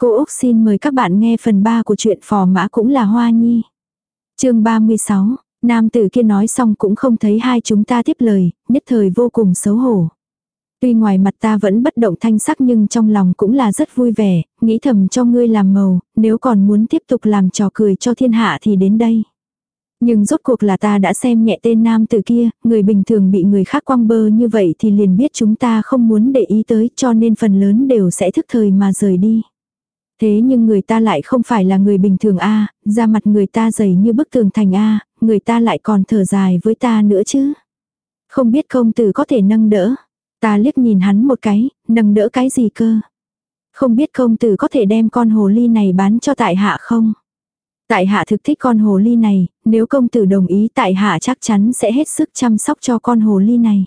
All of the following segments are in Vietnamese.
Cô Úc xin mời các bạn nghe phần 3 của truyện phò mã cũng là hoa nhi. chương 36, nam tử kia nói xong cũng không thấy hai chúng ta tiếp lời, nhất thời vô cùng xấu hổ. Tuy ngoài mặt ta vẫn bất động thanh sắc nhưng trong lòng cũng là rất vui vẻ, nghĩ thầm cho ngươi làm màu, nếu còn muốn tiếp tục làm trò cười cho thiên hạ thì đến đây. Nhưng rốt cuộc là ta đã xem nhẹ tên nam tử kia, người bình thường bị người khác quăng bơ như vậy thì liền biết chúng ta không muốn để ý tới cho nên phần lớn đều sẽ thức thời mà rời đi. Thế nhưng người ta lại không phải là người bình thường a da mặt người ta dày như bức tường thành a người ta lại còn thở dài với ta nữa chứ. Không biết công tử có thể nâng đỡ. Ta liếc nhìn hắn một cái, nâng đỡ cái gì cơ. Không biết công tử có thể đem con hồ ly này bán cho tại hạ không? Tại hạ thực thích con hồ ly này, nếu công tử đồng ý tại hạ chắc chắn sẽ hết sức chăm sóc cho con hồ ly này.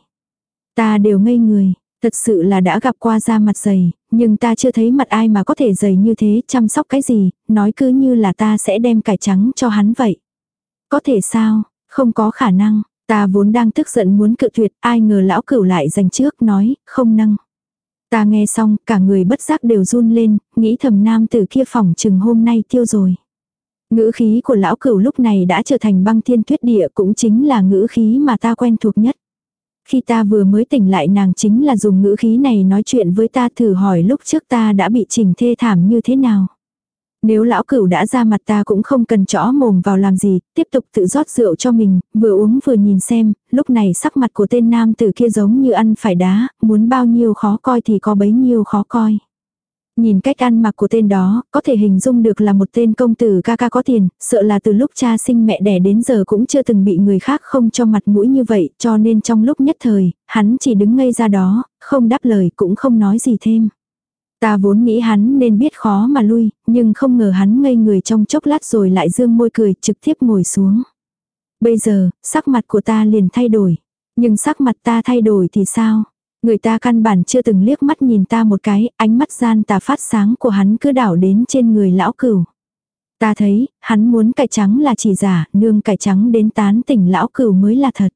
Ta đều ngây người, thật sự là đã gặp qua da mặt dày, nhưng ta chưa thấy mặt ai mà có thể dày như thế, chăm sóc cái gì, nói cứ như là ta sẽ đem cải trắng cho hắn vậy. Có thể sao, không có khả năng, ta vốn đang tức giận muốn cự tuyệt, ai ngờ lão cửu lại dành trước, nói, không năng Ta nghe xong, cả người bất giác đều run lên, nghĩ thầm nam tử kia phòng chừng hôm nay tiêu rồi. Ngữ khí của lão cửu lúc này đã trở thành băng thiên tuyết địa cũng chính là ngữ khí mà ta quen thuộc nhất. Khi ta vừa mới tỉnh lại nàng chính là dùng ngữ khí này nói chuyện với ta thử hỏi lúc trước ta đã bị chỉnh thê thảm như thế nào. Nếu lão cửu đã ra mặt ta cũng không cần chõ mồm vào làm gì, tiếp tục tự rót rượu cho mình, vừa uống vừa nhìn xem, lúc này sắc mặt của tên nam tử kia giống như ăn phải đá, muốn bao nhiêu khó coi thì có bấy nhiêu khó coi. Nhìn cách ăn mặc của tên đó, có thể hình dung được là một tên công tử ca ca có tiền, sợ là từ lúc cha sinh mẹ đẻ đến giờ cũng chưa từng bị người khác không cho mặt mũi như vậy, cho nên trong lúc nhất thời, hắn chỉ đứng ngây ra đó, không đáp lời cũng không nói gì thêm. Ta vốn nghĩ hắn nên biết khó mà lui, nhưng không ngờ hắn ngây người trong chốc lát rồi lại dương môi cười trực tiếp ngồi xuống. Bây giờ, sắc mặt của ta liền thay đổi. Nhưng sắc mặt ta thay đổi thì sao? Người ta căn bản chưa từng liếc mắt nhìn ta một cái, ánh mắt gian tà phát sáng của hắn cứ đảo đến trên người lão cửu. Ta thấy, hắn muốn cải trắng là chỉ giả, nương cải trắng đến tán tỉnh lão cửu mới là thật.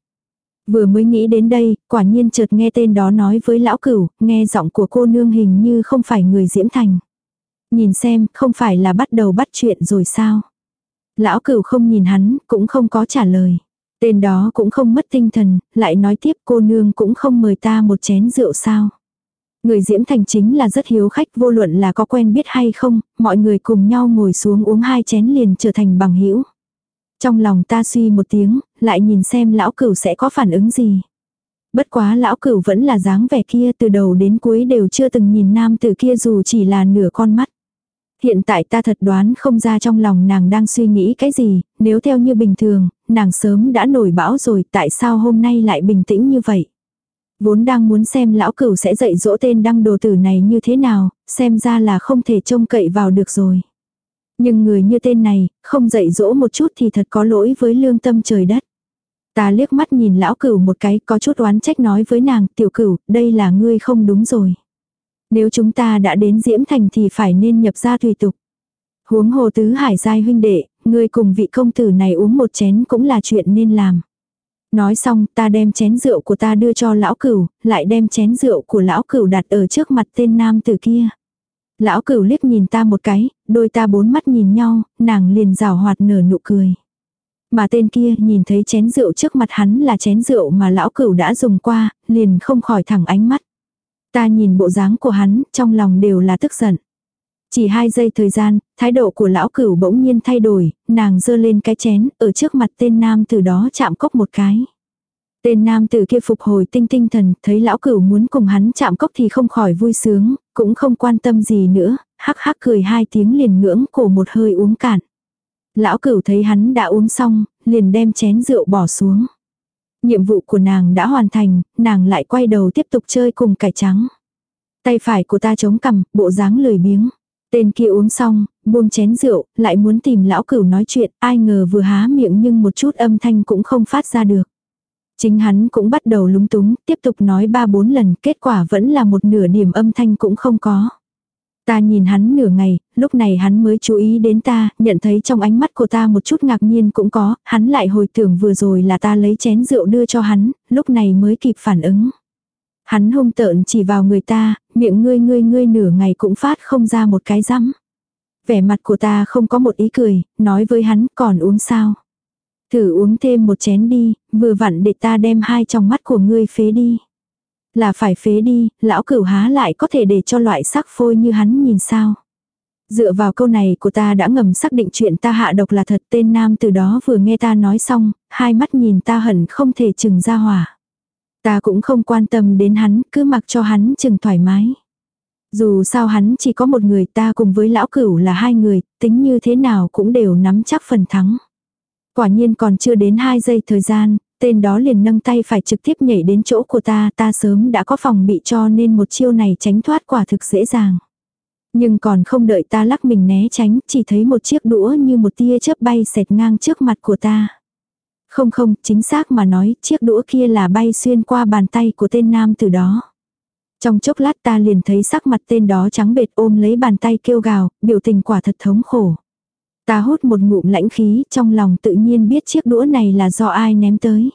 Vừa mới nghĩ đến đây, quả nhiên chợt nghe tên đó nói với lão cửu, nghe giọng của cô nương hình như không phải người diễm thành. Nhìn xem, không phải là bắt đầu bắt chuyện rồi sao? Lão cửu không nhìn hắn, cũng không có trả lời. Tên đó cũng không mất tinh thần, lại nói tiếp cô nương cũng không mời ta một chén rượu sao. Người Diễm Thành chính là rất hiếu khách vô luận là có quen biết hay không, mọi người cùng nhau ngồi xuống uống hai chén liền trở thành bằng hữu Trong lòng ta suy một tiếng, lại nhìn xem lão cửu sẽ có phản ứng gì. Bất quá lão cửu vẫn là dáng vẻ kia từ đầu đến cuối đều chưa từng nhìn nam từ kia dù chỉ là nửa con mắt. Hiện tại ta thật đoán không ra trong lòng nàng đang suy nghĩ cái gì, nếu theo như bình thường, nàng sớm đã nổi bão rồi, tại sao hôm nay lại bình tĩnh như vậy? Vốn đang muốn xem lão cửu sẽ dạy dỗ tên đăng đồ tử này như thế nào, xem ra là không thể trông cậy vào được rồi. Nhưng người như tên này, không dạy dỗ một chút thì thật có lỗi với lương tâm trời đất. Ta liếc mắt nhìn lão cửu một cái, có chút oán trách nói với nàng, tiểu cửu, đây là ngươi không đúng rồi. Nếu chúng ta đã đến Diễm Thành thì phải nên nhập ra tùy tục. Huống hồ tứ hải giai huynh đệ, ngươi cùng vị công tử này uống một chén cũng là chuyện nên làm. Nói xong ta đem chén rượu của ta đưa cho lão cửu, lại đem chén rượu của lão cửu đặt ở trước mặt tên nam tử kia. Lão cửu liếc nhìn ta một cái, đôi ta bốn mắt nhìn nhau, nàng liền rào hoạt nở nụ cười. Mà tên kia nhìn thấy chén rượu trước mặt hắn là chén rượu mà lão cửu đã dùng qua, liền không khỏi thẳng ánh mắt. Ta nhìn bộ dáng của hắn, trong lòng đều là tức giận. Chỉ hai giây thời gian, thái độ của lão cửu bỗng nhiên thay đổi, nàng giơ lên cái chén, ở trước mặt tên nam từ đó chạm cốc một cái. Tên nam tử kia phục hồi tinh tinh thần, thấy lão cửu muốn cùng hắn chạm cốc thì không khỏi vui sướng, cũng không quan tâm gì nữa, hắc hắc cười hai tiếng liền ngưỡng cổ một hơi uống cạn. Lão cửu thấy hắn đã uống xong, liền đem chén rượu bỏ xuống. Nhiệm vụ của nàng đã hoàn thành, nàng lại quay đầu tiếp tục chơi cùng cải trắng. Tay phải của ta chống cằm, bộ dáng lười biếng. Tên kia uống xong, buông chén rượu, lại muốn tìm lão cửu nói chuyện, ai ngờ vừa há miệng nhưng một chút âm thanh cũng không phát ra được. Chính hắn cũng bắt đầu lúng túng, tiếp tục nói ba bốn lần, kết quả vẫn là một nửa điểm âm thanh cũng không có. Ta nhìn hắn nửa ngày, lúc này hắn mới chú ý đến ta, nhận thấy trong ánh mắt của ta một chút ngạc nhiên cũng có, hắn lại hồi tưởng vừa rồi là ta lấy chén rượu đưa cho hắn, lúc này mới kịp phản ứng. Hắn hung tợn chỉ vào người ta, miệng ngươi ngươi ngươi nửa ngày cũng phát không ra một cái rắm. Vẻ mặt của ta không có một ý cười, nói với hắn còn uống sao. Thử uống thêm một chén đi, vừa vặn để ta đem hai trong mắt của ngươi phế đi. Là phải phế đi, lão cửu há lại có thể để cho loại sắc phôi như hắn nhìn sao. Dựa vào câu này của ta đã ngầm xác định chuyện ta hạ độc là thật tên nam từ đó vừa nghe ta nói xong, hai mắt nhìn ta hẳn không thể chừng ra hỏa. Ta cũng không quan tâm đến hắn, cứ mặc cho hắn chừng thoải mái. Dù sao hắn chỉ có một người ta cùng với lão cửu là hai người, tính như thế nào cũng đều nắm chắc phần thắng. Quả nhiên còn chưa đến hai giây thời gian, tên đó liền nâng tay phải trực tiếp nhảy đến chỗ của ta, ta sớm đã có phòng bị cho nên một chiêu này tránh thoát quả thực dễ dàng. Nhưng còn không đợi ta lắc mình né tránh, chỉ thấy một chiếc đũa như một tia chớp bay xẹt ngang trước mặt của ta. Không không, chính xác mà nói, chiếc đũa kia là bay xuyên qua bàn tay của tên nam từ đó. Trong chốc lát ta liền thấy sắc mặt tên đó trắng bệt ôm lấy bàn tay kêu gào, biểu tình quả thật thống khổ. Ta hút một ngụm lãnh khí, trong lòng tự nhiên biết chiếc đũa này là do ai ném tới.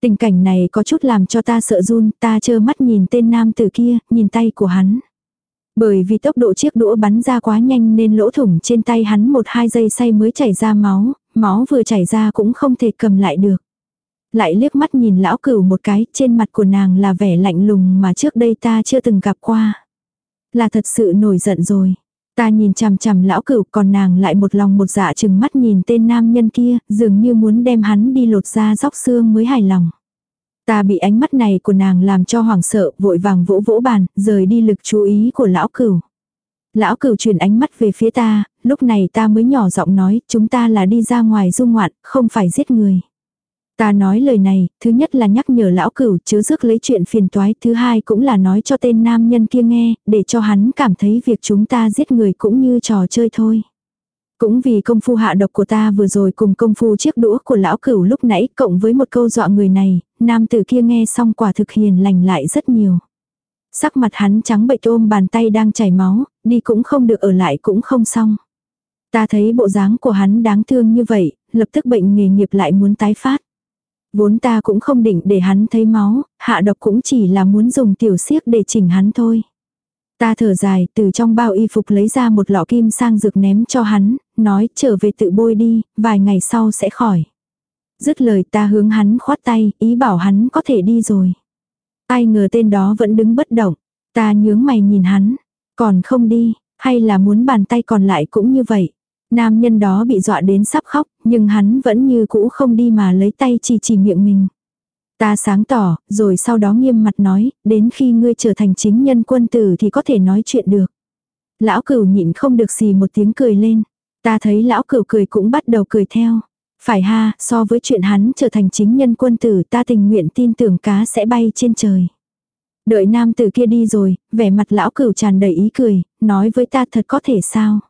Tình cảnh này có chút làm cho ta sợ run, ta chơ mắt nhìn tên nam tử kia, nhìn tay của hắn. Bởi vì tốc độ chiếc đũa bắn ra quá nhanh nên lỗ thủng trên tay hắn một hai giây say mới chảy ra máu, máu vừa chảy ra cũng không thể cầm lại được. Lại liếc mắt nhìn lão cửu một cái, trên mặt của nàng là vẻ lạnh lùng mà trước đây ta chưa từng gặp qua. Là thật sự nổi giận rồi. Ta nhìn chằm chằm lão cửu còn nàng lại một lòng một dạ chừng mắt nhìn tên nam nhân kia, dường như muốn đem hắn đi lột ra róc xương mới hài lòng. Ta bị ánh mắt này của nàng làm cho hoảng sợ, vội vàng vỗ vỗ bàn, rời đi lực chú ý của lão cửu. Lão cửu chuyển ánh mắt về phía ta, lúc này ta mới nhỏ giọng nói, chúng ta là đi ra ngoài du ngoạn, không phải giết người. Ta nói lời này, thứ nhất là nhắc nhở lão cửu chứa rước lấy chuyện phiền toái, thứ hai cũng là nói cho tên nam nhân kia nghe, để cho hắn cảm thấy việc chúng ta giết người cũng như trò chơi thôi. Cũng vì công phu hạ độc của ta vừa rồi cùng công phu chiếc đũa của lão cửu lúc nãy cộng với một câu dọa người này, nam tử kia nghe xong quả thực hiền lành lại rất nhiều. Sắc mặt hắn trắng bệch ôm bàn tay đang chảy máu, đi cũng không được ở lại cũng không xong. Ta thấy bộ dáng của hắn đáng thương như vậy, lập tức bệnh nghề nghiệp lại muốn tái phát. Vốn ta cũng không định để hắn thấy máu, hạ độc cũng chỉ là muốn dùng tiểu siếc để chỉnh hắn thôi. Ta thở dài, từ trong bao y phục lấy ra một lọ kim sang dược ném cho hắn, nói trở về tự bôi đi, vài ngày sau sẽ khỏi. Dứt lời ta hướng hắn khoát tay, ý bảo hắn có thể đi rồi. Ai ngờ tên đó vẫn đứng bất động. Ta nhướng mày nhìn hắn. Còn không đi, hay là muốn bàn tay còn lại cũng như vậy. Nam nhân đó bị dọa đến sắp khóc, nhưng hắn vẫn như cũ không đi mà lấy tay chỉ chỉ miệng mình. Ta sáng tỏ, rồi sau đó nghiêm mặt nói, đến khi ngươi trở thành chính nhân quân tử thì có thể nói chuyện được. Lão cửu nhịn không được gì một tiếng cười lên. Ta thấy lão cửu cười cũng bắt đầu cười theo. Phải ha, so với chuyện hắn trở thành chính nhân quân tử ta tình nguyện tin tưởng cá sẽ bay trên trời. Đợi nam tử kia đi rồi, vẻ mặt lão cửu tràn đầy ý cười, nói với ta thật có thể sao.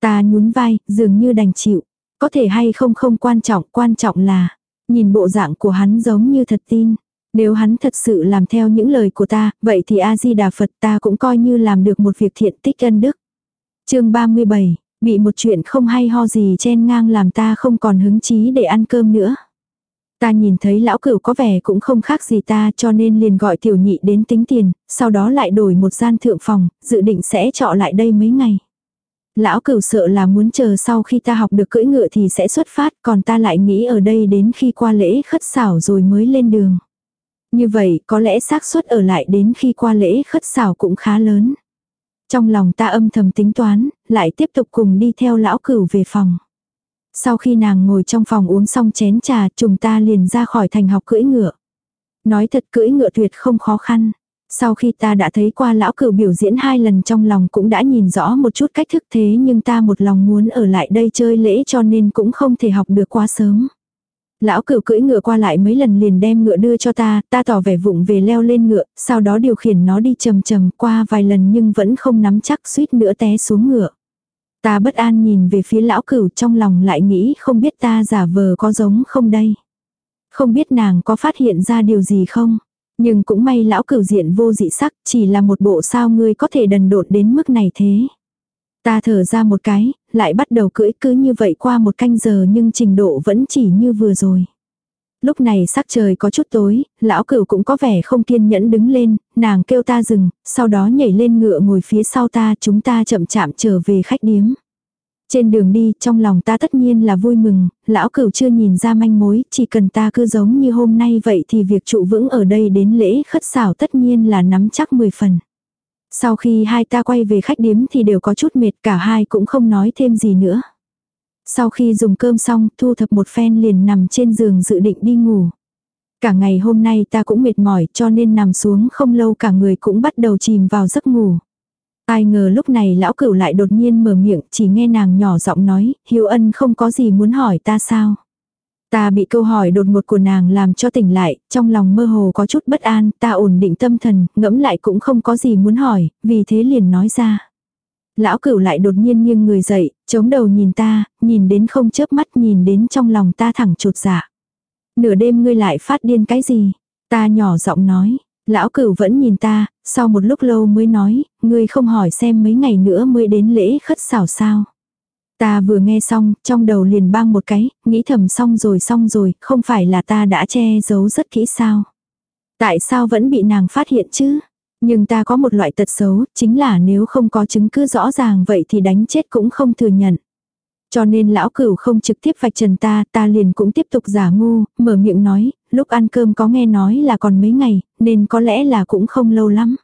Ta nhún vai, dường như đành chịu. Có thể hay không không quan trọng, quan trọng là, nhìn bộ dạng của hắn giống như thật tin. Nếu hắn thật sự làm theo những lời của ta, vậy thì A-di-đà Phật ta cũng coi như làm được một việc thiện tích ân đức. chương 37, bị một chuyện không hay ho gì chen ngang làm ta không còn hứng chí để ăn cơm nữa. Ta nhìn thấy lão cửu có vẻ cũng không khác gì ta cho nên liền gọi tiểu nhị đến tính tiền, sau đó lại đổi một gian thượng phòng, dự định sẽ trọ lại đây mấy ngày. Lão cửu sợ là muốn chờ sau khi ta học được cưỡi ngựa thì sẽ xuất phát, còn ta lại nghĩ ở đây đến khi qua lễ khất xảo rồi mới lên đường. Như vậy, có lẽ xác suất ở lại đến khi qua lễ khất xảo cũng khá lớn. Trong lòng ta âm thầm tính toán, lại tiếp tục cùng đi theo lão cửu về phòng. Sau khi nàng ngồi trong phòng uống xong chén trà, chúng ta liền ra khỏi thành học cưỡi ngựa. Nói thật cưỡi ngựa tuyệt không khó khăn. Sau khi ta đã thấy qua lão cửu biểu diễn hai lần trong lòng cũng đã nhìn rõ một chút cách thức thế nhưng ta một lòng muốn ở lại đây chơi lễ cho nên cũng không thể học được quá sớm. Lão cửu cưỡi ngựa qua lại mấy lần liền đem ngựa đưa cho ta, ta tỏ vẻ vụng về leo lên ngựa, sau đó điều khiển nó đi chầm chầm qua vài lần nhưng vẫn không nắm chắc suýt nữa té xuống ngựa. Ta bất an nhìn về phía lão cửu trong lòng lại nghĩ không biết ta giả vờ có giống không đây. Không biết nàng có phát hiện ra điều gì không. Nhưng cũng may lão cửu diện vô dị sắc, chỉ là một bộ sao ngươi có thể đần độn đến mức này thế. Ta thở ra một cái, lại bắt đầu cưỡi cứ như vậy qua một canh giờ nhưng trình độ vẫn chỉ như vừa rồi. Lúc này sắc trời có chút tối, lão cửu cũng có vẻ không kiên nhẫn đứng lên, nàng kêu ta dừng, sau đó nhảy lên ngựa ngồi phía sau ta chúng ta chậm chạm trở về khách điếm. Trên đường đi, trong lòng ta tất nhiên là vui mừng, lão cửu chưa nhìn ra manh mối, chỉ cần ta cứ giống như hôm nay vậy thì việc trụ vững ở đây đến lễ khất xảo tất nhiên là nắm chắc 10 phần. Sau khi hai ta quay về khách điếm thì đều có chút mệt cả hai cũng không nói thêm gì nữa. Sau khi dùng cơm xong, thu thập một phen liền nằm trên giường dự định đi ngủ. Cả ngày hôm nay ta cũng mệt mỏi cho nên nằm xuống không lâu cả người cũng bắt đầu chìm vào giấc ngủ. Ai ngờ lúc này lão cửu lại đột nhiên mở miệng chỉ nghe nàng nhỏ giọng nói, hiếu ân không có gì muốn hỏi ta sao. Ta bị câu hỏi đột ngột của nàng làm cho tỉnh lại, trong lòng mơ hồ có chút bất an, ta ổn định tâm thần, ngẫm lại cũng không có gì muốn hỏi, vì thế liền nói ra. Lão cửu lại đột nhiên nghiêng người dậy, chống đầu nhìn ta, nhìn đến không chớp mắt nhìn đến trong lòng ta thẳng chột dạ. Nửa đêm ngươi lại phát điên cái gì? Ta nhỏ giọng nói, lão cửu vẫn nhìn ta, sau một lúc lâu mới nói, ngươi không hỏi xem mấy ngày nữa mới đến lễ khất xảo sao. Ta vừa nghe xong, trong đầu liền bang một cái, nghĩ thầm xong rồi xong rồi, không phải là ta đã che giấu rất kỹ sao. Tại sao vẫn bị nàng phát hiện chứ? Nhưng ta có một loại tật xấu, chính là nếu không có chứng cứ rõ ràng vậy thì đánh chết cũng không thừa nhận. Cho nên lão cửu không trực tiếp vạch trần ta, ta liền cũng tiếp tục giả ngu, mở miệng nói, lúc ăn cơm có nghe nói là còn mấy ngày, nên có lẽ là cũng không lâu lắm.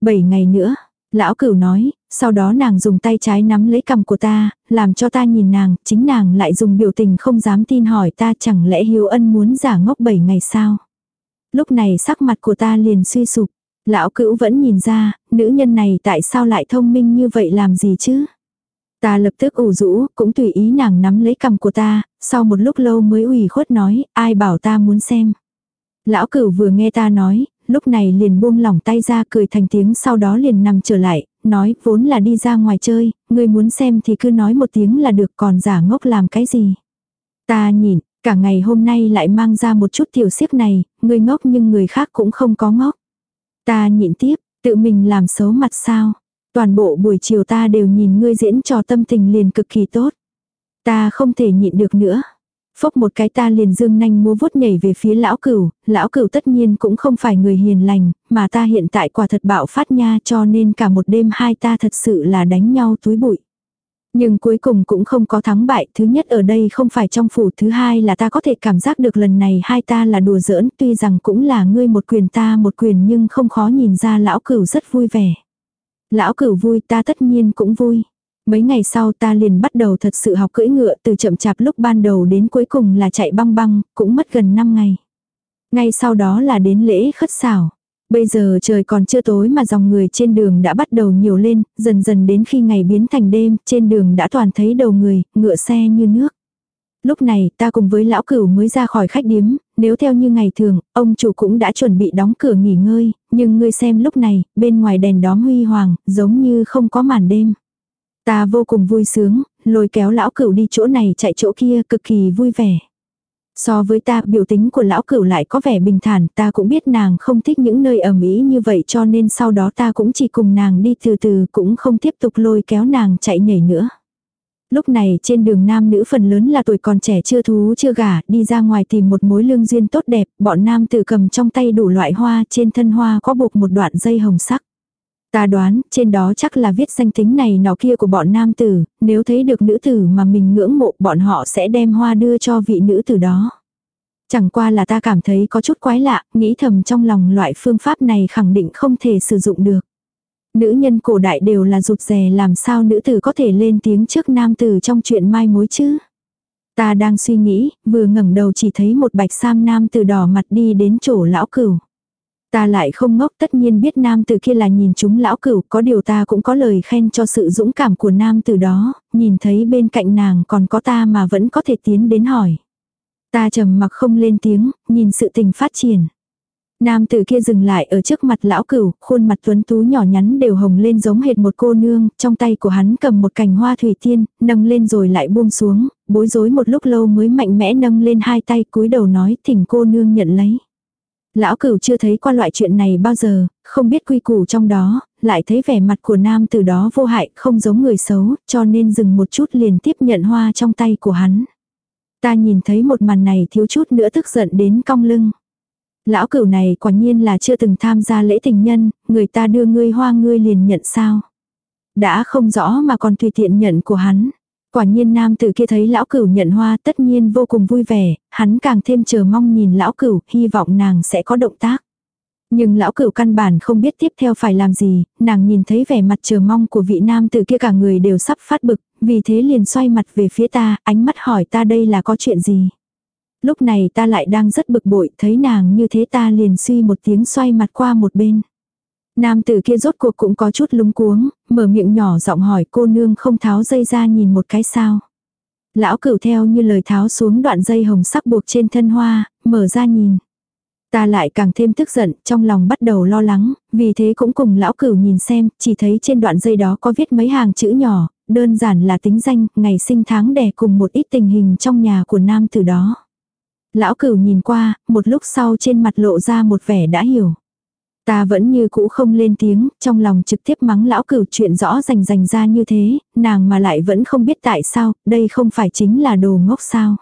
Bảy ngày nữa, lão cửu nói, sau đó nàng dùng tay trái nắm lấy cầm của ta, làm cho ta nhìn nàng, chính nàng lại dùng biểu tình không dám tin hỏi ta chẳng lẽ hiếu ân muốn giả ngốc bảy ngày sao. Lúc này sắc mặt của ta liền suy sụp, lão cửu vẫn nhìn ra, nữ nhân này tại sao lại thông minh như vậy làm gì chứ. Ta lập tức ủ rũ, cũng tùy ý nàng nắm lấy cầm của ta, sau một lúc lâu mới ủy khuất nói, ai bảo ta muốn xem. Lão cửu vừa nghe ta nói, lúc này liền buông lỏng tay ra cười thành tiếng sau đó liền nằm trở lại, nói vốn là đi ra ngoài chơi, ngươi muốn xem thì cứ nói một tiếng là được còn giả ngốc làm cái gì. Ta nhìn, cả ngày hôm nay lại mang ra một chút tiểu siếc này, ngươi ngốc nhưng người khác cũng không có ngốc. Ta nhịn tiếp, tự mình làm xấu mặt sao. Toàn bộ buổi chiều ta đều nhìn ngươi diễn trò tâm tình liền cực kỳ tốt. Ta không thể nhịn được nữa. Phốc một cái ta liền dương nanh múa vuốt nhảy về phía lão cửu, lão cửu tất nhiên cũng không phải người hiền lành, mà ta hiện tại quả thật bạo phát nha cho nên cả một đêm hai ta thật sự là đánh nhau túi bụi. Nhưng cuối cùng cũng không có thắng bại, thứ nhất ở đây không phải trong phủ, thứ hai là ta có thể cảm giác được lần này hai ta là đùa giỡn, tuy rằng cũng là ngươi một quyền ta một quyền nhưng không khó nhìn ra lão cửu rất vui vẻ. Lão cửu vui ta tất nhiên cũng vui. Mấy ngày sau ta liền bắt đầu thật sự học cưỡi ngựa từ chậm chạp lúc ban đầu đến cuối cùng là chạy băng băng, cũng mất gần 5 ngày. Ngay sau đó là đến lễ khất xảo. Bây giờ trời còn chưa tối mà dòng người trên đường đã bắt đầu nhiều lên, dần dần đến khi ngày biến thành đêm, trên đường đã toàn thấy đầu người, ngựa xe như nước. Lúc này ta cùng với lão cửu mới ra khỏi khách điếm, nếu theo như ngày thường, ông chủ cũng đã chuẩn bị đóng cửa nghỉ ngơi, nhưng ngươi xem lúc này, bên ngoài đèn đóm huy hoàng, giống như không có màn đêm. Ta vô cùng vui sướng, lôi kéo lão cửu đi chỗ này chạy chỗ kia cực kỳ vui vẻ. So với ta, biểu tính của lão cửu lại có vẻ bình thản, ta cũng biết nàng không thích những nơi ẩm ý như vậy cho nên sau đó ta cũng chỉ cùng nàng đi từ từ cũng không tiếp tục lôi kéo nàng chạy nhảy nữa. Lúc này trên đường nam nữ phần lớn là tuổi còn trẻ chưa thú chưa gả, đi ra ngoài tìm một mối lương duyên tốt đẹp, bọn nam tự cầm trong tay đủ loại hoa, trên thân hoa có buộc một đoạn dây hồng sắc. Ta đoán, trên đó chắc là viết danh tính này nọ kia của bọn nam tử, nếu thấy được nữ tử mà mình ngưỡng mộ bọn họ sẽ đem hoa đưa cho vị nữ tử đó. Chẳng qua là ta cảm thấy có chút quái lạ, nghĩ thầm trong lòng loại phương pháp này khẳng định không thể sử dụng được. Nữ nhân cổ đại đều là rụt rè làm sao nữ tử có thể lên tiếng trước nam tử trong chuyện mai mối chứ. Ta đang suy nghĩ, vừa ngẩng đầu chỉ thấy một bạch sam nam tử đỏ mặt đi đến chỗ lão cửu. Ta lại không ngốc tất nhiên biết nam tử kia là nhìn chúng lão cửu, có điều ta cũng có lời khen cho sự dũng cảm của nam tử đó, nhìn thấy bên cạnh nàng còn có ta mà vẫn có thể tiến đến hỏi. Ta trầm mặc không lên tiếng, nhìn sự tình phát triển. Nam tử kia dừng lại ở trước mặt lão cửu, khuôn mặt tuấn tú nhỏ nhắn đều hồng lên giống hệt một cô nương, trong tay của hắn cầm một cành hoa thủy tiên, nâng lên rồi lại buông xuống, bối rối một lúc lâu mới mạnh mẽ nâng lên hai tay cúi đầu nói thỉnh cô nương nhận lấy. Lão cửu chưa thấy qua loại chuyện này bao giờ, không biết quy củ trong đó, lại thấy vẻ mặt của nam từ đó vô hại, không giống người xấu, cho nên dừng một chút liền tiếp nhận hoa trong tay của hắn. Ta nhìn thấy một màn này thiếu chút nữa tức giận đến cong lưng. Lão cửu này quả nhiên là chưa từng tham gia lễ tình nhân, người ta đưa ngươi hoa ngươi liền nhận sao. Đã không rõ mà còn tùy tiện nhận của hắn. Quả nhiên nam tử kia thấy lão cửu nhận hoa tất nhiên vô cùng vui vẻ, hắn càng thêm chờ mong nhìn lão cửu, hy vọng nàng sẽ có động tác. Nhưng lão cửu căn bản không biết tiếp theo phải làm gì, nàng nhìn thấy vẻ mặt chờ mong của vị nam tử kia cả người đều sắp phát bực, vì thế liền xoay mặt về phía ta, ánh mắt hỏi ta đây là có chuyện gì. Lúc này ta lại đang rất bực bội, thấy nàng như thế ta liền suy một tiếng xoay mặt qua một bên. Nam tử kia rốt cuộc cũng có chút lúng cuống, mở miệng nhỏ giọng hỏi cô nương không tháo dây ra nhìn một cái sao. Lão cửu theo như lời tháo xuống đoạn dây hồng sắc buộc trên thân hoa, mở ra nhìn. Ta lại càng thêm tức giận, trong lòng bắt đầu lo lắng, vì thế cũng cùng lão cửu nhìn xem, chỉ thấy trên đoạn dây đó có viết mấy hàng chữ nhỏ, đơn giản là tính danh, ngày sinh tháng đẻ cùng một ít tình hình trong nhà của nam tử đó. Lão cửu nhìn qua, một lúc sau trên mặt lộ ra một vẻ đã hiểu. Ta vẫn như cũ không lên tiếng, trong lòng trực tiếp mắng lão cửu chuyện rõ rành rành ra như thế, nàng mà lại vẫn không biết tại sao, đây không phải chính là đồ ngốc sao.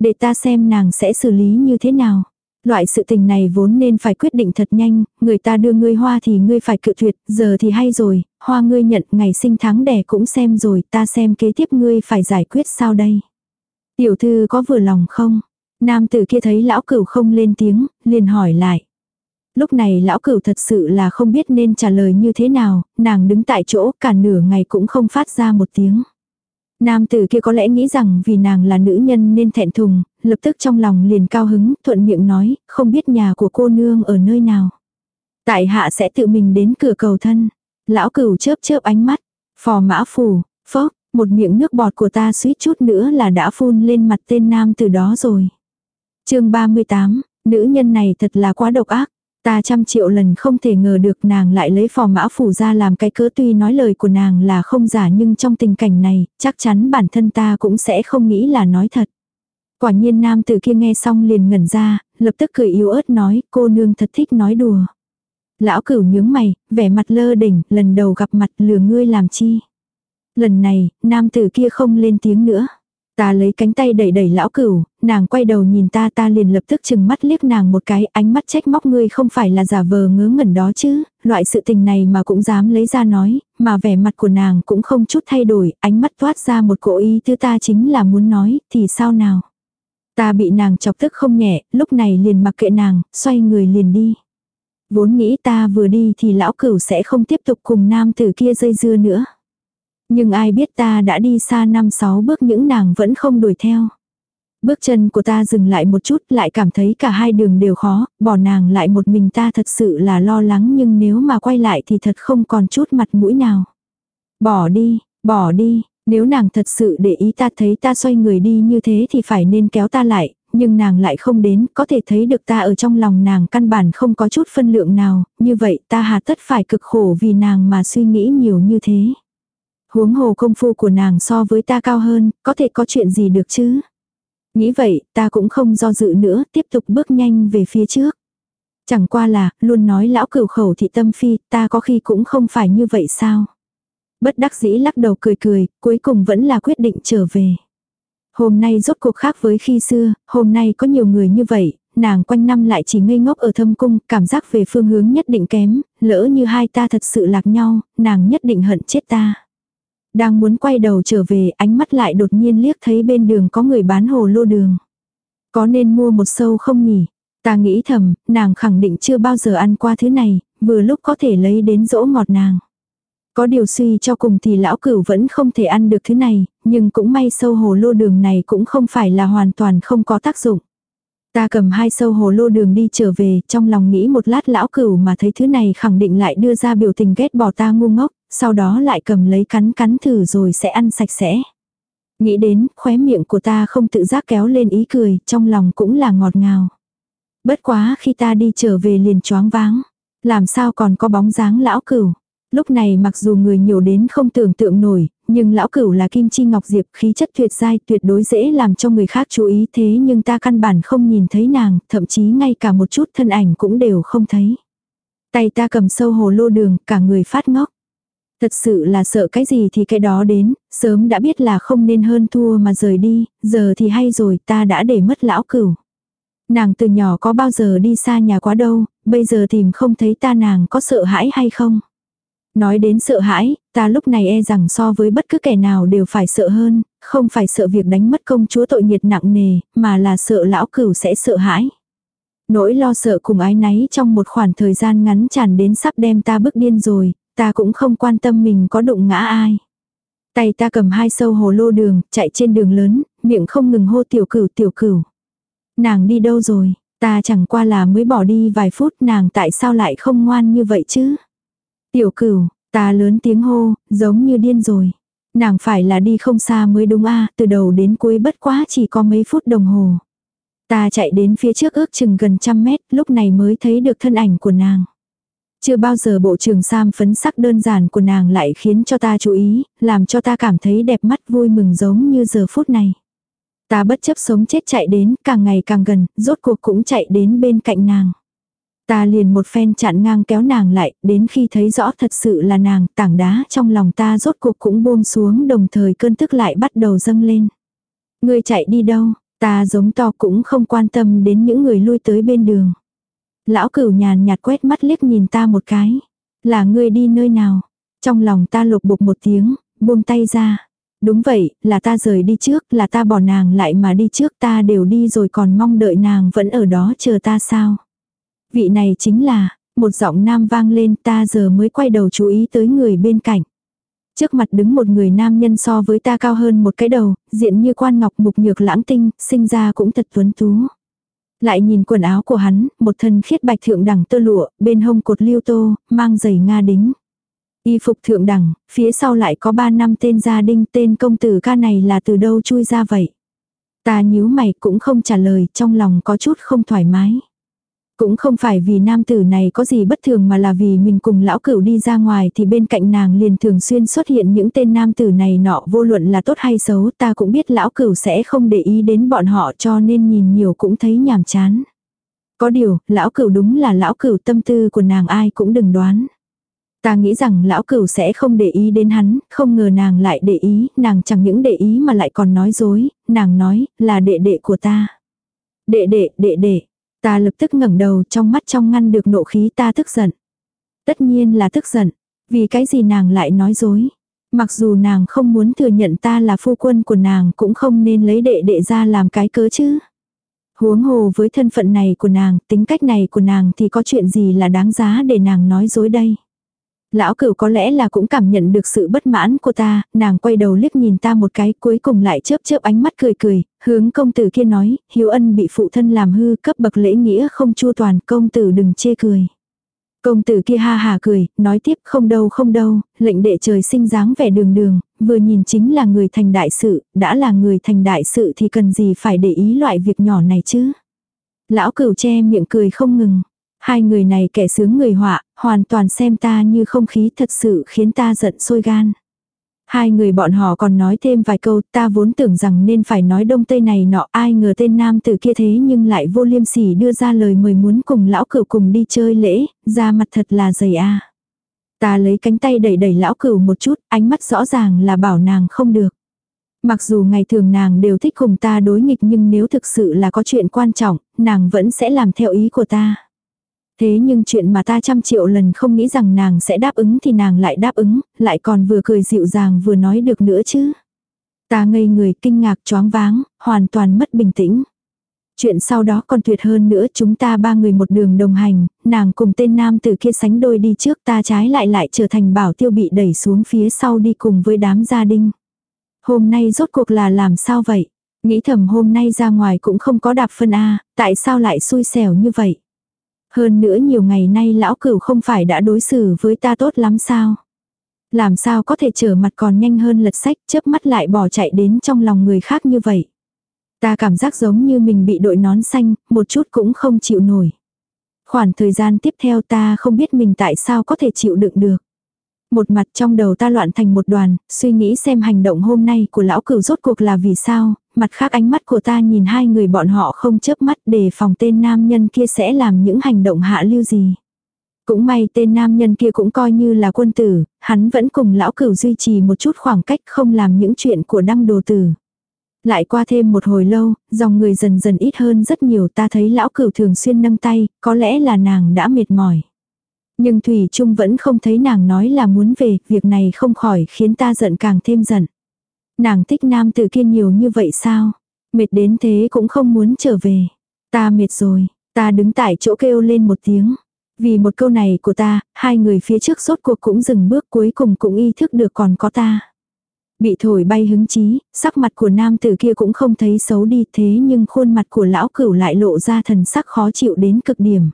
Để ta xem nàng sẽ xử lý như thế nào. Loại sự tình này vốn nên phải quyết định thật nhanh, người ta đưa ngươi hoa thì ngươi phải cự tuyệt, giờ thì hay rồi, hoa ngươi nhận ngày sinh tháng đẻ cũng xem rồi, ta xem kế tiếp ngươi phải giải quyết sao đây. Tiểu thư có vừa lòng không? Nam tử kia thấy lão cửu không lên tiếng, liền hỏi lại. Lúc này lão cửu thật sự là không biết nên trả lời như thế nào, nàng đứng tại chỗ cả nửa ngày cũng không phát ra một tiếng. Nam tử kia có lẽ nghĩ rằng vì nàng là nữ nhân nên thẹn thùng, lập tức trong lòng liền cao hứng, thuận miệng nói, không biết nhà của cô nương ở nơi nào. Tại hạ sẽ tự mình đến cửa cầu thân. Lão cửu chớp chớp ánh mắt, phò mã phủ, phốc, một miệng nước bọt của ta suýt chút nữa là đã phun lên mặt tên nam từ đó rồi. chương 38, nữ nhân này thật là quá độc ác. Ta trăm triệu lần không thể ngờ được nàng lại lấy phò mã phủ ra làm cái cớ tuy nói lời của nàng là không giả nhưng trong tình cảnh này, chắc chắn bản thân ta cũng sẽ không nghĩ là nói thật. Quả nhiên nam tử kia nghe xong liền ngẩn ra, lập tức cười yếu ớt nói cô nương thật thích nói đùa. Lão cửu nhướng mày, vẻ mặt lơ đỉnh, lần đầu gặp mặt lừa ngươi làm chi. Lần này, nam tử kia không lên tiếng nữa. Ta lấy cánh tay đẩy đẩy lão cửu, nàng quay đầu nhìn ta ta liền lập tức chừng mắt liếc nàng một cái ánh mắt trách móc ngươi không phải là giả vờ ngớ ngẩn đó chứ, loại sự tình này mà cũng dám lấy ra nói, mà vẻ mặt của nàng cũng không chút thay đổi, ánh mắt toát ra một cỗ ý thứ ta chính là muốn nói, thì sao nào. Ta bị nàng chọc tức không nhẹ, lúc này liền mặc kệ nàng, xoay người liền đi. Vốn nghĩ ta vừa đi thì lão cửu sẽ không tiếp tục cùng nam tử kia dây dưa nữa. Nhưng ai biết ta đã đi xa năm sáu bước những nàng vẫn không đuổi theo. Bước chân của ta dừng lại một chút lại cảm thấy cả hai đường đều khó, bỏ nàng lại một mình ta thật sự là lo lắng nhưng nếu mà quay lại thì thật không còn chút mặt mũi nào. Bỏ đi, bỏ đi, nếu nàng thật sự để ý ta thấy ta xoay người đi như thế thì phải nên kéo ta lại, nhưng nàng lại không đến, có thể thấy được ta ở trong lòng nàng căn bản không có chút phân lượng nào, như vậy ta hà tất phải cực khổ vì nàng mà suy nghĩ nhiều như thế. Huống hồ công phu của nàng so với ta cao hơn, có thể có chuyện gì được chứ? Nghĩ vậy, ta cũng không do dự nữa, tiếp tục bước nhanh về phía trước. Chẳng qua là, luôn nói lão cửu khẩu thị tâm phi, ta có khi cũng không phải như vậy sao? Bất đắc dĩ lắc đầu cười cười, cuối cùng vẫn là quyết định trở về. Hôm nay rốt cuộc khác với khi xưa, hôm nay có nhiều người như vậy, nàng quanh năm lại chỉ ngây ngốc ở thâm cung, cảm giác về phương hướng nhất định kém, lỡ như hai ta thật sự lạc nhau, nàng nhất định hận chết ta. Đang muốn quay đầu trở về, ánh mắt lại đột nhiên liếc thấy bên đường có người bán hồ lô đường. Có nên mua một sâu không nhỉ? Ta nghĩ thầm, nàng khẳng định chưa bao giờ ăn qua thứ này, vừa lúc có thể lấy đến dỗ ngọt nàng. Có điều suy cho cùng thì lão cửu vẫn không thể ăn được thứ này, nhưng cũng may sâu hồ lô đường này cũng không phải là hoàn toàn không có tác dụng. Ta cầm hai sâu hồ lô đường đi trở về, trong lòng nghĩ một lát lão cửu mà thấy thứ này khẳng định lại đưa ra biểu tình ghét bỏ ta ngu ngốc, sau đó lại cầm lấy cắn cắn thử rồi sẽ ăn sạch sẽ. Nghĩ đến, khóe miệng của ta không tự giác kéo lên ý cười, trong lòng cũng là ngọt ngào. Bất quá khi ta đi trở về liền choáng váng. Làm sao còn có bóng dáng lão cửu. Lúc này mặc dù người nhiều đến không tưởng tượng nổi, nhưng lão cửu là kim chi ngọc diệp khí chất tuyệt giai tuyệt đối dễ làm cho người khác chú ý thế nhưng ta căn bản không nhìn thấy nàng, thậm chí ngay cả một chút thân ảnh cũng đều không thấy. Tay ta cầm sâu hồ lô đường, cả người phát ngốc. Thật sự là sợ cái gì thì cái đó đến, sớm đã biết là không nên hơn thua mà rời đi, giờ thì hay rồi ta đã để mất lão cửu. Nàng từ nhỏ có bao giờ đi xa nhà quá đâu, bây giờ tìm không thấy ta nàng có sợ hãi hay không? Nói đến sợ hãi, ta lúc này e rằng so với bất cứ kẻ nào đều phải sợ hơn, không phải sợ việc đánh mất công chúa tội nhiệt nặng nề, mà là sợ lão cửu sẽ sợ hãi. Nỗi lo sợ cùng ái náy trong một khoảng thời gian ngắn tràn đến sắp đem ta bức điên rồi, ta cũng không quan tâm mình có đụng ngã ai. Tay ta cầm hai sâu hồ lô đường, chạy trên đường lớn, miệng không ngừng hô tiểu cửu tiểu cửu. Nàng đi đâu rồi, ta chẳng qua là mới bỏ đi vài phút nàng tại sao lại không ngoan như vậy chứ. Tiểu cửu, ta lớn tiếng hô, giống như điên rồi. Nàng phải là đi không xa mới đúng a từ đầu đến cuối bất quá chỉ có mấy phút đồng hồ. Ta chạy đến phía trước ước chừng gần trăm mét, lúc này mới thấy được thân ảnh của nàng. Chưa bao giờ bộ trường sam phấn sắc đơn giản của nàng lại khiến cho ta chú ý, làm cho ta cảm thấy đẹp mắt vui mừng giống như giờ phút này. Ta bất chấp sống chết chạy đến, càng ngày càng gần, rốt cuộc cũng chạy đến bên cạnh nàng. Ta liền một phen chặn ngang kéo nàng lại, đến khi thấy rõ thật sự là nàng, tảng đá trong lòng ta rốt cuộc cũng buông xuống đồng thời cơn tức lại bắt đầu dâng lên. Ngươi chạy đi đâu, ta giống to cũng không quan tâm đến những người lui tới bên đường. Lão cửu nhàn nhạt quét mắt liếc nhìn ta một cái. Là ngươi đi nơi nào? Trong lòng ta lục bục một tiếng, buông tay ra. Đúng vậy, là ta rời đi trước, là ta bỏ nàng lại mà đi trước ta đều đi rồi còn mong đợi nàng vẫn ở đó chờ ta sao? Vị này chính là, một giọng nam vang lên ta giờ mới quay đầu chú ý tới người bên cạnh. Trước mặt đứng một người nam nhân so với ta cao hơn một cái đầu, diện như quan ngọc mục nhược lãng tinh, sinh ra cũng thật tuấn tú. Lại nhìn quần áo của hắn, một thân khiết bạch thượng đẳng tơ lụa, bên hông cột liêu tô, mang giày nga đính. Y phục thượng đẳng, phía sau lại có ba năm tên gia đinh tên công tử ca này là từ đâu chui ra vậy. Ta nhíu mày cũng không trả lời, trong lòng có chút không thoải mái. Cũng không phải vì nam tử này có gì bất thường mà là vì mình cùng lão cửu đi ra ngoài thì bên cạnh nàng liền thường xuyên xuất hiện những tên nam tử này nọ vô luận là tốt hay xấu ta cũng biết lão cửu sẽ không để ý đến bọn họ cho nên nhìn nhiều cũng thấy nhàm chán. Có điều, lão cửu đúng là lão cửu tâm tư của nàng ai cũng đừng đoán. Ta nghĩ rằng lão cửu sẽ không để ý đến hắn, không ngờ nàng lại để ý, nàng chẳng những để ý mà lại còn nói dối, nàng nói, là đệ đệ của ta. Đệ đệ, đệ đệ, Ta lập tức ngẩng đầu trong mắt trong ngăn được nộ khí ta tức giận. Tất nhiên là tức giận. Vì cái gì nàng lại nói dối. Mặc dù nàng không muốn thừa nhận ta là phu quân của nàng cũng không nên lấy đệ đệ ra làm cái cớ chứ. Huống hồ với thân phận này của nàng, tính cách này của nàng thì có chuyện gì là đáng giá để nàng nói dối đây. Lão cửu có lẽ là cũng cảm nhận được sự bất mãn của ta, nàng quay đầu liếc nhìn ta một cái cuối cùng lại chớp chớp ánh mắt cười cười, hướng công tử kia nói, hiếu ân bị phụ thân làm hư cấp bậc lễ nghĩa không chua toàn, công tử đừng chê cười. Công tử kia ha hà cười, nói tiếp không đâu không đâu, lệnh đệ trời sinh dáng vẻ đường đường, vừa nhìn chính là người thành đại sự, đã là người thành đại sự thì cần gì phải để ý loại việc nhỏ này chứ. Lão cửu che miệng cười không ngừng. Hai người này kẻ sướng người họa, hoàn toàn xem ta như không khí thật sự khiến ta giận sôi gan. Hai người bọn họ còn nói thêm vài câu, ta vốn tưởng rằng nên phải nói đông tây này nọ, ai ngờ tên nam tử kia thế nhưng lại vô liêm sỉ đưa ra lời mời muốn cùng lão cửu cùng đi chơi lễ, ra mặt thật là dày a. Ta lấy cánh tay đẩy đẩy lão cửu một chút, ánh mắt rõ ràng là bảo nàng không được. Mặc dù ngày thường nàng đều thích cùng ta đối nghịch nhưng nếu thực sự là có chuyện quan trọng, nàng vẫn sẽ làm theo ý của ta. Thế nhưng chuyện mà ta trăm triệu lần không nghĩ rằng nàng sẽ đáp ứng thì nàng lại đáp ứng, lại còn vừa cười dịu dàng vừa nói được nữa chứ. Ta ngây người kinh ngạc choáng váng, hoàn toàn mất bình tĩnh. Chuyện sau đó còn tuyệt hơn nữa chúng ta ba người một đường đồng hành, nàng cùng tên nam từ kia sánh đôi đi trước ta trái lại lại trở thành bảo tiêu bị đẩy xuống phía sau đi cùng với đám gia đình. Hôm nay rốt cuộc là làm sao vậy? Nghĩ thầm hôm nay ra ngoài cũng không có đạp phân A, tại sao lại xui xẻo như vậy? Hơn nữa nhiều ngày nay lão cửu không phải đã đối xử với ta tốt lắm sao? Làm sao có thể trở mặt còn nhanh hơn lật sách chớp mắt lại bỏ chạy đến trong lòng người khác như vậy? Ta cảm giác giống như mình bị đội nón xanh, một chút cũng không chịu nổi. Khoảng thời gian tiếp theo ta không biết mình tại sao có thể chịu đựng được. Một mặt trong đầu ta loạn thành một đoàn, suy nghĩ xem hành động hôm nay của lão cửu rốt cuộc là vì sao, mặt khác ánh mắt của ta nhìn hai người bọn họ không chớp mắt để phòng tên nam nhân kia sẽ làm những hành động hạ lưu gì. Cũng may tên nam nhân kia cũng coi như là quân tử, hắn vẫn cùng lão cửu duy trì một chút khoảng cách không làm những chuyện của đăng đồ tử. Lại qua thêm một hồi lâu, dòng người dần dần ít hơn rất nhiều ta thấy lão cửu thường xuyên nâng tay, có lẽ là nàng đã mệt mỏi. Nhưng Thủy Trung vẫn không thấy nàng nói là muốn về, việc này không khỏi khiến ta giận càng thêm giận. Nàng thích nam từ kia nhiều như vậy sao? Mệt đến thế cũng không muốn trở về. Ta mệt rồi, ta đứng tại chỗ kêu lên một tiếng. Vì một câu này của ta, hai người phía trước rốt cuộc cũng dừng bước cuối cùng cũng ý thức được còn có ta. Bị thổi bay hứng chí, sắc mặt của nam tử kia cũng không thấy xấu đi thế nhưng khuôn mặt của lão cửu lại lộ ra thần sắc khó chịu đến cực điểm.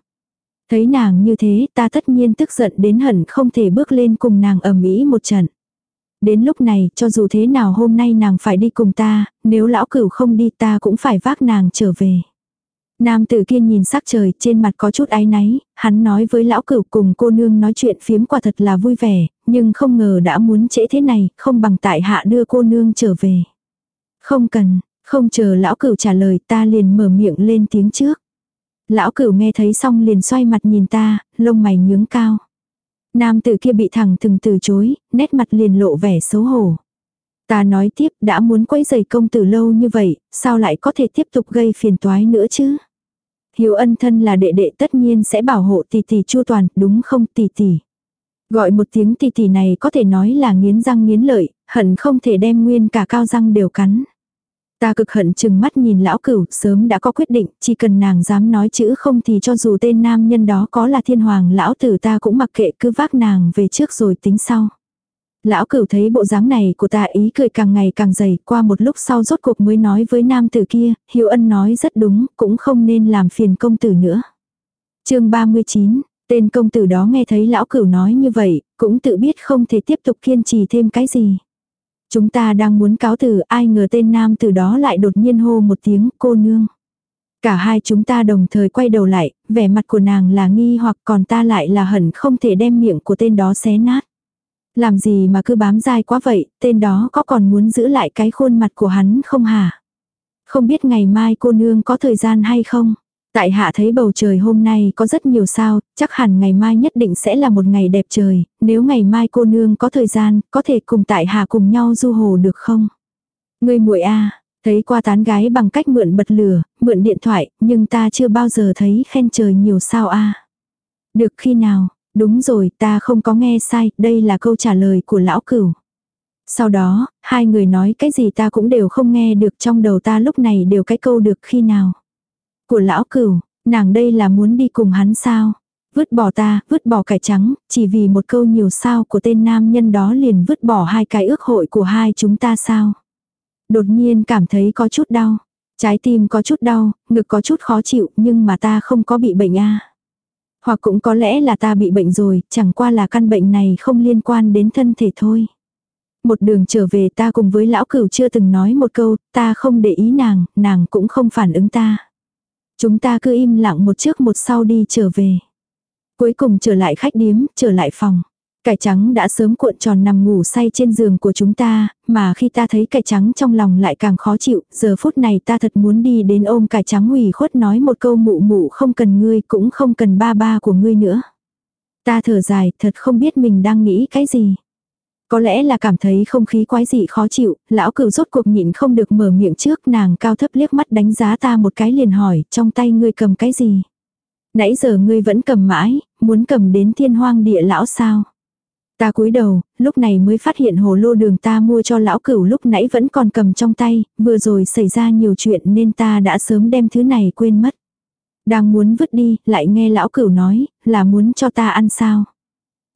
Thấy nàng như thế ta tất nhiên tức giận đến hận không thể bước lên cùng nàng ầm ĩ một trận. Đến lúc này cho dù thế nào hôm nay nàng phải đi cùng ta, nếu lão cửu không đi ta cũng phải vác nàng trở về. Nam tử kia nhìn sắc trời trên mặt có chút áy náy, hắn nói với lão cửu cùng cô nương nói chuyện phiếm quả thật là vui vẻ, nhưng không ngờ đã muốn trễ thế này, không bằng tại hạ đưa cô nương trở về. Không cần, không chờ lão cửu trả lời ta liền mở miệng lên tiếng trước. Lão cửu nghe thấy xong liền xoay mặt nhìn ta, lông mày nhướng cao. Nam tử kia bị thẳng thừng từ chối, nét mặt liền lộ vẻ xấu hổ. Ta nói tiếp đã muốn quấy giày công tử lâu như vậy, sao lại có thể tiếp tục gây phiền toái nữa chứ? Hiếu ân thân là đệ đệ tất nhiên sẽ bảo hộ tỷ tỷ chu toàn, đúng không tỷ tỷ? Gọi một tiếng tỷ tỷ này có thể nói là nghiến răng nghiến lợi, hận không thể đem nguyên cả cao răng đều cắn. Ta cực hận chừng mắt nhìn lão cửu, sớm đã có quyết định, chỉ cần nàng dám nói chữ không thì cho dù tên nam nhân đó có là thiên hoàng lão tử ta cũng mặc kệ cứ vác nàng về trước rồi tính sau. Lão cửu thấy bộ dáng này của ta ý cười càng ngày càng dày, qua một lúc sau rốt cuộc mới nói với nam tử kia, Hiếu Ân nói rất đúng, cũng không nên làm phiền công tử nữa. chương 39, tên công tử đó nghe thấy lão cửu nói như vậy, cũng tự biết không thể tiếp tục kiên trì thêm cái gì. Chúng ta đang muốn cáo từ, ai ngờ tên nam từ đó lại đột nhiên hô một tiếng cô nương. Cả hai chúng ta đồng thời quay đầu lại, vẻ mặt của nàng là nghi hoặc còn ta lại là hận không thể đem miệng của tên đó xé nát. Làm gì mà cứ bám dai quá vậy, tên đó có còn muốn giữ lại cái khuôn mặt của hắn không hả? Không biết ngày mai cô nương có thời gian hay không? Tại hạ thấy bầu trời hôm nay có rất nhiều sao, chắc hẳn ngày mai nhất định sẽ là một ngày đẹp trời, nếu ngày mai cô nương có thời gian, có thể cùng tại hạ cùng nhau du hồ được không? Người muội a thấy qua tán gái bằng cách mượn bật lửa, mượn điện thoại, nhưng ta chưa bao giờ thấy khen trời nhiều sao a Được khi nào, Đúng rồi, ta không có nghe sai, đây là câu trả lời của lão cửu. Sau đó, hai người nói cái gì ta cũng đều không nghe được trong đầu ta lúc này đều cái câu được khi nào. Của lão cửu, nàng đây là muốn đi cùng hắn sao? Vứt bỏ ta, vứt bỏ cải trắng, chỉ vì một câu nhiều sao của tên nam nhân đó liền vứt bỏ hai cái ước hội của hai chúng ta sao? Đột nhiên cảm thấy có chút đau. Trái tim có chút đau, ngực có chút khó chịu nhưng mà ta không có bị bệnh a hoặc cũng có lẽ là ta bị bệnh rồi, chẳng qua là căn bệnh này không liên quan đến thân thể thôi. Một đường trở về ta cùng với lão cửu chưa từng nói một câu, ta không để ý nàng, nàng cũng không phản ứng ta. Chúng ta cứ im lặng một trước một sau đi trở về. Cuối cùng trở lại khách điếm, trở lại phòng. Cải trắng đã sớm cuộn tròn nằm ngủ say trên giường của chúng ta, mà khi ta thấy cải trắng trong lòng lại càng khó chịu, giờ phút này ta thật muốn đi đến ôm cải trắng ủy khuất nói một câu mụ mụ không cần ngươi cũng không cần ba ba của ngươi nữa. Ta thở dài thật không biết mình đang nghĩ cái gì. Có lẽ là cảm thấy không khí quái dị khó chịu, lão cửu rốt cuộc nhịn không được mở miệng trước nàng cao thấp liếc mắt đánh giá ta một cái liền hỏi trong tay ngươi cầm cái gì. Nãy giờ ngươi vẫn cầm mãi, muốn cầm đến thiên hoang địa lão sao. Ta cúi đầu, lúc này mới phát hiện hồ lô đường ta mua cho lão cửu lúc nãy vẫn còn cầm trong tay, vừa rồi xảy ra nhiều chuyện nên ta đã sớm đem thứ này quên mất. Đang muốn vứt đi, lại nghe lão cửu nói, là muốn cho ta ăn sao.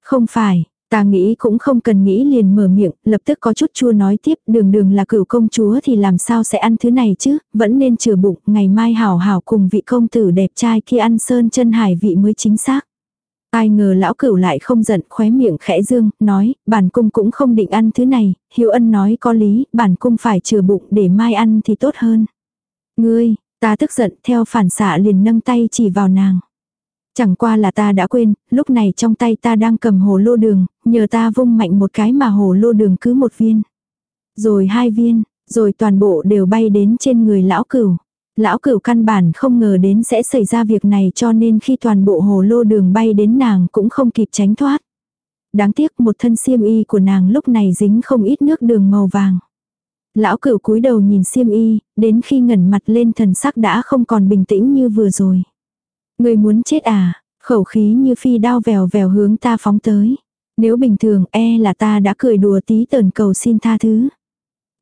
Không phải, ta nghĩ cũng không cần nghĩ liền mở miệng, lập tức có chút chua nói tiếp, đường đường là cửu công chúa thì làm sao sẽ ăn thứ này chứ, vẫn nên chừa bụng, ngày mai hảo hảo cùng vị công tử đẹp trai kia ăn sơn chân hải vị mới chính xác. Ai ngờ lão cửu lại không giận, khóe miệng khẽ dương, nói, bản cung cũng không định ăn thứ này, hiếu ân nói có lý, bản cung phải chừa bụng để mai ăn thì tốt hơn. Ngươi, ta tức giận theo phản xạ liền nâng tay chỉ vào nàng. Chẳng qua là ta đã quên, lúc này trong tay ta đang cầm hồ lô đường, nhờ ta vung mạnh một cái mà hồ lô đường cứ một viên. Rồi hai viên, rồi toàn bộ đều bay đến trên người lão cửu. Lão cửu căn bản không ngờ đến sẽ xảy ra việc này cho nên khi toàn bộ hồ lô đường bay đến nàng cũng không kịp tránh thoát. Đáng tiếc một thân xiêm y của nàng lúc này dính không ít nước đường màu vàng. Lão cửu cúi đầu nhìn xiêm y, đến khi ngẩn mặt lên thần sắc đã không còn bình tĩnh như vừa rồi. Người muốn chết à, Khẩu khí như phi đao vèo vèo hướng ta phóng tới. Nếu bình thường e là ta đã cười đùa tí tờn cầu xin tha thứ.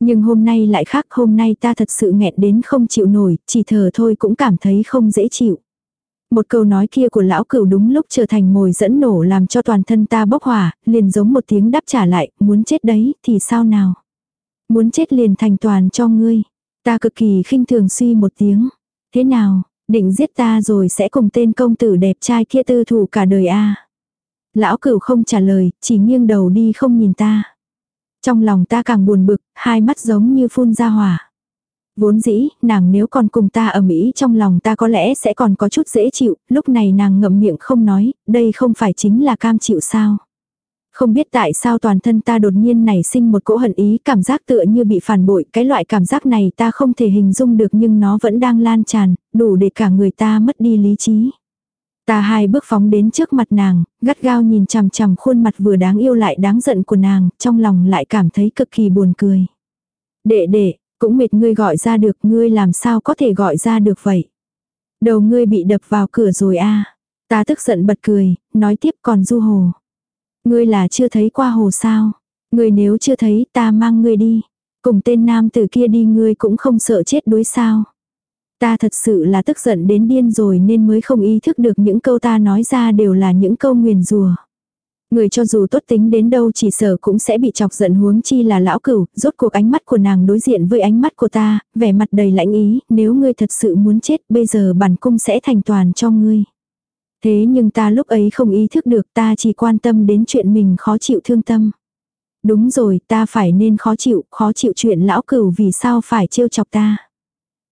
Nhưng hôm nay lại khác hôm nay ta thật sự nghẹn đến không chịu nổi, chỉ thở thôi cũng cảm thấy không dễ chịu. Một câu nói kia của lão cửu đúng lúc trở thành mồi dẫn nổ làm cho toàn thân ta bốc hỏa, liền giống một tiếng đáp trả lại, muốn chết đấy, thì sao nào? Muốn chết liền thành toàn cho ngươi. Ta cực kỳ khinh thường suy một tiếng. Thế nào, định giết ta rồi sẽ cùng tên công tử đẹp trai kia tư thủ cả đời a à? Lão cửu không trả lời, chỉ nghiêng đầu đi không nhìn ta. Trong lòng ta càng buồn bực, hai mắt giống như phun ra hỏa. Vốn dĩ, nàng nếu còn cùng ta ở Mỹ trong lòng ta có lẽ sẽ còn có chút dễ chịu, lúc này nàng ngậm miệng không nói, đây không phải chính là cam chịu sao. Không biết tại sao toàn thân ta đột nhiên nảy sinh một cỗ hận ý cảm giác tựa như bị phản bội, cái loại cảm giác này ta không thể hình dung được nhưng nó vẫn đang lan tràn, đủ để cả người ta mất đi lý trí. Ta hai bước phóng đến trước mặt nàng, gắt gao nhìn chằm chằm khuôn mặt vừa đáng yêu lại đáng giận của nàng, trong lòng lại cảm thấy cực kỳ buồn cười. Đệ đệ, cũng mệt ngươi gọi ra được, ngươi làm sao có thể gọi ra được vậy? Đầu ngươi bị đập vào cửa rồi a à. Ta tức giận bật cười, nói tiếp còn du hồ. Ngươi là chưa thấy qua hồ sao? Ngươi nếu chưa thấy ta mang ngươi đi. Cùng tên nam từ kia đi ngươi cũng không sợ chết đuối sao. Ta thật sự là tức giận đến điên rồi nên mới không ý thức được những câu ta nói ra đều là những câu nguyền rùa. Người cho dù tốt tính đến đâu chỉ sợ cũng sẽ bị chọc giận huống chi là lão cửu, rốt cuộc ánh mắt của nàng đối diện với ánh mắt của ta, vẻ mặt đầy lãnh ý, nếu ngươi thật sự muốn chết bây giờ bản cung sẽ thành toàn cho ngươi. Thế nhưng ta lúc ấy không ý thức được ta chỉ quan tâm đến chuyện mình khó chịu thương tâm. Đúng rồi, ta phải nên khó chịu, khó chịu chuyện lão cửu vì sao phải trêu chọc ta.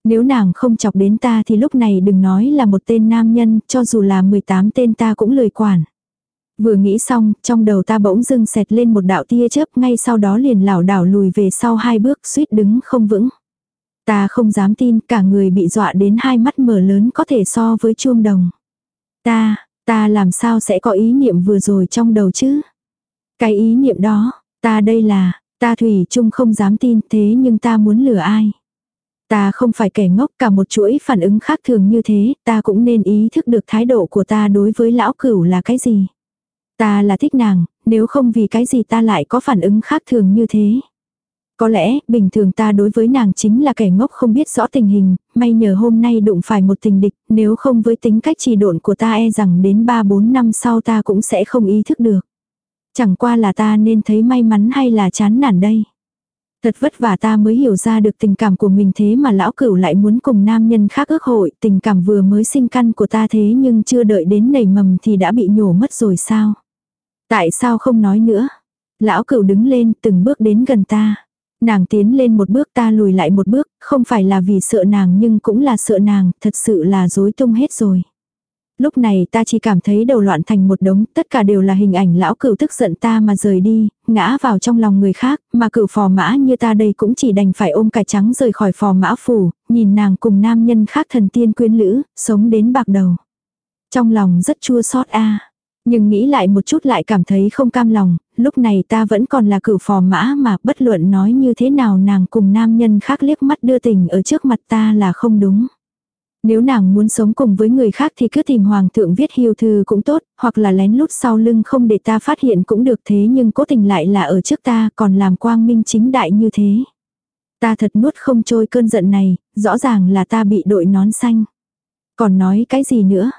Nếu nàng không chọc đến ta thì lúc này đừng nói là một tên nam nhân, cho dù là 18 tên ta cũng lười quản. Vừa nghĩ xong, trong đầu ta bỗng dưng xẹt lên một đạo tia chớp ngay sau đó liền lảo đảo lùi về sau hai bước suýt đứng không vững. Ta không dám tin cả người bị dọa đến hai mắt mở lớn có thể so với chuông đồng. Ta, ta làm sao sẽ có ý niệm vừa rồi trong đầu chứ? Cái ý niệm đó, ta đây là, ta thủy chung không dám tin thế nhưng ta muốn lừa ai? Ta không phải kẻ ngốc cả một chuỗi phản ứng khác thường như thế, ta cũng nên ý thức được thái độ của ta đối với lão cửu là cái gì. Ta là thích nàng, nếu không vì cái gì ta lại có phản ứng khác thường như thế. Có lẽ, bình thường ta đối với nàng chính là kẻ ngốc không biết rõ tình hình, may nhờ hôm nay đụng phải một tình địch, nếu không với tính cách trì độn của ta e rằng đến 3-4 năm sau ta cũng sẽ không ý thức được. Chẳng qua là ta nên thấy may mắn hay là chán nản đây. Thật vất vả ta mới hiểu ra được tình cảm của mình thế mà lão cửu lại muốn cùng nam nhân khác ước hội, tình cảm vừa mới sinh căn của ta thế nhưng chưa đợi đến nảy mầm thì đã bị nhổ mất rồi sao? Tại sao không nói nữa? Lão cửu đứng lên từng bước đến gần ta. Nàng tiến lên một bước ta lùi lại một bước, không phải là vì sợ nàng nhưng cũng là sợ nàng, thật sự là dối tung hết rồi. Lúc này ta chỉ cảm thấy đầu loạn thành một đống, tất cả đều là hình ảnh lão cửu tức giận ta mà rời đi, ngã vào trong lòng người khác, mà cửu phò mã như ta đây cũng chỉ đành phải ôm cải trắng rời khỏi phò mã phủ, nhìn nàng cùng nam nhân khác thần tiên quyến lữ, sống đến bạc đầu. Trong lòng rất chua xót a nhưng nghĩ lại một chút lại cảm thấy không cam lòng, lúc này ta vẫn còn là cửu phò mã mà bất luận nói như thế nào nàng cùng nam nhân khác liếc mắt đưa tình ở trước mặt ta là không đúng. Nếu nàng muốn sống cùng với người khác thì cứ tìm hoàng thượng viết hiêu thư cũng tốt, hoặc là lén lút sau lưng không để ta phát hiện cũng được thế nhưng cố tình lại là ở trước ta còn làm quang minh chính đại như thế. Ta thật nuốt không trôi cơn giận này, rõ ràng là ta bị đội nón xanh. Còn nói cái gì nữa?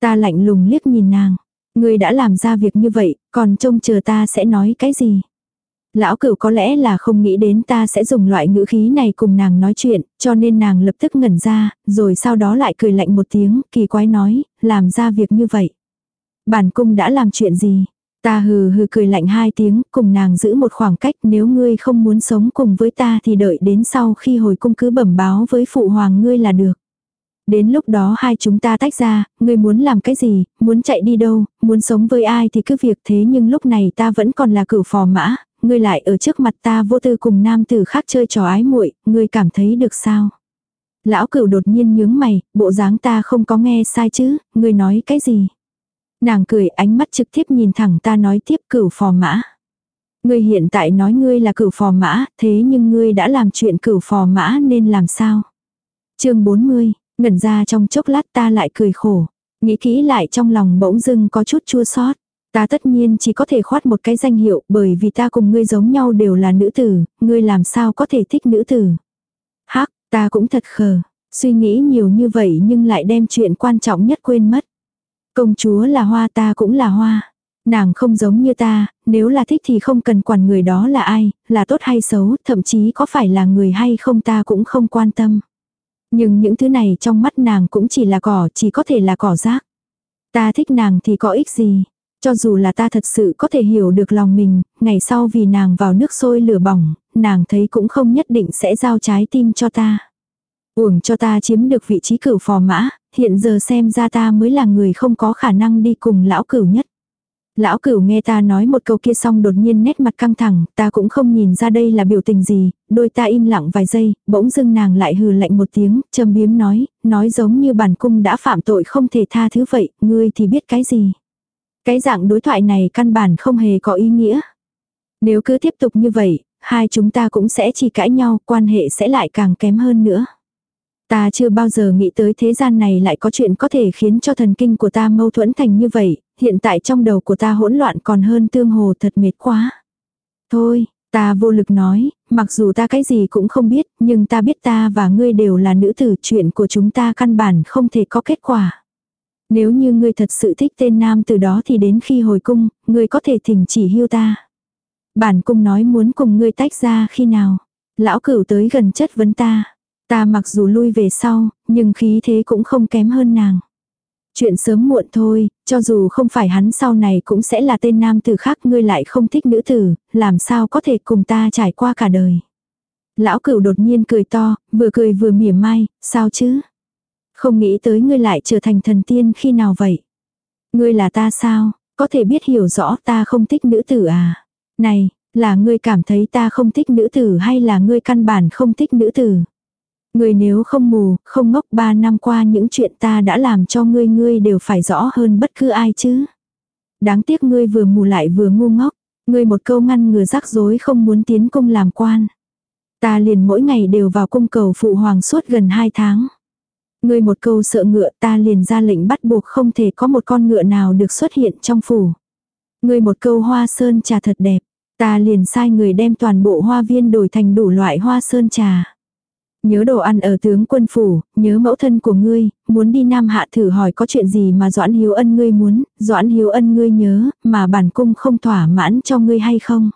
Ta lạnh lùng liếc nhìn nàng. Người đã làm ra việc như vậy, còn trông chờ ta sẽ nói cái gì? Lão cửu có lẽ là không nghĩ đến ta sẽ dùng loại ngữ khí này cùng nàng nói chuyện, cho nên nàng lập tức ngẩn ra, rồi sau đó lại cười lạnh một tiếng, kỳ quái nói, làm ra việc như vậy. Bản cung đã làm chuyện gì? Ta hừ hừ cười lạnh hai tiếng, cùng nàng giữ một khoảng cách nếu ngươi không muốn sống cùng với ta thì đợi đến sau khi hồi cung cứ bẩm báo với phụ hoàng ngươi là được. Đến lúc đó hai chúng ta tách ra, ngươi muốn làm cái gì, muốn chạy đi đâu, muốn sống với ai thì cứ việc thế nhưng lúc này ta vẫn còn là cửu phò mã, ngươi lại ở trước mặt ta vô tư cùng nam tử khác chơi trò ái muội, ngươi cảm thấy được sao? Lão cửu đột nhiên nhướng mày, bộ dáng ta không có nghe sai chứ, ngươi nói cái gì? Nàng cười ánh mắt trực tiếp nhìn thẳng ta nói tiếp cửu phò mã. Ngươi hiện tại nói ngươi là cửu phò mã, thế nhưng ngươi đã làm chuyện cửu phò mã nên làm sao? chương 40, ngẩn ra trong chốc lát ta lại cười khổ. Nghĩ kỹ lại trong lòng bỗng dưng có chút chua xót. Ta tất nhiên chỉ có thể khoát một cái danh hiệu bởi vì ta cùng ngươi giống nhau đều là nữ tử, ngươi làm sao có thể thích nữ tử. Hắc, ta cũng thật khờ, suy nghĩ nhiều như vậy nhưng lại đem chuyện quan trọng nhất quên mất. Công chúa là hoa ta cũng là hoa. Nàng không giống như ta, nếu là thích thì không cần quản người đó là ai, là tốt hay xấu, thậm chí có phải là người hay không ta cũng không quan tâm. Nhưng những thứ này trong mắt nàng cũng chỉ là cỏ, chỉ có thể là cỏ rác. Ta thích nàng thì có ích gì. Cho dù là ta thật sự có thể hiểu được lòng mình, ngày sau vì nàng vào nước sôi lửa bỏng, nàng thấy cũng không nhất định sẽ giao trái tim cho ta. Uổng cho ta chiếm được vị trí cửu phò mã, hiện giờ xem ra ta mới là người không có khả năng đi cùng lão cửu nhất. Lão cửu nghe ta nói một câu kia xong đột nhiên nét mặt căng thẳng, ta cũng không nhìn ra đây là biểu tình gì, đôi ta im lặng vài giây, bỗng dưng nàng lại hừ lạnh một tiếng, châm biếm nói, nói giống như bản cung đã phạm tội không thể tha thứ vậy, ngươi thì biết cái gì. Cái dạng đối thoại này căn bản không hề có ý nghĩa. Nếu cứ tiếp tục như vậy, hai chúng ta cũng sẽ chỉ cãi nhau, quan hệ sẽ lại càng kém hơn nữa. Ta chưa bao giờ nghĩ tới thế gian này lại có chuyện có thể khiến cho thần kinh của ta mâu thuẫn thành như vậy, hiện tại trong đầu của ta hỗn loạn còn hơn tương hồ thật mệt quá. Thôi, ta vô lực nói, mặc dù ta cái gì cũng không biết, nhưng ta biết ta và ngươi đều là nữ tử, chuyện của chúng ta căn bản không thể có kết quả. Nếu như ngươi thật sự thích tên nam từ đó thì đến khi hồi cung, ngươi có thể thỉnh chỉ hưu ta. Bản cung nói muốn cùng ngươi tách ra khi nào. Lão cửu tới gần chất vấn ta. Ta mặc dù lui về sau, nhưng khí thế cũng không kém hơn nàng. Chuyện sớm muộn thôi, cho dù không phải hắn sau này cũng sẽ là tên nam tử khác ngươi lại không thích nữ tử, làm sao có thể cùng ta trải qua cả đời. Lão cửu đột nhiên cười to, vừa cười vừa mỉa mai, sao chứ? Không nghĩ tới ngươi lại trở thành thần tiên khi nào vậy? Ngươi là ta sao? Có thể biết hiểu rõ ta không thích nữ tử à? Này, là ngươi cảm thấy ta không thích nữ tử hay là ngươi căn bản không thích nữ tử? Ngươi nếu không mù, không ngốc ba năm qua những chuyện ta đã làm cho ngươi ngươi đều phải rõ hơn bất cứ ai chứ. Đáng tiếc ngươi vừa mù lại vừa ngu ngốc. Ngươi một câu ngăn ngừa rắc rối không muốn tiến cung làm quan. Ta liền mỗi ngày đều vào cung cầu phụ hoàng suốt gần hai tháng. Ngươi một câu sợ ngựa ta liền ra lệnh bắt buộc không thể có một con ngựa nào được xuất hiện trong phủ. Ngươi một câu hoa sơn trà thật đẹp. Ta liền sai người đem toàn bộ hoa viên đổi thành đủ loại hoa sơn trà. Nhớ đồ ăn ở tướng quân phủ, nhớ mẫu thân của ngươi, muốn đi Nam Hạ thử hỏi có chuyện gì mà Doãn Hiếu Ân ngươi muốn, Doãn Hiếu Ân ngươi nhớ, mà bản cung không thỏa mãn cho ngươi hay không.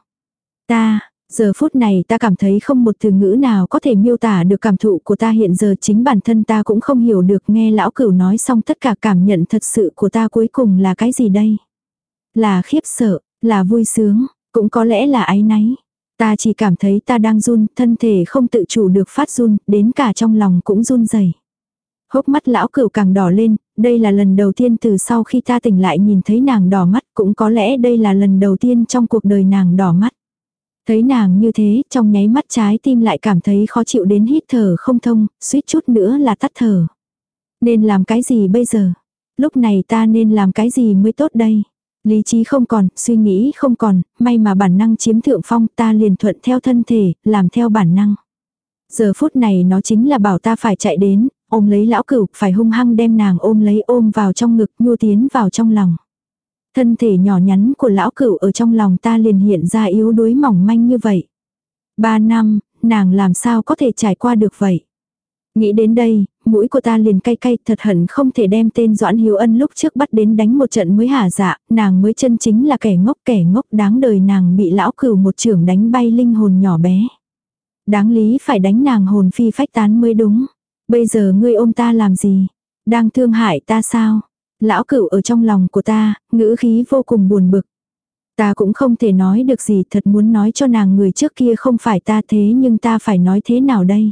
Ta, giờ phút này ta cảm thấy không một từ ngữ nào có thể miêu tả được cảm thụ của ta hiện giờ chính bản thân ta cũng không hiểu được nghe lão cửu nói xong tất cả cảm nhận thật sự của ta cuối cùng là cái gì đây. Là khiếp sợ, là vui sướng, cũng có lẽ là ái náy. Ta chỉ cảm thấy ta đang run, thân thể không tự chủ được phát run, đến cả trong lòng cũng run rẩy. Hốc mắt lão cửu càng đỏ lên, đây là lần đầu tiên từ sau khi ta tỉnh lại nhìn thấy nàng đỏ mắt, cũng có lẽ đây là lần đầu tiên trong cuộc đời nàng đỏ mắt. Thấy nàng như thế, trong nháy mắt trái tim lại cảm thấy khó chịu đến hít thở không thông, suýt chút nữa là tắt thở. Nên làm cái gì bây giờ? Lúc này ta nên làm cái gì mới tốt đây? Lý trí không còn, suy nghĩ không còn, may mà bản năng chiếm thượng phong ta liền thuận theo thân thể, làm theo bản năng. Giờ phút này nó chính là bảo ta phải chạy đến, ôm lấy lão cửu, phải hung hăng đem nàng ôm lấy ôm vào trong ngực, nhua tiến vào trong lòng. Thân thể nhỏ nhắn của lão cửu ở trong lòng ta liền hiện ra yếu đuối mỏng manh như vậy. Ba năm, nàng làm sao có thể trải qua được vậy? Nghĩ đến đây, mũi của ta liền cay cay thật hận không thể đem tên Doãn Hiếu Ân lúc trước bắt đến đánh một trận mới hả dạ, nàng mới chân chính là kẻ ngốc kẻ ngốc đáng đời nàng bị lão cửu một trưởng đánh bay linh hồn nhỏ bé. Đáng lý phải đánh nàng hồn phi phách tán mới đúng. Bây giờ ngươi ôm ta làm gì? Đang thương hại ta sao? Lão cửu ở trong lòng của ta, ngữ khí vô cùng buồn bực. Ta cũng không thể nói được gì thật muốn nói cho nàng người trước kia không phải ta thế nhưng ta phải nói thế nào đây?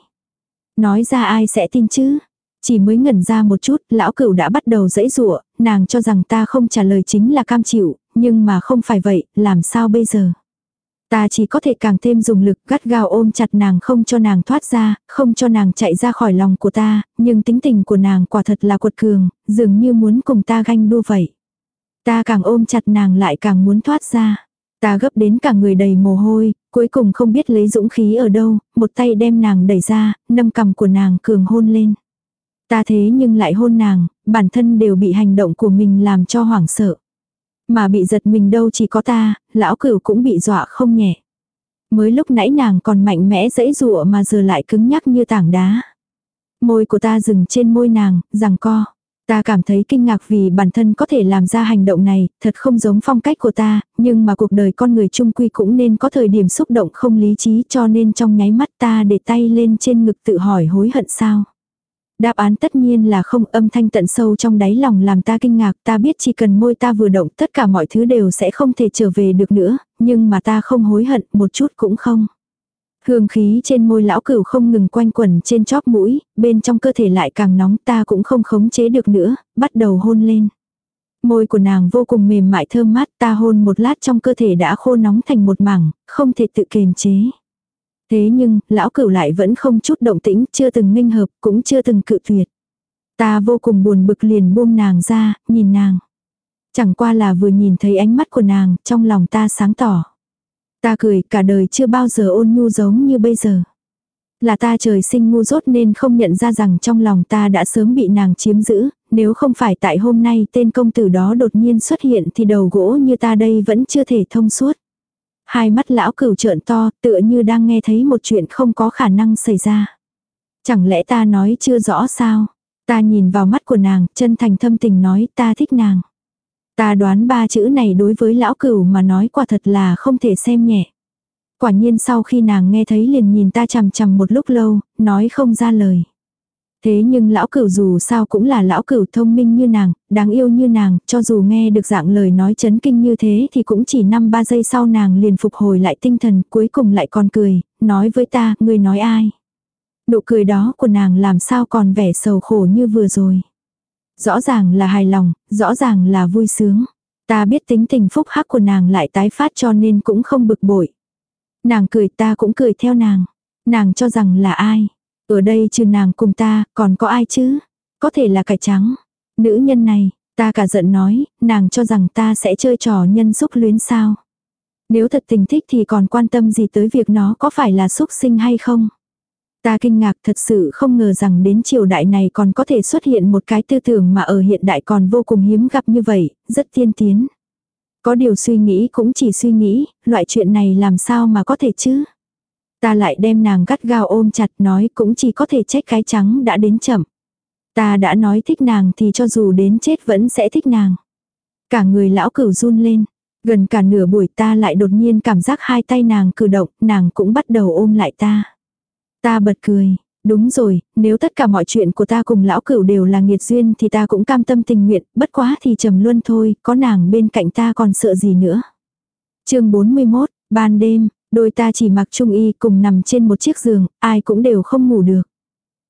Nói ra ai sẽ tin chứ? Chỉ mới ngẩn ra một chút, lão cửu đã bắt đầu dãy rụa, nàng cho rằng ta không trả lời chính là cam chịu, nhưng mà không phải vậy, làm sao bây giờ? Ta chỉ có thể càng thêm dùng lực gắt gao ôm chặt nàng không cho nàng thoát ra, không cho nàng chạy ra khỏi lòng của ta, nhưng tính tình của nàng quả thật là cuột cường, dường như muốn cùng ta ganh đua vậy. Ta càng ôm chặt nàng lại càng muốn thoát ra. Ta gấp đến cả người đầy mồ hôi, cuối cùng không biết lấy dũng khí ở đâu, một tay đem nàng đẩy ra, nâng cầm của nàng cường hôn lên. Ta thế nhưng lại hôn nàng, bản thân đều bị hành động của mình làm cho hoảng sợ. Mà bị giật mình đâu chỉ có ta, lão cửu cũng bị dọa không nhẹ. Mới lúc nãy nàng còn mạnh mẽ dẫy dụa mà giờ lại cứng nhắc như tảng đá. Môi của ta dừng trên môi nàng, rằng co. Ta cảm thấy kinh ngạc vì bản thân có thể làm ra hành động này, thật không giống phong cách của ta, nhưng mà cuộc đời con người chung quy cũng nên có thời điểm xúc động không lý trí cho nên trong nháy mắt ta để tay lên trên ngực tự hỏi hối hận sao. Đáp án tất nhiên là không âm thanh tận sâu trong đáy lòng làm ta kinh ngạc ta biết chỉ cần môi ta vừa động tất cả mọi thứ đều sẽ không thể trở về được nữa, nhưng mà ta không hối hận một chút cũng không. Hương khí trên môi lão cửu không ngừng quanh quẩn trên chóp mũi, bên trong cơ thể lại càng nóng ta cũng không khống chế được nữa, bắt đầu hôn lên. Môi của nàng vô cùng mềm mại thơm mát ta hôn một lát trong cơ thể đã khô nóng thành một mảng, không thể tự kiềm chế. Thế nhưng, lão cửu lại vẫn không chút động tĩnh, chưa từng nghênh hợp, cũng chưa từng cự tuyệt. Ta vô cùng buồn bực liền buông nàng ra, nhìn nàng. Chẳng qua là vừa nhìn thấy ánh mắt của nàng, trong lòng ta sáng tỏ. Ta cười, cả đời chưa bao giờ ôn nhu giống như bây giờ. Là ta trời sinh ngu dốt nên không nhận ra rằng trong lòng ta đã sớm bị nàng chiếm giữ, nếu không phải tại hôm nay tên công tử đó đột nhiên xuất hiện thì đầu gỗ như ta đây vẫn chưa thể thông suốt. Hai mắt lão cửu trợn to, tựa như đang nghe thấy một chuyện không có khả năng xảy ra. Chẳng lẽ ta nói chưa rõ sao? Ta nhìn vào mắt của nàng, chân thành thâm tình nói ta thích nàng. Ta đoán ba chữ này đối với lão cửu mà nói quả thật là không thể xem nhẹ. Quả nhiên sau khi nàng nghe thấy liền nhìn ta chằm chằm một lúc lâu, nói không ra lời. Thế nhưng lão cửu dù sao cũng là lão cửu thông minh như nàng, đáng yêu như nàng, cho dù nghe được dạng lời nói chấn kinh như thế thì cũng chỉ năm ba giây sau nàng liền phục hồi lại tinh thần, cuối cùng lại còn cười, nói với ta, người nói ai. Nụ cười đó của nàng làm sao còn vẻ sầu khổ như vừa rồi. Rõ ràng là hài lòng, rõ ràng là vui sướng. Ta biết tính tình phúc hắc của nàng lại tái phát cho nên cũng không bực bội. Nàng cười ta cũng cười theo nàng. Nàng cho rằng là ai. Ở đây trừ nàng cùng ta, còn có ai chứ? Có thể là cải trắng. Nữ nhân này, ta cả giận nói, nàng cho rằng ta sẽ chơi trò nhân xúc luyến sao. Nếu thật tình thích thì còn quan tâm gì tới việc nó có phải là xúc sinh hay không? Ta kinh ngạc thật sự không ngờ rằng đến triều đại này còn có thể xuất hiện một cái tư tưởng mà ở hiện đại còn vô cùng hiếm gặp như vậy, rất tiên tiến. Có điều suy nghĩ cũng chỉ suy nghĩ, loại chuyện này làm sao mà có thể chứ? Ta lại đem nàng gắt gao ôm chặt nói cũng chỉ có thể trách cái trắng đã đến chậm. Ta đã nói thích nàng thì cho dù đến chết vẫn sẽ thích nàng. Cả người lão cửu run lên. Gần cả nửa buổi ta lại đột nhiên cảm giác hai tay nàng cử động, nàng cũng bắt đầu ôm lại ta. Ta bật cười, đúng rồi, nếu tất cả mọi chuyện của ta cùng lão cửu đều là nghiệt duyên thì ta cũng cam tâm tình nguyện, bất quá thì trầm luân thôi, có nàng bên cạnh ta còn sợ gì nữa. chương 41, ban đêm, đôi ta chỉ mặc trung y cùng nằm trên một chiếc giường, ai cũng đều không ngủ được.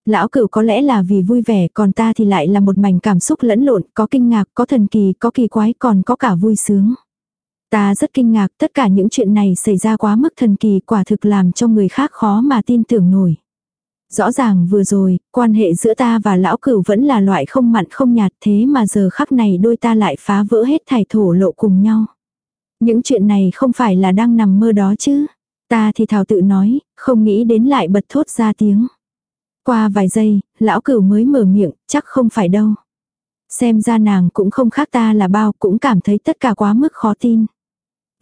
Lão cửu có lẽ là vì vui vẻ còn ta thì lại là một mảnh cảm xúc lẫn lộn, có kinh ngạc, có thần kỳ, có kỳ quái còn có cả vui sướng. Ta rất kinh ngạc tất cả những chuyện này xảy ra quá mức thần kỳ quả thực làm cho người khác khó mà tin tưởng nổi. Rõ ràng vừa rồi, quan hệ giữa ta và lão cửu vẫn là loại không mặn không nhạt thế mà giờ khắc này đôi ta lại phá vỡ hết thải thổ lộ cùng nhau. Những chuyện này không phải là đang nằm mơ đó chứ. Ta thì thảo tự nói, không nghĩ đến lại bật thốt ra tiếng. Qua vài giây, lão cửu mới mở miệng, chắc không phải đâu. Xem ra nàng cũng không khác ta là bao, cũng cảm thấy tất cả quá mức khó tin.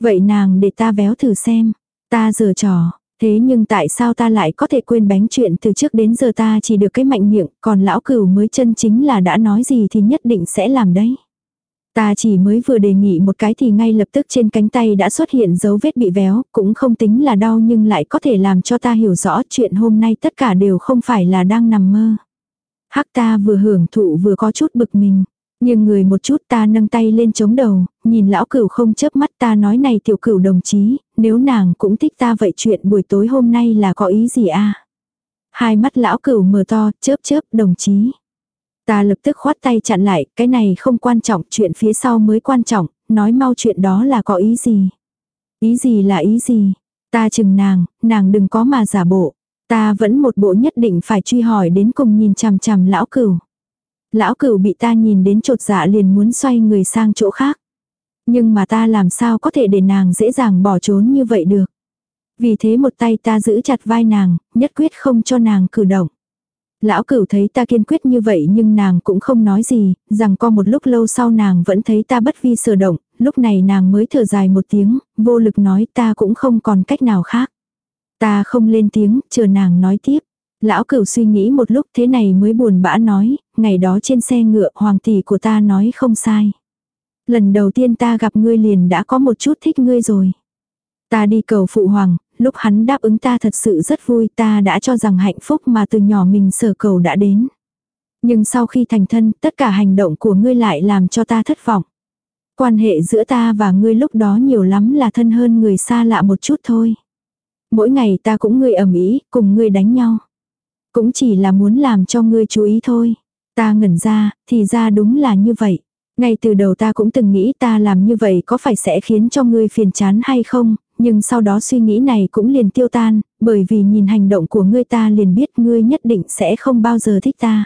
Vậy nàng để ta véo thử xem. Ta giờ trò, thế nhưng tại sao ta lại có thể quên bánh chuyện từ trước đến giờ ta chỉ được cái mạnh miệng, còn lão cửu mới chân chính là đã nói gì thì nhất định sẽ làm đấy. Ta chỉ mới vừa đề nghị một cái thì ngay lập tức trên cánh tay đã xuất hiện dấu vết bị véo, cũng không tính là đau nhưng lại có thể làm cho ta hiểu rõ chuyện hôm nay tất cả đều không phải là đang nằm mơ. Hắc ta vừa hưởng thụ vừa có chút bực mình. Nhưng người một chút ta nâng tay lên chống đầu, nhìn lão cửu không chớp mắt ta nói này tiểu cửu đồng chí, nếu nàng cũng thích ta vậy chuyện buổi tối hôm nay là có ý gì a Hai mắt lão cửu mở to, chớp chớp đồng chí. Ta lập tức khoát tay chặn lại, cái này không quan trọng, chuyện phía sau mới quan trọng, nói mau chuyện đó là có ý gì. Ý gì là ý gì? Ta chừng nàng, nàng đừng có mà giả bộ. Ta vẫn một bộ nhất định phải truy hỏi đến cùng nhìn chằm chằm lão cửu. Lão cửu bị ta nhìn đến trột dạ liền muốn xoay người sang chỗ khác. Nhưng mà ta làm sao có thể để nàng dễ dàng bỏ trốn như vậy được. Vì thế một tay ta giữ chặt vai nàng, nhất quyết không cho nàng cử động. Lão cửu thấy ta kiên quyết như vậy nhưng nàng cũng không nói gì, rằng có một lúc lâu sau nàng vẫn thấy ta bất vi sở động, lúc này nàng mới thở dài một tiếng, vô lực nói ta cũng không còn cách nào khác. Ta không lên tiếng, chờ nàng nói tiếp. Lão cửu suy nghĩ một lúc thế này mới buồn bã nói, ngày đó trên xe ngựa hoàng tỷ của ta nói không sai. Lần đầu tiên ta gặp ngươi liền đã có một chút thích ngươi rồi. Ta đi cầu phụ hoàng, lúc hắn đáp ứng ta thật sự rất vui ta đã cho rằng hạnh phúc mà từ nhỏ mình sở cầu đã đến. Nhưng sau khi thành thân, tất cả hành động của ngươi lại làm cho ta thất vọng. Quan hệ giữa ta và ngươi lúc đó nhiều lắm là thân hơn người xa lạ một chút thôi. Mỗi ngày ta cũng ngươi ẩm ý, cùng ngươi đánh nhau. Cũng chỉ là muốn làm cho ngươi chú ý thôi. Ta ngẩn ra, thì ra đúng là như vậy. Ngay từ đầu ta cũng từng nghĩ ta làm như vậy có phải sẽ khiến cho ngươi phiền chán hay không, nhưng sau đó suy nghĩ này cũng liền tiêu tan, bởi vì nhìn hành động của ngươi ta liền biết ngươi nhất định sẽ không bao giờ thích ta.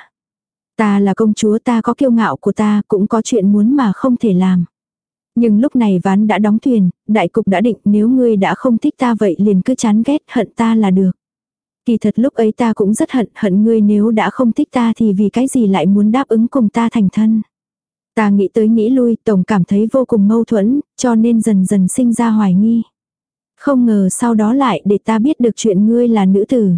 Ta là công chúa ta có kiêu ngạo của ta cũng có chuyện muốn mà không thể làm. Nhưng lúc này ván đã đóng thuyền, đại cục đã định nếu ngươi đã không thích ta vậy liền cứ chán ghét hận ta là được. Kỳ thật lúc ấy ta cũng rất hận, hận ngươi nếu đã không thích ta thì vì cái gì lại muốn đáp ứng cùng ta thành thân. Ta nghĩ tới nghĩ lui, tổng cảm thấy vô cùng mâu thuẫn, cho nên dần dần sinh ra hoài nghi. Không ngờ sau đó lại để ta biết được chuyện ngươi là nữ tử.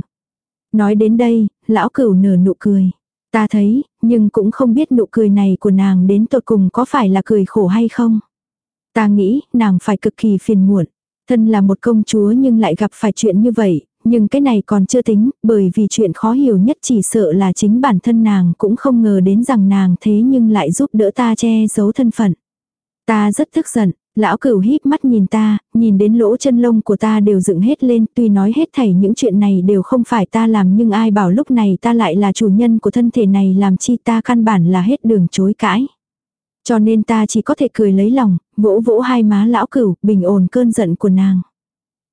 Nói đến đây, lão cửu nở nụ cười. Ta thấy, nhưng cũng không biết nụ cười này của nàng đến tột cùng có phải là cười khổ hay không. Ta nghĩ, nàng phải cực kỳ phiền muộn. Thân là một công chúa nhưng lại gặp phải chuyện như vậy, nhưng cái này còn chưa tính, bởi vì chuyện khó hiểu nhất chỉ sợ là chính bản thân nàng cũng không ngờ đến rằng nàng thế nhưng lại giúp đỡ ta che giấu thân phận. Ta rất tức giận, lão cửu híp mắt nhìn ta, nhìn đến lỗ chân lông của ta đều dựng hết lên, tuy nói hết thảy những chuyện này đều không phải ta làm nhưng ai bảo lúc này ta lại là chủ nhân của thân thể này làm chi ta căn bản là hết đường chối cãi. Cho nên ta chỉ có thể cười lấy lòng, vỗ vỗ hai má lão cửu, bình ổn cơn giận của nàng.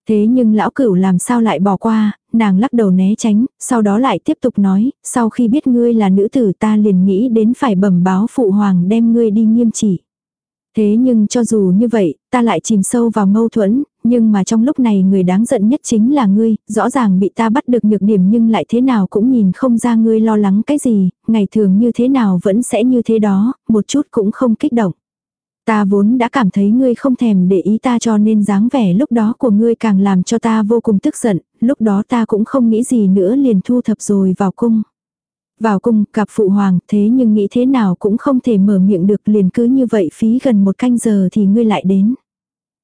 Thế nhưng lão cửu làm sao lại bỏ qua, nàng lắc đầu né tránh, sau đó lại tiếp tục nói, sau khi biết ngươi là nữ tử ta liền nghĩ đến phải bẩm báo phụ hoàng đem ngươi đi nghiêm trị. Thế nhưng cho dù như vậy, ta lại chìm sâu vào mâu thuẫn, nhưng mà trong lúc này người đáng giận nhất chính là ngươi, rõ ràng bị ta bắt được nhược điểm nhưng lại thế nào cũng nhìn không ra ngươi lo lắng cái gì, ngày thường như thế nào vẫn sẽ như thế đó, một chút cũng không kích động. Ta vốn đã cảm thấy ngươi không thèm để ý ta cho nên dáng vẻ lúc đó của ngươi càng làm cho ta vô cùng tức giận, lúc đó ta cũng không nghĩ gì nữa liền thu thập rồi vào cung. Vào cung gặp phụ hoàng thế nhưng nghĩ thế nào cũng không thể mở miệng được liền cứ như vậy phí gần một canh giờ thì ngươi lại đến.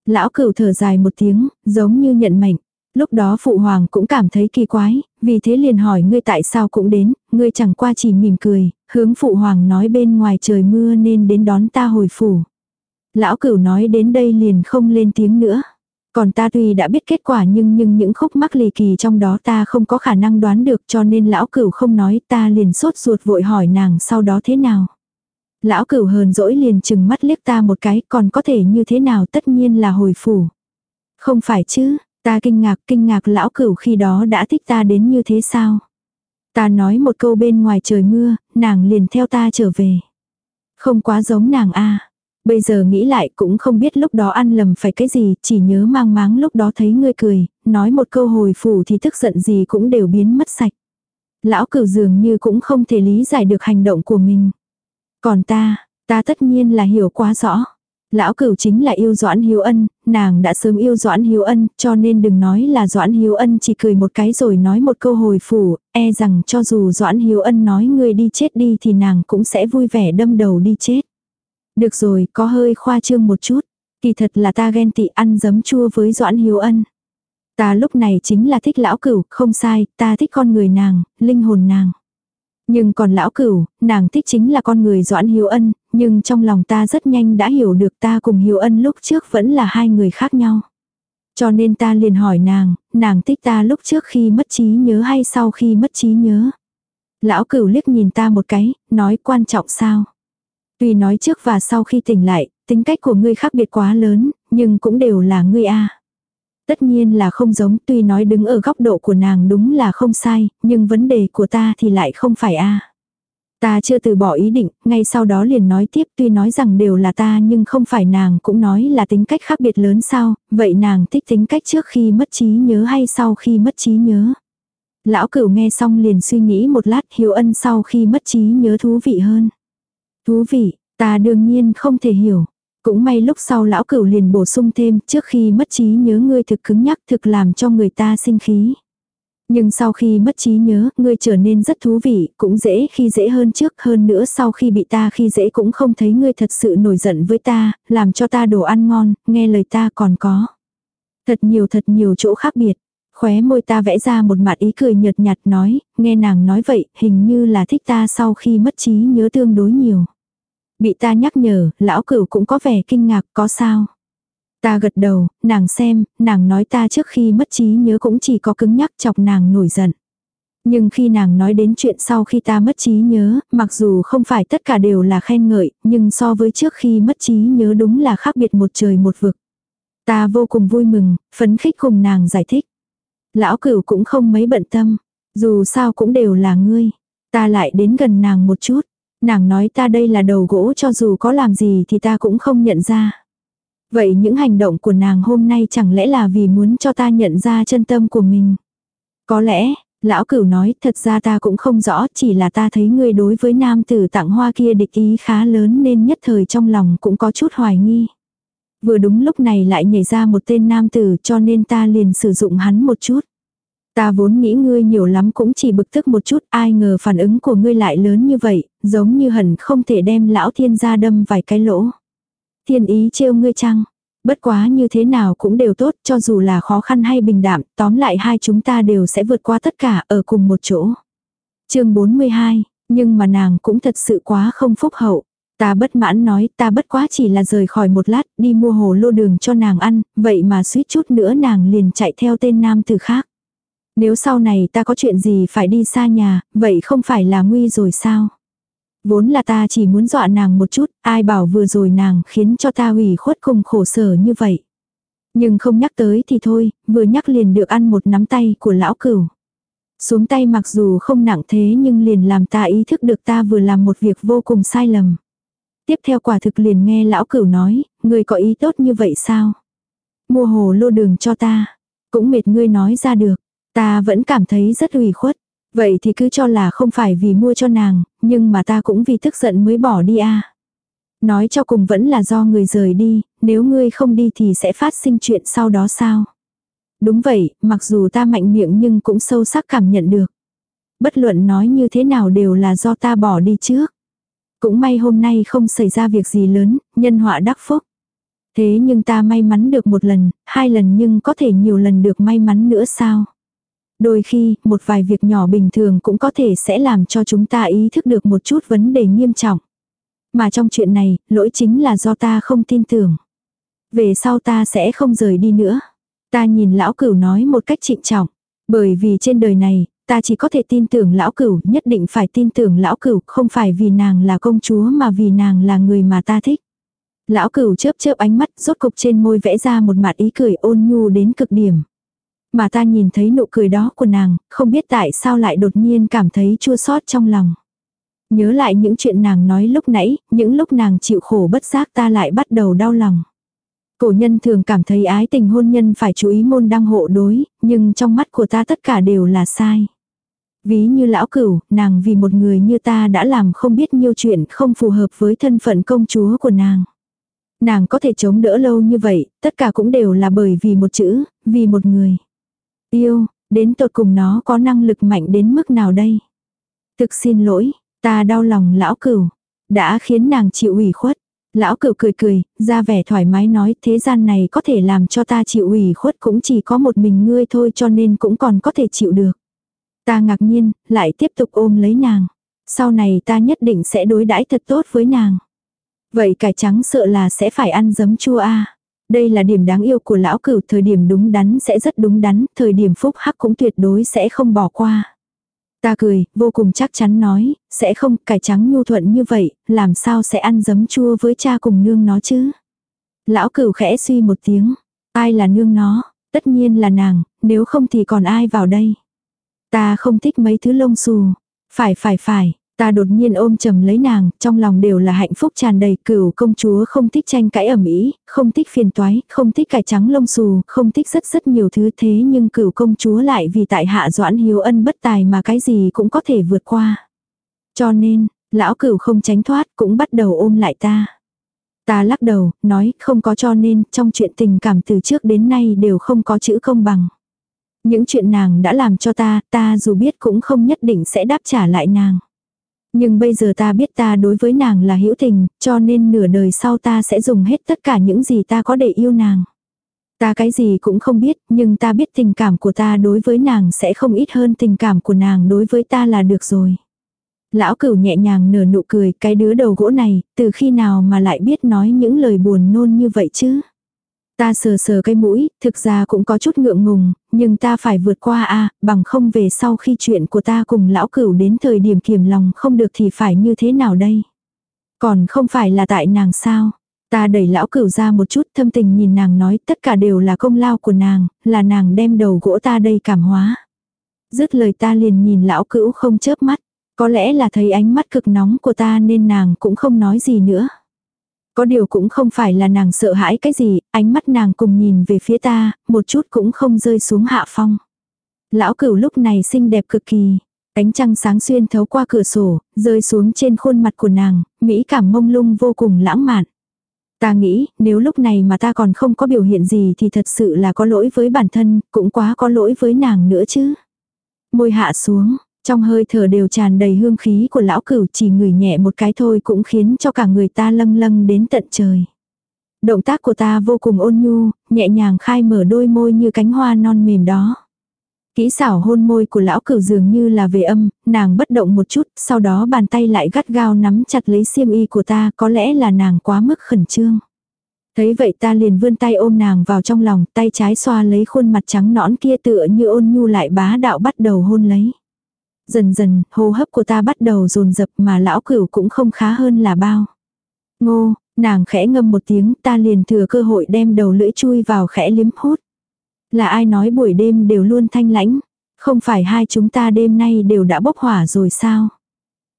Lão cửu thở dài một tiếng, giống như nhận mệnh. Lúc đó phụ hoàng cũng cảm thấy kỳ quái, vì thế liền hỏi ngươi tại sao cũng đến, ngươi chẳng qua chỉ mỉm cười, hướng phụ hoàng nói bên ngoài trời mưa nên đến đón ta hồi phủ. Lão cửu nói đến đây liền không lên tiếng nữa. Còn ta tuy đã biết kết quả nhưng nhưng những khúc mắc lì kỳ trong đó ta không có khả năng đoán được cho nên lão cửu không nói ta liền sốt ruột vội hỏi nàng sau đó thế nào. Lão cửu hờn dỗi liền chừng mắt liếc ta một cái còn có thể như thế nào tất nhiên là hồi phủ. Không phải chứ, ta kinh ngạc kinh ngạc lão cửu khi đó đã thích ta đến như thế sao. Ta nói một câu bên ngoài trời mưa, nàng liền theo ta trở về. Không quá giống nàng a Bây giờ nghĩ lại cũng không biết lúc đó ăn lầm phải cái gì, chỉ nhớ mang máng lúc đó thấy ngươi cười, nói một câu hồi phủ thì tức giận gì cũng đều biến mất sạch. Lão cửu dường như cũng không thể lý giải được hành động của mình. Còn ta, ta tất nhiên là hiểu quá rõ. Lão cửu chính là yêu Doãn Hiếu Ân, nàng đã sớm yêu Doãn Hiếu Ân, cho nên đừng nói là Doãn Hiếu Ân chỉ cười một cái rồi nói một câu hồi phủ, e rằng cho dù Doãn Hiếu Ân nói người đi chết đi thì nàng cũng sẽ vui vẻ đâm đầu đi chết. Được rồi, có hơi khoa trương một chút. Kỳ thật là ta ghen tị ăn giấm chua với Doãn Hiếu Ân. Ta lúc này chính là thích lão cửu, không sai, ta thích con người nàng, linh hồn nàng. Nhưng còn lão cửu, nàng thích chính là con người Doãn Hiếu Ân, nhưng trong lòng ta rất nhanh đã hiểu được ta cùng Hiếu Ân lúc trước vẫn là hai người khác nhau. Cho nên ta liền hỏi nàng, nàng thích ta lúc trước khi mất trí nhớ hay sau khi mất trí nhớ. Lão cửu liếc nhìn ta một cái, nói quan trọng sao. Tuy nói trước và sau khi tỉnh lại, tính cách của ngươi khác biệt quá lớn, nhưng cũng đều là ngươi a. Tất nhiên là không giống, tuy nói đứng ở góc độ của nàng đúng là không sai, nhưng vấn đề của ta thì lại không phải a. Ta chưa từ bỏ ý định, ngay sau đó liền nói tiếp tuy nói rằng đều là ta nhưng không phải nàng cũng nói là tính cách khác biệt lớn sao, vậy nàng thích tính cách trước khi mất trí nhớ hay sau khi mất trí nhớ. Lão cửu nghe xong liền suy nghĩ một lát hiếu ân sau khi mất trí nhớ thú vị hơn. Thú vị, ta đương nhiên không thể hiểu. Cũng may lúc sau lão cửu liền bổ sung thêm trước khi mất trí nhớ ngươi thực cứng nhắc thực làm cho người ta sinh khí. Nhưng sau khi mất trí nhớ, ngươi trở nên rất thú vị, cũng dễ khi dễ hơn trước, hơn nữa sau khi bị ta khi dễ cũng không thấy ngươi thật sự nổi giận với ta, làm cho ta đồ ăn ngon, nghe lời ta còn có. Thật nhiều thật nhiều chỗ khác biệt. Khóe môi ta vẽ ra một mặt ý cười nhợt nhạt nói, nghe nàng nói vậy, hình như là thích ta sau khi mất trí nhớ tương đối nhiều. Bị ta nhắc nhở, lão cửu cũng có vẻ kinh ngạc, có sao? Ta gật đầu, nàng xem, nàng nói ta trước khi mất trí nhớ cũng chỉ có cứng nhắc chọc nàng nổi giận. Nhưng khi nàng nói đến chuyện sau khi ta mất trí nhớ, mặc dù không phải tất cả đều là khen ngợi, nhưng so với trước khi mất trí nhớ đúng là khác biệt một trời một vực. Ta vô cùng vui mừng, phấn khích cùng nàng giải thích. Lão cửu cũng không mấy bận tâm, dù sao cũng đều là ngươi. Ta lại đến gần nàng một chút, nàng nói ta đây là đầu gỗ cho dù có làm gì thì ta cũng không nhận ra. Vậy những hành động của nàng hôm nay chẳng lẽ là vì muốn cho ta nhận ra chân tâm của mình? Có lẽ, lão cửu nói thật ra ta cũng không rõ chỉ là ta thấy người đối với nam tử tặng hoa kia địch ý khá lớn nên nhất thời trong lòng cũng có chút hoài nghi. Vừa đúng lúc này lại nhảy ra một tên nam tử cho nên ta liền sử dụng hắn một chút. Ta vốn nghĩ ngươi nhiều lắm cũng chỉ bực tức một chút, ai ngờ phản ứng của ngươi lại lớn như vậy, giống như hẳn không thể đem lão thiên gia đâm vài cái lỗ. Thiên ý trêu ngươi chăng? Bất quá như thế nào cũng đều tốt, cho dù là khó khăn hay bình đạm, tóm lại hai chúng ta đều sẽ vượt qua tất cả ở cùng một chỗ. chương 42, nhưng mà nàng cũng thật sự quá không phúc hậu. Ta bất mãn nói ta bất quá chỉ là rời khỏi một lát đi mua hồ lô đường cho nàng ăn, vậy mà suýt chút nữa nàng liền chạy theo tên nam từ khác. Nếu sau này ta có chuyện gì phải đi xa nhà, vậy không phải là nguy rồi sao? Vốn là ta chỉ muốn dọa nàng một chút, ai bảo vừa rồi nàng khiến cho ta ủy khuất cùng khổ sở như vậy. Nhưng không nhắc tới thì thôi, vừa nhắc liền được ăn một nắm tay của lão cửu. Xuống tay mặc dù không nặng thế nhưng liền làm ta ý thức được ta vừa làm một việc vô cùng sai lầm. Tiếp theo quả thực liền nghe lão cửu nói, người có ý tốt như vậy sao? Mua hồ lô đường cho ta. Cũng mệt ngươi nói ra được. Ta vẫn cảm thấy rất ủy khuất. Vậy thì cứ cho là không phải vì mua cho nàng, nhưng mà ta cũng vì tức giận mới bỏ đi a. Nói cho cùng vẫn là do người rời đi, nếu ngươi không đi thì sẽ phát sinh chuyện sau đó sao? Đúng vậy, mặc dù ta mạnh miệng nhưng cũng sâu sắc cảm nhận được. Bất luận nói như thế nào đều là do ta bỏ đi trước. Cũng may hôm nay không xảy ra việc gì lớn, nhân họa đắc phúc. Thế nhưng ta may mắn được một lần, hai lần nhưng có thể nhiều lần được may mắn nữa sao? Đôi khi, một vài việc nhỏ bình thường cũng có thể sẽ làm cho chúng ta ý thức được một chút vấn đề nghiêm trọng. Mà trong chuyện này, lỗi chính là do ta không tin tưởng. Về sau ta sẽ không rời đi nữa. Ta nhìn lão cửu nói một cách trịnh trọng. Bởi vì trên đời này, ta chỉ có thể tin tưởng lão cửu, nhất định phải tin tưởng lão cửu, không phải vì nàng là công chúa mà vì nàng là người mà ta thích. Lão cửu chớp chớp ánh mắt, rốt cục trên môi vẽ ra một mặt ý cười ôn nhu đến cực điểm. Mà ta nhìn thấy nụ cười đó của nàng, không biết tại sao lại đột nhiên cảm thấy chua xót trong lòng. Nhớ lại những chuyện nàng nói lúc nãy, những lúc nàng chịu khổ bất giác ta lại bắt đầu đau lòng. Cổ nhân thường cảm thấy ái tình hôn nhân phải chú ý môn đăng hộ đối, nhưng trong mắt của ta tất cả đều là sai. Ví như lão cửu, nàng vì một người như ta đã làm không biết nhiêu chuyện không phù hợp với thân phận công chúa của nàng. Nàng có thể chống đỡ lâu như vậy, tất cả cũng đều là bởi vì một chữ, vì một người. Yêu, đến tột cùng nó có năng lực mạnh đến mức nào đây? Thực xin lỗi, ta đau lòng lão cửu, đã khiến nàng chịu ủy khuất. Lão cửu cười cười, ra vẻ thoải mái nói thế gian này có thể làm cho ta chịu ủy khuất cũng chỉ có một mình ngươi thôi cho nên cũng còn có thể chịu được. Ta ngạc nhiên, lại tiếp tục ôm lấy nàng. Sau này ta nhất định sẽ đối đãi thật tốt với nàng. Vậy cải trắng sợ là sẽ phải ăn giấm chua a đây là điểm đáng yêu của lão cửu, thời điểm đúng đắn sẽ rất đúng đắn, thời điểm phúc hắc cũng tuyệt đối sẽ không bỏ qua. Ta cười, vô cùng chắc chắn nói, sẽ không, cải trắng nhu thuận như vậy, làm sao sẽ ăn giấm chua với cha cùng nương nó chứ. Lão cửu khẽ suy một tiếng, ai là nương nó, tất nhiên là nàng, nếu không thì còn ai vào đây. Ta không thích mấy thứ lông xù, phải phải phải, Ta đột nhiên ôm chầm lấy nàng, trong lòng đều là hạnh phúc tràn đầy, cửu công chúa không thích tranh cãi ẩm ý, không thích phiền toái, không thích cải trắng lông xù, không thích rất rất nhiều thứ thế nhưng cửu công chúa lại vì tại hạ doãn hiếu ân bất tài mà cái gì cũng có thể vượt qua. Cho nên, lão cửu không tránh thoát cũng bắt đầu ôm lại ta. Ta lắc đầu, nói không có cho nên trong chuyện tình cảm từ trước đến nay đều không có chữ công bằng. Những chuyện nàng đã làm cho ta, ta dù biết cũng không nhất định sẽ đáp trả lại nàng. Nhưng bây giờ ta biết ta đối với nàng là hữu tình, cho nên nửa đời sau ta sẽ dùng hết tất cả những gì ta có để yêu nàng. Ta cái gì cũng không biết, nhưng ta biết tình cảm của ta đối với nàng sẽ không ít hơn tình cảm của nàng đối với ta là được rồi. Lão cửu nhẹ nhàng nở nụ cười, cái đứa đầu gỗ này, từ khi nào mà lại biết nói những lời buồn nôn như vậy chứ? Ta sờ sờ cái mũi, thực ra cũng có chút ngượng ngùng, nhưng ta phải vượt qua a bằng không về sau khi chuyện của ta cùng lão cửu đến thời điểm kiềm lòng không được thì phải như thế nào đây? Còn không phải là tại nàng sao? Ta đẩy lão cửu ra một chút thâm tình nhìn nàng nói tất cả đều là công lao của nàng, là nàng đem đầu gỗ ta đây cảm hóa. Dứt lời ta liền nhìn lão cửu không chớp mắt. Có lẽ là thấy ánh mắt cực nóng của ta nên nàng cũng không nói gì nữa. Có điều cũng không phải là nàng sợ hãi cái gì, ánh mắt nàng cùng nhìn về phía ta, một chút cũng không rơi xuống hạ phong. Lão cửu lúc này xinh đẹp cực kỳ. Cánh trăng sáng xuyên thấu qua cửa sổ, rơi xuống trên khuôn mặt của nàng, mỹ cảm mông lung vô cùng lãng mạn. Ta nghĩ, nếu lúc này mà ta còn không có biểu hiện gì thì thật sự là có lỗi với bản thân, cũng quá có lỗi với nàng nữa chứ. Môi hạ xuống, trong hơi thở đều tràn đầy hương khí của lão cửu chỉ ngửi nhẹ một cái thôi cũng khiến cho cả người ta lâng lâng đến tận trời. Động tác của ta vô cùng ôn nhu, nhẹ nhàng khai mở đôi môi như cánh hoa non mềm đó. Kỹ xảo hôn môi của lão cửu dường như là về âm, nàng bất động một chút, sau đó bàn tay lại gắt gao nắm chặt lấy xiêm y của ta, có lẽ là nàng quá mức khẩn trương. Thấy vậy ta liền vươn tay ôm nàng vào trong lòng, tay trái xoa lấy khuôn mặt trắng nõn kia tựa như ôn nhu lại bá đạo bắt đầu hôn lấy. Dần dần, hô hấp của ta bắt đầu dồn dập mà lão cửu cũng không khá hơn là bao. Ngô, nàng khẽ ngâm một tiếng ta liền thừa cơ hội đem đầu lưỡi chui vào khẽ liếm hút. Là ai nói buổi đêm đều luôn thanh lãnh, không phải hai chúng ta đêm nay đều đã bốc hỏa rồi sao?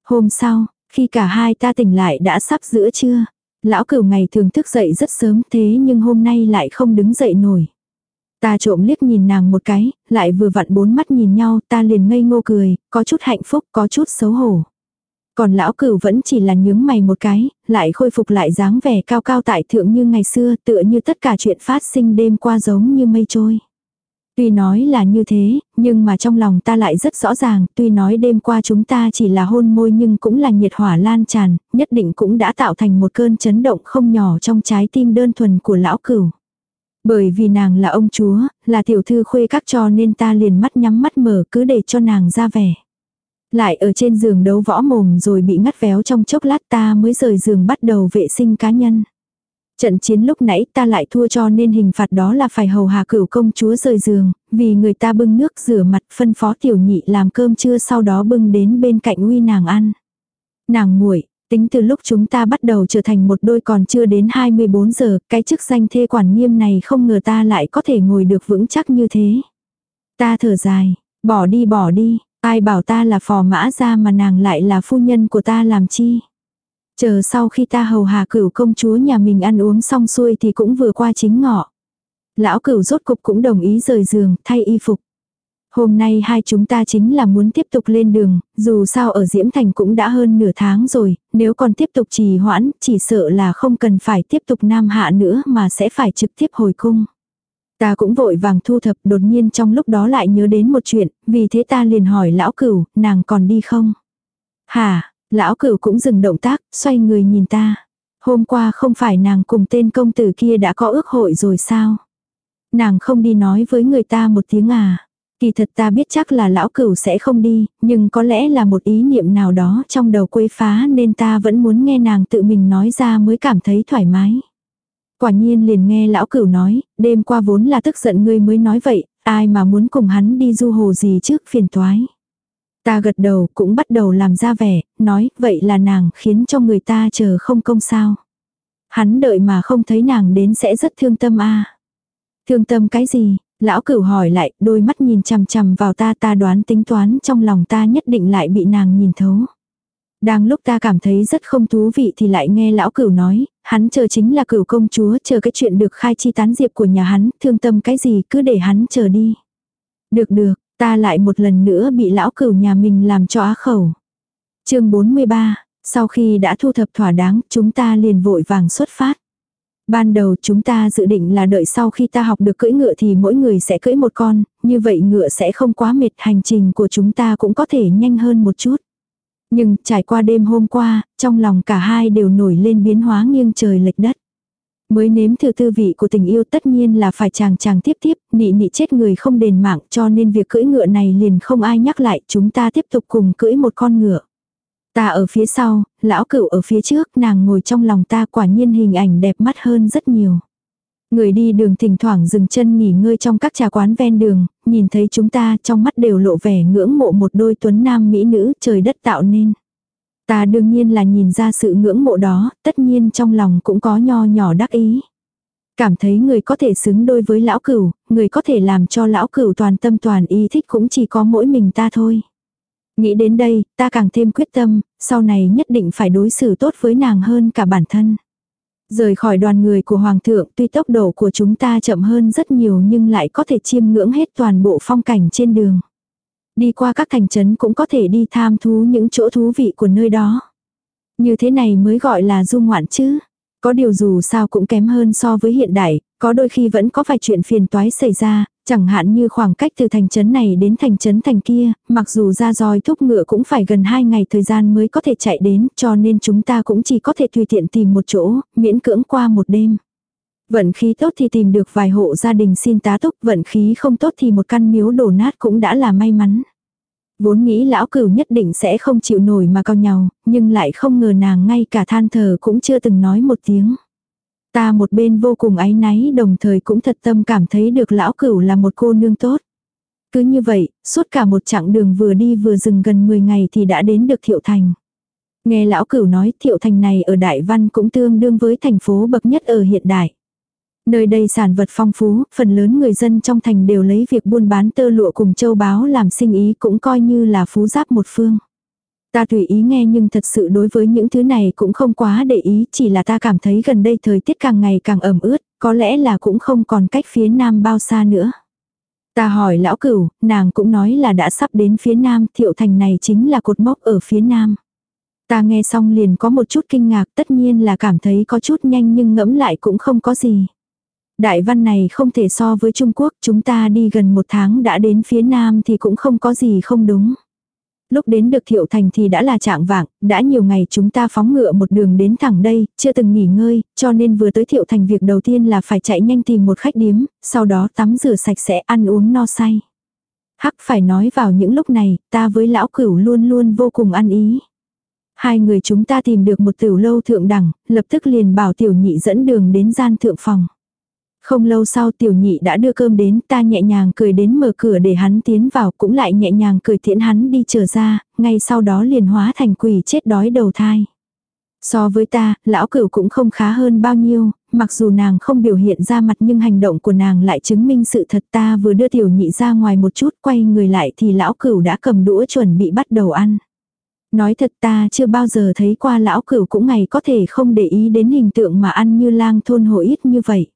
Hôm sau, khi cả hai ta tỉnh lại đã sắp giữa trưa. Lão cửu ngày thường thức dậy rất sớm thế nhưng hôm nay lại không đứng dậy nổi. Ta trộm liếc nhìn nàng một cái, lại vừa vặn bốn mắt nhìn nhau, ta liền ngây ngô cười, có chút hạnh phúc, có chút xấu hổ. Còn lão cửu vẫn chỉ là nhướng mày một cái, lại khôi phục lại dáng vẻ cao cao tại thượng như ngày xưa, tựa như tất cả chuyện phát sinh đêm qua giống như mây trôi. Tuy nói là như thế, nhưng mà trong lòng ta lại rất rõ ràng, tuy nói đêm qua chúng ta chỉ là hôn môi nhưng cũng là nhiệt hỏa lan tràn, nhất định cũng đã tạo thành một cơn chấn động không nhỏ trong trái tim đơn thuần của lão cửu. Bởi vì nàng là ông chúa, là tiểu thư khuê các cho nên ta liền mắt nhắm mắt mở cứ để cho nàng ra vẻ. Lại ở trên giường đấu võ mồm rồi bị ngắt véo trong chốc lát ta mới rời giường bắt đầu vệ sinh cá nhân. Trận chiến lúc nãy ta lại thua cho nên hình phạt đó là phải hầu hạ cửu công chúa rời giường, vì người ta bưng nước rửa mặt phân phó tiểu nhị làm cơm trưa sau đó bưng đến bên cạnh uy nàng ăn. Nàng nguội tính từ lúc chúng ta bắt đầu trở thành một đôi còn chưa đến 24 giờ, cái chức danh thê quản nghiêm này không ngờ ta lại có thể ngồi được vững chắc như thế. Ta thở dài, bỏ đi bỏ đi, ai bảo ta là phò mã ra mà nàng lại là phu nhân của ta làm chi. Chờ sau khi ta hầu hà cửu công chúa nhà mình ăn uống xong xuôi thì cũng vừa qua chính ngọ. Lão cửu rốt cục cũng đồng ý rời giường, thay y phục. Hôm nay hai chúng ta chính là muốn tiếp tục lên đường, dù sao ở Diễm Thành cũng đã hơn nửa tháng rồi, nếu còn tiếp tục trì hoãn, chỉ sợ là không cần phải tiếp tục nam hạ nữa mà sẽ phải trực tiếp hồi cung. Ta cũng vội vàng thu thập đột nhiên trong lúc đó lại nhớ đến một chuyện, vì thế ta liền hỏi lão cửu, nàng còn đi không? Hà, lão cửu cũng dừng động tác, xoay người nhìn ta. Hôm qua không phải nàng cùng tên công tử kia đã có ước hội rồi sao? Nàng không đi nói với người ta một tiếng à? Kỳ thật ta biết chắc là lão cửu sẽ không đi, nhưng có lẽ là một ý niệm nào đó trong đầu quấy phá nên ta vẫn muốn nghe nàng tự mình nói ra mới cảm thấy thoải mái. Quả nhiên liền nghe lão cửu nói, đêm qua vốn là tức giận ngươi mới nói vậy, ai mà muốn cùng hắn đi du hồ gì trước phiền toái. Ta gật đầu cũng bắt đầu làm ra vẻ, nói vậy là nàng khiến cho người ta chờ không công sao. Hắn đợi mà không thấy nàng đến sẽ rất thương tâm a Thương tâm cái gì, Lão cửu hỏi lại, đôi mắt nhìn chằm chằm vào ta ta đoán tính toán trong lòng ta nhất định lại bị nàng nhìn thấu. Đang lúc ta cảm thấy rất không thú vị thì lại nghe lão cửu nói, hắn chờ chính là cửu công chúa, chờ cái chuyện được khai chi tán diệp của nhà hắn, thương tâm cái gì cứ để hắn chờ đi. Được được, ta lại một lần nữa bị lão cửu nhà mình làm cho á khẩu. chương 43, sau khi đã thu thập thỏa đáng, chúng ta liền vội vàng xuất phát. Ban đầu chúng ta dự định là đợi sau khi ta học được cưỡi ngựa thì mỗi người sẽ cưỡi một con, như vậy ngựa sẽ không quá mệt hành trình của chúng ta cũng có thể nhanh hơn một chút. Nhưng trải qua đêm hôm qua, trong lòng cả hai đều nổi lên biến hóa nghiêng trời lệch đất. Mới nếm thử tư vị của tình yêu tất nhiên là phải chàng chàng tiếp tiếp, nị nị chết người không đền mạng cho nên việc cưỡi ngựa này liền không ai nhắc lại chúng ta tiếp tục cùng cưỡi một con ngựa. Ta ở phía sau, lão cửu ở phía trước, nàng ngồi trong lòng ta quả nhiên hình ảnh đẹp mắt hơn rất nhiều. Người đi đường thỉnh thoảng dừng chân nghỉ ngơi trong các trà quán ven đường, nhìn thấy chúng ta trong mắt đều lộ vẻ ngưỡng mộ một đôi tuấn nam mỹ nữ trời đất tạo nên. Ta đương nhiên là nhìn ra sự ngưỡng mộ đó, tất nhiên trong lòng cũng có nho nhỏ đắc ý. Cảm thấy người có thể xứng đôi với lão cửu, người có thể làm cho lão cửu toàn tâm toàn ý thích cũng chỉ có mỗi mình ta thôi. Nghĩ đến đây, ta càng thêm quyết tâm, sau này nhất định phải đối xử tốt với nàng hơn cả bản thân. Rời khỏi đoàn người của Hoàng thượng tuy tốc độ của chúng ta chậm hơn rất nhiều nhưng lại có thể chiêm ngưỡng hết toàn bộ phong cảnh trên đường. Đi qua các thành trấn cũng có thể đi tham thú những chỗ thú vị của nơi đó. Như thế này mới gọi là du ngoạn chứ. Có điều dù sao cũng kém hơn so với hiện đại, có đôi khi vẫn có vài chuyện phiền toái xảy ra, chẳng hạn như khoảng cách từ thành trấn này đến thành trấn thành kia, mặc dù ra roi thúc ngựa cũng phải gần 2 ngày thời gian mới có thể chạy đến, cho nên chúng ta cũng chỉ có thể tùy tiện tìm một chỗ, miễn cưỡng qua một đêm. Vận khí tốt thì tìm được vài hộ gia đình xin tá túc, vận khí không tốt thì một căn miếu đổ nát cũng đã là may mắn. Vốn nghĩ lão cửu nhất định sẽ không chịu nổi mà cao nhau, nhưng lại không ngờ nàng ngay cả than thở cũng chưa từng nói một tiếng. Ta một bên vô cùng áy náy đồng thời cũng thật tâm cảm thấy được lão cửu là một cô nương tốt. Cứ như vậy, suốt cả một chặng đường vừa đi vừa dừng gần 10 ngày thì đã đến được Thiệu Thành. Nghe lão cửu nói Thiệu Thành này ở Đại Văn cũng tương đương với thành phố bậc nhất ở hiện đại. Nơi đây sản vật phong phú, phần lớn người dân trong thành đều lấy việc buôn bán tơ lụa cùng châu báu làm sinh ý cũng coi như là phú giáp một phương. Ta tùy ý nghe nhưng thật sự đối với những thứ này cũng không quá để ý, chỉ là ta cảm thấy gần đây thời tiết càng ngày càng ẩm ướt, có lẽ là cũng không còn cách phía nam bao xa nữa. Ta hỏi lão cửu, nàng cũng nói là đã sắp đến phía nam, thiệu thành này chính là cột mốc ở phía nam. Ta nghe xong liền có một chút kinh ngạc, tất nhiên là cảm thấy có chút nhanh nhưng ngẫm lại cũng không có gì. Đại văn này không thể so với Trung Quốc, chúng ta đi gần một tháng đã đến phía nam thì cũng không có gì không đúng. Lúc đến được thiệu thành thì đã là trạng vạng, đã nhiều ngày chúng ta phóng ngựa một đường đến thẳng đây, chưa từng nghỉ ngơi, cho nên vừa tới thiệu thành việc đầu tiên là phải chạy nhanh tìm một khách điếm, sau đó tắm rửa sạch sẽ ăn uống no say. Hắc phải nói vào những lúc này, ta với lão cửu luôn luôn vô cùng ăn ý. Hai người chúng ta tìm được một tiểu lâu thượng đẳng, lập tức liền bảo tiểu nhị dẫn đường đến gian thượng phòng. Không lâu sau tiểu nhị đã đưa cơm đến ta nhẹ nhàng cười đến mở cửa để hắn tiến vào cũng lại nhẹ nhàng cười tiễn hắn đi trở ra, ngay sau đó liền hóa thành quỷ chết đói đầu thai. So với ta, lão cửu cũng không khá hơn bao nhiêu, mặc dù nàng không biểu hiện ra mặt nhưng hành động của nàng lại chứng minh sự thật ta vừa đưa tiểu nhị ra ngoài một chút quay người lại thì lão cửu đã cầm đũa chuẩn bị bắt đầu ăn. Nói thật ta chưa bao giờ thấy qua lão cửu cũng ngày có thể không để ý đến hình tượng mà ăn như lang thôn hồ ít như vậy.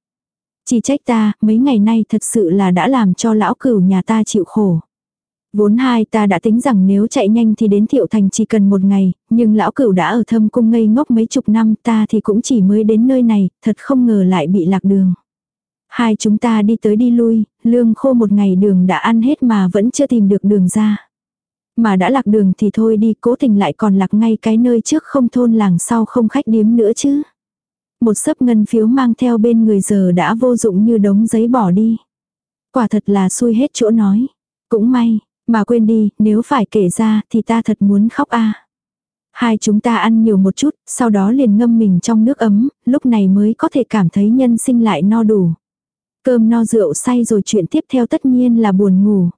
Chỉ trách ta, mấy ngày nay thật sự là đã làm cho lão cửu nhà ta chịu khổ. Vốn hai ta đã tính rằng nếu chạy nhanh thì đến thiệu thành chỉ cần một ngày, nhưng lão cửu đã ở thâm cung ngây ngốc mấy chục năm ta thì cũng chỉ mới đến nơi này, thật không ngờ lại bị lạc đường. Hai chúng ta đi tới đi lui, lương khô một ngày đường đã ăn hết mà vẫn chưa tìm được đường ra. Mà đã lạc đường thì thôi đi cố tình lại còn lạc ngay cái nơi trước không thôn làng sau không khách điếm nữa chứ một sấp ngân phiếu mang theo bên người giờ đã vô dụng như đống giấy bỏ đi. Quả thật là xui hết chỗ nói. Cũng may, mà quên đi, nếu phải kể ra thì ta thật muốn khóc a. Hai chúng ta ăn nhiều một chút, sau đó liền ngâm mình trong nước ấm, lúc này mới có thể cảm thấy nhân sinh lại no đủ. Cơm no rượu say rồi chuyện tiếp theo tất nhiên là buồn ngủ.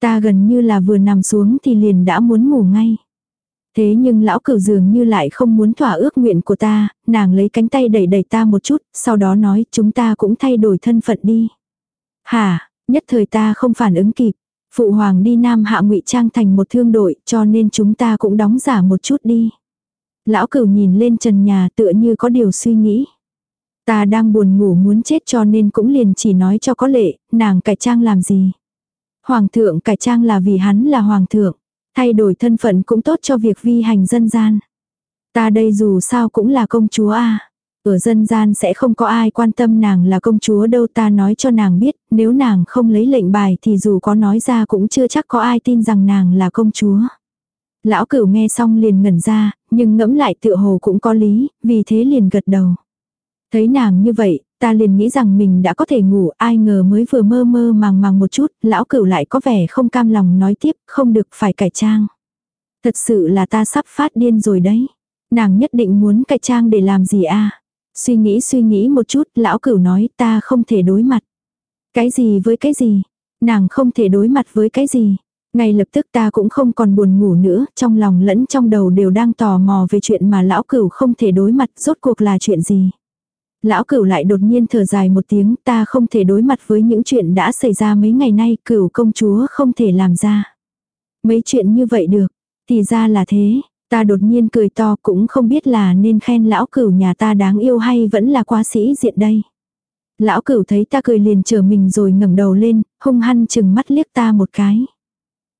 Ta gần như là vừa nằm xuống thì liền đã muốn ngủ ngay. Thế nhưng lão cửu dường như lại không muốn thỏa ước nguyện của ta, nàng lấy cánh tay đẩy đẩy ta một chút, sau đó nói chúng ta cũng thay đổi thân phận đi. Hả, nhất thời ta không phản ứng kịp. Phụ hoàng đi Nam Hạ ngụy trang thành một thương đội cho nên chúng ta cũng đóng giả một chút đi. Lão cửu nhìn lên trần nhà tựa như có điều suy nghĩ. Ta đang buồn ngủ muốn chết cho nên cũng liền chỉ nói cho có lệ, nàng cải trang làm gì. Hoàng thượng cải trang là vì hắn là hoàng thượng. Thay đổi thân phận cũng tốt cho việc vi hành dân gian. Ta đây dù sao cũng là công chúa a Ở dân gian sẽ không có ai quan tâm nàng là công chúa đâu ta nói cho nàng biết, nếu nàng không lấy lệnh bài thì dù có nói ra cũng chưa chắc có ai tin rằng nàng là công chúa. Lão cửu nghe xong liền ngẩn ra, nhưng ngẫm lại tựa hồ cũng có lý, vì thế liền gật đầu. Thấy nàng như vậy, ta liền nghĩ rằng mình đã có thể ngủ, ai ngờ mới vừa mơ mơ màng màng một chút, lão cửu lại có vẻ không cam lòng nói tiếp, không được phải cải trang. Thật sự là ta sắp phát điên rồi đấy. Nàng nhất định muốn cải trang để làm gì a Suy nghĩ suy nghĩ một chút, lão cửu nói ta không thể đối mặt. Cái gì với cái gì? Nàng không thể đối mặt với cái gì? Ngay lập tức ta cũng không còn buồn ngủ nữa, trong lòng lẫn trong đầu đều đang tò mò về chuyện mà lão cửu không thể đối mặt, rốt cuộc là chuyện gì. Lão cửu lại đột nhiên thở dài một tiếng, ta không thể đối mặt với những chuyện đã xảy ra mấy ngày nay, cửu công chúa không thể làm ra. Mấy chuyện như vậy được, thì ra là thế, ta đột nhiên cười to cũng không biết là nên khen lão cửu nhà ta đáng yêu hay vẫn là quá sĩ diện đây. Lão cửu thấy ta cười liền trở mình rồi ngẩng đầu lên, hung hăng chừng mắt liếc ta một cái.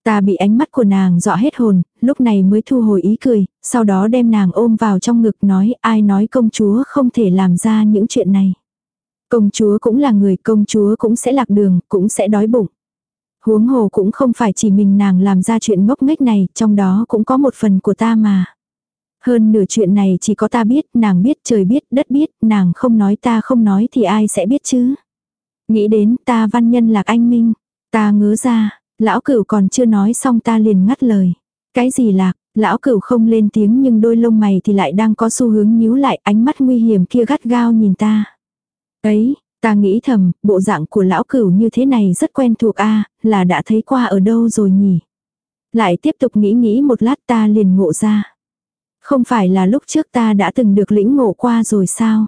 Ta bị ánh mắt của nàng dọa hết hồn, lúc này mới thu hồi ý cười, sau đó đem nàng ôm vào trong ngực nói ai nói công chúa không thể làm ra những chuyện này. Công chúa cũng là người, công chúa cũng sẽ lạc đường, cũng sẽ đói bụng. Huống hồ cũng không phải chỉ mình nàng làm ra chuyện ngốc nghếch này, trong đó cũng có một phần của ta mà. Hơn nửa chuyện này chỉ có ta biết, nàng biết, trời biết, đất biết, nàng không nói ta không nói thì ai sẽ biết chứ. Nghĩ đến ta văn nhân lạc anh minh, ta ngớ ra, Lão cửu còn chưa nói xong ta liền ngắt lời. Cái gì lạc, lão cửu không lên tiếng nhưng đôi lông mày thì lại đang có xu hướng nhíu lại ánh mắt nguy hiểm kia gắt gao nhìn ta. Ấy, ta nghĩ thầm, bộ dạng của lão cửu như thế này rất quen thuộc a là đã thấy qua ở đâu rồi nhỉ. Lại tiếp tục nghĩ nghĩ một lát ta liền ngộ ra. Không phải là lúc trước ta đã từng được lĩnh ngộ qua rồi sao?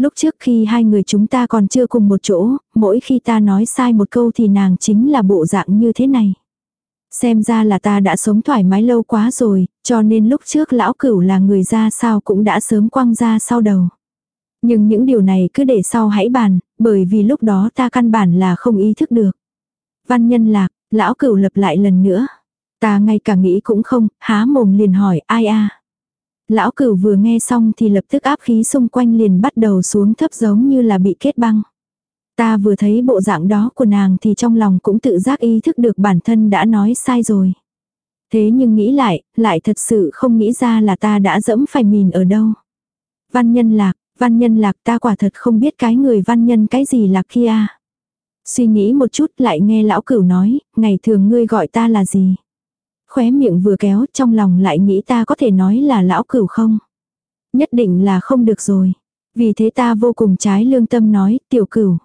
Lúc trước khi hai người chúng ta còn chưa cùng một chỗ, mỗi khi ta nói sai một câu thì nàng chính là bộ dạng như thế này. Xem ra là ta đã sống thoải mái lâu quá rồi, cho nên lúc trước lão cửu là người ra sao cũng đã sớm quăng ra sau đầu. Nhưng những điều này cứ để sau hãy bàn, bởi vì lúc đó ta căn bản là không ý thức được. Văn nhân lạc, lão cửu lập lại lần nữa. Ta ngay cả nghĩ cũng không, há mồm liền hỏi ai a Lão cửu vừa nghe xong thì lập tức áp khí xung quanh liền bắt đầu xuống thấp giống như là bị kết băng. Ta vừa thấy bộ dạng đó của nàng thì trong lòng cũng tự giác ý thức được bản thân đã nói sai rồi. Thế nhưng nghĩ lại, lại thật sự không nghĩ ra là ta đã dẫm phải mìn ở đâu. Văn nhân lạc, văn nhân lạc ta quả thật không biết cái người văn nhân cái gì lạc kia. Suy nghĩ một chút lại nghe lão cửu nói, ngày thường ngươi gọi ta là gì khóe miệng vừa kéo trong lòng lại nghĩ ta có thể nói là lão cửu không. Nhất định là không được rồi. Vì thế ta vô cùng trái lương tâm nói, tiểu cửu.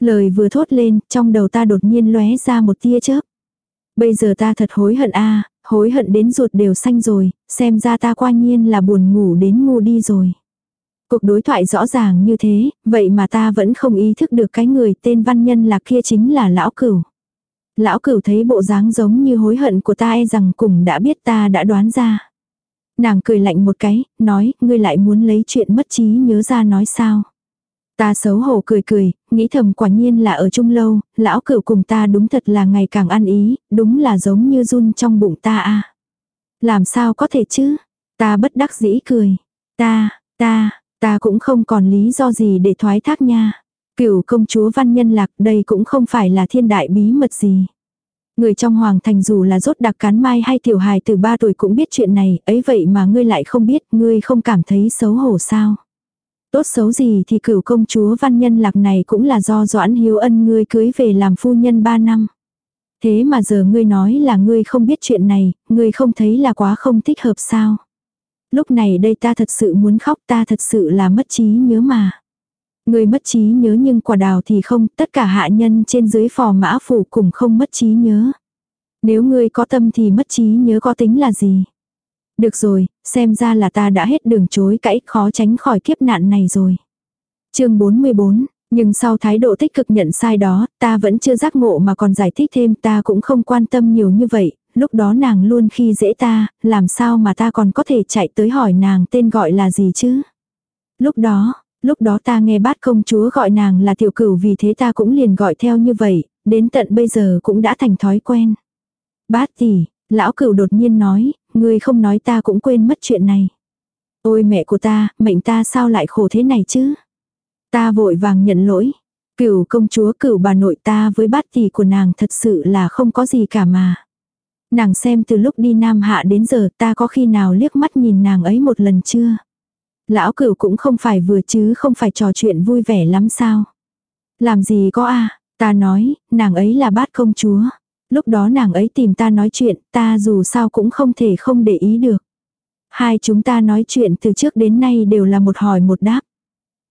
Lời vừa thốt lên, trong đầu ta đột nhiên lóe ra một tia chớp. Bây giờ ta thật hối hận a hối hận đến ruột đều xanh rồi, xem ra ta qua nhiên là buồn ngủ đến ngu đi rồi. Cuộc đối thoại rõ ràng như thế, vậy mà ta vẫn không ý thức được cái người tên văn nhân là kia chính là lão cửu. Lão cửu thấy bộ dáng giống như hối hận của ta e rằng cùng đã biết ta đã đoán ra. Nàng cười lạnh một cái, nói, ngươi lại muốn lấy chuyện mất trí nhớ ra nói sao. Ta xấu hổ cười cười, nghĩ thầm quả nhiên là ở chung lâu, lão cửu cùng ta đúng thật là ngày càng ăn ý, đúng là giống như run trong bụng ta à. Làm sao có thể chứ? Ta bất đắc dĩ cười. Ta, ta, ta cũng không còn lý do gì để thoái thác nha. Cửu công chúa văn nhân lạc đây cũng không phải là thiên đại bí mật gì. Người trong hoàng thành dù là rốt đặc cán mai hay tiểu hài từ ba tuổi cũng biết chuyện này, ấy vậy mà ngươi lại không biết, ngươi không cảm thấy xấu hổ sao. Tốt xấu gì thì cửu công chúa văn nhân lạc này cũng là do doãn hiếu ân ngươi cưới về làm phu nhân ba năm. Thế mà giờ ngươi nói là ngươi không biết chuyện này, ngươi không thấy là quá không thích hợp sao. Lúc này đây ta thật sự muốn khóc ta thật sự là mất trí nhớ mà. Người mất trí nhớ nhưng quả đào thì không, tất cả hạ nhân trên dưới phò mã phủ cùng không mất trí nhớ. Nếu ngươi có tâm thì mất trí nhớ có tính là gì? Được rồi, xem ra là ta đã hết đường chối cãi khó tránh khỏi kiếp nạn này rồi. chương 44, Nhưng sau thái độ tích cực nhận sai đó, ta vẫn chưa giác ngộ mà còn giải thích thêm ta cũng không quan tâm nhiều như vậy, lúc đó nàng luôn khi dễ ta, làm sao mà ta còn có thể chạy tới hỏi nàng tên gọi là gì chứ. Lúc đó, lúc đó ta nghe bát công chúa gọi nàng là tiểu cửu vì thế ta cũng liền gọi theo như vậy, đến tận bây giờ cũng đã thành thói quen. Bát tỷ, lão cửu đột nhiên nói, ngươi không nói ta cũng quên mất chuyện này. Ôi mẹ của ta, mệnh ta sao lại khổ thế này chứ? Ta vội vàng nhận lỗi. Cửu công chúa cửu bà nội ta với bát tỷ của nàng thật sự là không có gì cả mà. Nàng xem từ lúc đi Nam Hạ đến giờ ta có khi nào liếc mắt nhìn nàng ấy một lần chưa? Lão cửu cũng không phải vừa chứ không phải trò chuyện vui vẻ lắm sao? Làm gì có a ta nói, nàng ấy là bát công chúa. Lúc đó nàng ấy tìm ta nói chuyện, ta dù sao cũng không thể không để ý được. Hai chúng ta nói chuyện từ trước đến nay đều là một hỏi một đáp.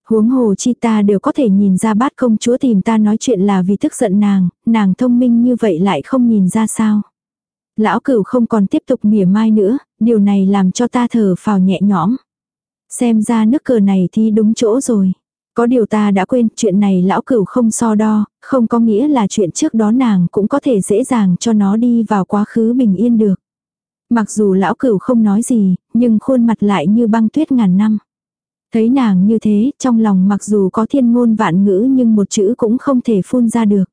Huống hồ chi ta đều có thể nhìn ra bát công chúa tìm ta nói chuyện là vì tức giận nàng, nàng thông minh như vậy lại không nhìn ra sao. Lão cửu không còn tiếp tục mỉa mai nữa, điều này làm cho ta thở phào nhẹ nhõm. Xem ra nước cờ này thì đúng chỗ rồi. Có điều ta đã quên, chuyện này lão cửu không so đo, không có nghĩa là chuyện trước đó nàng cũng có thể dễ dàng cho nó đi vào quá khứ bình yên được. Mặc dù lão cửu không nói gì, nhưng khuôn mặt lại như băng tuyết ngàn năm. Thấy nàng như thế, trong lòng mặc dù có thiên ngôn vạn ngữ nhưng một chữ cũng không thể phun ra được.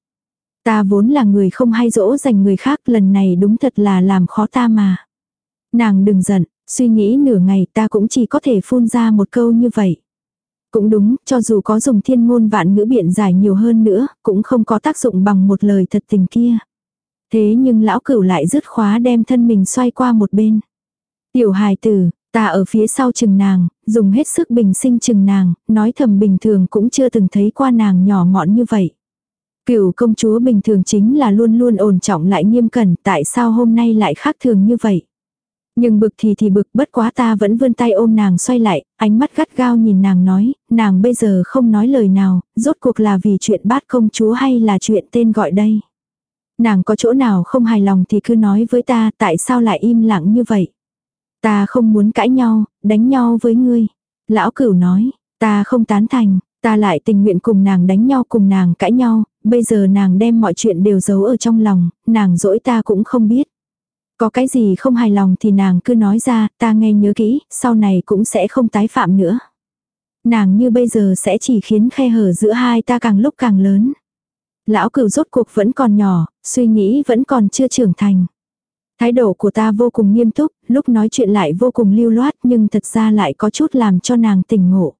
Ta vốn là người không hay dỗ dành người khác lần này đúng thật là làm khó ta mà. Nàng đừng giận, suy nghĩ nửa ngày ta cũng chỉ có thể phun ra một câu như vậy. Cũng đúng, cho dù có dùng thiên ngôn vạn ngữ biện giải nhiều hơn nữa, cũng không có tác dụng bằng một lời thật tình kia. Thế nhưng lão cửu lại dứt khóa đem thân mình xoay qua một bên. Tiểu hài tử, ta ở phía sau chừng nàng, dùng hết sức bình sinh chừng nàng, nói thầm bình thường cũng chưa từng thấy qua nàng nhỏ mọn như vậy. Cửu công chúa bình thường chính là luôn luôn ổn trọng lại nghiêm cẩn, tại sao hôm nay lại khác thường như vậy? Nhưng bực thì thì bực bất quá ta vẫn vươn tay ôm nàng xoay lại, ánh mắt gắt gao nhìn nàng nói, nàng bây giờ không nói lời nào, rốt cuộc là vì chuyện bát công chúa hay là chuyện tên gọi đây. Nàng có chỗ nào không hài lòng thì cứ nói với ta tại sao lại im lặng như vậy. Ta không muốn cãi nhau, đánh nhau với ngươi. Lão cửu nói, ta không tán thành, ta lại tình nguyện cùng nàng đánh nhau cùng nàng cãi nhau, bây giờ nàng đem mọi chuyện đều giấu ở trong lòng, nàng dỗi ta cũng không biết. Có cái gì không hài lòng thì nàng cứ nói ra, ta nghe nhớ kỹ, sau này cũng sẽ không tái phạm nữa. Nàng như bây giờ sẽ chỉ khiến khe hở giữa hai ta càng lúc càng lớn. Lão cửu rốt cuộc vẫn còn nhỏ, suy nghĩ vẫn còn chưa trưởng thành. Thái độ của ta vô cùng nghiêm túc, lúc nói chuyện lại vô cùng lưu loát nhưng thật ra lại có chút làm cho nàng tỉnh ngộ.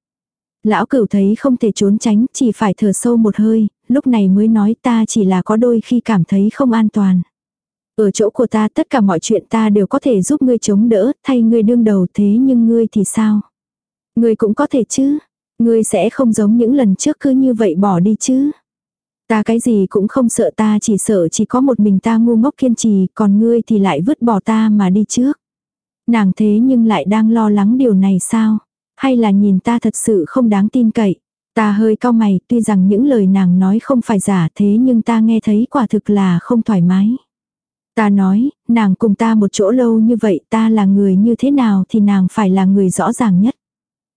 Lão cửu thấy không thể trốn tránh, chỉ phải thở sâu một hơi, lúc này mới nói ta chỉ là có đôi khi cảm thấy không an toàn. Ở chỗ của ta tất cả mọi chuyện ta đều có thể giúp ngươi chống đỡ, thay ngươi đương đầu thế nhưng ngươi thì sao? Ngươi cũng có thể chứ? Ngươi sẽ không giống những lần trước cứ như vậy bỏ đi chứ? Ta cái gì cũng không sợ ta chỉ sợ chỉ có một mình ta ngu ngốc kiên trì, còn ngươi thì lại vứt bỏ ta mà đi trước. Nàng thế nhưng lại đang lo lắng điều này sao? Hay là nhìn ta thật sự không đáng tin cậy? Ta hơi cao mày, tuy rằng những lời nàng nói không phải giả thế nhưng ta nghe thấy quả thực là không thoải mái. Ta nói, nàng cùng ta một chỗ lâu như vậy ta là người như thế nào thì nàng phải là người rõ ràng nhất.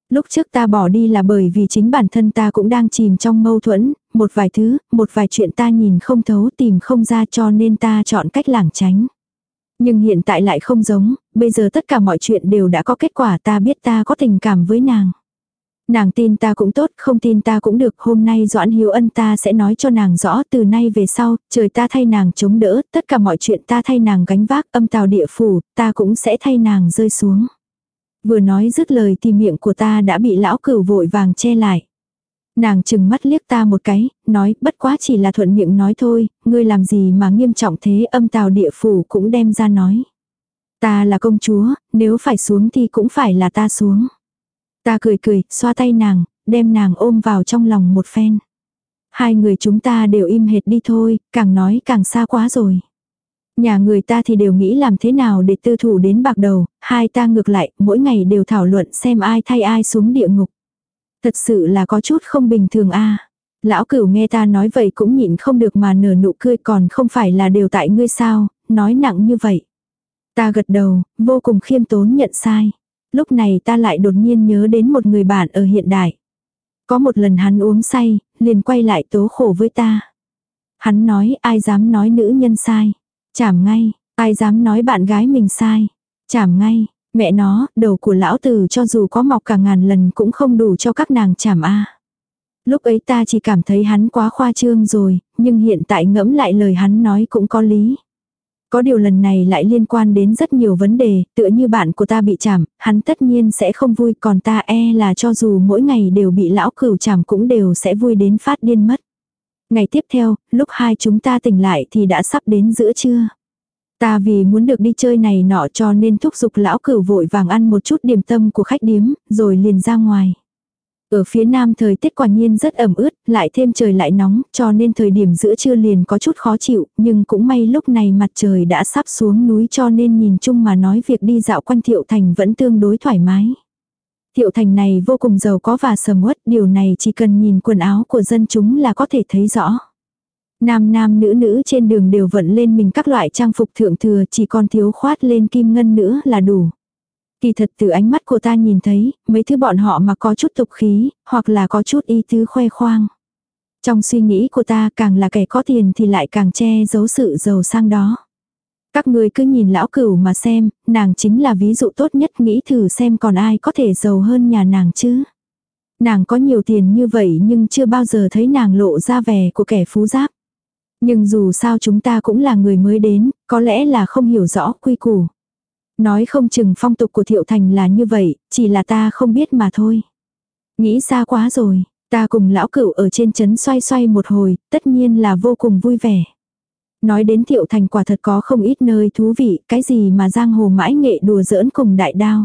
Lúc trước ta bỏ đi là bởi vì chính bản thân ta cũng đang chìm trong mâu thuẫn, một vài thứ, một vài chuyện ta nhìn không thấu tìm không ra cho nên ta chọn cách lảng tránh. Nhưng hiện tại lại không giống, bây giờ tất cả mọi chuyện đều đã có kết quả ta biết ta có tình cảm với nàng. Nàng tin ta cũng tốt, không tin ta cũng được, hôm nay Doãn Hiếu Ân ta sẽ nói cho nàng rõ từ nay về sau, trời ta thay nàng chống đỡ, tất cả mọi chuyện ta thay nàng gánh vác, âm tào địa phủ, ta cũng sẽ thay nàng rơi xuống. Vừa nói dứt lời thì miệng của ta đã bị lão cửu vội vàng che lại. Nàng chừng mắt liếc ta một cái, nói bất quá chỉ là thuận miệng nói thôi, ngươi làm gì mà nghiêm trọng thế âm tào địa phủ cũng đem ra nói. Ta là công chúa, nếu phải xuống thì cũng phải là ta xuống. Ta cười cười, xoa tay nàng, đem nàng ôm vào trong lòng một phen. Hai người chúng ta đều im hệt đi thôi, càng nói càng xa quá rồi. Nhà người ta thì đều nghĩ làm thế nào để tư thủ đến bạc đầu, hai ta ngược lại, mỗi ngày đều thảo luận xem ai thay ai xuống địa ngục. Thật sự là có chút không bình thường a Lão cửu nghe ta nói vậy cũng nhịn không được mà nở nụ cười còn không phải là đều tại ngươi sao, nói nặng như vậy. Ta gật đầu, vô cùng khiêm tốn nhận sai. Lúc này ta lại đột nhiên nhớ đến một người bạn ở hiện đại. Có một lần hắn uống say, liền quay lại tố khổ với ta. Hắn nói ai dám nói nữ nhân sai. Chảm ngay, ai dám nói bạn gái mình sai. Chảm ngay, mẹ nó, đầu của lão tử cho dù có mọc cả ngàn lần cũng không đủ cho các nàng chảm a. Lúc ấy ta chỉ cảm thấy hắn quá khoa trương rồi, nhưng hiện tại ngẫm lại lời hắn nói cũng có lý. Có điều lần này lại liên quan đến rất nhiều vấn đề, tựa như bạn của ta bị chảm, hắn tất nhiên sẽ không vui còn ta e là cho dù mỗi ngày đều bị lão cửu chảm cũng đều sẽ vui đến phát điên mất. Ngày tiếp theo, lúc hai chúng ta tỉnh lại thì đã sắp đến giữa trưa. Ta vì muốn được đi chơi này nọ cho nên thúc giục lão cửu vội vàng ăn một chút điểm tâm của khách điếm, rồi liền ra ngoài. Ở phía nam thời tiết quả nhiên rất ẩm ướt, lại thêm trời lại nóng, cho nên thời điểm giữa trưa liền có chút khó chịu, nhưng cũng may lúc này mặt trời đã sắp xuống núi cho nên nhìn chung mà nói việc đi dạo quanh Thiệu Thành vẫn tương đối thoải mái. Thiệu Thành này vô cùng giàu có và sầm uất, điều này chỉ cần nhìn quần áo của dân chúng là có thể thấy rõ. Nam nam nữ nữ trên đường đều vận lên mình các loại trang phục thượng thừa chỉ còn thiếu khoát lên kim ngân nữa là đủ. Kỳ thật từ ánh mắt của ta nhìn thấy, mấy thứ bọn họ mà có chút tục khí, hoặc là có chút ý tứ khoe khoang. Trong suy nghĩ của ta càng là kẻ có tiền thì lại càng che giấu sự giàu sang đó. Các người cứ nhìn lão cửu mà xem, nàng chính là ví dụ tốt nhất nghĩ thử xem còn ai có thể giàu hơn nhà nàng chứ. Nàng có nhiều tiền như vậy nhưng chưa bao giờ thấy nàng lộ ra vẻ của kẻ phú giáp. Nhưng dù sao chúng ta cũng là người mới đến, có lẽ là không hiểu rõ quy củ. Nói không chừng phong tục của Thiệu Thành là như vậy, chỉ là ta không biết mà thôi. Nghĩ xa quá rồi, ta cùng lão cửu ở trên chấn xoay xoay một hồi, tất nhiên là vô cùng vui vẻ. Nói đến Thiệu Thành quả thật có không ít nơi thú vị, cái gì mà giang hồ mãi nghệ đùa giỡn cùng đại đao.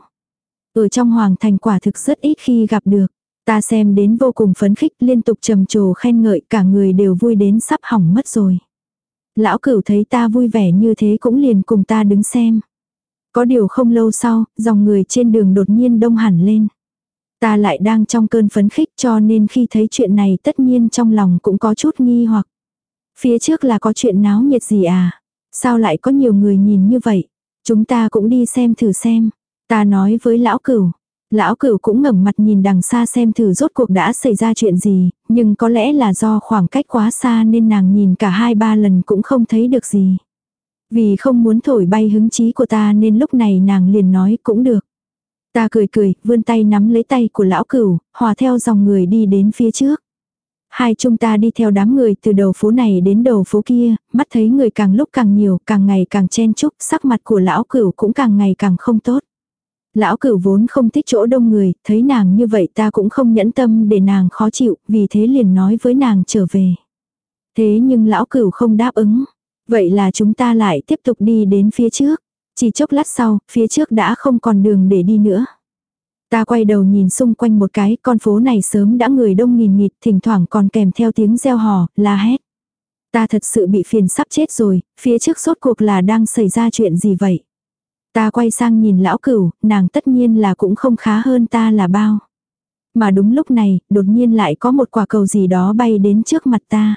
Ở trong hoàng thành quả thực rất ít khi gặp được. Ta xem đến vô cùng phấn khích liên tục trầm trồ khen ngợi cả người đều vui đến sắp hỏng mất rồi. Lão cửu thấy ta vui vẻ như thế cũng liền cùng ta đứng xem. Có điều không lâu sau, dòng người trên đường đột nhiên đông hẳn lên. Ta lại đang trong cơn phấn khích cho nên khi thấy chuyện này tất nhiên trong lòng cũng có chút nghi hoặc. Phía trước là có chuyện náo nhiệt gì à? Sao lại có nhiều người nhìn như vậy? Chúng ta cũng đi xem thử xem. Ta nói với lão cửu. Lão cửu cũng ngẩng mặt nhìn đằng xa xem thử rốt cuộc đã xảy ra chuyện gì, nhưng có lẽ là do khoảng cách quá xa nên nàng nhìn cả hai ba lần cũng không thấy được gì. Vì không muốn thổi bay hứng chí của ta nên lúc này nàng liền nói cũng được. Ta cười cười, vươn tay nắm lấy tay của lão cửu, hòa theo dòng người đi đến phía trước. Hai chúng ta đi theo đám người từ đầu phố này đến đầu phố kia, mắt thấy người càng lúc càng nhiều, càng ngày càng chen chúc, sắc mặt của lão cửu cũng càng ngày càng không tốt. Lão cửu vốn không thích chỗ đông người, thấy nàng như vậy ta cũng không nhẫn tâm để nàng khó chịu, vì thế liền nói với nàng trở về. Thế nhưng lão cửu không đáp ứng. Vậy là chúng ta lại tiếp tục đi đến phía trước. Chỉ chốc lát sau, phía trước đã không còn đường để đi nữa. Ta quay đầu nhìn xung quanh một cái, con phố này sớm đã người đông nghìn nghịt, thỉnh thoảng còn kèm theo tiếng reo hò, la hét. Ta thật sự bị phiền sắp chết rồi, phía trước sốt cuộc là đang xảy ra chuyện gì vậy? Ta quay sang nhìn lão cửu, nàng tất nhiên là cũng không khá hơn ta là bao. Mà đúng lúc này, đột nhiên lại có một quả cầu gì đó bay đến trước mặt ta.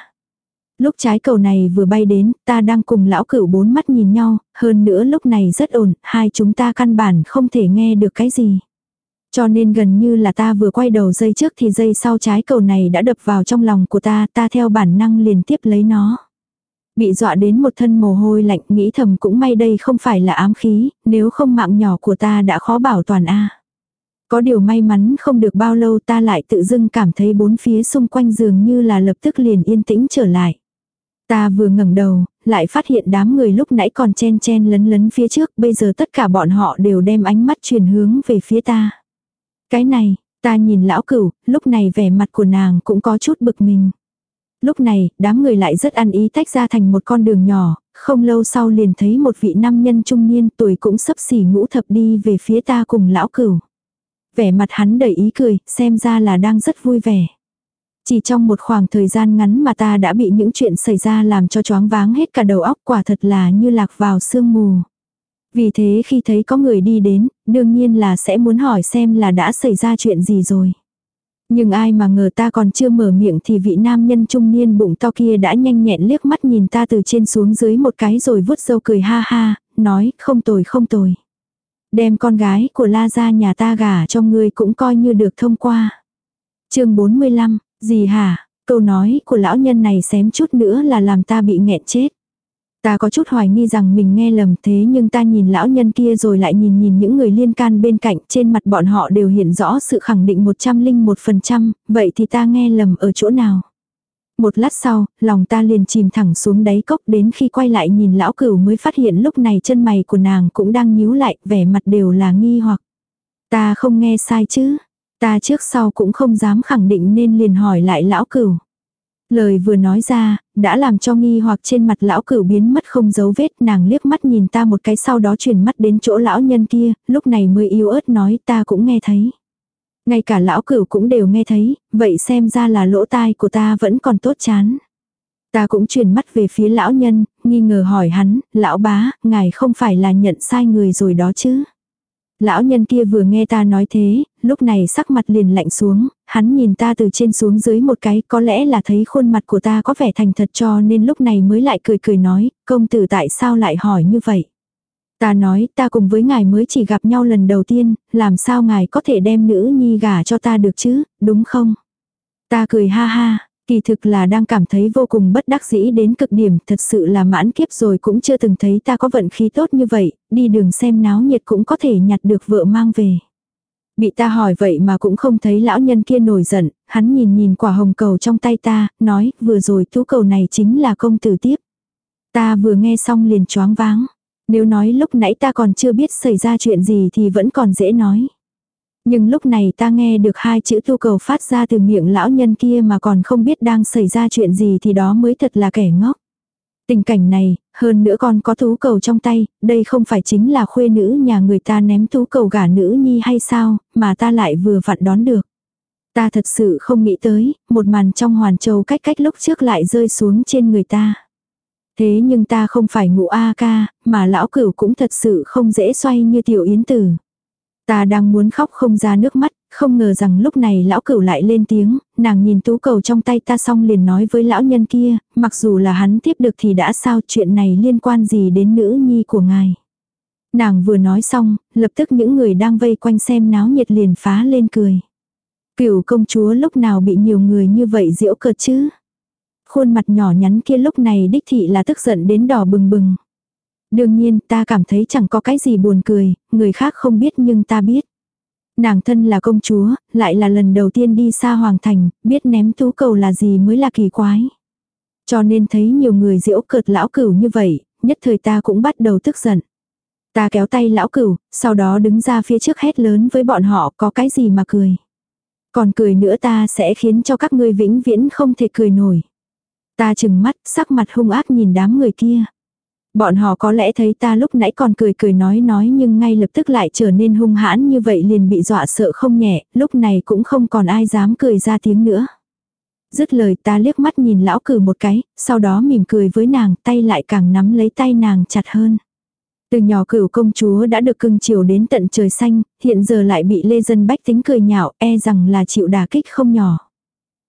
Lúc trái cầu này vừa bay đến, ta đang cùng lão cửu bốn mắt nhìn nhau, hơn nữa lúc này rất ổn, hai chúng ta căn bản không thể nghe được cái gì. Cho nên gần như là ta vừa quay đầu dây trước thì dây sau trái cầu này đã đập vào trong lòng của ta, ta theo bản năng liền tiếp lấy nó. Bị dọa đến một thân mồ hôi lạnh nghĩ thầm cũng may đây không phải là ám khí, nếu không mạng nhỏ của ta đã khó bảo toàn a. Có điều may mắn không được bao lâu ta lại tự dưng cảm thấy bốn phía xung quanh dường như là lập tức liền yên tĩnh trở lại. Ta vừa ngẩng đầu, lại phát hiện đám người lúc nãy còn chen chen lấn lấn phía trước, bây giờ tất cả bọn họ đều đem ánh mắt truyền hướng về phía ta. Cái này, ta nhìn lão cửu, lúc này vẻ mặt của nàng cũng có chút bực mình. Lúc này, đám người lại rất ăn ý tách ra thành một con đường nhỏ, không lâu sau liền thấy một vị nam nhân trung niên tuổi cũng sấp xỉ ngũ thập đi về phía ta cùng lão cửu. Vẻ mặt hắn đầy ý cười, xem ra là đang rất vui vẻ. Chỉ trong một khoảng thời gian ngắn mà ta đã bị những chuyện xảy ra làm cho choáng váng hết cả đầu óc quả thật là như lạc vào sương mù. Vì thế khi thấy có người đi đến, đương nhiên là sẽ muốn hỏi xem là đã xảy ra chuyện gì rồi. Nhưng ai mà ngờ ta còn chưa mở miệng thì vị nam nhân trung niên bụng to kia đã nhanh nhẹn liếc mắt nhìn ta từ trên xuống dưới một cái rồi vuốt râu cười ha ha, nói không tồi không tồi. Đem con gái của la ra nhà ta gả cho ngươi cũng coi như được thông qua. chương 45, gì hả? Câu nói của lão nhân này xém chút nữa là làm ta bị nghẹn chết. Ta có chút hoài nghi rằng mình nghe lầm thế nhưng ta nhìn lão nhân kia rồi lại nhìn nhìn những người liên can bên cạnh trên mặt bọn họ đều hiện rõ sự khẳng định 101%, vậy thì ta nghe lầm ở chỗ nào? Một lát sau, lòng ta liền chìm thẳng xuống đáy cốc đến khi quay lại nhìn lão cửu mới phát hiện lúc này chân mày của nàng cũng đang nhíu lại, vẻ mặt đều là nghi hoặc. Ta không nghe sai chứ, ta trước sau cũng không dám khẳng định nên liền hỏi lại lão cửu. Lời vừa nói ra, đã làm cho nghi hoặc trên mặt lão cửu biến mất không dấu vết nàng liếc mắt nhìn ta một cái sau đó chuyển mắt đến chỗ lão nhân kia, lúc này mới yếu ớt nói ta cũng nghe thấy. Ngay cả lão cửu cũng đều nghe thấy, vậy xem ra là lỗ tai của ta vẫn còn tốt chán. Ta cũng chuyển mắt về phía lão nhân, nghi ngờ hỏi hắn, lão bá, ngài không phải là nhận sai người rồi đó chứ. Lão nhân kia vừa nghe ta nói thế, lúc này sắc mặt liền lạnh xuống, hắn nhìn ta từ trên xuống dưới một cái, có lẽ là thấy khuôn mặt của ta có vẻ thành thật cho nên lúc này mới lại cười cười nói, công tử tại sao lại hỏi như vậy. Ta nói, ta cùng với ngài mới chỉ gặp nhau lần đầu tiên, làm sao ngài có thể đem nữ nhi gả cho ta được chứ, đúng không? Ta cười ha ha, kỳ thực là đang cảm thấy vô cùng bất đắc dĩ đến cực điểm, thật sự là mãn kiếp rồi cũng chưa từng thấy ta có vận khí tốt như vậy, đi đường xem náo nhiệt cũng có thể nhặt được vợ mang về. Bị ta hỏi vậy mà cũng không thấy lão nhân kia nổi giận, hắn nhìn nhìn quả hồng cầu trong tay ta, nói, vừa rồi tú cầu này chính là công tử tiếp. Ta vừa nghe xong liền choáng váng. Nếu nói lúc nãy ta còn chưa biết xảy ra chuyện gì thì vẫn còn dễ nói. Nhưng lúc này ta nghe được hai chữ tu cầu phát ra từ miệng lão nhân kia mà còn không biết đang xảy ra chuyện gì thì đó mới thật là kẻ ngốc. Tình cảnh này, hơn nữa còn có thú cầu trong tay, đây không phải chính là khuê nữ nhà người ta ném thú cầu gả nữ nhi hay sao, mà ta lại vừa vặn đón được. Ta thật sự không nghĩ tới, một màn trong hoàn châu cách cách lúc trước lại rơi xuống trên người ta. Thế nhưng ta không phải ngụ A ca, mà lão cửu cũng thật sự không dễ xoay như tiểu yến tử. Ta đang muốn khóc không ra nước mắt, không ngờ rằng lúc này lão cửu lại lên tiếng, nàng nhìn tú cầu trong tay ta xong liền nói với lão nhân kia, mặc dù là hắn tiếp được thì đã sao chuyện này liên quan gì đến nữ nhi của ngài. Nàng vừa nói xong, lập tức những người đang vây quanh xem náo nhiệt liền phá lên cười. Cửu công chúa lúc nào bị nhiều người như vậy diễu cợt chứ. Khuôn mặt nhỏ nhắn kia lúc này đích thị là tức giận đến đỏ bừng bừng. Đương nhiên ta cảm thấy chẳng có cái gì buồn cười, người khác không biết nhưng ta biết. Nàng thân là công chúa, lại là lần đầu tiên đi xa hoàng thành, biết ném tú cầu là gì mới là kỳ quái. Cho nên thấy nhiều người diễu cợt lão cửu như vậy, nhất thời ta cũng bắt đầu tức giận. Ta kéo tay lão cửu, sau đó đứng ra phía trước hét lớn với bọn họ có cái gì mà cười. Còn cười nữa ta sẽ khiến cho các ngươi vĩnh viễn không thể cười nổi. Ta chừng mắt, sắc mặt hung ác nhìn đám người kia. Bọn họ có lẽ thấy ta lúc nãy còn cười cười nói nói nhưng ngay lập tức lại trở nên hung hãn như vậy liền bị dọa sợ không nhẹ, lúc này cũng không còn ai dám cười ra tiếng nữa. Dứt lời ta liếc mắt nhìn lão cử một cái, sau đó mỉm cười với nàng, tay lại càng nắm lấy tay nàng chặt hơn. Từ nhỏ cửu công chúa đã được cưng chiều đến tận trời xanh, hiện giờ lại bị lê dân bách tính cười nhạo, e rằng là chịu đả kích không nhỏ.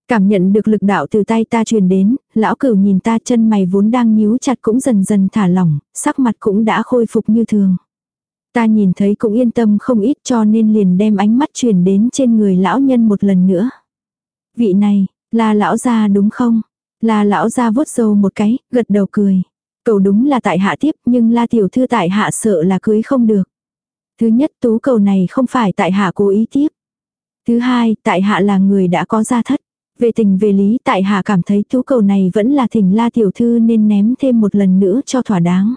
Cảm nhận được lực đạo từ tay ta truyền đến, lão cửu nhìn ta chân mày vốn đang nhíu chặt cũng dần dần thả lỏng, sắc mặt cũng đã khôi phục như thường. Ta nhìn thấy cũng yên tâm không ít cho nên liền đem ánh mắt truyền đến trên người lão nhân một lần nữa. Vị này, là lão gia đúng không? Là lão gia vuốt râu một cái, gật đầu cười. Cầu đúng là tại hạ tiếp nhưng la tiểu thư tại hạ sợ là cưới không được. Thứ nhất tú cầu này không phải tại hạ cố ý tiếp. Thứ hai, tại hạ là người đã có gia thất. Về tình về lý tại hạ cảm thấy tú cầu này vẫn là thỉnh la tiểu thư nên ném thêm một lần nữa cho thỏa đáng.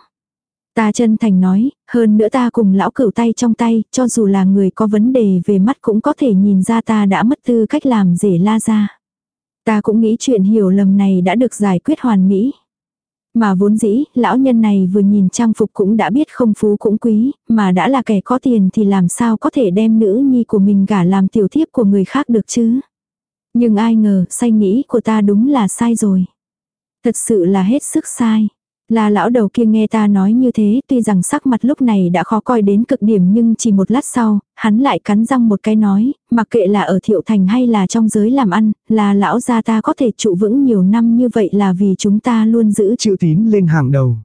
Ta chân thành nói, hơn nữa ta cùng lão cửu tay trong tay, cho dù là người có vấn đề về mắt cũng có thể nhìn ra ta đã mất tư cách làm rể la ra. Ta cũng nghĩ chuyện hiểu lầm này đã được giải quyết hoàn mỹ. Mà vốn dĩ, lão nhân này vừa nhìn trang phục cũng đã biết không phú cũng quý, mà đã là kẻ có tiền thì làm sao có thể đem nữ nhi của mình gả làm tiểu thiếp của người khác được chứ. Nhưng ai ngờ, say nghĩ của ta đúng là sai rồi. Thật sự là hết sức sai. Là lão đầu kia nghe ta nói như thế, tuy rằng sắc mặt lúc này đã khó coi đến cực điểm nhưng chỉ một lát sau, hắn lại cắn răng một cái nói, mặc kệ là ở thiệu thành hay là trong giới làm ăn, là lão gia ta có thể trụ vững nhiều năm như vậy là vì chúng ta luôn giữ chữ tín lên hàng đầu.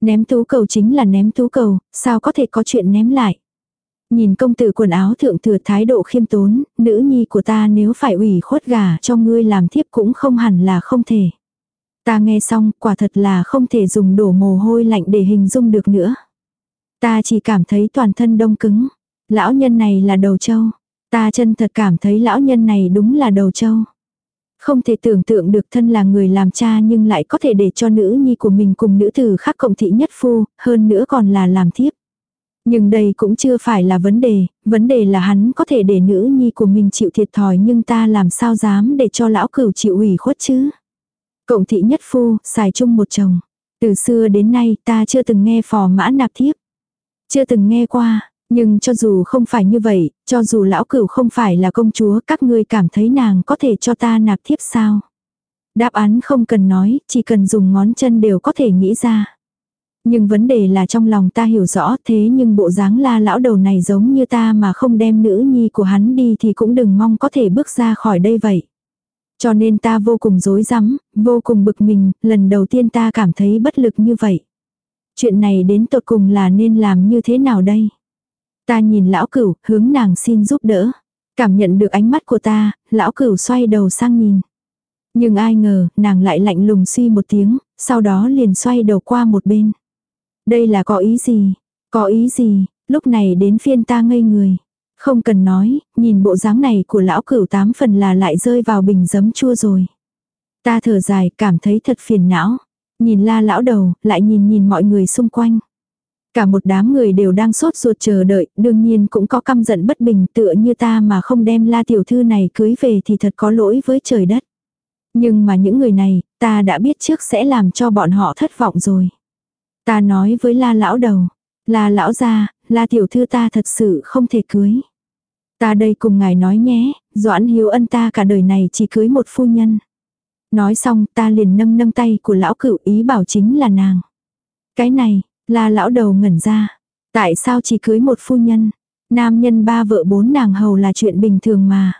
Ném tú cầu chính là ném tú cầu, sao có thể có chuyện ném lại. Nhìn công tử quần áo thượng thừa thái độ khiêm tốn, nữ nhi của ta nếu phải ủy khuất gà cho ngươi làm thiếp cũng không hẳn là không thể. Ta nghe xong, quả thật là không thể dùng đổ mồ hôi lạnh để hình dung được nữa. Ta chỉ cảm thấy toàn thân đông cứng. Lão nhân này là đầu trâu. Ta chân thật cảm thấy lão nhân này đúng là đầu trâu. Không thể tưởng tượng được thân là người làm cha nhưng lại có thể để cho nữ nhi của mình cùng nữ tử khác cộng thị nhất phu, hơn nữa còn là làm thiếp. Nhưng đây cũng chưa phải là vấn đề, vấn đề là hắn có thể để nữ nhi của mình chịu thiệt thòi nhưng ta làm sao dám để cho lão cửu chịu ủy khuất chứ. Cộng thị nhất phu, xài chung một chồng. Từ xưa đến nay ta chưa từng nghe phò mã nạp thiếp. Chưa từng nghe qua, nhưng cho dù không phải như vậy, cho dù lão cửu không phải là công chúa, các ngươi cảm thấy nàng có thể cho ta nạp thiếp sao? Đáp án không cần nói, chỉ cần dùng ngón chân đều có thể nghĩ ra. Nhưng vấn đề là trong lòng ta hiểu rõ thế nhưng bộ dáng la lão đầu này giống như ta mà không đem nữ nhi của hắn đi thì cũng đừng mong có thể bước ra khỏi đây vậy. Cho nên ta vô cùng rối rắm, vô cùng bực mình, lần đầu tiên ta cảm thấy bất lực như vậy. Chuyện này đến tột cùng là nên làm như thế nào đây? Ta nhìn lão cửu, hướng nàng xin giúp đỡ. Cảm nhận được ánh mắt của ta, lão cửu xoay đầu sang nhìn. Nhưng ai ngờ, nàng lại lạnh lùng suy một tiếng, sau đó liền xoay đầu qua một bên. Đây là có ý gì? Có ý gì? Lúc này đến phiên ta ngây người. Không cần nói, nhìn bộ dáng này của lão cửu tám phần là lại rơi vào bình giấm chua rồi. Ta thở dài, cảm thấy thật phiền não. Nhìn la lão đầu, lại nhìn nhìn mọi người xung quanh. Cả một đám người đều đang sốt ruột chờ đợi, đương nhiên cũng có căm giận bất bình tựa như ta mà không đem la tiểu thư này cưới về thì thật có lỗi với trời đất. Nhưng mà những người này, ta đã biết trước sẽ làm cho bọn họ thất vọng rồi. Ta nói với la lão đầu, la lão gia, la tiểu thư ta thật sự không thể cưới. Ta đây cùng ngài nói nhé, doãn hiếu ân ta cả đời này chỉ cưới một phu nhân. Nói xong ta liền nâng nâng tay của lão cựu ý bảo chính là nàng. Cái này, là lão đầu ngẩn ra. Tại sao chỉ cưới một phu nhân? Nam nhân ba vợ bốn nàng hầu là chuyện bình thường mà.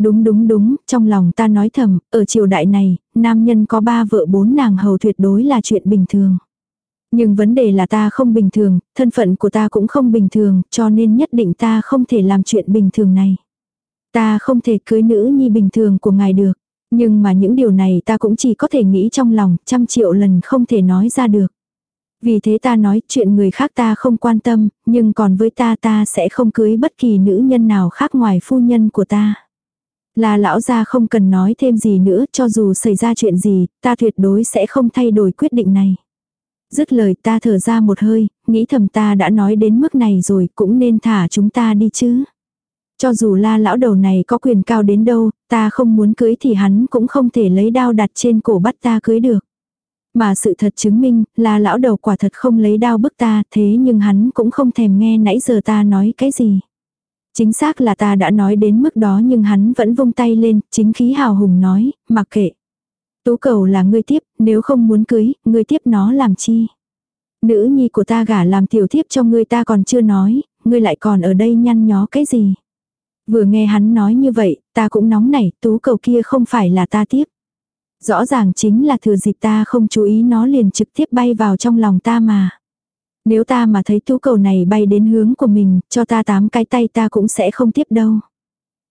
Đúng đúng đúng, trong lòng ta nói thầm, ở triều đại này, nam nhân có ba vợ bốn nàng hầu tuyệt đối là chuyện bình thường. Nhưng vấn đề là ta không bình thường, thân phận của ta cũng không bình thường, cho nên nhất định ta không thể làm chuyện bình thường này. Ta không thể cưới nữ nhi bình thường của ngài được. Nhưng mà những điều này ta cũng chỉ có thể nghĩ trong lòng, trăm triệu lần không thể nói ra được. Vì thế ta nói chuyện người khác ta không quan tâm, nhưng còn với ta ta sẽ không cưới bất kỳ nữ nhân nào khác ngoài phu nhân của ta. Là lão gia không cần nói thêm gì nữa cho dù xảy ra chuyện gì, ta tuyệt đối sẽ không thay đổi quyết định này. Dứt lời ta thở ra một hơi, nghĩ thầm ta đã nói đến mức này rồi cũng nên thả chúng ta đi chứ. Cho dù la lão đầu này có quyền cao đến đâu, ta không muốn cưới thì hắn cũng không thể lấy đao đặt trên cổ bắt ta cưới được. Mà sự thật chứng minh là lão đầu quả thật không lấy đao bức ta thế nhưng hắn cũng không thèm nghe nãy giờ ta nói cái gì. Chính xác là ta đã nói đến mức đó nhưng hắn vẫn vung tay lên, chính khí hào hùng nói, mặc kệ. Tú cầu là ngươi tiếp, nếu không muốn cưới, ngươi tiếp nó làm chi. Nữ nhi của ta gả làm tiểu thiếp cho ngươi ta còn chưa nói, ngươi lại còn ở đây nhăn nhó cái gì. Vừa nghe hắn nói như vậy, ta cũng nóng nảy, tú cầu kia không phải là ta tiếp. Rõ ràng chính là thừa dịp ta không chú ý nó liền trực tiếp bay vào trong lòng ta mà. Nếu ta mà thấy tú cầu này bay đến hướng của mình, cho ta tám cái tay ta cũng sẽ không tiếp đâu.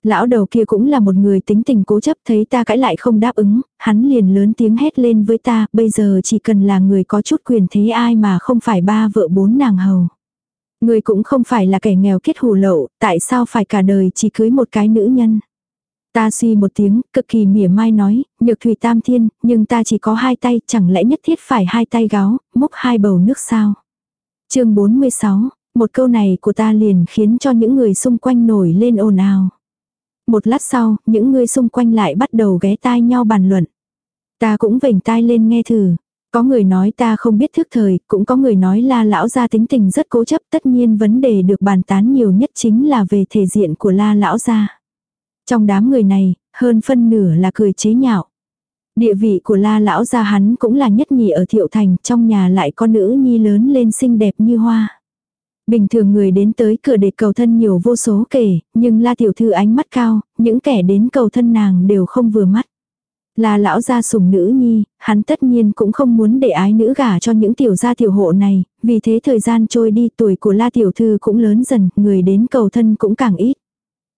Lão đầu kia cũng là một người tính tình cố chấp thấy ta cãi lại không đáp ứng, hắn liền lớn tiếng hét lên với ta, bây giờ chỉ cần là người có chút quyền thế ai mà không phải ba vợ bốn nàng hầu. Người cũng không phải là kẻ nghèo kết hù lậu, tại sao phải cả đời chỉ cưới một cái nữ nhân. Ta suy một tiếng, cực kỳ mỉa mai nói, nhược thủy tam thiên, nhưng ta chỉ có hai tay, chẳng lẽ nhất thiết phải hai tay gáo, múc hai bầu nước sao. chương 46, một câu này của ta liền khiến cho những người xung quanh nổi lên ồn ào. Một lát sau, những người xung quanh lại bắt đầu ghé tai nhau bàn luận. Ta cũng vểnh tai lên nghe thử. Có người nói ta không biết thức thời, cũng có người nói la lão gia tính tình rất cố chấp. Tất nhiên vấn đề được bàn tán nhiều nhất chính là về thể diện của la lão gia. Trong đám người này, hơn phân nửa là cười chế nhạo. Địa vị của la lão gia hắn cũng là nhất nhì ở thiệu thành, trong nhà lại có nữ nhi lớn lên xinh đẹp như hoa. Bình thường người đến tới cửa để cầu thân nhiều vô số kể, nhưng la tiểu thư ánh mắt cao, những kẻ đến cầu thân nàng đều không vừa mắt. Là lão gia sủng nữ nhi, hắn tất nhiên cũng không muốn để ái nữ gả cho những tiểu gia tiểu hộ này, vì thế thời gian trôi đi tuổi của la tiểu thư cũng lớn dần, người đến cầu thân cũng càng ít.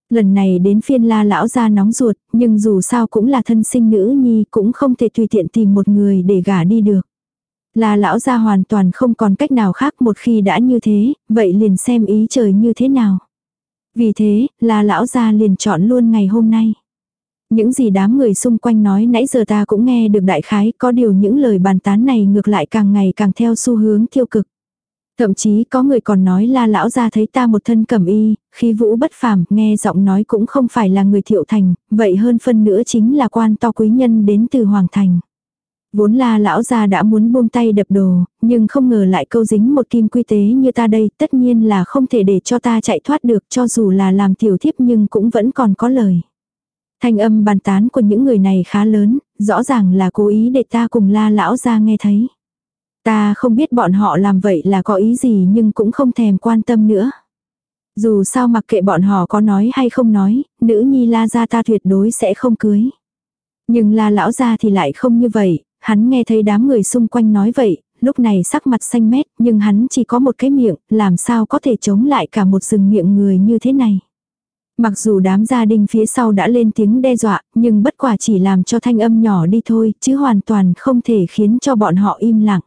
Lần này đến phiên la lão gia nóng ruột, nhưng dù sao cũng là thân sinh nữ nhi cũng không thể tùy tiện tìm một người để gả đi được là lão gia hoàn toàn không còn cách nào khác một khi đã như thế, vậy liền xem ý trời như thế nào. Vì thế, là lão gia liền chọn luôn ngày hôm nay. Những gì đám người xung quanh nói nãy giờ ta cũng nghe được đại khái, có điều những lời bàn tán này ngược lại càng ngày càng theo xu hướng tiêu cực. Thậm chí có người còn nói la lão ra thấy ta một thân cẩm y, khí vũ bất phàm, nghe giọng nói cũng không phải là người thiệu thành, vậy hơn phân nữa chính là quan to quý nhân đến từ Hoàng Thành. Vốn là lão gia đã muốn buông tay đập đồ, nhưng không ngờ lại câu dính một kim quy tế như ta đây, tất nhiên là không thể để cho ta chạy thoát được cho dù là làm tiểu thiếp nhưng cũng vẫn còn có lời. Thanh âm bàn tán của những người này khá lớn, rõ ràng là cố ý để ta cùng la lão gia nghe thấy. Ta không biết bọn họ làm vậy là có ý gì nhưng cũng không thèm quan tâm nữa. Dù sao mặc kệ bọn họ có nói hay không nói, nữ nhi la gia ta tuyệt đối sẽ không cưới. Nhưng la lão gia thì lại không như vậy, hắn nghe thấy đám người xung quanh nói vậy, lúc này sắc mặt xanh mét, nhưng hắn chỉ có một cái miệng, làm sao có thể chống lại cả một rừng miệng người như thế này. Mặc dù đám gia đình phía sau đã lên tiếng đe dọa, nhưng bất quả chỉ làm cho thanh âm nhỏ đi thôi, chứ hoàn toàn không thể khiến cho bọn họ im lặng.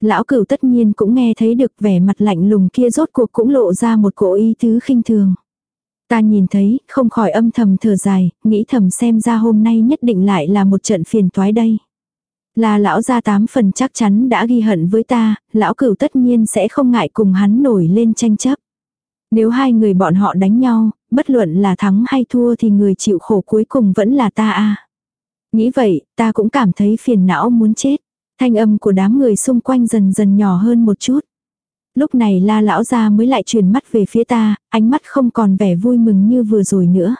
Lão cửu tất nhiên cũng nghe thấy được vẻ mặt lạnh lùng kia rốt cuộc cũng lộ ra một cỗ ý tứ khinh thường. Ta nhìn thấy, không khỏi âm thầm thở dài, nghĩ thầm xem ra hôm nay nhất định lại là một trận phiền toái đây. Là lão gia tám phần chắc chắn đã ghi hận với ta, lão cửu tất nhiên sẽ không ngại cùng hắn nổi lên tranh chấp. Nếu hai người bọn họ đánh nhau, bất luận là thắng hay thua thì người chịu khổ cuối cùng vẫn là ta a. Nghĩ vậy, ta cũng cảm thấy phiền não muốn chết. Thanh âm của đám người xung quanh dần dần nhỏ hơn một chút. Lúc này la lão gia mới lại truyền mắt về phía ta, ánh mắt không còn vẻ vui mừng như vừa rồi nữa.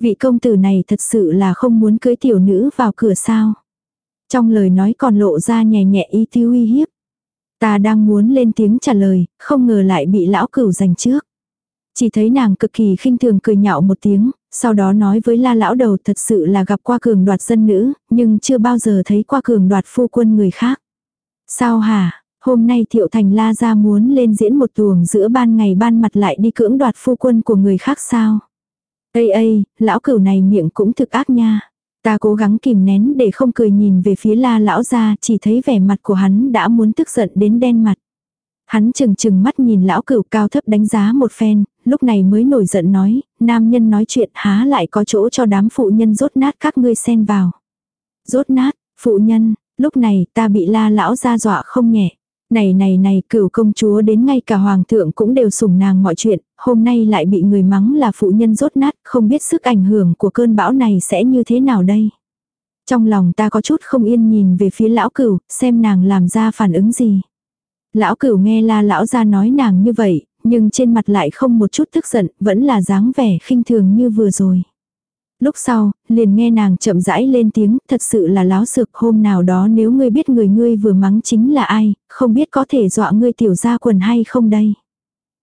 Vị công tử này thật sự là không muốn cưới tiểu nữ vào cửa sao. Trong lời nói còn lộ ra nhẹ nhẹ ý tiêu uy hiếp. Ta đang muốn lên tiếng trả lời, không ngờ lại bị lão cửu giành trước. Chỉ thấy nàng cực kỳ khinh thường cười nhạo một tiếng, sau đó nói với la lão đầu thật sự là gặp qua cường đoạt dân nữ, nhưng chưa bao giờ thấy qua cường đoạt phu quân người khác. Sao hả, hôm nay thiệu thành la ra muốn lên diễn một tuồng giữa ban ngày ban mặt lại đi cưỡng đoạt phu quân của người khác sao? Ây ây, lão cửu này miệng cũng thực ác nha. Ta cố gắng kìm nén để không cười nhìn về phía la lão ra, chỉ thấy vẻ mặt của hắn đã muốn tức giận đến đen mặt. Hắn chừng chừng mắt nhìn lão cửu cao thấp đánh giá một phen, lúc này mới nổi giận nói, nam nhân nói chuyện há lại có chỗ cho đám phụ nhân rốt nát các ngươi xen vào. Rốt nát, phụ nhân, lúc này ta bị la lão ra dọa không nhẹ. Này này này cửu công chúa đến ngay cả hoàng thượng cũng đều sủng nàng mọi chuyện, hôm nay lại bị người mắng là phụ nhân rốt nát, không biết sức ảnh hưởng của cơn bão này sẽ như thế nào đây. Trong lòng ta có chút không yên nhìn về phía lão cửu, xem nàng làm ra phản ứng gì. Lão cửu nghe la lão ra nói nàng như vậy, nhưng trên mặt lại không một chút tức giận, vẫn là dáng vẻ khinh thường như vừa rồi. Lúc sau, liền nghe nàng chậm rãi lên tiếng, thật sự là láo sược hôm nào đó nếu ngươi biết người ngươi vừa mắng chính là ai, không biết có thể dọa ngươi tiểu ra quần hay không đây.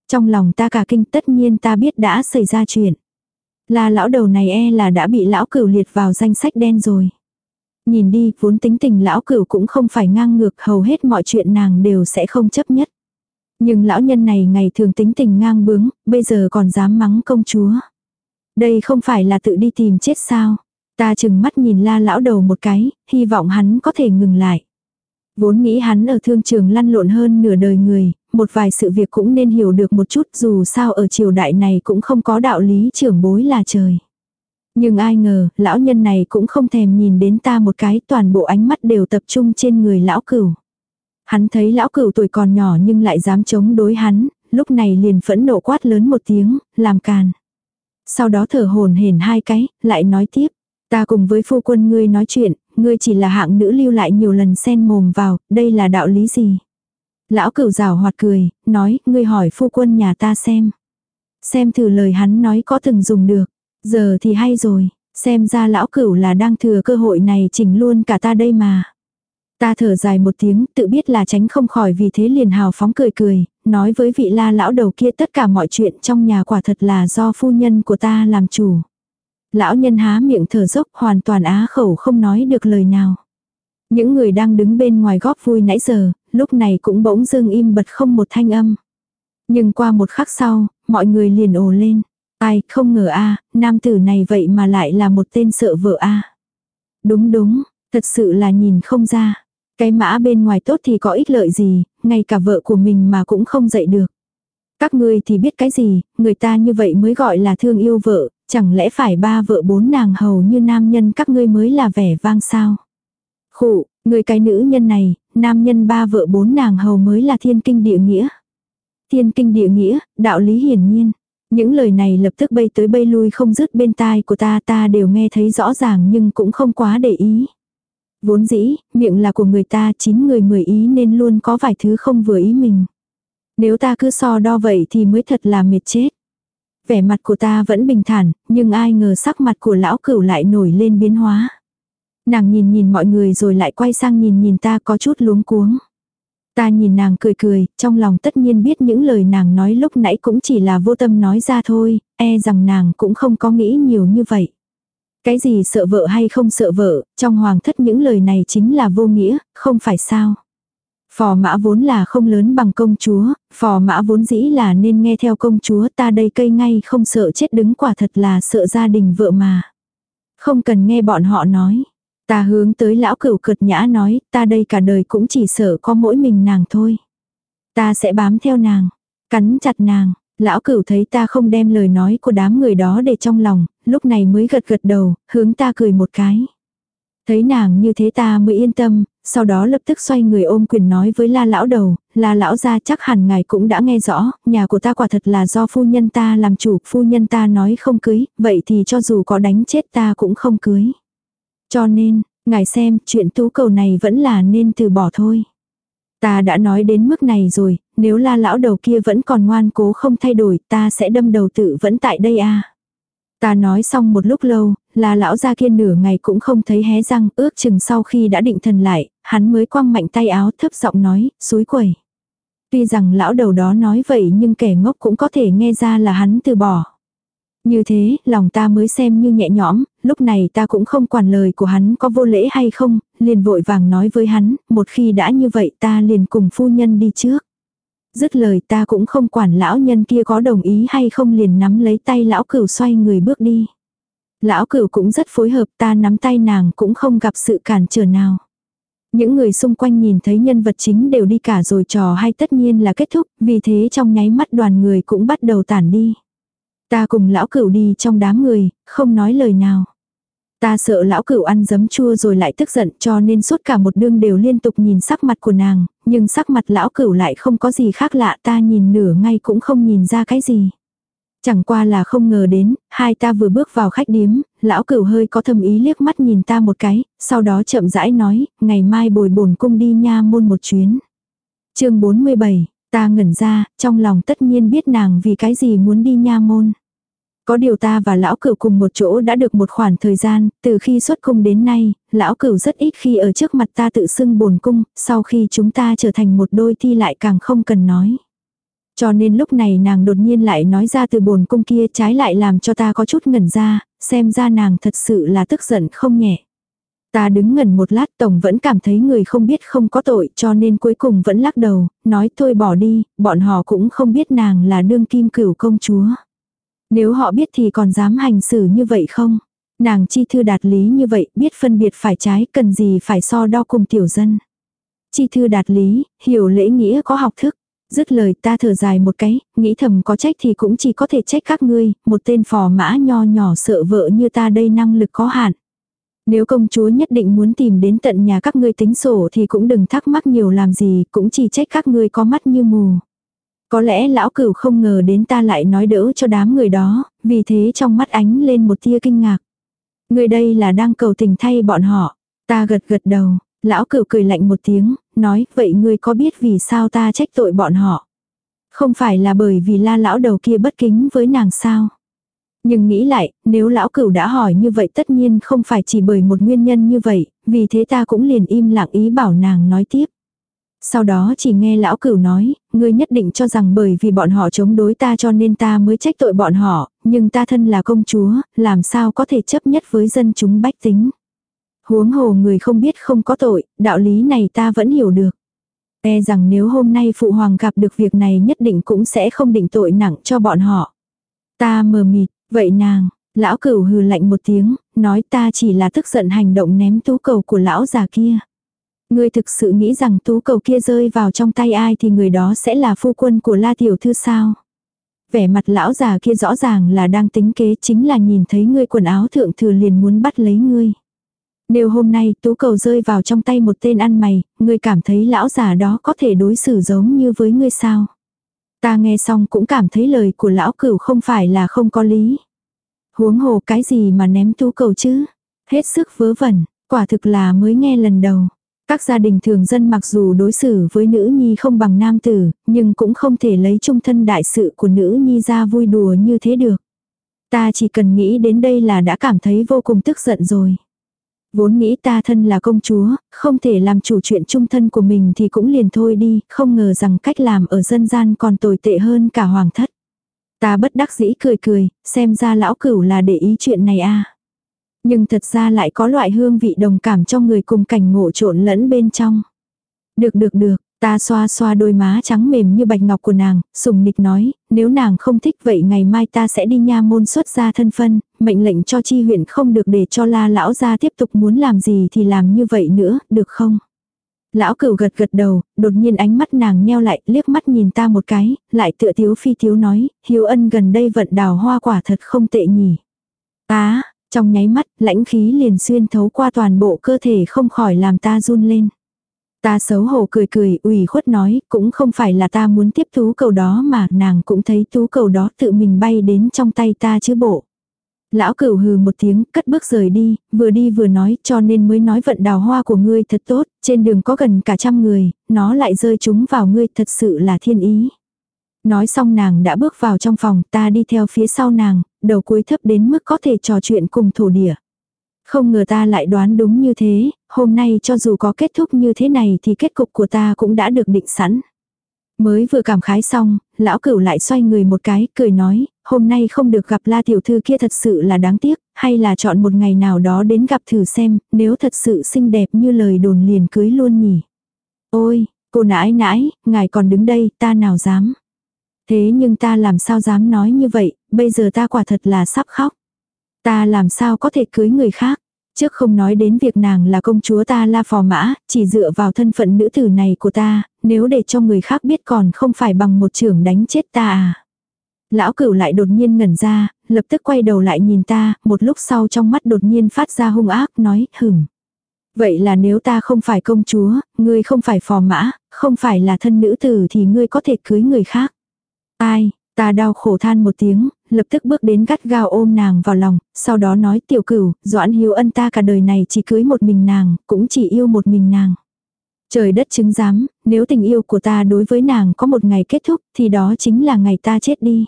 Trong lòng ta cả kinh tất nhiên ta biết đã xảy ra chuyện. Là lão đầu này e là đã bị lão cửu liệt vào danh sách đen rồi. Nhìn đi, vốn tính tình lão cửu cũng không phải ngang ngược, hầu hết mọi chuyện nàng đều sẽ không chấp nhất. Nhưng lão nhân này ngày thường tính tình ngang bướng, bây giờ còn dám mắng công chúa. Đây không phải là tự đi tìm chết sao. Ta chừng mắt nhìn la lão đầu một cái, hy vọng hắn có thể ngừng lại. Vốn nghĩ hắn ở thương trường lăn lộn hơn nửa đời người, một vài sự việc cũng nên hiểu được một chút dù sao ở triều đại này cũng không có đạo lý trưởng bối là trời. Nhưng ai ngờ, lão nhân này cũng không thèm nhìn đến ta một cái, toàn bộ ánh mắt đều tập trung trên người lão cửu. Hắn thấy lão cửu tuổi còn nhỏ nhưng lại dám chống đối hắn, lúc này liền phẫn nộ quát lớn một tiếng, làm càn. Sau đó thở hồn hển hai cái, lại nói tiếp. Ta cùng với phu quân ngươi nói chuyện, ngươi chỉ là hạng nữ lưu lại nhiều lần xen mồm vào, đây là đạo lý gì? Lão cửu rào hoạt cười, nói, ngươi hỏi phu quân nhà ta xem. Xem thử lời hắn nói có từng dùng được. Giờ thì hay rồi, xem ra lão cửu là đang thừa cơ hội này chỉnh luôn cả ta đây mà. Ta thở dài một tiếng, tự biết là tránh không khỏi vì thế liền hào phóng cười cười, nói với vị la lão đầu kia tất cả mọi chuyện trong nhà quả thật là do phu nhân của ta làm chủ. Lão nhân há miệng thở dốc hoàn toàn á khẩu không nói được lời nào. Những người đang đứng bên ngoài góp vui nãy giờ, lúc này cũng bỗng dưng im bật không một thanh âm. Nhưng qua một khắc sau, mọi người liền ồ lên. Ai, không ngờ a nam tử này vậy mà lại là một tên sợ vợ a Đúng đúng, thật sự là nhìn không ra. Cái mã bên ngoài tốt thì có ích lợi gì, ngay cả vợ của mình mà cũng không dạy được. Các ngươi thì biết cái gì, người ta như vậy mới gọi là thương yêu vợ, chẳng lẽ phải ba vợ bốn nàng hầu như nam nhân các ngươi mới là vẻ vang sao? Khụ, người cái nữ nhân này, nam nhân ba vợ bốn nàng hầu mới là thiên kinh địa nghĩa. Thiên kinh địa nghĩa, đạo lý hiển nhiên. Những lời này lập tức bay tới bay lui không dứt bên tai của ta ta đều nghe thấy rõ ràng nhưng cũng không quá để ý. Vốn dĩ, miệng là của người ta chín người mười ý nên luôn có vài thứ không vừa ý mình. Nếu ta cứ so đo vậy thì mới thật là mệt chết. Vẻ mặt của ta vẫn bình thản, nhưng ai ngờ sắc mặt của lão cửu lại nổi lên biến hóa. Nàng nhìn nhìn mọi người rồi lại quay sang nhìn nhìn ta có chút luống cuống. Ta nhìn nàng cười cười, trong lòng tất nhiên biết những lời nàng nói lúc nãy cũng chỉ là vô tâm nói ra thôi, e rằng nàng cũng không có nghĩ nhiều như vậy. Cái gì sợ vợ hay không sợ vợ, trong hoàng thất những lời này chính là vô nghĩa, không phải sao. Phò mã vốn là không lớn bằng công chúa, phò mã vốn dĩ là nên nghe theo công chúa ta đây cây ngay không sợ chết đứng quả thật là sợ gia đình vợ mà. Không cần nghe bọn họ nói. Ta hướng tới lão cửu cợt nhã nói, ta đây cả đời cũng chỉ sợ có mỗi mình nàng thôi. Ta sẽ bám theo nàng, cắn chặt nàng. Lão cửu thấy ta không đem lời nói của đám người đó để trong lòng, lúc này mới gật gật đầu, hướng ta cười một cái. Thấy nàng như thế ta mới yên tâm, sau đó lập tức xoay người ôm quyền nói với la lão đầu, la lão gia chắc hẳn ngài cũng đã nghe rõ, nhà của ta quả thật là do phu nhân ta làm chủ, phu nhân ta nói không cưới, vậy thì cho dù có đánh chết ta cũng không cưới. Cho nên, ngài xem, chuyện tú cầu này vẫn là nên từ bỏ thôi. Ta đã nói đến mức này rồi, nếu la lão đầu kia vẫn còn ngoan cố không thay đổi, ta sẽ đâm đầu tự vẫn tại đây a. Ta nói xong một lúc lâu, là lão gia kia nửa ngày cũng không thấy hé răng, ước chừng sau khi đã định thần lại, hắn mới quăng mạnh tay áo thấp giọng nói, suối quẩy. Tuy rằng lão đầu đó nói vậy nhưng kẻ ngốc cũng có thể nghe ra là hắn từ bỏ. Như thế, lòng ta mới xem như nhẹ nhõm, lúc này ta cũng không quản lời của hắn có vô lễ hay không, liền vội vàng nói với hắn, một khi đã như vậy ta liền cùng phu nhân đi trước. Dứt lời ta cũng không quản lão nhân kia có đồng ý hay không liền nắm lấy tay lão cửu xoay người bước đi. Lão cửu cũng rất phối hợp ta nắm tay nàng cũng không gặp sự cản trở nào. Những người xung quanh nhìn thấy nhân vật chính đều đi cả rồi trò hay tất nhiên là kết thúc, vì thế trong nháy mắt đoàn người cũng bắt đầu tản đi. Ta cùng lão cửu đi trong đám người, không nói lời nào. Ta sợ lão cửu ăn giấm chua rồi lại tức giận cho nên suốt cả một đương đều liên tục nhìn sắc mặt của nàng, nhưng sắc mặt lão cửu lại không có gì khác lạ ta nhìn nửa ngay cũng không nhìn ra cái gì. Chẳng qua là không ngờ đến, hai ta vừa bước vào khách điếm, lão cửu hơi có thầm ý liếc mắt nhìn ta một cái, sau đó chậm rãi nói, ngày mai bồi bổn cung đi nha môn một chuyến. chương 47, ta ngẩn ra, trong lòng tất nhiên biết nàng vì cái gì muốn đi nha môn. Có điều ta và lão cửu cùng một chỗ đã được một khoảng thời gian, từ khi xuất cung đến nay, lão cửu rất ít khi ở trước mặt ta tự xưng bồn cung, sau khi chúng ta trở thành một đôi thi lại càng không cần nói. Cho nên lúc này nàng đột nhiên lại nói ra từ bồn cung kia trái lại làm cho ta có chút ngẩn ra, xem ra nàng thật sự là tức giận không nhẹ. Ta đứng ngẩn một lát tổng vẫn cảm thấy người không biết không có tội cho nên cuối cùng vẫn lắc đầu, nói thôi bỏ đi, bọn họ cũng không biết nàng là đương kim cửu công chúa. Nếu họ biết thì còn dám hành xử như vậy không? Nàng chi thư đạt lý như vậy, biết phân biệt phải trái, cần gì phải so đo cùng tiểu dân. Chi thư đạt lý, hiểu lễ nghĩa có học thức. Dứt lời ta thở dài một cái, nghĩ thầm có trách thì cũng chỉ có thể trách các ngươi, một tên phò mã nho nhỏ sợ vợ như ta đây năng lực có hạn. Nếu công chúa nhất định muốn tìm đến tận nhà các ngươi tính sổ thì cũng đừng thắc mắc nhiều làm gì, cũng chỉ trách các ngươi có mắt như mù. Có lẽ lão cửu không ngờ đến ta lại nói đỡ cho đám người đó, vì thế trong mắt ánh lên một tia kinh ngạc. Người đây là đang cầu tình thay bọn họ. Ta gật gật đầu, lão cửu cười lạnh một tiếng, nói vậy ngươi có biết vì sao ta trách tội bọn họ. Không phải là bởi vì la lão đầu kia bất kính với nàng sao. Nhưng nghĩ lại, nếu lão cửu đã hỏi như vậy tất nhiên không phải chỉ bởi một nguyên nhân như vậy, vì thế ta cũng liền im lặng ý bảo nàng nói tiếp. Sau đó chỉ nghe lão cửu nói, ngươi nhất định cho rằng bởi vì bọn họ chống đối ta cho nên ta mới trách tội bọn họ, nhưng ta thân là công chúa, làm sao có thể chấp nhất với dân chúng bách tính. Huống hồ người không biết không có tội, đạo lý này ta vẫn hiểu được. E rằng nếu hôm nay phụ hoàng gặp được việc này nhất định cũng sẽ không định tội nặng cho bọn họ. Ta mờ mịt, vậy nàng, lão cửu hừ lạnh một tiếng, nói ta chỉ là tức giận hành động ném tú cầu của lão già kia. Ngươi thực sự nghĩ rằng tú cầu kia rơi vào trong tay ai thì người đó sẽ là phu quân của la tiểu thư sao? Vẻ mặt lão già kia rõ ràng là đang tính kế chính là nhìn thấy ngươi quần áo thượng thừa liền muốn bắt lấy ngươi. Nếu hôm nay tú cầu rơi vào trong tay một tên ăn mày, ngươi cảm thấy lão già đó có thể đối xử giống như với ngươi sao? Ta nghe xong cũng cảm thấy lời của lão cửu không phải là không có lý. Huống hồ cái gì mà ném tú cầu chứ? Hết sức vớ vẩn, quả thực là mới nghe lần đầu. Các gia đình thường dân mặc dù đối xử với nữ nhi không bằng nam tử, nhưng cũng không thể lấy trung thân đại sự của nữ nhi ra vui đùa như thế được. Ta chỉ cần nghĩ đến đây là đã cảm thấy vô cùng tức giận rồi. Vốn nghĩ ta thân là công chúa, không thể làm chủ chuyện trung thân của mình thì cũng liền thôi đi, không ngờ rằng cách làm ở dân gian còn tồi tệ hơn cả hoàng thất. Ta bất đắc dĩ cười cười, xem ra lão cửu là để ý chuyện này à. Nhưng thật ra lại có loại hương vị đồng cảm cho người cùng cảnh ngộ trộn lẫn bên trong. Được được được, ta xoa xoa đôi má trắng mềm như bạch ngọc của nàng, sùng nịch nói, nếu nàng không thích vậy ngày mai ta sẽ đi nha môn xuất ra thân phân, mệnh lệnh cho chi huyện không được để cho la lão ra tiếp tục muốn làm gì thì làm như vậy nữa, được không? Lão cửu gật gật đầu, đột nhiên ánh mắt nàng nheo lại, liếc mắt nhìn ta một cái, lại tựa thiếu phi thiếu nói, hiếu ân gần đây vận đào hoa quả thật không tệ nhỉ. Á, trong nháy mắt, lãnh khí liền xuyên thấu qua toàn bộ cơ thể không khỏi làm ta run lên. Ta xấu hổ cười cười, ủy khuất nói, cũng không phải là ta muốn tiếp tú cầu đó mà nàng cũng thấy tú cầu đó tự mình bay đến trong tay ta chứ bộ. Lão cửu hừ một tiếng, cất bước rời đi, vừa đi vừa nói cho nên mới nói vận đào hoa của ngươi thật tốt, trên đường có gần cả trăm người, nó lại rơi chúng vào ngươi thật sự là thiên ý. Nói xong nàng đã bước vào trong phòng, ta đi theo phía sau nàng, đầu cuối thấp đến mức có thể trò chuyện cùng thổ địa. Không ngờ ta lại đoán đúng như thế, hôm nay cho dù có kết thúc như thế này thì kết cục của ta cũng đã được định sẵn. Mới vừa cảm khái xong, lão cửu lại xoay người một cái, cười nói, hôm nay không được gặp la tiểu thư kia thật sự là đáng tiếc, hay là chọn một ngày nào đó đến gặp thử xem, nếu thật sự xinh đẹp như lời đồn liền cưới luôn nhỉ. Ôi, cô nãi nãi, ngài còn đứng đây, ta nào dám. Thế nhưng ta làm sao dám nói như vậy, bây giờ ta quả thật là sắp khóc. Ta làm sao có thể cưới người khác. Trước không nói đến việc nàng là công chúa ta la phò mã, chỉ dựa vào thân phận nữ tử này của ta, nếu để cho người khác biết còn không phải bằng một trưởng đánh chết ta à. Lão cửu lại đột nhiên ngẩn ra, lập tức quay đầu lại nhìn ta, một lúc sau trong mắt đột nhiên phát ra hung ác, nói, hửm. Vậy là nếu ta không phải công chúa, ngươi không phải phò mã, không phải là thân nữ tử thì ngươi có thể cưới người khác. Ai, ta đau khổ than một tiếng, lập tức bước đến gắt gao ôm nàng vào lòng, sau đó nói tiểu cửu, doãn hiếu ân ta cả đời này chỉ cưới một mình nàng, cũng chỉ yêu một mình nàng. Trời đất chứng giám, nếu tình yêu của ta đối với nàng có một ngày kết thúc thì đó chính là ngày ta chết đi.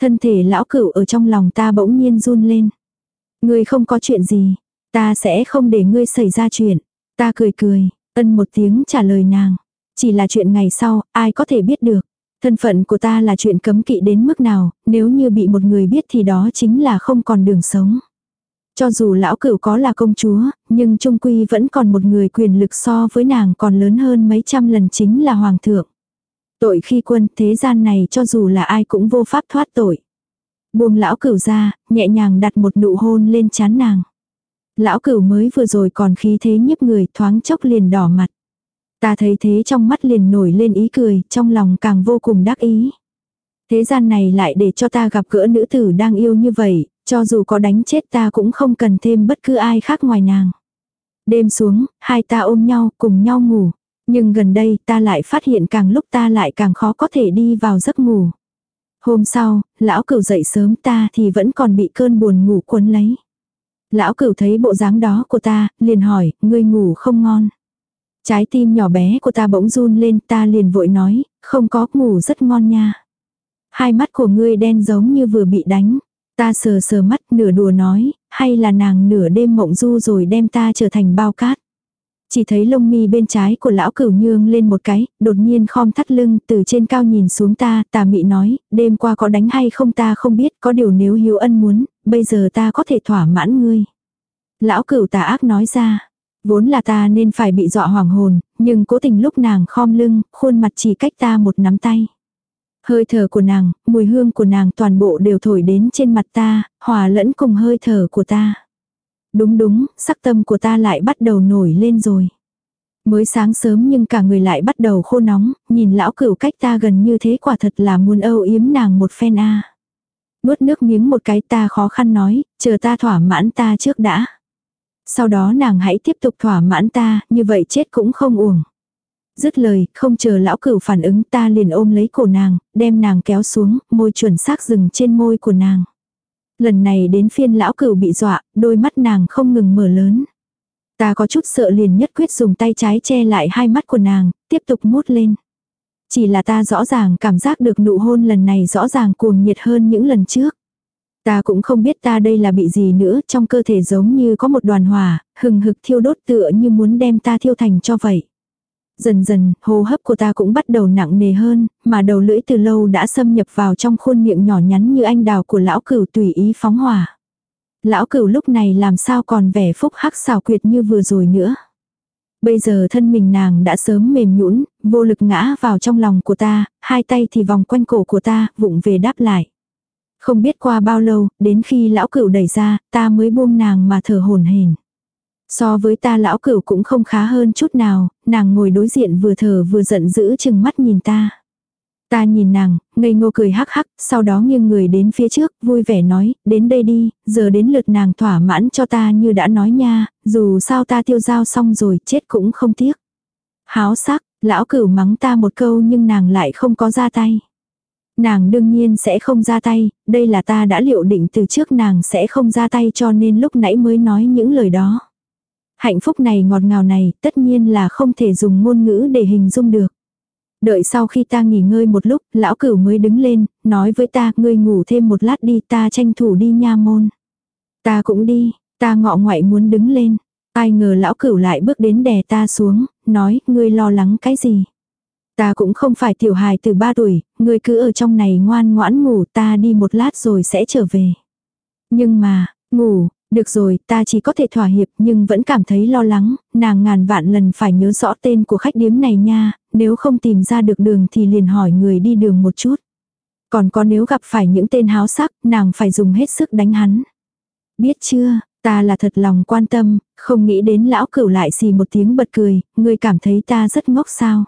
Thân thể lão cửu ở trong lòng ta bỗng nhiên run lên. Ngươi không có chuyện gì, ta sẽ không để ngươi xảy ra chuyện. Ta cười cười, ân một tiếng trả lời nàng. Chỉ là chuyện ngày sau, ai có thể biết được. Thân phận của ta là chuyện cấm kỵ đến mức nào, nếu như bị một người biết thì đó chính là không còn đường sống. Cho dù lão cửu có là công chúa, nhưng trung quy vẫn còn một người quyền lực so với nàng còn lớn hơn mấy trăm lần chính là hoàng thượng. Tội khi quân thế gian này cho dù là ai cũng vô pháp thoát tội. Buông lão cửu ra, nhẹ nhàng đặt một nụ hôn lên chán nàng. Lão cửu mới vừa rồi còn khí thế nhiếp người thoáng chốc liền đỏ mặt. Ta thấy thế trong mắt liền nổi lên ý cười, trong lòng càng vô cùng đắc ý. Thế gian này lại để cho ta gặp gỡ nữ tử đang yêu như vậy, cho dù có đánh chết ta cũng không cần thêm bất cứ ai khác ngoài nàng. Đêm xuống, hai ta ôm nhau, cùng nhau ngủ. Nhưng gần đây ta lại phát hiện càng lúc ta lại càng khó có thể đi vào giấc ngủ. Hôm sau, lão cửu dậy sớm ta thì vẫn còn bị cơn buồn ngủ cuốn lấy. Lão cửu thấy bộ dáng đó của ta, liền hỏi, ngươi ngủ không ngon. Trái tim nhỏ bé của ta bỗng run lên ta liền vội nói, không có ngủ rất ngon nha. Hai mắt của ngươi đen giống như vừa bị đánh. Ta sờ sờ mắt nửa đùa nói, hay là nàng nửa đêm mộng du rồi đem ta trở thành bao cát. Chỉ thấy lông mi bên trái của lão cửu nhương lên một cái, đột nhiên khom thắt lưng từ trên cao nhìn xuống ta, tà mị nói, đêm qua có đánh hay không ta không biết, có điều nếu hiếu ân muốn, bây giờ ta có thể thỏa mãn ngươi. Lão cửu tà ác nói ra, vốn là ta nên phải bị dọa hoàng hồn, nhưng cố tình lúc nàng khom lưng, khuôn mặt chỉ cách ta một nắm tay. Hơi thở của nàng, mùi hương của nàng toàn bộ đều thổi đến trên mặt ta, hòa lẫn cùng hơi thở của ta. Đúng đúng, sắc tâm của ta lại bắt đầu nổi lên rồi. Mới sáng sớm nhưng cả người lại bắt đầu khô nóng, nhìn lão cửu cách ta gần như thế quả thật là muốn âu yếm nàng một phen a. Nuốt nước miếng một cái ta khó khăn nói, chờ ta thỏa mãn ta trước đã. Sau đó nàng hãy tiếp tục thỏa mãn ta, như vậy chết cũng không uổng. Dứt lời, không chờ lão cửu phản ứng ta liền ôm lấy cổ nàng, đem nàng kéo xuống, môi chuẩn xác dừng trên môi của nàng. Lần này đến phiên lão cửu bị dọa, đôi mắt nàng không ngừng mở lớn. Ta có chút sợ liền nhất quyết dùng tay trái che lại hai mắt của nàng, tiếp tục mút lên. Chỉ là ta rõ ràng cảm giác được nụ hôn lần này rõ ràng cuồng nhiệt hơn những lần trước. Ta cũng không biết ta đây là bị gì nữa, trong cơ thể giống như có một đoàn hỏa, hừng hực thiêu đốt tựa như muốn đem ta thiêu thành cho vậy. Dần dần, hô hấp của ta cũng bắt đầu nặng nề hơn, mà đầu lưỡi từ lâu đã xâm nhập vào trong khuôn miệng nhỏ nhắn như anh đào của lão cửu tùy ý phóng hỏa. Lão cửu lúc này làm sao còn vẻ phúc hắc xào quyệt như vừa rồi nữa. Bây giờ thân mình nàng đã sớm mềm nhũn, vô lực ngã vào trong lòng của ta, hai tay thì vòng quanh cổ của ta, vụng về đáp lại. Không biết qua bao lâu, đến khi lão cửu đẩy ra, ta mới buông nàng mà thở hồn hển. So với ta lão cửu cũng không khá hơn chút nào, nàng ngồi đối diện vừa thở vừa giận dữ chừng mắt nhìn ta. Ta nhìn nàng, ngây ngô cười hắc hắc, sau đó nghiêng người đến phía trước, vui vẻ nói, đến đây đi, giờ đến lượt nàng thỏa mãn cho ta như đã nói nha, dù sao ta tiêu giao xong rồi, chết cũng không tiếc. Háo sắc, lão cửu mắng ta một câu nhưng nàng lại không có ra tay. Nàng đương nhiên sẽ không ra tay, đây là ta đã liệu định từ trước nàng sẽ không ra tay cho nên lúc nãy mới nói những lời đó. Hạnh phúc này ngọt ngào này tất nhiên là không thể dùng ngôn ngữ để hình dung được. Đợi sau khi ta nghỉ ngơi một lúc, lão cửu mới đứng lên, nói với ta, ngươi ngủ thêm một lát đi, ta tranh thủ đi nha môn. Ta cũng đi, ta ngọ ngoại muốn đứng lên. Ai ngờ lão cửu lại bước đến đè ta xuống, nói, ngươi lo lắng cái gì. Ta cũng không phải tiểu hài từ ba tuổi, ngươi cứ ở trong này ngoan ngoãn ngủ ta đi một lát rồi sẽ trở về. Nhưng mà, ngủ, được rồi, ta chỉ có thể thỏa hiệp nhưng vẫn cảm thấy lo lắng, nàng ngàn vạn lần phải nhớ rõ tên của khách điếm này nha, nếu không tìm ra được đường thì liền hỏi người đi đường một chút. Còn có nếu gặp phải những tên háo sắc, nàng phải dùng hết sức đánh hắn. Biết chưa, ta là thật lòng quan tâm, không nghĩ đến lão cửu lại xì một tiếng bật cười, người cảm thấy ta rất ngốc sao.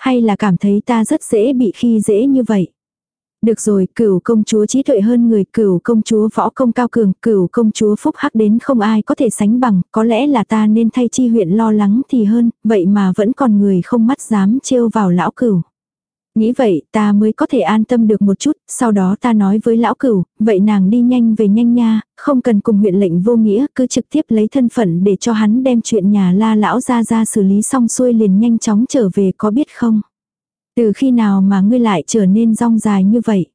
Hay là cảm thấy ta rất dễ bị khi dễ như vậy. Được rồi, cửu công chúa trí tuệ hơn người, cửu công chúa võ công cao cường, cửu công chúa phúc hắc đến không ai có thể sánh bằng, có lẽ là ta nên thay chi huyện lo lắng thì hơn, vậy mà vẫn còn người không mắt dám trêu vào lão cửu. Nghĩ vậy ta mới có thể an tâm được một chút, sau đó ta nói với lão cửu, vậy nàng đi nhanh về nhanh nha, không cần cùng huyện lệnh vô nghĩa, cứ trực tiếp lấy thân phận để cho hắn đem chuyện nhà la lão ra ra xử lý xong xuôi liền nhanh chóng trở về có biết không. Từ khi nào mà ngươi lại trở nên rong dài như vậy?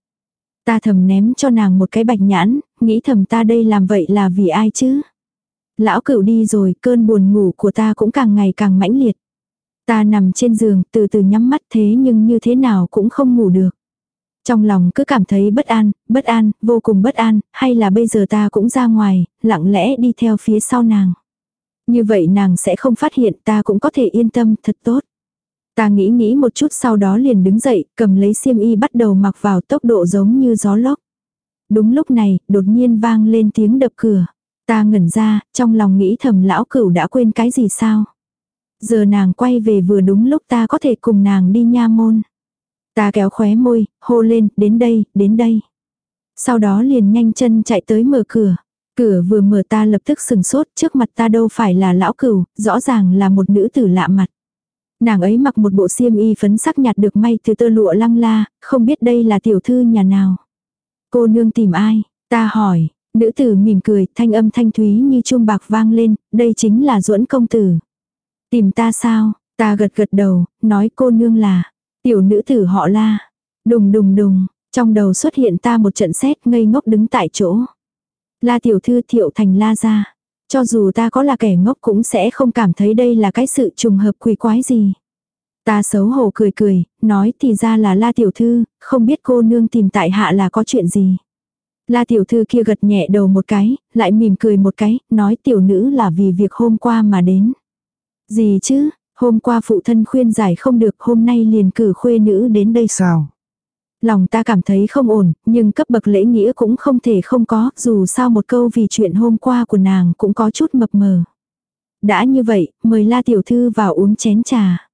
Ta thầm ném cho nàng một cái bạch nhãn, nghĩ thầm ta đây làm vậy là vì ai chứ? Lão cửu đi rồi, cơn buồn ngủ của ta cũng càng ngày càng mãnh liệt. Ta nằm trên giường, từ từ nhắm mắt thế nhưng như thế nào cũng không ngủ được. Trong lòng cứ cảm thấy bất an, bất an, vô cùng bất an, hay là bây giờ ta cũng ra ngoài, lặng lẽ đi theo phía sau nàng. Như vậy nàng sẽ không phát hiện ta cũng có thể yên tâm thật tốt. Ta nghĩ nghĩ một chút sau đó liền đứng dậy, cầm lấy xiêm y bắt đầu mặc vào tốc độ giống như gió lốc. Đúng lúc này, đột nhiên vang lên tiếng đập cửa. Ta ngẩn ra, trong lòng nghĩ thầm lão cửu đã quên cái gì sao. Giờ nàng quay về vừa đúng lúc ta có thể cùng nàng đi nha môn. Ta kéo khóe môi, hô lên, đến đây, đến đây. Sau đó liền nhanh chân chạy tới mở cửa. Cửa vừa mở ta lập tức sừng sốt, trước mặt ta đâu phải là lão cửu, rõ ràng là một nữ tử lạ mặt. Nàng ấy mặc một bộ xiêm y phấn sắc nhạt được may từ tơ lụa lăng la, không biết đây là tiểu thư nhà nào. Cô nương tìm ai? Ta hỏi, nữ tử mỉm cười, thanh âm thanh thúy như chuông bạc vang lên, đây chính là duẫn công tử. Tìm ta sao? Ta gật gật đầu, nói cô nương là, tiểu nữ tử họ la. Đùng đùng đùng, trong đầu xuất hiện ta một trận xét ngây ngốc đứng tại chỗ. La tiểu thư thiệu thành la ra. Cho dù ta có là kẻ ngốc cũng sẽ không cảm thấy đây là cái sự trùng hợp quỷ quái gì. Ta xấu hổ cười cười, nói thì ra là la tiểu thư, không biết cô nương tìm tại hạ là có chuyện gì. La tiểu thư kia gật nhẹ đầu một cái, lại mỉm cười một cái, nói tiểu nữ là vì việc hôm qua mà đến. Gì chứ, hôm qua phụ thân khuyên giải không được hôm nay liền cử khuê nữ đến đây. Sao? Lòng ta cảm thấy không ổn, nhưng cấp bậc lễ nghĩa cũng không thể không có, dù sao một câu vì chuyện hôm qua của nàng cũng có chút mập mờ. Đã như vậy, mời La Tiểu Thư vào uống chén trà.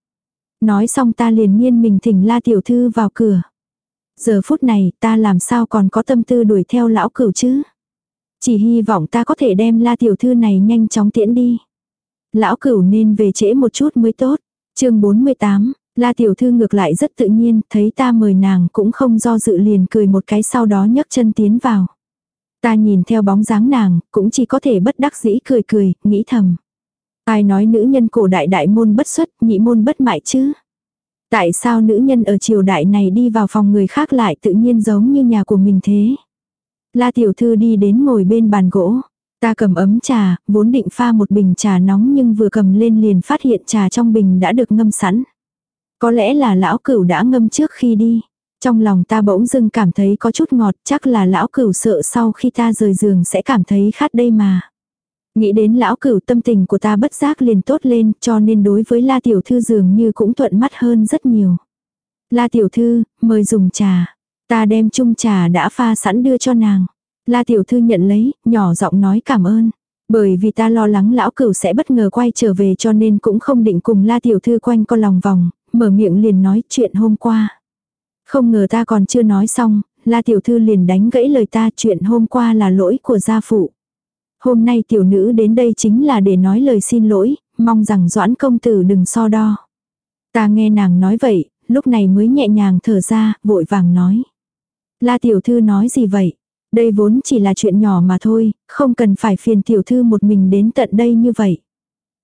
Nói xong ta liền miên mình thỉnh La Tiểu Thư vào cửa. Giờ phút này ta làm sao còn có tâm tư đuổi theo lão cửu chứ? Chỉ hy vọng ta có thể đem La Tiểu Thư này nhanh chóng tiễn đi. Lão cửu nên về trễ một chút mới tốt. chương 48, La Tiểu Thư ngược lại rất tự nhiên, thấy ta mời nàng cũng không do dự liền cười một cái sau đó nhấc chân tiến vào. Ta nhìn theo bóng dáng nàng, cũng chỉ có thể bất đắc dĩ cười cười, nghĩ thầm. Ai nói nữ nhân cổ đại đại môn bất xuất, nhị môn bất mại chứ? Tại sao nữ nhân ở triều đại này đi vào phòng người khác lại tự nhiên giống như nhà của mình thế? La tiểu thư đi đến ngồi bên bàn gỗ. Ta cầm ấm trà, vốn định pha một bình trà nóng nhưng vừa cầm lên liền phát hiện trà trong bình đã được ngâm sẵn. Có lẽ là lão cửu đã ngâm trước khi đi. Trong lòng ta bỗng dưng cảm thấy có chút ngọt, chắc là lão cửu sợ sau khi ta rời giường sẽ cảm thấy khát đây mà. Nghĩ đến lão cửu tâm tình của ta bất giác liền tốt lên cho nên đối với la tiểu thư dường như cũng thuận mắt hơn rất nhiều. La tiểu thư, mời dùng trà. Ta đem chung trà đã pha sẵn đưa cho nàng. La tiểu thư nhận lấy, nhỏ giọng nói cảm ơn. Bởi vì ta lo lắng lão cửu sẽ bất ngờ quay trở về cho nên cũng không định cùng la tiểu thư quanh con lòng vòng, mở miệng liền nói chuyện hôm qua. Không ngờ ta còn chưa nói xong, la tiểu thư liền đánh gãy lời ta chuyện hôm qua là lỗi của gia phụ. Hôm nay tiểu nữ đến đây chính là để nói lời xin lỗi, mong rằng doãn công tử đừng so đo. Ta nghe nàng nói vậy, lúc này mới nhẹ nhàng thở ra, vội vàng nói. La tiểu thư nói gì vậy? Đây vốn chỉ là chuyện nhỏ mà thôi, không cần phải phiền tiểu thư một mình đến tận đây như vậy.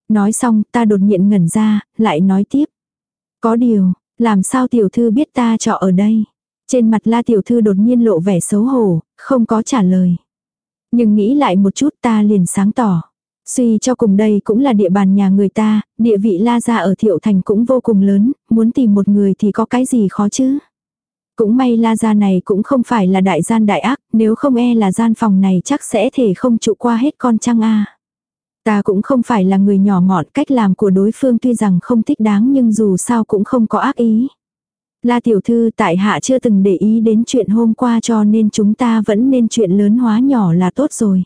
Nói xong ta đột nhiên ngẩn ra, lại nói tiếp. Có điều, làm sao tiểu thư biết ta trọ ở đây? Trên mặt la tiểu thư đột nhiên lộ vẻ xấu hổ, không có trả lời. Nhưng nghĩ lại một chút ta liền sáng tỏ. Suy cho cùng đây cũng là địa bàn nhà người ta, địa vị la gia ở thiệu thành cũng vô cùng lớn, muốn tìm một người thì có cái gì khó chứ. Cũng may la gia này cũng không phải là đại gian đại ác, nếu không e là gian phòng này chắc sẽ thể không trụ qua hết con trăng a. Ta cũng không phải là người nhỏ mọn cách làm của đối phương tuy rằng không thích đáng nhưng dù sao cũng không có ác ý. La tiểu thư tại hạ chưa từng để ý đến chuyện hôm qua cho nên chúng ta vẫn nên chuyện lớn hóa nhỏ là tốt rồi.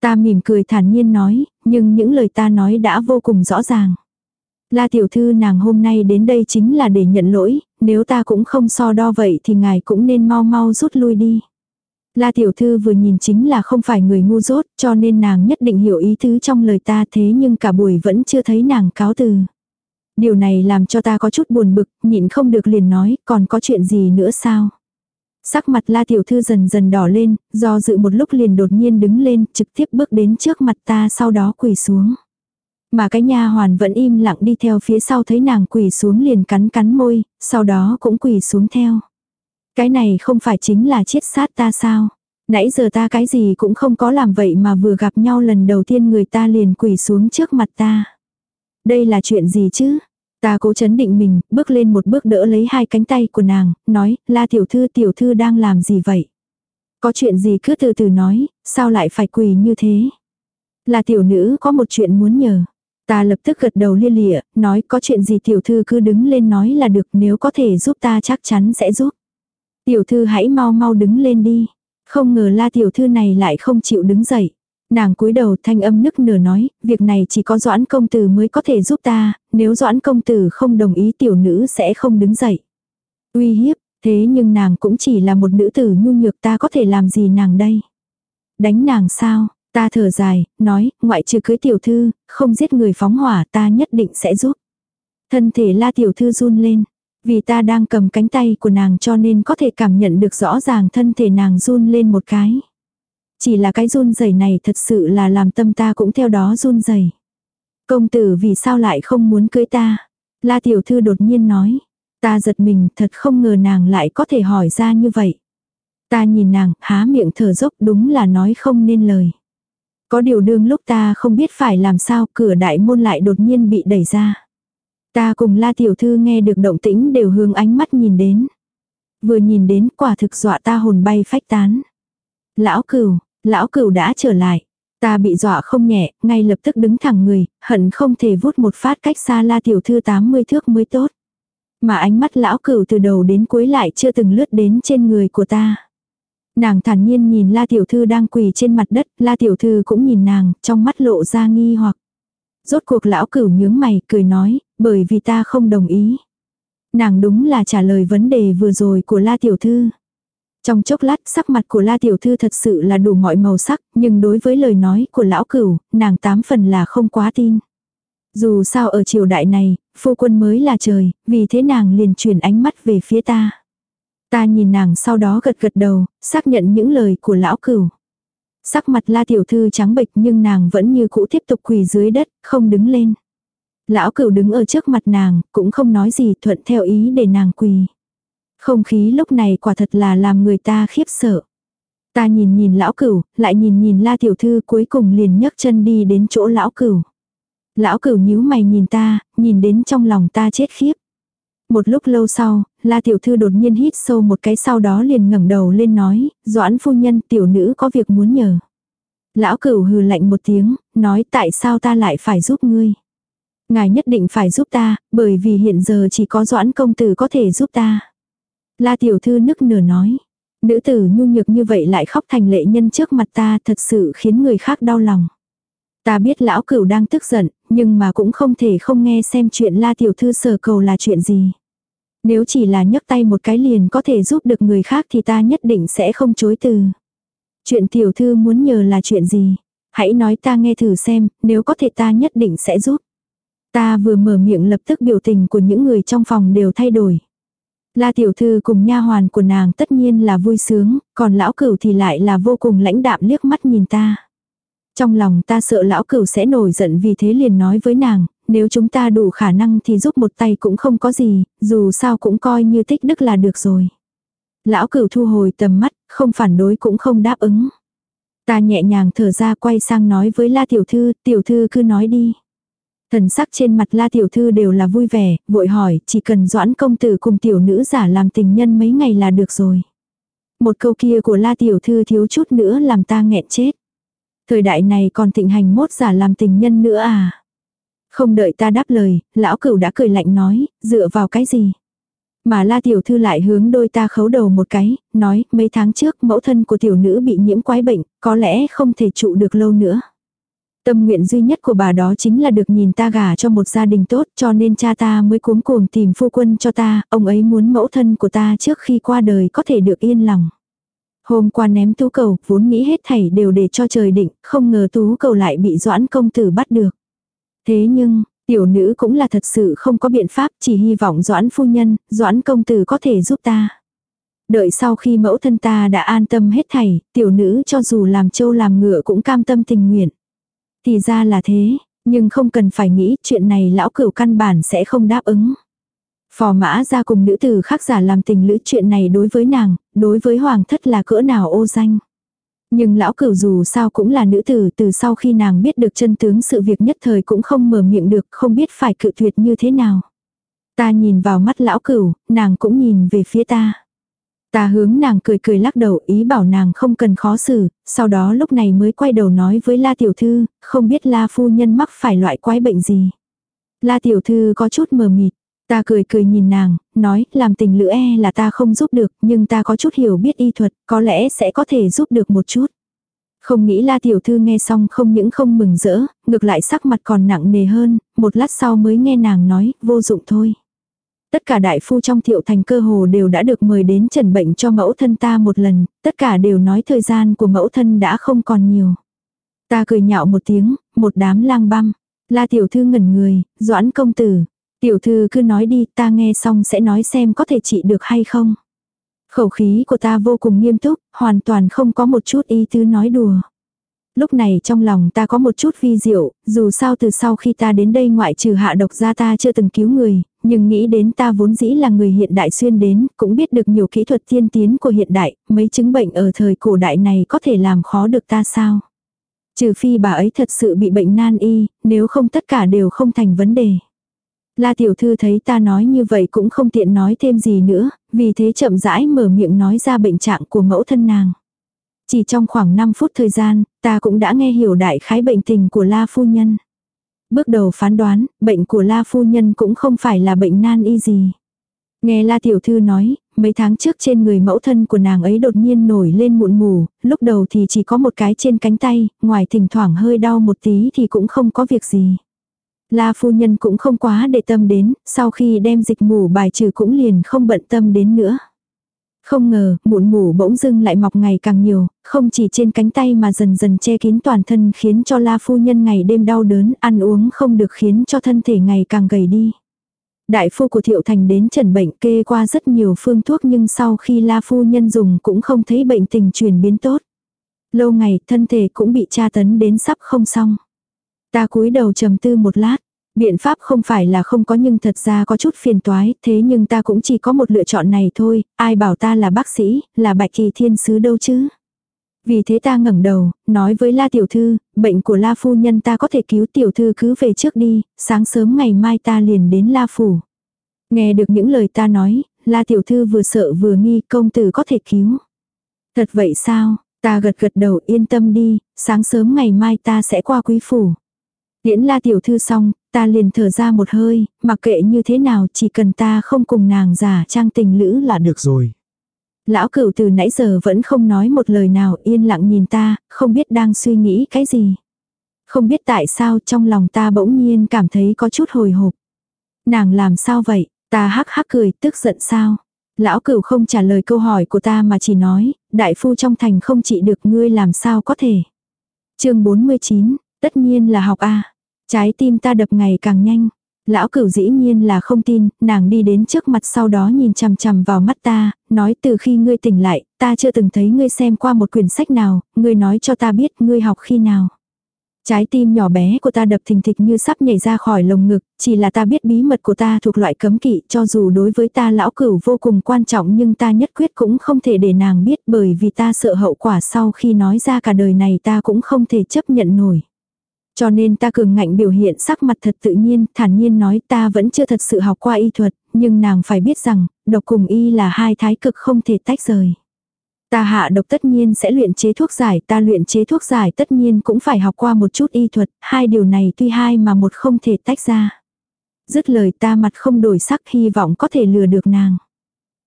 Ta mỉm cười thản nhiên nói, nhưng những lời ta nói đã vô cùng rõ ràng. La tiểu thư nàng hôm nay đến đây chính là để nhận lỗi, nếu ta cũng không so đo vậy thì ngài cũng nên mau mau rút lui đi. La tiểu thư vừa nhìn chính là không phải người ngu dốt, cho nên nàng nhất định hiểu ý tứ trong lời ta thế nhưng cả buổi vẫn chưa thấy nàng cáo từ. Điều này làm cho ta có chút buồn bực, nhịn không được liền nói, còn có chuyện gì nữa sao? Sắc mặt la tiểu thư dần dần đỏ lên, do dự một lúc liền đột nhiên đứng lên, trực tiếp bước đến trước mặt ta sau đó quỳ xuống. Mà cái nha hoàn vẫn im lặng đi theo phía sau thấy nàng quỳ xuống liền cắn cắn môi, sau đó cũng quỳ xuống theo. Cái này không phải chính là chiết sát ta sao? Nãy giờ ta cái gì cũng không có làm vậy mà vừa gặp nhau lần đầu tiên người ta liền quỳ xuống trước mặt ta. Đây là chuyện gì chứ? Ta cố chấn định mình, bước lên một bước đỡ lấy hai cánh tay của nàng, nói, la tiểu thư tiểu thư đang làm gì vậy? Có chuyện gì cứ từ từ nói, sao lại phải quỳ như thế? Là tiểu nữ có một chuyện muốn nhờ. Ta lập tức gật đầu lia lịa, nói có chuyện gì tiểu thư cứ đứng lên nói là được nếu có thể giúp ta chắc chắn sẽ giúp. Tiểu thư hãy mau mau đứng lên đi. Không ngờ la tiểu thư này lại không chịu đứng dậy. Nàng cúi đầu thanh âm nức nửa nói, việc này chỉ có doãn công tử mới có thể giúp ta, nếu doãn công tử không đồng ý tiểu nữ sẽ không đứng dậy. Uy hiếp, thế nhưng nàng cũng chỉ là một nữ tử nhu nhược ta có thể làm gì nàng đây. Đánh nàng sao, ta thở dài, nói, ngoại trừ cưới tiểu thư, không giết người phóng hỏa ta nhất định sẽ giúp. Thân thể la tiểu thư run lên, vì ta đang cầm cánh tay của nàng cho nên có thể cảm nhận được rõ ràng thân thể nàng run lên một cái. Chỉ là cái run rẩy này thật sự là làm tâm ta cũng theo đó run rẩy. Công tử vì sao lại không muốn cưới ta? La tiểu thư đột nhiên nói. Ta giật mình thật không ngờ nàng lại có thể hỏi ra như vậy. Ta nhìn nàng, há miệng thở dốc đúng là nói không nên lời. Có điều đương lúc ta không biết phải làm sao cửa đại môn lại đột nhiên bị đẩy ra. Ta cùng la tiểu thư nghe được động tĩnh đều hướng ánh mắt nhìn đến. Vừa nhìn đến quả thực dọa ta hồn bay phách tán. Lão cửu, lão cửu đã trở lại. Ta bị dọa không nhẹ, ngay lập tức đứng thẳng người, hận không thể vút một phát cách xa la tiểu thư 80 thước mới tốt. Mà ánh mắt lão cửu từ đầu đến cuối lại chưa từng lướt đến trên người của ta. Nàng thản nhiên nhìn la tiểu thư đang quỳ trên mặt đất, la tiểu thư cũng nhìn nàng, trong mắt lộ ra nghi hoặc. Rốt cuộc lão cửu nhướng mày, cười nói, bởi vì ta không đồng ý. Nàng đúng là trả lời vấn đề vừa rồi của la tiểu thư. Trong chốc lát sắc mặt của La Tiểu Thư thật sự là đủ mọi màu sắc, nhưng đối với lời nói của lão cửu, nàng tám phần là không quá tin. Dù sao ở triều đại này, phu quân mới là trời, vì thế nàng liền chuyển ánh mắt về phía ta. Ta nhìn nàng sau đó gật gật đầu, xác nhận những lời của lão cửu. Sắc mặt la tiểu thư trắng bệch nhưng nàng vẫn như cũ tiếp tục quỳ dưới đất, không đứng lên. Lão cửu đứng ở trước mặt nàng, cũng không nói gì thuận theo ý để nàng quỳ. Không khí lúc này quả thật là làm người ta khiếp sợ. Ta nhìn nhìn lão cửu, lại nhìn nhìn la tiểu thư cuối cùng liền nhấc chân đi đến chỗ lão cửu. Lão cửu nhíu mày nhìn ta, nhìn đến trong lòng ta chết khiếp. Một lúc lâu sau, la tiểu thư đột nhiên hít sâu một cái sau đó liền ngẩng đầu lên nói, doãn phu nhân tiểu nữ có việc muốn nhờ. Lão cửu hừ lạnh một tiếng, nói tại sao ta lại phải giúp ngươi. Ngài nhất định phải giúp ta, bởi vì hiện giờ chỉ có doãn công tử có thể giúp ta. La tiểu thư nức nở nói. Nữ tử nhu nhược như vậy lại khóc thành lệ nhân trước mặt ta thật sự khiến người khác đau lòng. Ta biết lão cửu đang tức giận, nhưng mà cũng không thể không nghe xem chuyện la tiểu thư sở cầu là chuyện gì. Nếu chỉ là nhấc tay một cái liền có thể giúp được người khác thì ta nhất định sẽ không chối từ. Chuyện tiểu thư muốn nhờ là chuyện gì? Hãy nói ta nghe thử xem, nếu có thể ta nhất định sẽ giúp. Ta vừa mở miệng lập tức biểu tình của những người trong phòng đều thay đổi. La tiểu thư cùng nha hoàn của nàng tất nhiên là vui sướng, còn lão cửu thì lại là vô cùng lãnh đạm liếc mắt nhìn ta. Trong lòng ta sợ lão cửu sẽ nổi giận vì thế liền nói với nàng, nếu chúng ta đủ khả năng thì giúp một tay cũng không có gì, dù sao cũng coi như tích đức là được rồi. Lão cửu thu hồi tầm mắt, không phản đối cũng không đáp ứng. Ta nhẹ nhàng thở ra quay sang nói với la tiểu thư, tiểu thư cứ nói đi. Thần sắc trên mặt la tiểu thư đều là vui vẻ, vội hỏi, chỉ cần doãn công tử cùng tiểu nữ giả làm tình nhân mấy ngày là được rồi. Một câu kia của la tiểu thư thiếu chút nữa làm ta nghẹn chết. Thời đại này còn thịnh hành mốt giả làm tình nhân nữa à? Không đợi ta đáp lời, lão cửu đã cười lạnh nói, dựa vào cái gì? Mà la tiểu thư lại hướng đôi ta khấu đầu một cái, nói, mấy tháng trước mẫu thân của tiểu nữ bị nhiễm quái bệnh, có lẽ không thể trụ được lâu nữa. Tâm nguyện duy nhất của bà đó chính là được nhìn ta gả cho một gia đình tốt cho nên cha ta mới cuống cuồng tìm phu quân cho ta, ông ấy muốn mẫu thân của ta trước khi qua đời có thể được yên lòng. Hôm qua ném tú cầu, vốn nghĩ hết thảy đều để cho trời định, không ngờ tú cầu lại bị doãn công tử bắt được. Thế nhưng, tiểu nữ cũng là thật sự không có biện pháp, chỉ hy vọng doãn phu nhân, doãn công tử có thể giúp ta. Đợi sau khi mẫu thân ta đã an tâm hết thảy, tiểu nữ cho dù làm trâu làm ngựa cũng cam tâm tình nguyện. Thì ra là thế, nhưng không cần phải nghĩ chuyện này lão cửu căn bản sẽ không đáp ứng. Phò mã ra cùng nữ tử khác giả làm tình lữ chuyện này đối với nàng, đối với hoàng thất là cỡ nào ô danh. Nhưng lão cửu dù sao cũng là nữ tử từ sau khi nàng biết được chân tướng sự việc nhất thời cũng không mở miệng được không biết phải cự tuyệt như thế nào. Ta nhìn vào mắt lão cửu, nàng cũng nhìn về phía ta. Ta hướng nàng cười cười lắc đầu ý bảo nàng không cần khó xử, sau đó lúc này mới quay đầu nói với La Tiểu Thư, không biết La Phu Nhân mắc phải loại quái bệnh gì. La Tiểu Thư có chút mờ mịt, ta cười cười nhìn nàng, nói làm tình lữ e là ta không giúp được nhưng ta có chút hiểu biết y thuật, có lẽ sẽ có thể giúp được một chút. Không nghĩ La Tiểu Thư nghe xong không những không mừng rỡ, ngược lại sắc mặt còn nặng nề hơn, một lát sau mới nghe nàng nói, vô dụng thôi. Tất cả đại phu trong thiệu thành cơ hồ đều đã được mời đến trần bệnh cho mẫu thân ta một lần, tất cả đều nói thời gian của mẫu thân đã không còn nhiều. Ta cười nhạo một tiếng, một đám lang băm. La tiểu thư ngẩn người, doãn công tử. Tiểu thư cứ nói đi, ta nghe xong sẽ nói xem có thể trị được hay không. Khẩu khí của ta vô cùng nghiêm túc, hoàn toàn không có một chút ý tứ nói đùa. Lúc này trong lòng ta có một chút vi diệu, dù sao từ sau khi ta đến đây ngoại trừ hạ độc ra ta chưa từng cứu người, nhưng nghĩ đến ta vốn dĩ là người hiện đại xuyên đến, cũng biết được nhiều kỹ thuật tiên tiến của hiện đại, mấy chứng bệnh ở thời cổ đại này có thể làm khó được ta sao. Trừ phi bà ấy thật sự bị bệnh nan y, nếu không tất cả đều không thành vấn đề. La tiểu thư thấy ta nói như vậy cũng không tiện nói thêm gì nữa, vì thế chậm rãi mở miệng nói ra bệnh trạng của mẫu thân nàng. Chỉ trong khoảng 5 phút thời gian, ta cũng đã nghe hiểu đại khái bệnh tình của La phu nhân. Bước đầu phán đoán, bệnh của La phu nhân cũng không phải là bệnh nan y gì. Nghe La tiểu thư nói, mấy tháng trước trên người mẫu thân của nàng ấy đột nhiên nổi lên mụn mù, lúc đầu thì chỉ có một cái trên cánh tay, ngoài thỉnh thoảng hơi đau một tí thì cũng không có việc gì. La phu nhân cũng không quá để tâm đến, sau khi đem dịch mù bài trừ cũng liền không bận tâm đến nữa. Không ngờ, mụn mủ bỗng dưng lại mọc ngày càng nhiều, không chỉ trên cánh tay mà dần dần che kín toàn thân khiến cho la phu nhân ngày đêm đau đớn, ăn uống không được khiến cho thân thể ngày càng gầy đi. Đại phu của Thiệu Thành đến trần bệnh kê qua rất nhiều phương thuốc nhưng sau khi la phu nhân dùng cũng không thấy bệnh tình chuyển biến tốt. Lâu ngày thân thể cũng bị tra tấn đến sắp không xong. Ta cúi đầu trầm tư một lát. Biện pháp không phải là không có nhưng thật ra có chút phiền toái, thế nhưng ta cũng chỉ có một lựa chọn này thôi, ai bảo ta là bác sĩ, là bạch kỳ thiên sứ đâu chứ. Vì thế ta ngẩng đầu, nói với La Tiểu Thư, bệnh của La Phu Nhân ta có thể cứu Tiểu Thư cứ về trước đi, sáng sớm ngày mai ta liền đến La Phủ. Nghe được những lời ta nói, La Tiểu Thư vừa sợ vừa nghi công tử có thể cứu. Thật vậy sao, ta gật gật đầu yên tâm đi, sáng sớm ngày mai ta sẽ qua quý phủ tiễn la tiểu thư xong, ta liền thở ra một hơi, mặc kệ như thế nào chỉ cần ta không cùng nàng giả trang tình lữ là được rồi. Lão cửu từ nãy giờ vẫn không nói một lời nào yên lặng nhìn ta, không biết đang suy nghĩ cái gì. Không biết tại sao trong lòng ta bỗng nhiên cảm thấy có chút hồi hộp. Nàng làm sao vậy, ta hắc hắc cười tức giận sao. Lão cửu không trả lời câu hỏi của ta mà chỉ nói, đại phu trong thành không trị được ngươi làm sao có thể. chương 49, tất nhiên là học A. Trái tim ta đập ngày càng nhanh. Lão cửu dĩ nhiên là không tin, nàng đi đến trước mặt sau đó nhìn chằm chằm vào mắt ta, nói từ khi ngươi tỉnh lại, ta chưa từng thấy ngươi xem qua một quyển sách nào, ngươi nói cho ta biết ngươi học khi nào. Trái tim nhỏ bé của ta đập thình thịch như sắp nhảy ra khỏi lồng ngực, chỉ là ta biết bí mật của ta thuộc loại cấm kỵ cho dù đối với ta lão cửu vô cùng quan trọng nhưng ta nhất quyết cũng không thể để nàng biết bởi vì ta sợ hậu quả sau khi nói ra cả đời này ta cũng không thể chấp nhận nổi. Cho nên ta cường ngạnh biểu hiện sắc mặt thật tự nhiên, thản nhiên nói ta vẫn chưa thật sự học qua y thuật, nhưng nàng phải biết rằng, độc cùng y là hai thái cực không thể tách rời. Ta hạ độc tất nhiên sẽ luyện chế thuốc giải, ta luyện chế thuốc giải tất nhiên cũng phải học qua một chút y thuật, hai điều này tuy hai mà một không thể tách ra. Dứt lời ta mặt không đổi sắc hy vọng có thể lừa được nàng.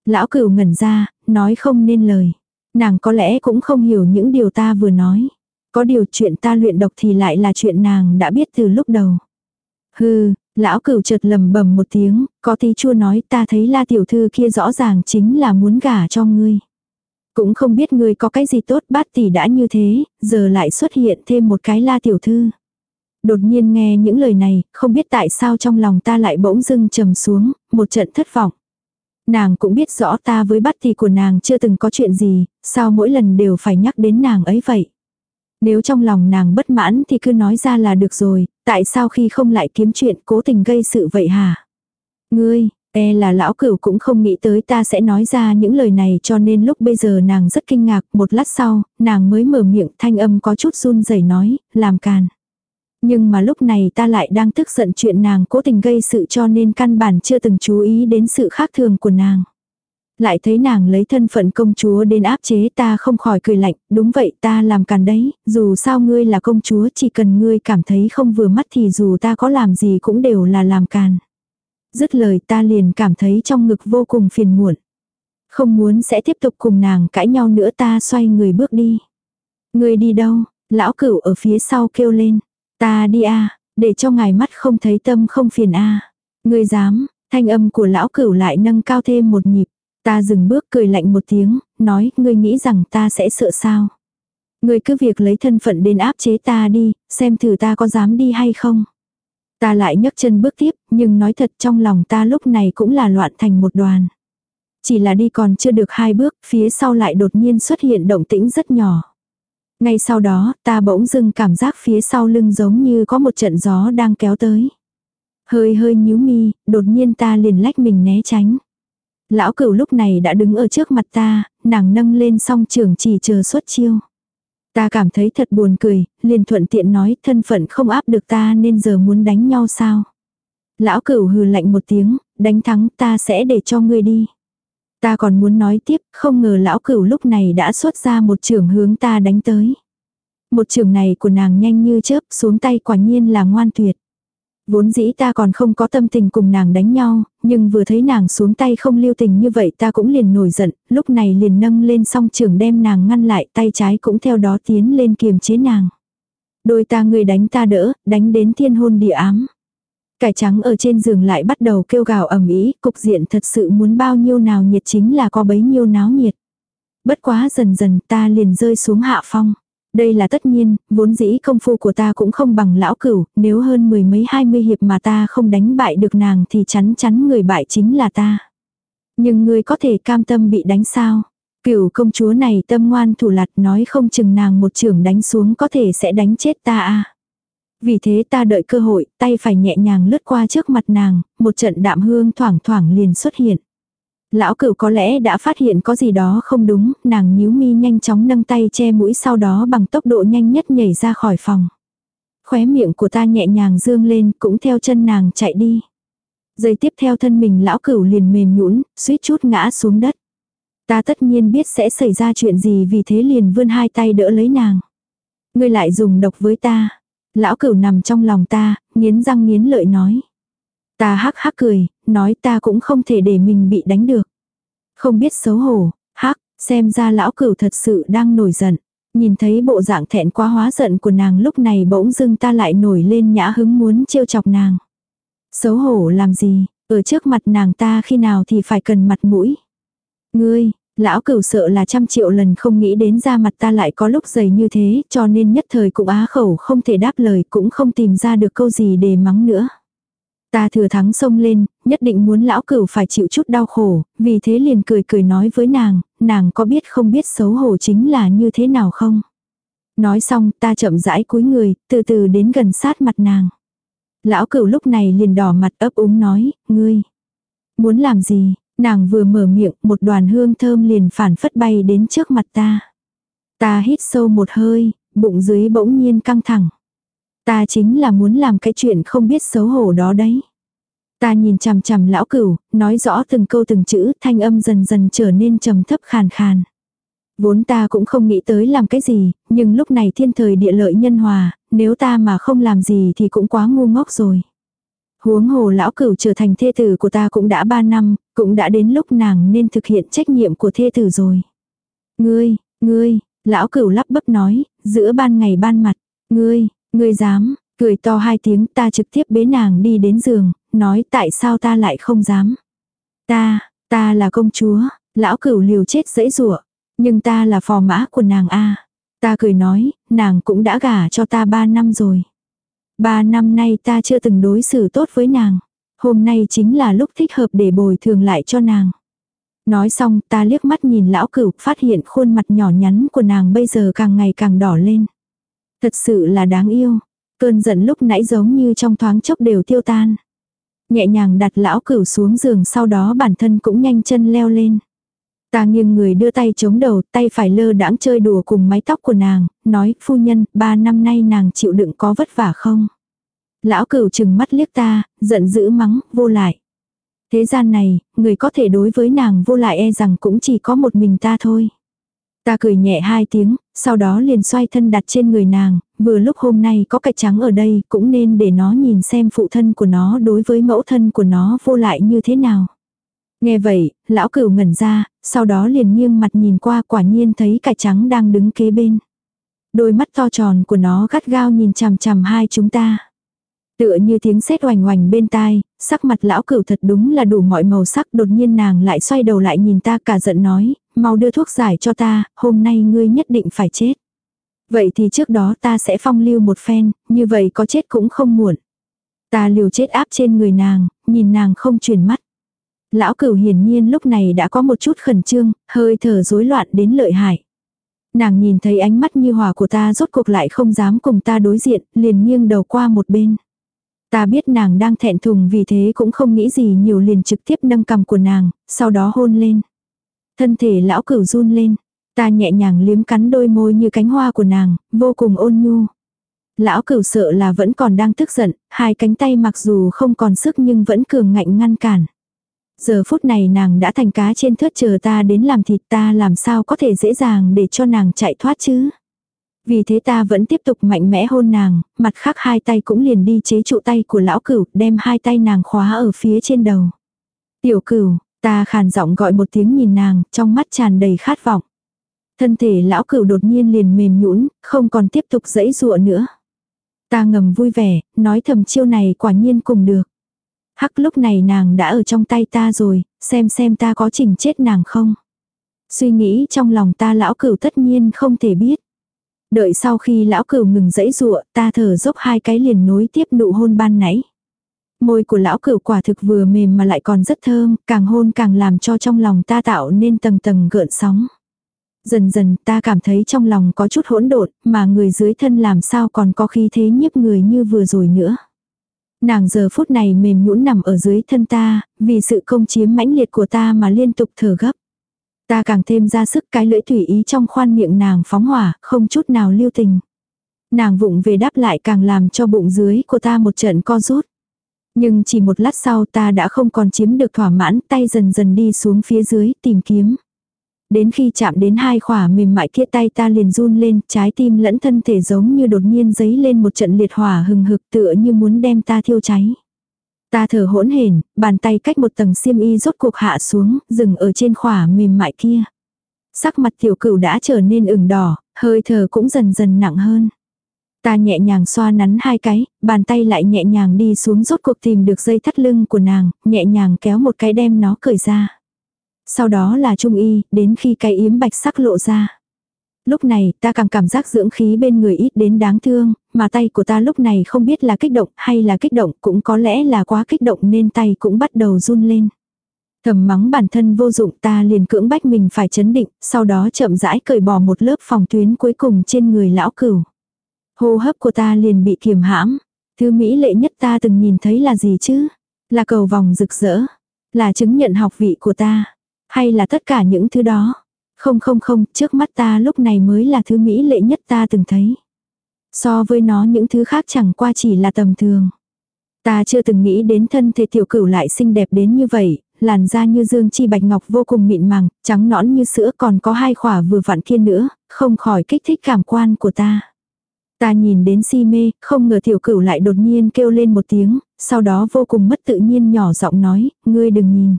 Lão cửu ngẩn ra, nói không nên lời. Nàng có lẽ cũng không hiểu những điều ta vừa nói. Có điều chuyện ta luyện độc thì lại là chuyện nàng đã biết từ lúc đầu. Hừ, lão cửu chợt lầm bầm một tiếng, có tí chua nói ta thấy la tiểu thư kia rõ ràng chính là muốn gả cho ngươi. Cũng không biết ngươi có cái gì tốt bát tỷ đã như thế, giờ lại xuất hiện thêm một cái la tiểu thư. Đột nhiên nghe những lời này, không biết tại sao trong lòng ta lại bỗng dưng trầm xuống, một trận thất vọng. Nàng cũng biết rõ ta với bát tỷ của nàng chưa từng có chuyện gì, sao mỗi lần đều phải nhắc đến nàng ấy vậy. Nếu trong lòng nàng bất mãn thì cứ nói ra là được rồi, tại sao khi không lại kiếm chuyện cố tình gây sự vậy hả? Ngươi, e là lão cửu cũng không nghĩ tới ta sẽ nói ra những lời này cho nên lúc bây giờ nàng rất kinh ngạc, một lát sau, nàng mới mở miệng thanh âm có chút run rẩy nói, làm càn. Nhưng mà lúc này ta lại đang tức giận chuyện nàng cố tình gây sự cho nên căn bản chưa từng chú ý đến sự khác thường của nàng lại thấy nàng lấy thân phận công chúa đến áp chế ta không khỏi cười lạnh, đúng vậy ta làm càn đấy, dù sao ngươi là công chúa chỉ cần ngươi cảm thấy không vừa mắt thì dù ta có làm gì cũng đều là làm càn. Dứt lời ta liền cảm thấy trong ngực vô cùng phiền muộn. Không muốn sẽ tiếp tục cùng nàng cãi nhau nữa ta xoay người bước đi. Ngươi đi đâu? Lão cửu ở phía sau kêu lên. Ta đi a để cho ngài mắt không thấy tâm không phiền a Ngươi dám, thanh âm của lão cửu lại nâng cao thêm một nhịp. Ta dừng bước cười lạnh một tiếng, nói, ngươi nghĩ rằng ta sẽ sợ sao? Ngươi cứ việc lấy thân phận đến áp chế ta đi, xem thử ta có dám đi hay không. Ta lại nhấc chân bước tiếp, nhưng nói thật trong lòng ta lúc này cũng là loạn thành một đoàn. Chỉ là đi còn chưa được hai bước, phía sau lại đột nhiên xuất hiện động tĩnh rất nhỏ. Ngay sau đó, ta bỗng dưng cảm giác phía sau lưng giống như có một trận gió đang kéo tới. Hơi hơi nhíu mi, đột nhiên ta liền lách mình né tránh. Lão cửu lúc này đã đứng ở trước mặt ta, nàng nâng lên song trường chỉ chờ xuất chiêu. Ta cảm thấy thật buồn cười, liền thuận tiện nói thân phận không áp được ta nên giờ muốn đánh nhau sao. Lão cửu hừ lạnh một tiếng, đánh thắng ta sẽ để cho ngươi đi. Ta còn muốn nói tiếp, không ngờ lão cửu lúc này đã xuất ra một trường hướng ta đánh tới. Một trường này của nàng nhanh như chớp xuống tay quả nhiên là ngoan tuyệt. Vốn dĩ ta còn không có tâm tình cùng nàng đánh nhau, nhưng vừa thấy nàng xuống tay không lưu tình như vậy ta cũng liền nổi giận, lúc này liền nâng lên song trường đem nàng ngăn lại tay trái cũng theo đó tiến lên kiềm chế nàng. Đôi ta người đánh ta đỡ, đánh đến thiên hôn địa ám. Cải trắng ở trên giường lại bắt đầu kêu gào ầm ĩ, cục diện thật sự muốn bao nhiêu nào nhiệt chính là có bấy nhiêu náo nhiệt. Bất quá dần dần ta liền rơi xuống hạ phong. Đây là tất nhiên, vốn dĩ công phu của ta cũng không bằng lão cửu, nếu hơn mười mấy hai mươi hiệp mà ta không đánh bại được nàng thì chắn chắn người bại chính là ta. Nhưng ngươi có thể cam tâm bị đánh sao? Cửu công chúa này tâm ngoan thủ lặt nói không chừng nàng một trường đánh xuống có thể sẽ đánh chết ta à. Vì thế ta đợi cơ hội, tay phải nhẹ nhàng lướt qua trước mặt nàng, một trận đạm hương thoảng thoảng liền xuất hiện. Lão cửu có lẽ đã phát hiện có gì đó không đúng, nàng nhíu mi nhanh chóng nâng tay che mũi sau đó bằng tốc độ nhanh nhất nhảy ra khỏi phòng. Khóe miệng của ta nhẹ nhàng dương lên cũng theo chân nàng chạy đi. Giây tiếp theo thân mình lão cửu liền mềm nhũn, suýt chút ngã xuống đất. Ta tất nhiên biết sẽ xảy ra chuyện gì vì thế liền vươn hai tay đỡ lấy nàng. Ngươi lại dùng độc với ta. Lão cửu nằm trong lòng ta, nghiến răng nghiến lợi nói. Ta hắc hắc cười, nói ta cũng không thể để mình bị đánh được. Không biết xấu hổ, hắc, xem ra lão cửu thật sự đang nổi giận. Nhìn thấy bộ dạng thẹn quá hóa giận của nàng lúc này bỗng dưng ta lại nổi lên nhã hứng muốn trêu chọc nàng. Xấu hổ làm gì, ở trước mặt nàng ta khi nào thì phải cần mặt mũi. Ngươi, lão cửu sợ là trăm triệu lần không nghĩ đến ra mặt ta lại có lúc dày như thế cho nên nhất thời cũng á khẩu không thể đáp lời cũng không tìm ra được câu gì để mắng nữa. Ta thừa thắng xông lên, nhất định muốn lão cửu phải chịu chút đau khổ, vì thế liền cười cười nói với nàng, nàng có biết không biết xấu hổ chính là như thế nào không? Nói xong ta chậm rãi cúi người, từ từ đến gần sát mặt nàng. Lão cửu lúc này liền đỏ mặt ấp úng nói, ngươi, muốn làm gì? Nàng vừa mở miệng, một đoàn hương thơm liền phản phất bay đến trước mặt ta. Ta hít sâu một hơi, bụng dưới bỗng nhiên căng thẳng. Ta chính là muốn làm cái chuyện không biết xấu hổ đó đấy. Ta nhìn chằm chằm lão cửu, nói rõ từng câu từng chữ, thanh âm dần dần trở nên trầm thấp khàn khàn. Vốn ta cũng không nghĩ tới làm cái gì, nhưng lúc này thiên thời địa lợi nhân hòa, nếu ta mà không làm gì thì cũng quá ngu ngốc rồi. Huống hồ lão cửu trở thành thê tử của ta cũng đã ba năm, cũng đã đến lúc nàng nên thực hiện trách nhiệm của thê tử rồi. Ngươi, ngươi, lão cửu lắp bắp nói, giữa ban ngày ban mặt, ngươi, Ngươi dám, cười to hai tiếng ta trực tiếp bế nàng đi đến giường, nói tại sao ta lại không dám. Ta, ta là công chúa, lão cửu liều chết dễ dụa, nhưng ta là phò mã của nàng a Ta cười nói, nàng cũng đã gả cho ta ba năm rồi. Ba năm nay ta chưa từng đối xử tốt với nàng. Hôm nay chính là lúc thích hợp để bồi thường lại cho nàng. Nói xong ta liếc mắt nhìn lão cửu phát hiện khuôn mặt nhỏ nhắn của nàng bây giờ càng ngày càng đỏ lên. Thật sự là đáng yêu. Cơn giận lúc nãy giống như trong thoáng chốc đều tiêu tan. Nhẹ nhàng đặt lão cửu xuống giường sau đó bản thân cũng nhanh chân leo lên. Ta nghiêng người đưa tay chống đầu, tay phải lơ đãng chơi đùa cùng mái tóc của nàng, nói, phu nhân, ba năm nay nàng chịu đựng có vất vả không? Lão cửu chừng mắt liếc ta, giận dữ mắng, vô lại. Thế gian này, người có thể đối với nàng vô lại e rằng cũng chỉ có một mình ta thôi. Ta cười nhẹ hai tiếng, sau đó liền xoay thân đặt trên người nàng, vừa lúc hôm nay có cạch trắng ở đây cũng nên để nó nhìn xem phụ thân của nó đối với mẫu thân của nó vô lại như thế nào. Nghe vậy, lão cửu ngẩn ra, sau đó liền nghiêng mặt nhìn qua quả nhiên thấy cải trắng đang đứng kế bên. Đôi mắt to tròn của nó gắt gao nhìn chằm chằm hai chúng ta. Tựa như tiếng sét oành oành bên tai, sắc mặt lão cửu thật đúng là đủ mọi màu sắc đột nhiên nàng lại xoay đầu lại nhìn ta cả giận nói, mau đưa thuốc giải cho ta, hôm nay ngươi nhất định phải chết. Vậy thì trước đó ta sẽ phong lưu một phen, như vậy có chết cũng không muộn. Ta liều chết áp trên người nàng, nhìn nàng không chuyển mắt. Lão cửu hiển nhiên lúc này đã có một chút khẩn trương, hơi thở rối loạn đến lợi hại. Nàng nhìn thấy ánh mắt như hòa của ta rốt cuộc lại không dám cùng ta đối diện, liền nghiêng đầu qua một bên. Ta biết nàng đang thẹn thùng vì thế cũng không nghĩ gì nhiều liền trực tiếp nâng cầm của nàng, sau đó hôn lên. Thân thể lão cửu run lên. Ta nhẹ nhàng liếm cắn đôi môi như cánh hoa của nàng, vô cùng ôn nhu. Lão cửu sợ là vẫn còn đang tức giận, hai cánh tay mặc dù không còn sức nhưng vẫn cường ngạnh ngăn cản. Giờ phút này nàng đã thành cá trên thớt chờ ta đến làm thịt ta làm sao có thể dễ dàng để cho nàng chạy thoát chứ. Vì thế ta vẫn tiếp tục mạnh mẽ hôn nàng, mặt khác hai tay cũng liền đi chế trụ tay của lão cửu, đem hai tay nàng khóa ở phía trên đầu. Tiểu cửu, ta khàn giọng gọi một tiếng nhìn nàng, trong mắt tràn đầy khát vọng. Thân thể lão cửu đột nhiên liền mềm nhũn, không còn tiếp tục dẫy dụa nữa. Ta ngầm vui vẻ, nói thầm chiêu này quả nhiên cùng được. Hắc lúc này nàng đã ở trong tay ta rồi, xem xem ta có chỉnh chết nàng không. Suy nghĩ trong lòng ta lão cửu tất nhiên không thể biết. Đợi sau khi lão cửu ngừng dẫy dụa, ta thở dốc hai cái liền nối tiếp nụ hôn ban nãy. Môi của lão cửu quả thực vừa mềm mà lại còn rất thơm, càng hôn càng làm cho trong lòng ta tạo nên tầng tầng gợn sóng. Dần dần ta cảm thấy trong lòng có chút hỗn độn, mà người dưới thân làm sao còn có khí thế nhiếp người như vừa rồi nữa. Nàng giờ phút này mềm nhũn nằm ở dưới thân ta, vì sự công chiếm mãnh liệt của ta mà liên tục thở gấp. Ta càng thêm ra sức cái lưỡi thủy ý trong khoan miệng nàng phóng hỏa, không chút nào lưu tình. Nàng vụng về đáp lại càng làm cho bụng dưới của ta một trận co rút. Nhưng chỉ một lát sau ta đã không còn chiếm được thỏa mãn, tay dần dần đi xuống phía dưới tìm kiếm. Đến khi chạm đến hai khỏa mềm mại kia tay ta liền run lên, trái tim lẫn thân thể giống như đột nhiên giấy lên một trận liệt hỏa hừng hực tựa như muốn đem ta thiêu cháy. Ta thở hỗn hển, bàn tay cách một tầng xiêm y rốt cuộc hạ xuống, dừng ở trên khỏa mềm mại kia. Sắc mặt tiểu cửu đã trở nên ửng đỏ, hơi thở cũng dần dần nặng hơn. Ta nhẹ nhàng xoa nắn hai cái, bàn tay lại nhẹ nhàng đi xuống rốt cuộc tìm được dây thắt lưng của nàng, nhẹ nhàng kéo một cái đem nó cởi ra. Sau đó là trung y, đến khi cái yếm bạch sắc lộ ra. Lúc này, ta càng cảm giác dưỡng khí bên người ít đến đáng thương, mà tay của ta lúc này không biết là kích động hay là kích động, cũng có lẽ là quá kích động nên tay cũng bắt đầu run lên. Thầm mắng bản thân vô dụng ta liền cưỡng bách mình phải chấn định, sau đó chậm rãi cởi bỏ một lớp phòng tuyến cuối cùng trên người lão cửu. Hô hấp của ta liền bị kiềm hãm. Thứ mỹ lệ nhất ta từng nhìn thấy là gì chứ? Là cầu vòng rực rỡ. Là chứng nhận học vị của ta. Hay là tất cả những thứ đó. Không không không, trước mắt ta lúc này mới là thứ mỹ lệ nhất ta từng thấy. So với nó những thứ khác chẳng qua chỉ là tầm thường. Ta chưa từng nghĩ đến thân thể tiểu cửu lại xinh đẹp đến như vậy, làn da như dương chi bạch ngọc vô cùng mịn màng, trắng nõn như sữa còn có hai khỏa vừa vặn kia nữa, không khỏi kích thích cảm quan của ta. Ta nhìn đến si mê, không ngờ tiểu cửu lại đột nhiên kêu lên một tiếng, sau đó vô cùng mất tự nhiên nhỏ giọng nói, ngươi đừng nhìn.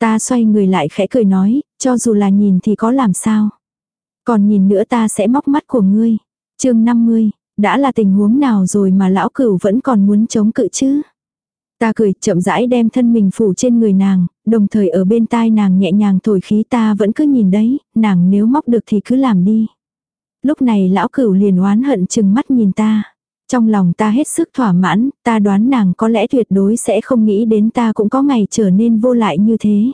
Ta xoay người lại khẽ cười nói, cho dù là nhìn thì có làm sao. Còn nhìn nữa ta sẽ móc mắt của ngươi. chương 50, đã là tình huống nào rồi mà lão cửu vẫn còn muốn chống cự chứ. Ta cười chậm rãi đem thân mình phủ trên người nàng, đồng thời ở bên tai nàng nhẹ nhàng thổi khí ta vẫn cứ nhìn đấy, nàng nếu móc được thì cứ làm đi. Lúc này lão cửu liền oán hận chừng mắt nhìn ta. Trong lòng ta hết sức thỏa mãn, ta đoán nàng có lẽ tuyệt đối sẽ không nghĩ đến ta cũng có ngày trở nên vô lại như thế.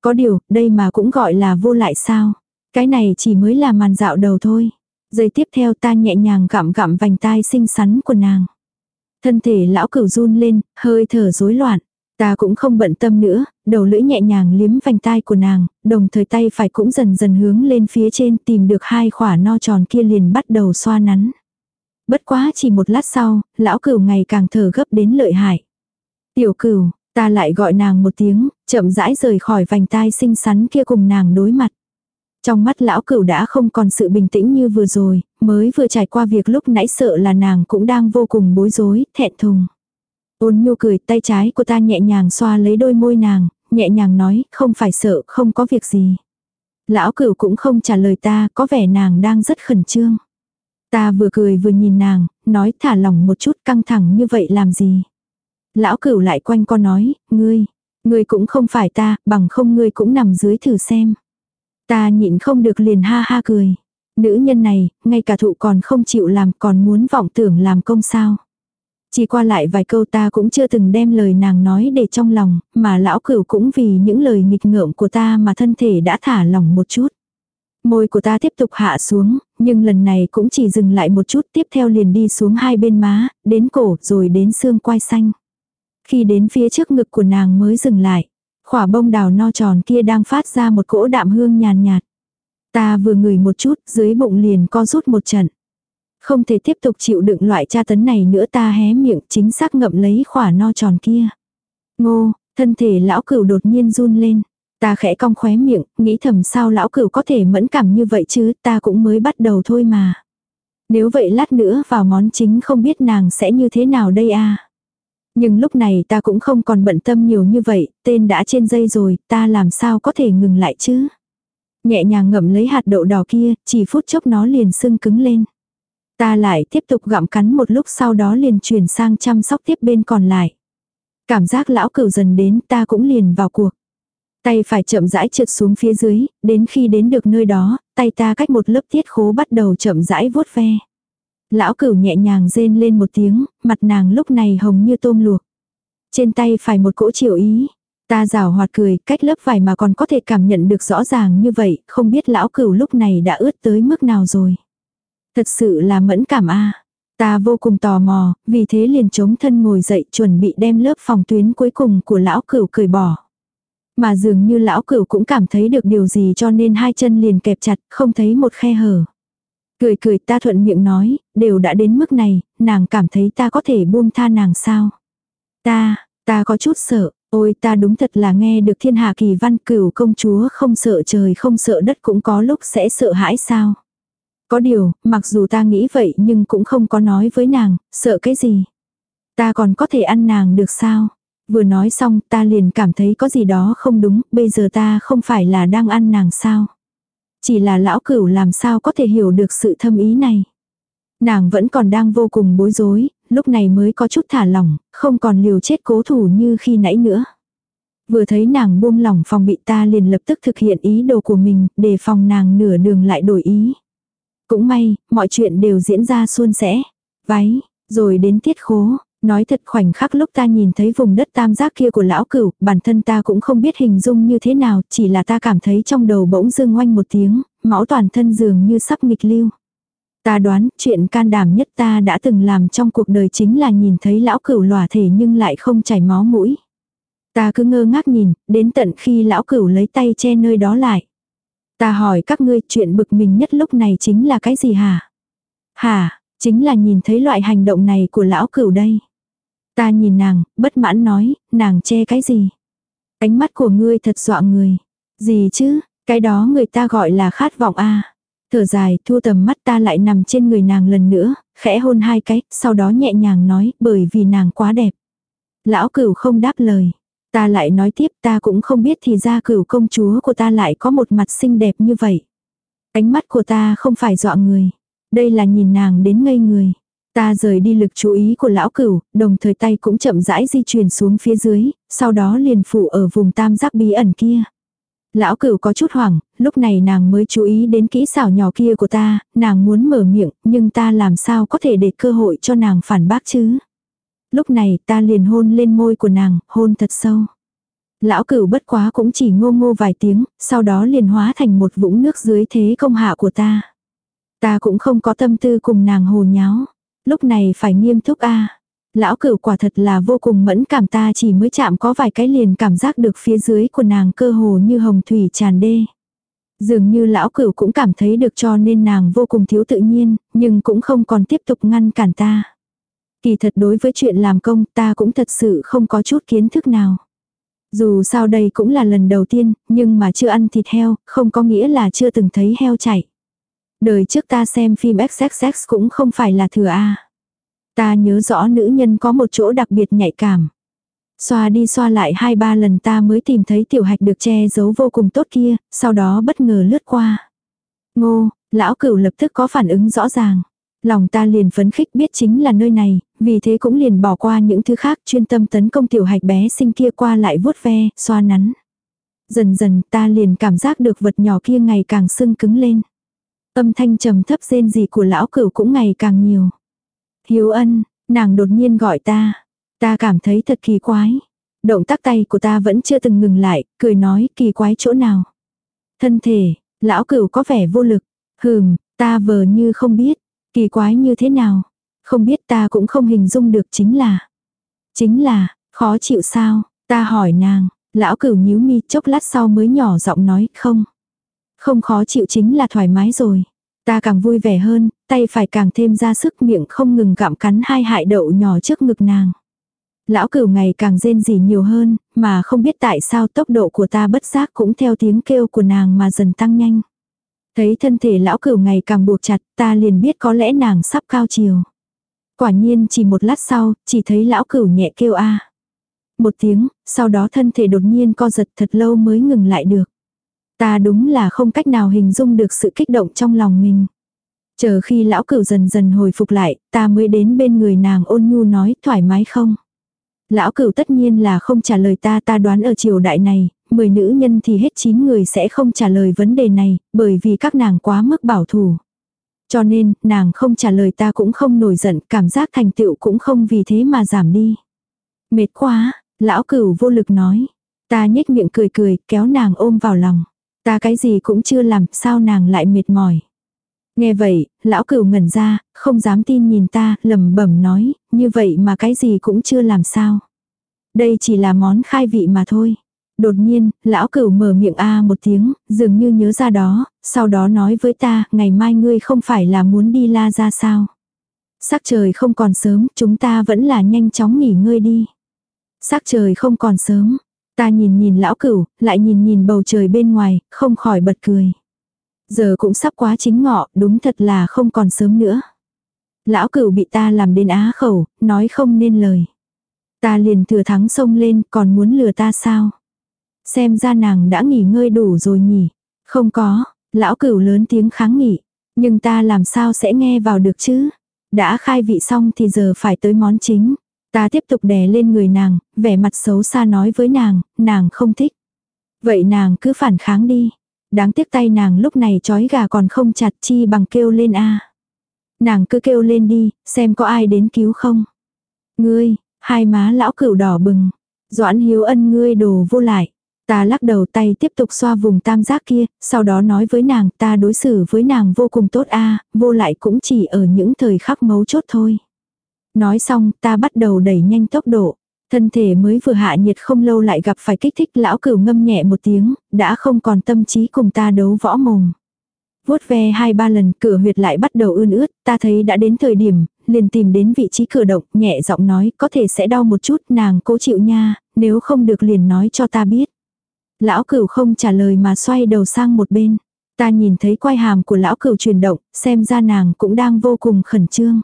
Có điều, đây mà cũng gọi là vô lại sao. Cái này chỉ mới là màn dạo đầu thôi. Giây tiếp theo ta nhẹ nhàng gặm gặm vành tai xinh xắn của nàng. Thân thể lão cửu run lên, hơi thở rối loạn. Ta cũng không bận tâm nữa, đầu lưỡi nhẹ nhàng liếm vành tai của nàng, đồng thời tay phải cũng dần dần hướng lên phía trên tìm được hai khỏa no tròn kia liền bắt đầu xoa nắn. Bất quá chỉ một lát sau, lão cửu ngày càng thở gấp đến lợi hại. Tiểu cửu, ta lại gọi nàng một tiếng, chậm rãi rời khỏi vành tai xinh xắn kia cùng nàng đối mặt. Trong mắt lão cửu đã không còn sự bình tĩnh như vừa rồi, mới vừa trải qua việc lúc nãy sợ là nàng cũng đang vô cùng bối rối, thẹn thùng. Ôn nhu cười tay trái của ta nhẹ nhàng xoa lấy đôi môi nàng, nhẹ nhàng nói, không phải sợ, không có việc gì. Lão cửu cũng không trả lời ta, có vẻ nàng đang rất khẩn trương. Ta vừa cười vừa nhìn nàng, nói thả lỏng một chút căng thẳng như vậy làm gì. Lão cửu lại quanh co nói, ngươi, ngươi cũng không phải ta, bằng không ngươi cũng nằm dưới thử xem. Ta nhịn không được liền ha ha cười. Nữ nhân này, ngay cả thụ còn không chịu làm còn muốn vọng tưởng làm công sao. Chỉ qua lại vài câu ta cũng chưa từng đem lời nàng nói để trong lòng, mà lão cửu cũng vì những lời nghịch ngợm của ta mà thân thể đã thả lỏng một chút. Môi của ta tiếp tục hạ xuống, nhưng lần này cũng chỉ dừng lại một chút tiếp theo liền đi xuống hai bên má, đến cổ rồi đến xương quai xanh. Khi đến phía trước ngực của nàng mới dừng lại, khỏa bông đào no tròn kia đang phát ra một cỗ đạm hương nhàn nhạt. Ta vừa ngửi một chút, dưới bụng liền co rút một trận. Không thể tiếp tục chịu đựng loại tra tấn này nữa ta hé miệng chính xác ngậm lấy khỏa no tròn kia. Ngô, thân thể lão cửu đột nhiên run lên. Ta khẽ cong khóe miệng, nghĩ thầm sao lão cửu có thể mẫn cảm như vậy chứ, ta cũng mới bắt đầu thôi mà. Nếu vậy lát nữa vào món chính không biết nàng sẽ như thế nào đây à. Nhưng lúc này ta cũng không còn bận tâm nhiều như vậy, tên đã trên dây rồi, ta làm sao có thể ngừng lại chứ. Nhẹ nhàng ngậm lấy hạt đậu đỏ kia, chỉ phút chốc nó liền sưng cứng lên. Ta lại tiếp tục gặm cắn một lúc sau đó liền chuyển sang chăm sóc tiếp bên còn lại. Cảm giác lão cửu dần đến ta cũng liền vào cuộc. Tay phải chậm rãi trượt xuống phía dưới, đến khi đến được nơi đó, tay ta cách một lớp tiết khố bắt đầu chậm rãi vuốt ve. Lão cửu nhẹ nhàng rên lên một tiếng, mặt nàng lúc này hồng như tôm luộc. Trên tay phải một cỗ chiều ý. Ta rào hoạt cười, cách lớp vải mà còn có thể cảm nhận được rõ ràng như vậy, không biết lão cửu lúc này đã ướt tới mức nào rồi. Thật sự là mẫn cảm a Ta vô cùng tò mò, vì thế liền chống thân ngồi dậy chuẩn bị đem lớp phòng tuyến cuối cùng của lão cửu cười bỏ. Mà dường như lão cửu cũng cảm thấy được điều gì cho nên hai chân liền kẹp chặt, không thấy một khe hở. Cười cười ta thuận miệng nói, đều đã đến mức này, nàng cảm thấy ta có thể buông tha nàng sao. Ta, ta có chút sợ, ôi ta đúng thật là nghe được thiên hạ kỳ văn cửu công chúa không sợ trời không sợ đất cũng có lúc sẽ sợ hãi sao. Có điều, mặc dù ta nghĩ vậy nhưng cũng không có nói với nàng, sợ cái gì. Ta còn có thể ăn nàng được sao? Vừa nói xong ta liền cảm thấy có gì đó không đúng, bây giờ ta không phải là đang ăn nàng sao. Chỉ là lão cửu làm sao có thể hiểu được sự thâm ý này. Nàng vẫn còn đang vô cùng bối rối, lúc này mới có chút thả lỏng, không còn liều chết cố thủ như khi nãy nữa. Vừa thấy nàng buông lỏng phòng bị ta liền lập tức thực hiện ý đồ của mình, để phòng nàng nửa đường lại đổi ý. Cũng may, mọi chuyện đều diễn ra suôn sẻ. Váy, rồi đến tiết khố, Nói thật khoảnh khắc lúc ta nhìn thấy vùng đất tam giác kia của lão cửu, bản thân ta cũng không biết hình dung như thế nào, chỉ là ta cảm thấy trong đầu bỗng dưng oanh một tiếng, máu toàn thân dường như sắp nghịch lưu. Ta đoán, chuyện can đảm nhất ta đã từng làm trong cuộc đời chính là nhìn thấy lão cửu lòa thể nhưng lại không chảy máu mũi. Ta cứ ngơ ngác nhìn, đến tận khi lão cửu lấy tay che nơi đó lại. Ta hỏi các ngươi chuyện bực mình nhất lúc này chính là cái gì hả? Hả, chính là nhìn thấy loại hành động này của lão cửu đây. Ta nhìn nàng, bất mãn nói, nàng che cái gì? Ánh mắt của ngươi thật dọa người. Gì chứ, cái đó người ta gọi là khát vọng a Thở dài, thu tầm mắt ta lại nằm trên người nàng lần nữa, khẽ hôn hai cái, sau đó nhẹ nhàng nói, bởi vì nàng quá đẹp. Lão cửu không đáp lời. Ta lại nói tiếp ta cũng không biết thì ra cửu công chúa của ta lại có một mặt xinh đẹp như vậy. Ánh mắt của ta không phải dọa người. Đây là nhìn nàng đến ngây người. Ta rời đi lực chú ý của lão cửu, đồng thời tay cũng chậm rãi di chuyển xuống phía dưới, sau đó liền phủ ở vùng tam giác bí ẩn kia. Lão cửu có chút hoảng, lúc này nàng mới chú ý đến kỹ xảo nhỏ kia của ta, nàng muốn mở miệng, nhưng ta làm sao có thể để cơ hội cho nàng phản bác chứ. Lúc này ta liền hôn lên môi của nàng, hôn thật sâu. Lão cửu bất quá cũng chỉ ngô ngô vài tiếng, sau đó liền hóa thành một vũng nước dưới thế công hạ của ta. Ta cũng không có tâm tư cùng nàng hồ nháo. Lúc này phải nghiêm túc a Lão cửu quả thật là vô cùng mẫn cảm ta chỉ mới chạm có vài cái liền cảm giác được phía dưới của nàng cơ hồ như hồng thủy tràn đê. Dường như lão cửu cũng cảm thấy được cho nên nàng vô cùng thiếu tự nhiên, nhưng cũng không còn tiếp tục ngăn cản ta. Kỳ thật đối với chuyện làm công ta cũng thật sự không có chút kiến thức nào. Dù sao đây cũng là lần đầu tiên, nhưng mà chưa ăn thịt heo, không có nghĩa là chưa từng thấy heo chạy. Đời trước ta xem phim XXX cũng không phải là thừa A. Ta nhớ rõ nữ nhân có một chỗ đặc biệt nhạy cảm. Xoa đi xoa lại hai ba lần ta mới tìm thấy tiểu hạch được che giấu vô cùng tốt kia, sau đó bất ngờ lướt qua. Ngô, lão cửu lập tức có phản ứng rõ ràng. Lòng ta liền phấn khích biết chính là nơi này, vì thế cũng liền bỏ qua những thứ khác chuyên tâm tấn công tiểu hạch bé sinh kia qua lại vuốt ve, xoa nắn. Dần dần ta liền cảm giác được vật nhỏ kia ngày càng sưng cứng lên. Âm thanh trầm thấp rên gì của lão cửu cũng ngày càng nhiều. Hiếu ân, nàng đột nhiên gọi ta. Ta cảm thấy thật kỳ quái. Động tác tay của ta vẫn chưa từng ngừng lại, cười nói kỳ quái chỗ nào. Thân thể, lão cửu có vẻ vô lực. Hừm, ta vờ như không biết. Kỳ quái như thế nào. Không biết ta cũng không hình dung được chính là. Chính là, khó chịu sao, ta hỏi nàng, lão cửu nhíu mi chốc lát sau mới nhỏ giọng nói không. Không khó chịu chính là thoải mái rồi. Ta càng vui vẻ hơn, tay phải càng thêm ra sức miệng không ngừng gặm cắn hai hại đậu nhỏ trước ngực nàng. Lão cửu ngày càng rên rỉ nhiều hơn, mà không biết tại sao tốc độ của ta bất giác cũng theo tiếng kêu của nàng mà dần tăng nhanh. Thấy thân thể lão cửu ngày càng buộc chặt, ta liền biết có lẽ nàng sắp cao chiều. Quả nhiên chỉ một lát sau, chỉ thấy lão cửu nhẹ kêu a Một tiếng, sau đó thân thể đột nhiên co giật thật lâu mới ngừng lại được. Ta đúng là không cách nào hình dung được sự kích động trong lòng mình. Chờ khi lão cửu dần dần hồi phục lại, ta mới đến bên người nàng ôn nhu nói thoải mái không. Lão cửu tất nhiên là không trả lời ta ta đoán ở triều đại này, 10 nữ nhân thì hết 9 người sẽ không trả lời vấn đề này, bởi vì các nàng quá mức bảo thủ. Cho nên, nàng không trả lời ta cũng không nổi giận, cảm giác thành tựu cũng không vì thế mà giảm đi. Mệt quá, lão cửu vô lực nói. Ta nhếch miệng cười cười, kéo nàng ôm vào lòng. Ta cái gì cũng chưa làm, sao nàng lại mệt mỏi. Nghe vậy, lão cửu ngẩn ra, không dám tin nhìn ta, lẩm bẩm nói, như vậy mà cái gì cũng chưa làm sao. Đây chỉ là món khai vị mà thôi. Đột nhiên, lão cửu mở miệng a một tiếng, dường như nhớ ra đó, sau đó nói với ta, ngày mai ngươi không phải là muốn đi la ra sao. Sắc trời không còn sớm, chúng ta vẫn là nhanh chóng nghỉ ngơi đi. Sắc trời không còn sớm, ta nhìn nhìn lão cửu, lại nhìn nhìn bầu trời bên ngoài, không khỏi bật cười. Giờ cũng sắp quá chính ngọ, đúng thật là không còn sớm nữa. Lão cửu bị ta làm đến á khẩu, nói không nên lời. Ta liền thừa thắng xông lên, còn muốn lừa ta sao? Xem ra nàng đã nghỉ ngơi đủ rồi nhỉ. Không có, lão cửu lớn tiếng kháng nghị. Nhưng ta làm sao sẽ nghe vào được chứ? Đã khai vị xong thì giờ phải tới món chính. Ta tiếp tục đè lên người nàng, vẻ mặt xấu xa nói với nàng, nàng không thích. Vậy nàng cứ phản kháng đi. Đáng tiếc tay nàng lúc này chói gà còn không chặt chi bằng kêu lên a Nàng cứ kêu lên đi, xem có ai đến cứu không. Ngươi, hai má lão cửu đỏ bừng. Doãn hiếu ân ngươi đồ vô lại. Ta lắc đầu tay tiếp tục xoa vùng tam giác kia, sau đó nói với nàng ta đối xử với nàng vô cùng tốt a vô lại cũng chỉ ở những thời khắc mấu chốt thôi. Nói xong ta bắt đầu đẩy nhanh tốc độ. Thân thể mới vừa hạ nhiệt không lâu lại gặp phải kích thích lão cửu ngâm nhẹ một tiếng, đã không còn tâm trí cùng ta đấu võ mồm. Vuốt ve hai ba lần cửa huyệt lại bắt đầu ươn ướt, ta thấy đã đến thời điểm, liền tìm đến vị trí cửa động, nhẹ giọng nói có thể sẽ đau một chút nàng cố chịu nha, nếu không được liền nói cho ta biết. Lão cửu không trả lời mà xoay đầu sang một bên. Ta nhìn thấy quai hàm của lão cửu chuyển động, xem ra nàng cũng đang vô cùng khẩn trương.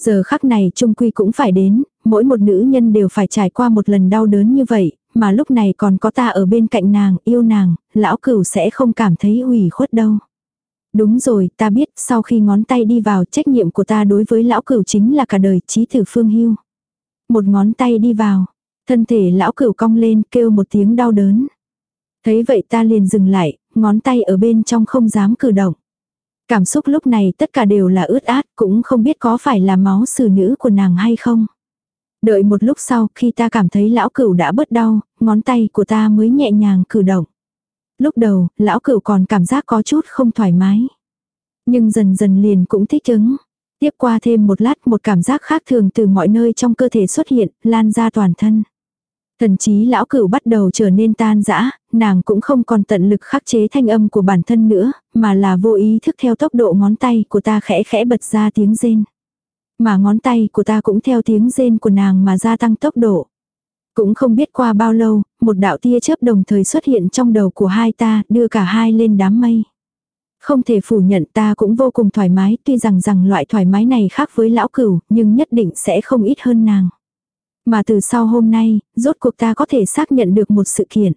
Giờ khắc này trung quy cũng phải đến, mỗi một nữ nhân đều phải trải qua một lần đau đớn như vậy, mà lúc này còn có ta ở bên cạnh nàng, yêu nàng, lão cửu sẽ không cảm thấy ủy khuất đâu. Đúng rồi, ta biết, sau khi ngón tay đi vào trách nhiệm của ta đối với lão cửu chính là cả đời trí thử phương hưu. Một ngón tay đi vào, thân thể lão cửu cong lên kêu một tiếng đau đớn. Thấy vậy ta liền dừng lại, ngón tay ở bên trong không dám cử động. Cảm xúc lúc này tất cả đều là ướt át, cũng không biết có phải là máu xử nữ của nàng hay không. Đợi một lúc sau, khi ta cảm thấy lão cửu đã bớt đau, ngón tay của ta mới nhẹ nhàng cử động. Lúc đầu, lão cửu còn cảm giác có chút không thoải mái. Nhưng dần dần liền cũng thích ứng. Tiếp qua thêm một lát một cảm giác khác thường từ mọi nơi trong cơ thể xuất hiện, lan ra toàn thân. Thần chí lão cửu bắt đầu trở nên tan rã, nàng cũng không còn tận lực khắc chế thanh âm của bản thân nữa, mà là vô ý thức theo tốc độ ngón tay của ta khẽ khẽ bật ra tiếng rên. Mà ngón tay của ta cũng theo tiếng rên của nàng mà gia tăng tốc độ. Cũng không biết qua bao lâu, một đạo tia chớp đồng thời xuất hiện trong đầu của hai ta, đưa cả hai lên đám mây. Không thể phủ nhận ta cũng vô cùng thoải mái, tuy rằng rằng loại thoải mái này khác với lão cửu, nhưng nhất định sẽ không ít hơn nàng. Mà từ sau hôm nay, rốt cuộc ta có thể xác nhận được một sự kiện.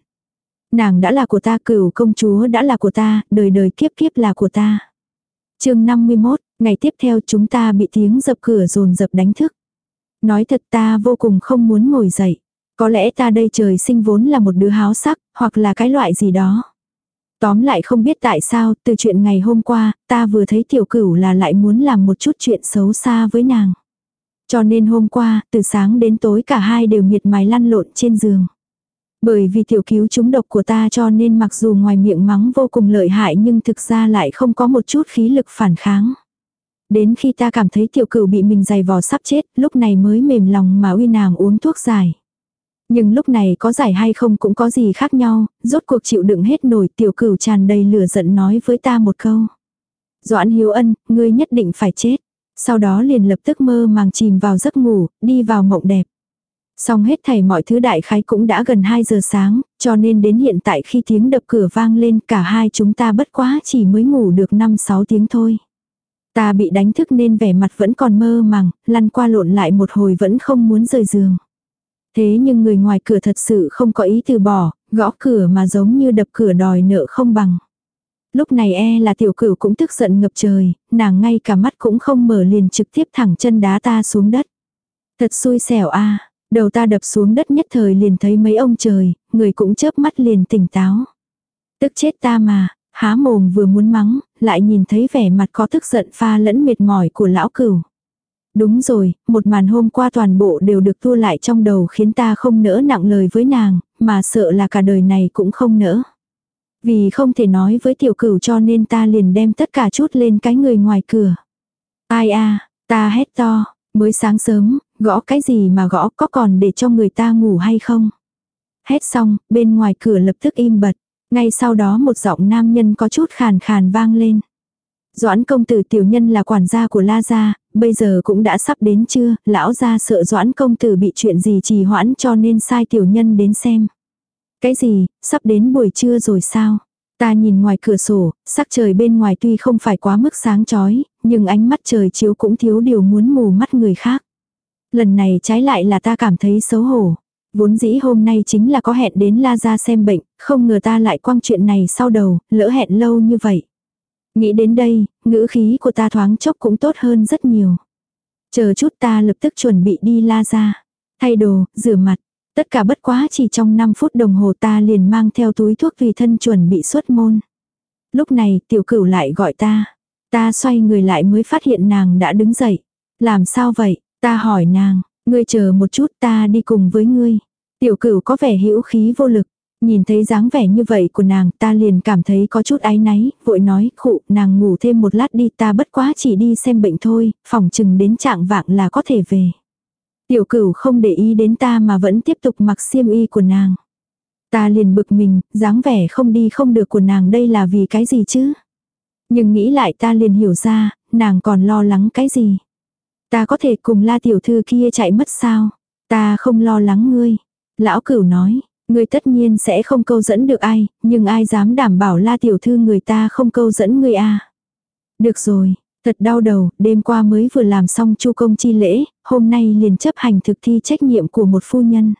Nàng đã là của ta, cửu công chúa đã là của ta, đời đời kiếp kiếp là của ta. chương 51, ngày tiếp theo chúng ta bị tiếng dập cửa rồn dập đánh thức. Nói thật ta vô cùng không muốn ngồi dậy. Có lẽ ta đây trời sinh vốn là một đứa háo sắc, hoặc là cái loại gì đó. Tóm lại không biết tại sao, từ chuyện ngày hôm qua, ta vừa thấy tiểu cửu là lại muốn làm một chút chuyện xấu xa với nàng. Cho nên hôm qua, từ sáng đến tối cả hai đều miệt mài lăn lộn trên giường. Bởi vì tiểu cứu chúng độc của ta cho nên mặc dù ngoài miệng mắng vô cùng lợi hại nhưng thực ra lại không có một chút khí lực phản kháng. Đến khi ta cảm thấy tiểu cửu bị mình dày vò sắp chết, lúc này mới mềm lòng mà uy nàng uống thuốc giải. Nhưng lúc này có giải hay không cũng có gì khác nhau, rốt cuộc chịu đựng hết nổi tiểu cửu tràn đầy lửa giận nói với ta một câu. Doãn hiếu ân, ngươi nhất định phải chết. Sau đó liền lập tức mơ màng chìm vào giấc ngủ, đi vào mộng đẹp. Xong hết thảy mọi thứ đại khái cũng đã gần 2 giờ sáng, cho nên đến hiện tại khi tiếng đập cửa vang lên cả hai chúng ta bất quá chỉ mới ngủ được 5-6 tiếng thôi. Ta bị đánh thức nên vẻ mặt vẫn còn mơ màng, lăn qua lộn lại một hồi vẫn không muốn rời giường. Thế nhưng người ngoài cửa thật sự không có ý từ bỏ, gõ cửa mà giống như đập cửa đòi nợ không bằng. Lúc này e là tiểu cửu cũng tức giận ngập trời, nàng ngay cả mắt cũng không mở liền trực tiếp thẳng chân đá ta xuống đất. Thật xui xẻo a đầu ta đập xuống đất nhất thời liền thấy mấy ông trời, người cũng chớp mắt liền tỉnh táo. Tức chết ta mà, há mồm vừa muốn mắng, lại nhìn thấy vẻ mặt có tức giận pha lẫn mệt mỏi của lão cửu. Đúng rồi, một màn hôm qua toàn bộ đều được tua lại trong đầu khiến ta không nỡ nặng lời với nàng, mà sợ là cả đời này cũng không nỡ. Vì không thể nói với tiểu cửu cho nên ta liền đem tất cả chút lên cái người ngoài cửa. Ai a ta hét to, mới sáng sớm, gõ cái gì mà gõ có còn để cho người ta ngủ hay không? Hét xong, bên ngoài cửa lập tức im bật. Ngay sau đó một giọng nam nhân có chút khàn khàn vang lên. Doãn công tử tiểu nhân là quản gia của La Gia, bây giờ cũng đã sắp đến chưa, lão gia sợ Doãn công tử bị chuyện gì trì hoãn cho nên sai tiểu nhân đến xem. Cái gì, sắp đến buổi trưa rồi sao? Ta nhìn ngoài cửa sổ, sắc trời bên ngoài tuy không phải quá mức sáng chói, nhưng ánh mắt trời chiếu cũng thiếu điều muốn mù mắt người khác. Lần này trái lại là ta cảm thấy xấu hổ. Vốn dĩ hôm nay chính là có hẹn đến La Gia xem bệnh, không ngờ ta lại quăng chuyện này sau đầu, lỡ hẹn lâu như vậy. Nghĩ đến đây, ngữ khí của ta thoáng chốc cũng tốt hơn rất nhiều. Chờ chút ta lập tức chuẩn bị đi La Gia. Thay đồ, rửa mặt, Tất cả bất quá chỉ trong 5 phút đồng hồ ta liền mang theo túi thuốc vì thân chuẩn bị xuất môn. Lúc này tiểu cửu lại gọi ta. Ta xoay người lại mới phát hiện nàng đã đứng dậy. Làm sao vậy? Ta hỏi nàng, ngươi chờ một chút ta đi cùng với ngươi. Tiểu cửu có vẻ hữu khí vô lực. Nhìn thấy dáng vẻ như vậy của nàng ta liền cảm thấy có chút áy náy, vội nói khụ nàng ngủ thêm một lát đi ta bất quá chỉ đi xem bệnh thôi, phòng chừng đến trạng vạng là có thể về. Tiểu cửu không để ý đến ta mà vẫn tiếp tục mặc xiêm y của nàng. Ta liền bực mình, dáng vẻ không đi không được của nàng đây là vì cái gì chứ? Nhưng nghĩ lại ta liền hiểu ra, nàng còn lo lắng cái gì? Ta có thể cùng la tiểu thư kia chạy mất sao? Ta không lo lắng ngươi. Lão cửu nói, ngươi tất nhiên sẽ không câu dẫn được ai, nhưng ai dám đảm bảo la tiểu thư người ta không câu dẫn ngươi à? Được rồi, Thật đau đầu, đêm qua mới vừa làm xong chu công chi lễ, hôm nay liền chấp hành thực thi trách nhiệm của một phu nhân.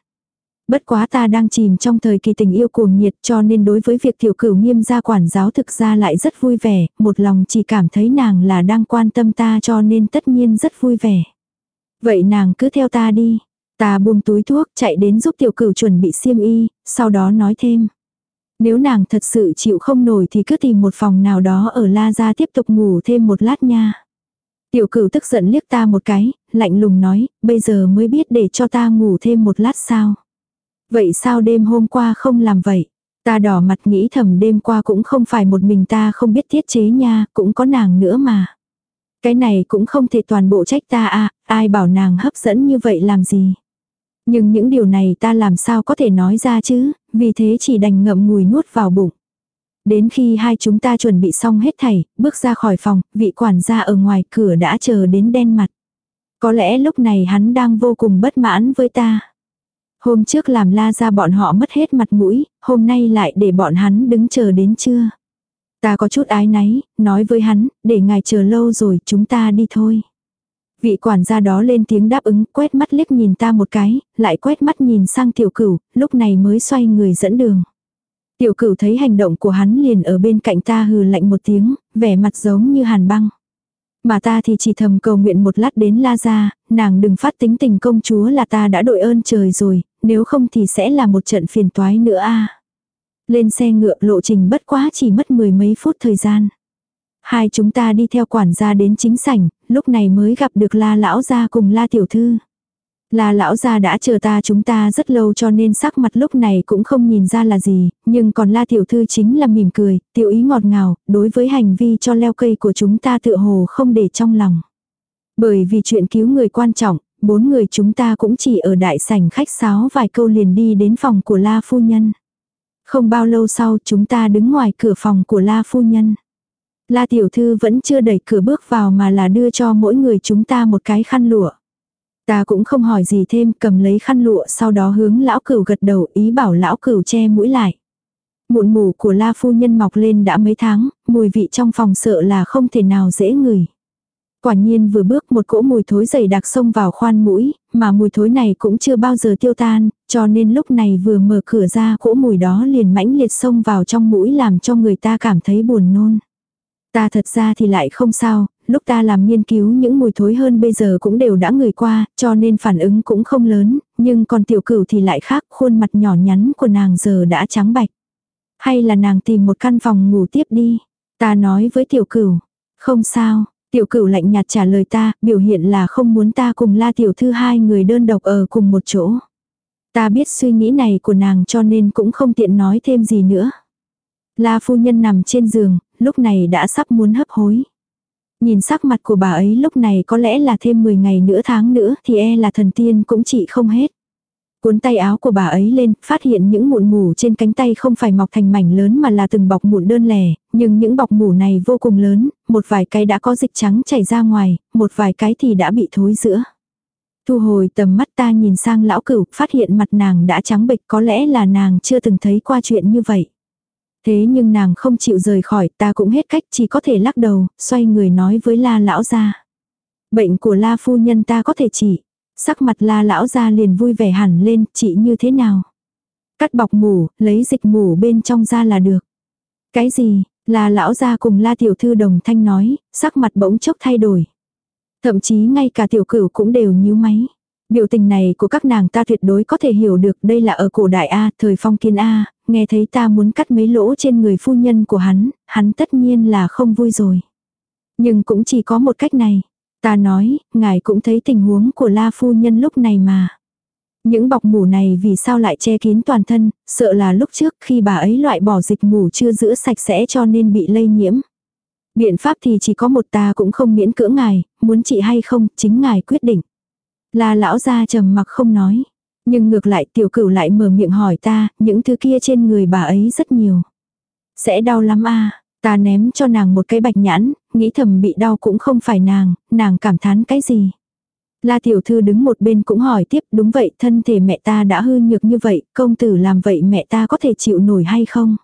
Bất quá ta đang chìm trong thời kỳ tình yêu cuồng nhiệt cho nên đối với việc tiểu cửu nghiêm gia quản giáo thực ra lại rất vui vẻ, một lòng chỉ cảm thấy nàng là đang quan tâm ta cho nên tất nhiên rất vui vẻ. Vậy nàng cứ theo ta đi. Ta buông túi thuốc chạy đến giúp tiểu cửu chuẩn bị xiêm y, sau đó nói thêm. Nếu nàng thật sự chịu không nổi thì cứ tìm một phòng nào đó ở La Gia tiếp tục ngủ thêm một lát nha. Tiểu cửu tức giận liếc ta một cái, lạnh lùng nói, bây giờ mới biết để cho ta ngủ thêm một lát sao. Vậy sao đêm hôm qua không làm vậy? Ta đỏ mặt nghĩ thầm đêm qua cũng không phải một mình ta không biết tiết chế nha, cũng có nàng nữa mà. Cái này cũng không thể toàn bộ trách ta à, ai bảo nàng hấp dẫn như vậy làm gì. Nhưng những điều này ta làm sao có thể nói ra chứ, vì thế chỉ đành ngậm ngùi nuốt vào bụng. Đến khi hai chúng ta chuẩn bị xong hết thảy, bước ra khỏi phòng, vị quản gia ở ngoài cửa đã chờ đến đen mặt. Có lẽ lúc này hắn đang vô cùng bất mãn với ta. Hôm trước làm la ra bọn họ mất hết mặt mũi, hôm nay lại để bọn hắn đứng chờ đến trưa Ta có chút ái náy, nói với hắn, để ngài chờ lâu rồi chúng ta đi thôi. Vị quản gia đó lên tiếng đáp ứng, quét mắt liếc nhìn ta một cái, lại quét mắt nhìn sang tiểu cửu, lúc này mới xoay người dẫn đường. Tiểu cửu thấy hành động của hắn liền ở bên cạnh ta hừ lạnh một tiếng, vẻ mặt giống như hàn băng. Mà ta thì chỉ thầm cầu nguyện một lát đến la ra, nàng đừng phát tính tình công chúa là ta đã đội ơn trời rồi, nếu không thì sẽ là một trận phiền toái nữa a Lên xe ngựa lộ trình bất quá chỉ mất mười mấy phút thời gian. Hai chúng ta đi theo quản gia đến chính sảnh, lúc này mới gặp được la lão gia cùng la tiểu thư. La lão gia đã chờ ta chúng ta rất lâu cho nên sắc mặt lúc này cũng không nhìn ra là gì, nhưng còn la tiểu thư chính là mỉm cười, tiểu ý ngọt ngào, đối với hành vi cho leo cây của chúng ta tựa hồ không để trong lòng. Bởi vì chuyện cứu người quan trọng, bốn người chúng ta cũng chỉ ở đại sảnh khách sáo vài câu liền đi đến phòng của La Phu Nhân. Không bao lâu sau chúng ta đứng ngoài cửa phòng của La Phu Nhân. La Tiểu Thư vẫn chưa đẩy cửa bước vào mà là đưa cho mỗi người chúng ta một cái khăn lụa. Ta cũng không hỏi gì thêm cầm lấy khăn lụa sau đó hướng lão cửu gật đầu ý bảo lão cửu che mũi lại. Mụn mù của La Phu Nhân mọc lên đã mấy tháng, mùi vị trong phòng sợ là không thể nào dễ ngửi. Quả nhiên vừa bước một cỗ mùi thối dày đặc xông vào khoan mũi, mà mùi thối này cũng chưa bao giờ tiêu tan, cho nên lúc này vừa mở cửa ra cỗ mùi đó liền mãnh liệt xông vào trong mũi làm cho người ta cảm thấy buồn nôn. Ta thật ra thì lại không sao, lúc ta làm nghiên cứu những mùi thối hơn bây giờ cũng đều đã ngửi qua, cho nên phản ứng cũng không lớn, nhưng còn tiểu cửu thì lại khác, khuôn mặt nhỏ nhắn của nàng giờ đã trắng bạch. Hay là nàng tìm một căn phòng ngủ tiếp đi. Ta nói với tiểu cửu, không sao, tiểu cửu lạnh nhạt trả lời ta, biểu hiện là không muốn ta cùng la tiểu thư hai người đơn độc ở cùng một chỗ. Ta biết suy nghĩ này của nàng cho nên cũng không tiện nói thêm gì nữa. La phu nhân nằm trên giường, lúc này đã sắp muốn hấp hối. Nhìn sắc mặt của bà ấy lúc này có lẽ là thêm 10 ngày nữa tháng nữa thì e là thần tiên cũng trị không hết. Cuốn tay áo của bà ấy lên, phát hiện những mụn mủ trên cánh tay không phải mọc thành mảnh lớn mà là từng bọc mụn đơn lẻ, nhưng những bọc mủ này vô cùng lớn, một vài cái đã có dịch trắng chảy ra ngoài, một vài cái thì đã bị thối giữa. Thu hồi tầm mắt ta nhìn sang lão cửu, phát hiện mặt nàng đã trắng bệch có lẽ là nàng chưa từng thấy qua chuyện như vậy. Thế nhưng nàng không chịu rời khỏi, ta cũng hết cách chỉ có thể lắc đầu, xoay người nói với la lão gia Bệnh của la phu nhân ta có thể chỉ. Sắc mặt la lão gia liền vui vẻ hẳn lên, chị như thế nào? Cắt bọc mủ, lấy dịch mủ bên trong ra là được. Cái gì? La lão gia cùng la tiểu thư đồng thanh nói, sắc mặt bỗng chốc thay đổi. Thậm chí ngay cả tiểu cửu cũng đều nhíu máy. Biểu tình này của các nàng ta tuyệt đối có thể hiểu được đây là ở cổ đại A, thời phong kiến A, nghe thấy ta muốn cắt mấy lỗ trên người phu nhân của hắn, hắn tất nhiên là không vui rồi. Nhưng cũng chỉ có một cách này. Ta nói, ngài cũng thấy tình huống của la phu nhân lúc này mà. Những bọc mủ này vì sao lại che kín toàn thân, sợ là lúc trước khi bà ấy loại bỏ dịch mủ chưa giữ sạch sẽ cho nên bị lây nhiễm. Biện pháp thì chỉ có một ta cũng không miễn cưỡng ngài, muốn trị hay không, chính ngài quyết định. La lão ra trầm mặc không nói. Nhưng ngược lại tiểu cửu lại mở miệng hỏi ta, những thứ kia trên người bà ấy rất nhiều. Sẽ đau lắm à, ta ném cho nàng một cái bạch nhãn, nghĩ thầm bị đau cũng không phải nàng, nàng cảm thán cái gì. La tiểu thư đứng một bên cũng hỏi tiếp, đúng vậy, thân thể mẹ ta đã hư nhược như vậy, công tử làm vậy mẹ ta có thể chịu nổi hay không?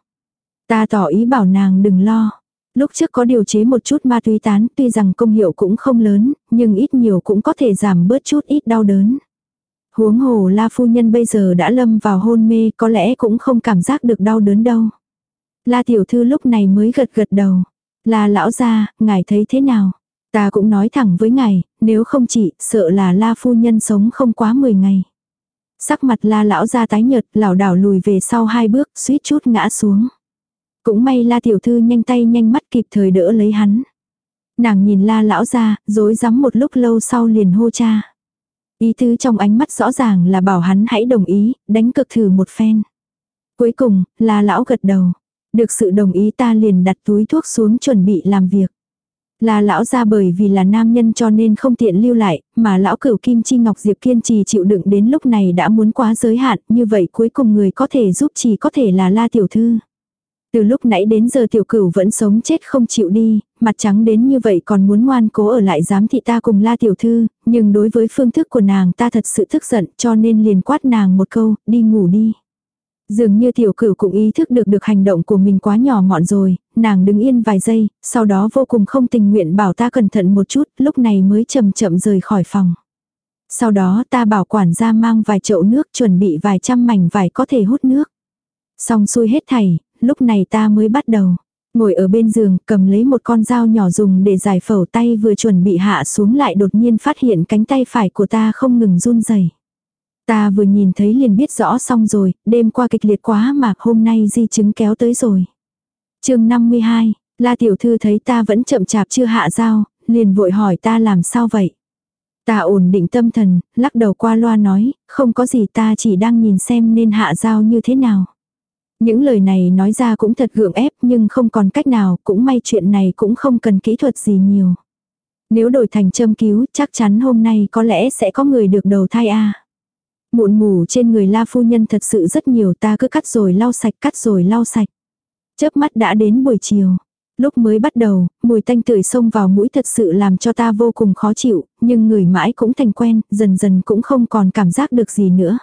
Ta tỏ ý bảo nàng đừng lo. Lúc trước có điều chế một chút ma túy tán, tuy rằng công hiệu cũng không lớn, nhưng ít nhiều cũng có thể giảm bớt chút ít đau đớn. Huống hồ la phu nhân bây giờ đã lâm vào hôn mê có lẽ cũng không cảm giác được đau đớn đâu. La tiểu thư lúc này mới gật gật đầu. La lão gia, ngài thấy thế nào? Ta cũng nói thẳng với ngài, nếu không chị, sợ là la phu nhân sống không quá 10 ngày. Sắc mặt la lão gia tái nhợt, lảo đảo lùi về sau hai bước, suýt chút ngã xuống. Cũng may la tiểu thư nhanh tay nhanh mắt kịp thời đỡ lấy hắn. Nàng nhìn la lão ra, dối rắm một lúc lâu sau liền hô cha. Ý tứ trong ánh mắt rõ ràng là bảo hắn hãy đồng ý, đánh cực thử một phen. Cuối cùng, la lão gật đầu. Được sự đồng ý ta liền đặt túi thuốc xuống chuẩn bị làm việc. Là lão ra bởi vì là nam nhân cho nên không tiện lưu lại, mà lão cửu kim chi ngọc diệp kiên trì chịu đựng đến lúc này đã muốn quá giới hạn, như vậy cuối cùng người có thể giúp chỉ có thể là la tiểu thư. Từ lúc nãy đến giờ tiểu cửu vẫn sống chết không chịu đi, mặt trắng đến như vậy còn muốn ngoan cố ở lại giám thị ta cùng la tiểu thư, nhưng đối với phương thức của nàng ta thật sự tức giận cho nên liền quát nàng một câu, đi ngủ đi. Dường như tiểu cửu cũng ý thức được được hành động của mình quá nhỏ mọn rồi, nàng đứng yên vài giây, sau đó vô cùng không tình nguyện bảo ta cẩn thận một chút, lúc này mới chậm chậm rời khỏi phòng. Sau đó ta bảo quản gia mang vài chậu nước chuẩn bị vài trăm mảnh vải có thể hút nước. Xong xuôi hết thảy, lúc này ta mới bắt đầu. Ngồi ở bên giường, cầm lấy một con dao nhỏ dùng để giải phẫu tay vừa chuẩn bị hạ xuống lại đột nhiên phát hiện cánh tay phải của ta không ngừng run rẩy. Ta vừa nhìn thấy liền biết rõ xong rồi, đêm qua kịch liệt quá mà hôm nay di chứng kéo tới rồi. chương 52, La Tiểu Thư thấy ta vẫn chậm chạp chưa hạ dao, liền vội hỏi ta làm sao vậy. Ta ổn định tâm thần, lắc đầu qua loa nói, không có gì ta chỉ đang nhìn xem nên hạ dao như thế nào. Những lời này nói ra cũng thật gượng ép nhưng không còn cách nào, cũng may chuyện này cũng không cần kỹ thuật gì nhiều. Nếu đổi thành châm cứu, chắc chắn hôm nay có lẽ sẽ có người được đầu thai a. Mụn mù trên người la phu nhân thật sự rất nhiều ta cứ cắt rồi lau sạch cắt rồi lau sạch. Chớp mắt đã đến buổi chiều. Lúc mới bắt đầu, mùi tanh tưởi xông vào mũi thật sự làm cho ta vô cùng khó chịu, nhưng người mãi cũng thành quen, dần dần cũng không còn cảm giác được gì nữa.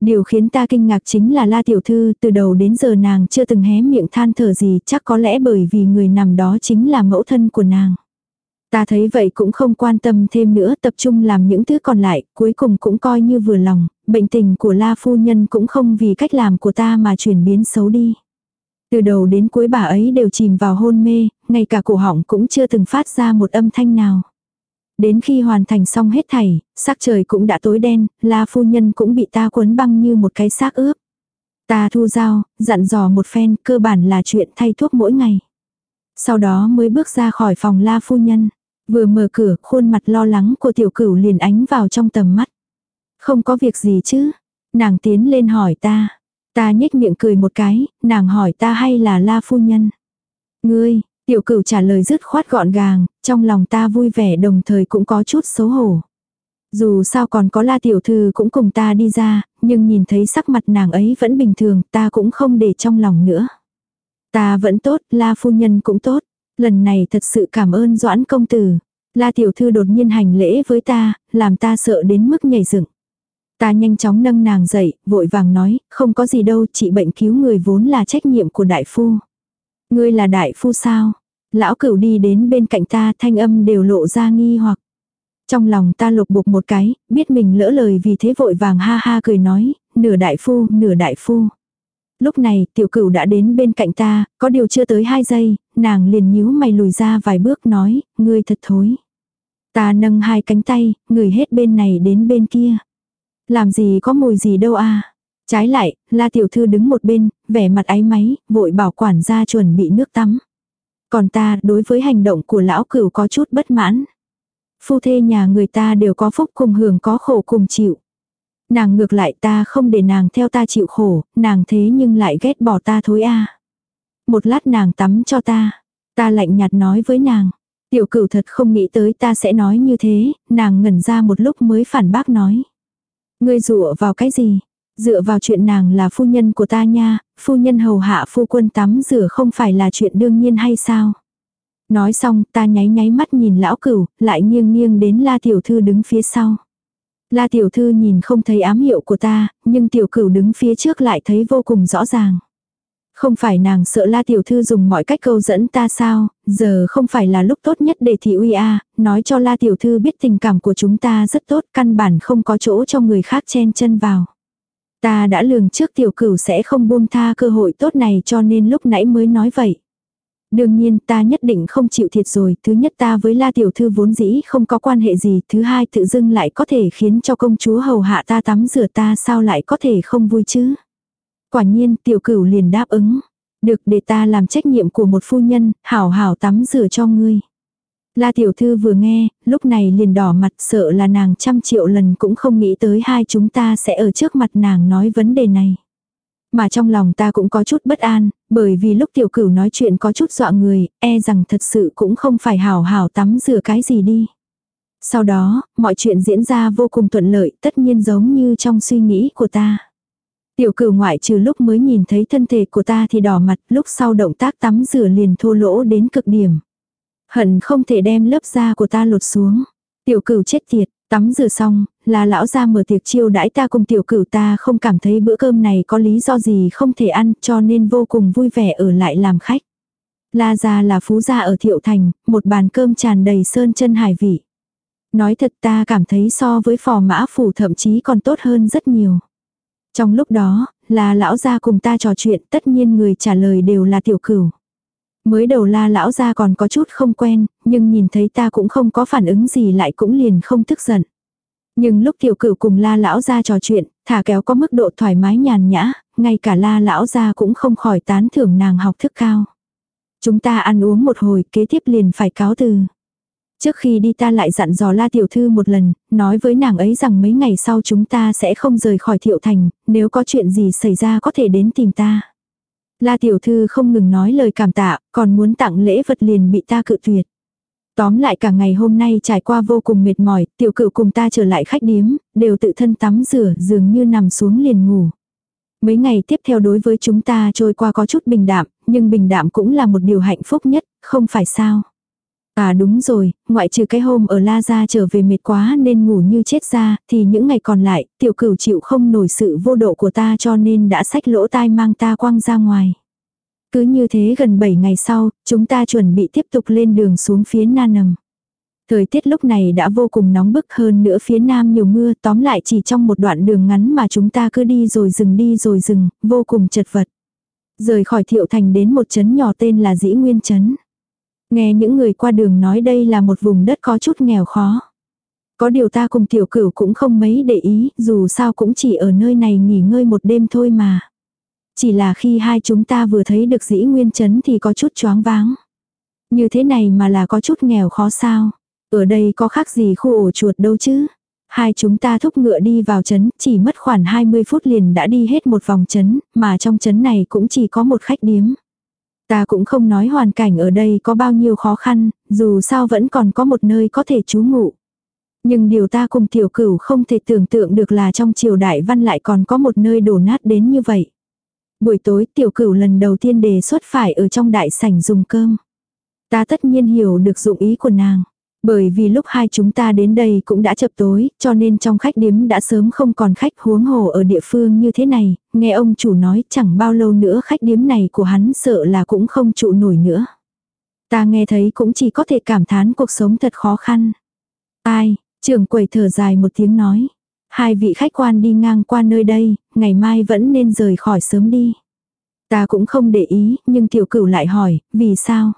Điều khiến ta kinh ngạc chính là La Tiểu Thư, từ đầu đến giờ nàng chưa từng hé miệng than thở gì, chắc có lẽ bởi vì người nằm đó chính là mẫu thân của nàng. Ta thấy vậy cũng không quan tâm thêm nữa, tập trung làm những thứ còn lại, cuối cùng cũng coi như vừa lòng, bệnh tình của La Phu Nhân cũng không vì cách làm của ta mà chuyển biến xấu đi. Từ đầu đến cuối bà ấy đều chìm vào hôn mê, ngay cả cổ họng cũng chưa từng phát ra một âm thanh nào. Đến khi hoàn thành xong hết thảy, sắc trời cũng đã tối đen, la phu nhân cũng bị ta cuốn băng như một cái xác ướp. Ta thu dao, dặn dò một phen, cơ bản là chuyện thay thuốc mỗi ngày. Sau đó mới bước ra khỏi phòng la phu nhân. Vừa mở cửa, khuôn mặt lo lắng của tiểu cửu liền ánh vào trong tầm mắt. Không có việc gì chứ? Nàng tiến lên hỏi ta. Ta nhếch miệng cười một cái, nàng hỏi ta hay là la phu nhân. Ngươi, tiểu cửu trả lời dứt khoát gọn gàng, trong lòng ta vui vẻ đồng thời cũng có chút xấu hổ. Dù sao còn có la tiểu thư cũng cùng ta đi ra, nhưng nhìn thấy sắc mặt nàng ấy vẫn bình thường, ta cũng không để trong lòng nữa. Ta vẫn tốt, la phu nhân cũng tốt. Lần này thật sự cảm ơn Doãn công tử. La tiểu thư đột nhiên hành lễ với ta, làm ta sợ đến mức nhảy dựng. Ta nhanh chóng nâng nàng dậy, vội vàng nói, không có gì đâu, chị bệnh cứu người vốn là trách nhiệm của đại phu. Ngươi là đại phu sao? Lão cửu đi đến bên cạnh ta thanh âm đều lộ ra nghi hoặc. Trong lòng ta lục bục một cái, biết mình lỡ lời vì thế vội vàng ha ha cười nói, nửa đại phu, nửa đại phu. Lúc này, tiểu cửu đã đến bên cạnh ta, có điều chưa tới hai giây, nàng liền nhíu mày lùi ra vài bước nói, ngươi thật thối. Ta nâng hai cánh tay, người hết bên này đến bên kia. Làm gì có mùi gì đâu à. Trái lại, la tiểu thư đứng một bên, vẻ mặt áy máy, vội bảo quản gia chuẩn bị nước tắm. Còn ta, đối với hành động của lão cửu có chút bất mãn. Phu thê nhà người ta đều có phúc cùng hưởng có khổ cùng chịu. Nàng ngược lại ta không để nàng theo ta chịu khổ, nàng thế nhưng lại ghét bỏ ta thối a. Một lát nàng tắm cho ta. Ta lạnh nhạt nói với nàng. Tiểu cửu thật không nghĩ tới ta sẽ nói như thế, nàng ngẩn ra một lúc mới phản bác nói. Ngươi dựa vào cái gì? Dựa vào chuyện nàng là phu nhân của ta nha, phu nhân hầu hạ phu quân tắm rửa không phải là chuyện đương nhiên hay sao? Nói xong ta nháy nháy mắt nhìn lão cửu, lại nghiêng nghiêng đến la tiểu thư đứng phía sau. La tiểu thư nhìn không thấy ám hiệu của ta, nhưng tiểu cửu đứng phía trước lại thấy vô cùng rõ ràng. Không phải nàng sợ la tiểu thư dùng mọi cách câu dẫn ta sao, giờ không phải là lúc tốt nhất để thị uy a nói cho la tiểu thư biết tình cảm của chúng ta rất tốt, căn bản không có chỗ cho người khác chen chân vào. Ta đã lường trước tiểu cửu sẽ không buông tha cơ hội tốt này cho nên lúc nãy mới nói vậy. Đương nhiên ta nhất định không chịu thiệt rồi, thứ nhất ta với la tiểu thư vốn dĩ không có quan hệ gì, thứ hai tự dưng lại có thể khiến cho công chúa hầu hạ ta tắm rửa ta sao lại có thể không vui chứ. Quả nhiên tiểu cửu liền đáp ứng. Được để ta làm trách nhiệm của một phu nhân, hảo hảo tắm rửa cho ngươi. La tiểu thư vừa nghe, lúc này liền đỏ mặt sợ là nàng trăm triệu lần cũng không nghĩ tới hai chúng ta sẽ ở trước mặt nàng nói vấn đề này. Mà trong lòng ta cũng có chút bất an, bởi vì lúc tiểu cửu nói chuyện có chút dọa người, e rằng thật sự cũng không phải hảo hảo tắm rửa cái gì đi. Sau đó, mọi chuyện diễn ra vô cùng thuận lợi, tất nhiên giống như trong suy nghĩ của ta. Tiểu cửu ngoại trừ lúc mới nhìn thấy thân thể của ta thì đỏ mặt, lúc sau động tác tắm rửa liền thô lỗ đến cực điểm. Hận không thể đem lớp da của ta lột xuống. Tiểu cửu chết tiệt, tắm rửa xong, là lão ra mở tiệc chiêu đãi ta cùng tiểu cửu ta không cảm thấy bữa cơm này có lý do gì không thể ăn cho nên vô cùng vui vẻ ở lại làm khách. La gia là phú gia ở Thiệu Thành, một bàn cơm tràn đầy sơn chân hải vị. Nói thật ta cảm thấy so với phò mã phủ thậm chí còn tốt hơn rất nhiều. Trong lúc đó, là lão gia cùng ta trò chuyện tất nhiên người trả lời đều là tiểu cửu. Mới đầu la lão gia còn có chút không quen, nhưng nhìn thấy ta cũng không có phản ứng gì lại cũng liền không tức giận. Nhưng lúc tiểu cửu cùng la lão gia trò chuyện, thả kéo có mức độ thoải mái nhàn nhã, ngay cả la lão gia cũng không khỏi tán thưởng nàng học thức cao. Chúng ta ăn uống một hồi kế tiếp liền phải cáo từ. Trước khi đi ta lại dặn dò la tiểu thư một lần, nói với nàng ấy rằng mấy ngày sau chúng ta sẽ không rời khỏi thiệu thành, nếu có chuyện gì xảy ra có thể đến tìm ta. La tiểu thư không ngừng nói lời cảm tạ, còn muốn tặng lễ vật liền bị ta cự tuyệt. Tóm lại cả ngày hôm nay trải qua vô cùng mệt mỏi, tiểu cựu cùng ta trở lại khách điếm, đều tự thân tắm rửa dường như nằm xuống liền ngủ. Mấy ngày tiếp theo đối với chúng ta trôi qua có chút bình đạm, nhưng bình đạm cũng là một điều hạnh phúc nhất, không phải sao. À đúng rồi, ngoại trừ cái hôm ở La Gia trở về mệt quá nên ngủ như chết ra, thì những ngày còn lại, tiểu cửu chịu không nổi sự vô độ của ta cho nên đã sách lỗ tai mang ta quăng ra ngoài. Cứ như thế gần 7 ngày sau, chúng ta chuẩn bị tiếp tục lên đường xuống phía Nam Nầm. Thời tiết lúc này đã vô cùng nóng bức hơn nữa phía nam nhiều mưa tóm lại chỉ trong một đoạn đường ngắn mà chúng ta cứ đi rồi dừng đi rồi dừng, vô cùng chật vật. Rời khỏi thiệu thành đến một trấn nhỏ tên là Dĩ Nguyên Trấn. Nghe những người qua đường nói đây là một vùng đất có chút nghèo khó. Có điều ta cùng tiểu cửu cũng không mấy để ý, dù sao cũng chỉ ở nơi này nghỉ ngơi một đêm thôi mà. Chỉ là khi hai chúng ta vừa thấy được dĩ nguyên chấn thì có chút choáng váng. Như thế này mà là có chút nghèo khó sao. Ở đây có khác gì khu ổ chuột đâu chứ. Hai chúng ta thúc ngựa đi vào trấn, chỉ mất khoảng 20 phút liền đã đi hết một vòng trấn, mà trong trấn này cũng chỉ có một khách điếm. Ta cũng không nói hoàn cảnh ở đây có bao nhiêu khó khăn, dù sao vẫn còn có một nơi có thể trú ngụ. Nhưng điều ta cùng tiểu cửu không thể tưởng tượng được là trong triều đại văn lại còn có một nơi đổ nát đến như vậy. Buổi tối tiểu cửu lần đầu tiên đề xuất phải ở trong đại sảnh dùng cơm. Ta tất nhiên hiểu được dụng ý của nàng. Bởi vì lúc hai chúng ta đến đây cũng đã chập tối, cho nên trong khách điếm đã sớm không còn khách huống hồ ở địa phương như thế này, nghe ông chủ nói chẳng bao lâu nữa khách điếm này của hắn sợ là cũng không trụ nổi nữa. Ta nghe thấy cũng chỉ có thể cảm thán cuộc sống thật khó khăn. Ai, trưởng quầy thở dài một tiếng nói. Hai vị khách quan đi ngang qua nơi đây, ngày mai vẫn nên rời khỏi sớm đi. Ta cũng không để ý, nhưng tiểu cửu lại hỏi, vì sao?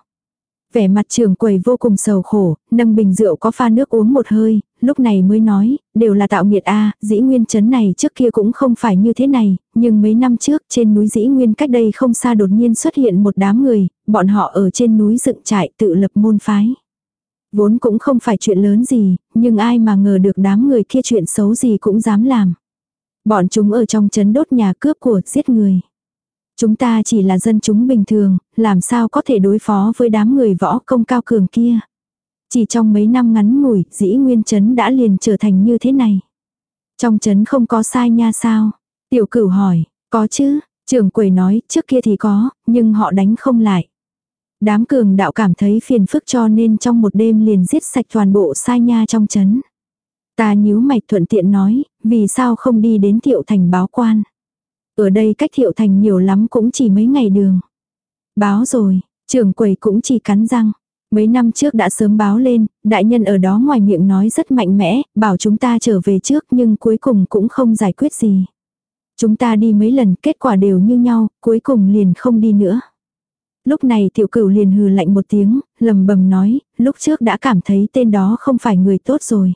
Vẻ mặt trường quầy vô cùng sầu khổ, nâng bình rượu có pha nước uống một hơi, lúc này mới nói, đều là tạo nghiệt a dĩ nguyên chấn này trước kia cũng không phải như thế này, nhưng mấy năm trước trên núi dĩ nguyên cách đây không xa đột nhiên xuất hiện một đám người, bọn họ ở trên núi dựng trại tự lập môn phái. Vốn cũng không phải chuyện lớn gì, nhưng ai mà ngờ được đám người kia chuyện xấu gì cũng dám làm. Bọn chúng ở trong chấn đốt nhà cướp của giết người. Chúng ta chỉ là dân chúng bình thường, làm sao có thể đối phó với đám người võ công cao cường kia. Chỉ trong mấy năm ngắn ngủi, dĩ nguyên chấn đã liền trở thành như thế này. Trong chấn không có sai nha sao? Tiểu cửu hỏi, có chứ, trưởng quầy nói, trước kia thì có, nhưng họ đánh không lại. Đám cường đạo cảm thấy phiền phức cho nên trong một đêm liền giết sạch toàn bộ sai nha trong chấn. Ta nhíu mạch thuận tiện nói, vì sao không đi đến tiệu thành báo quan. Ở đây cách thiệu thành nhiều lắm cũng chỉ mấy ngày đường. Báo rồi, trưởng quầy cũng chỉ cắn răng. Mấy năm trước đã sớm báo lên, đại nhân ở đó ngoài miệng nói rất mạnh mẽ, bảo chúng ta trở về trước nhưng cuối cùng cũng không giải quyết gì. Chúng ta đi mấy lần kết quả đều như nhau, cuối cùng liền không đi nữa. Lúc này tiểu cửu liền hừ lạnh một tiếng, lầm bầm nói, lúc trước đã cảm thấy tên đó không phải người tốt rồi.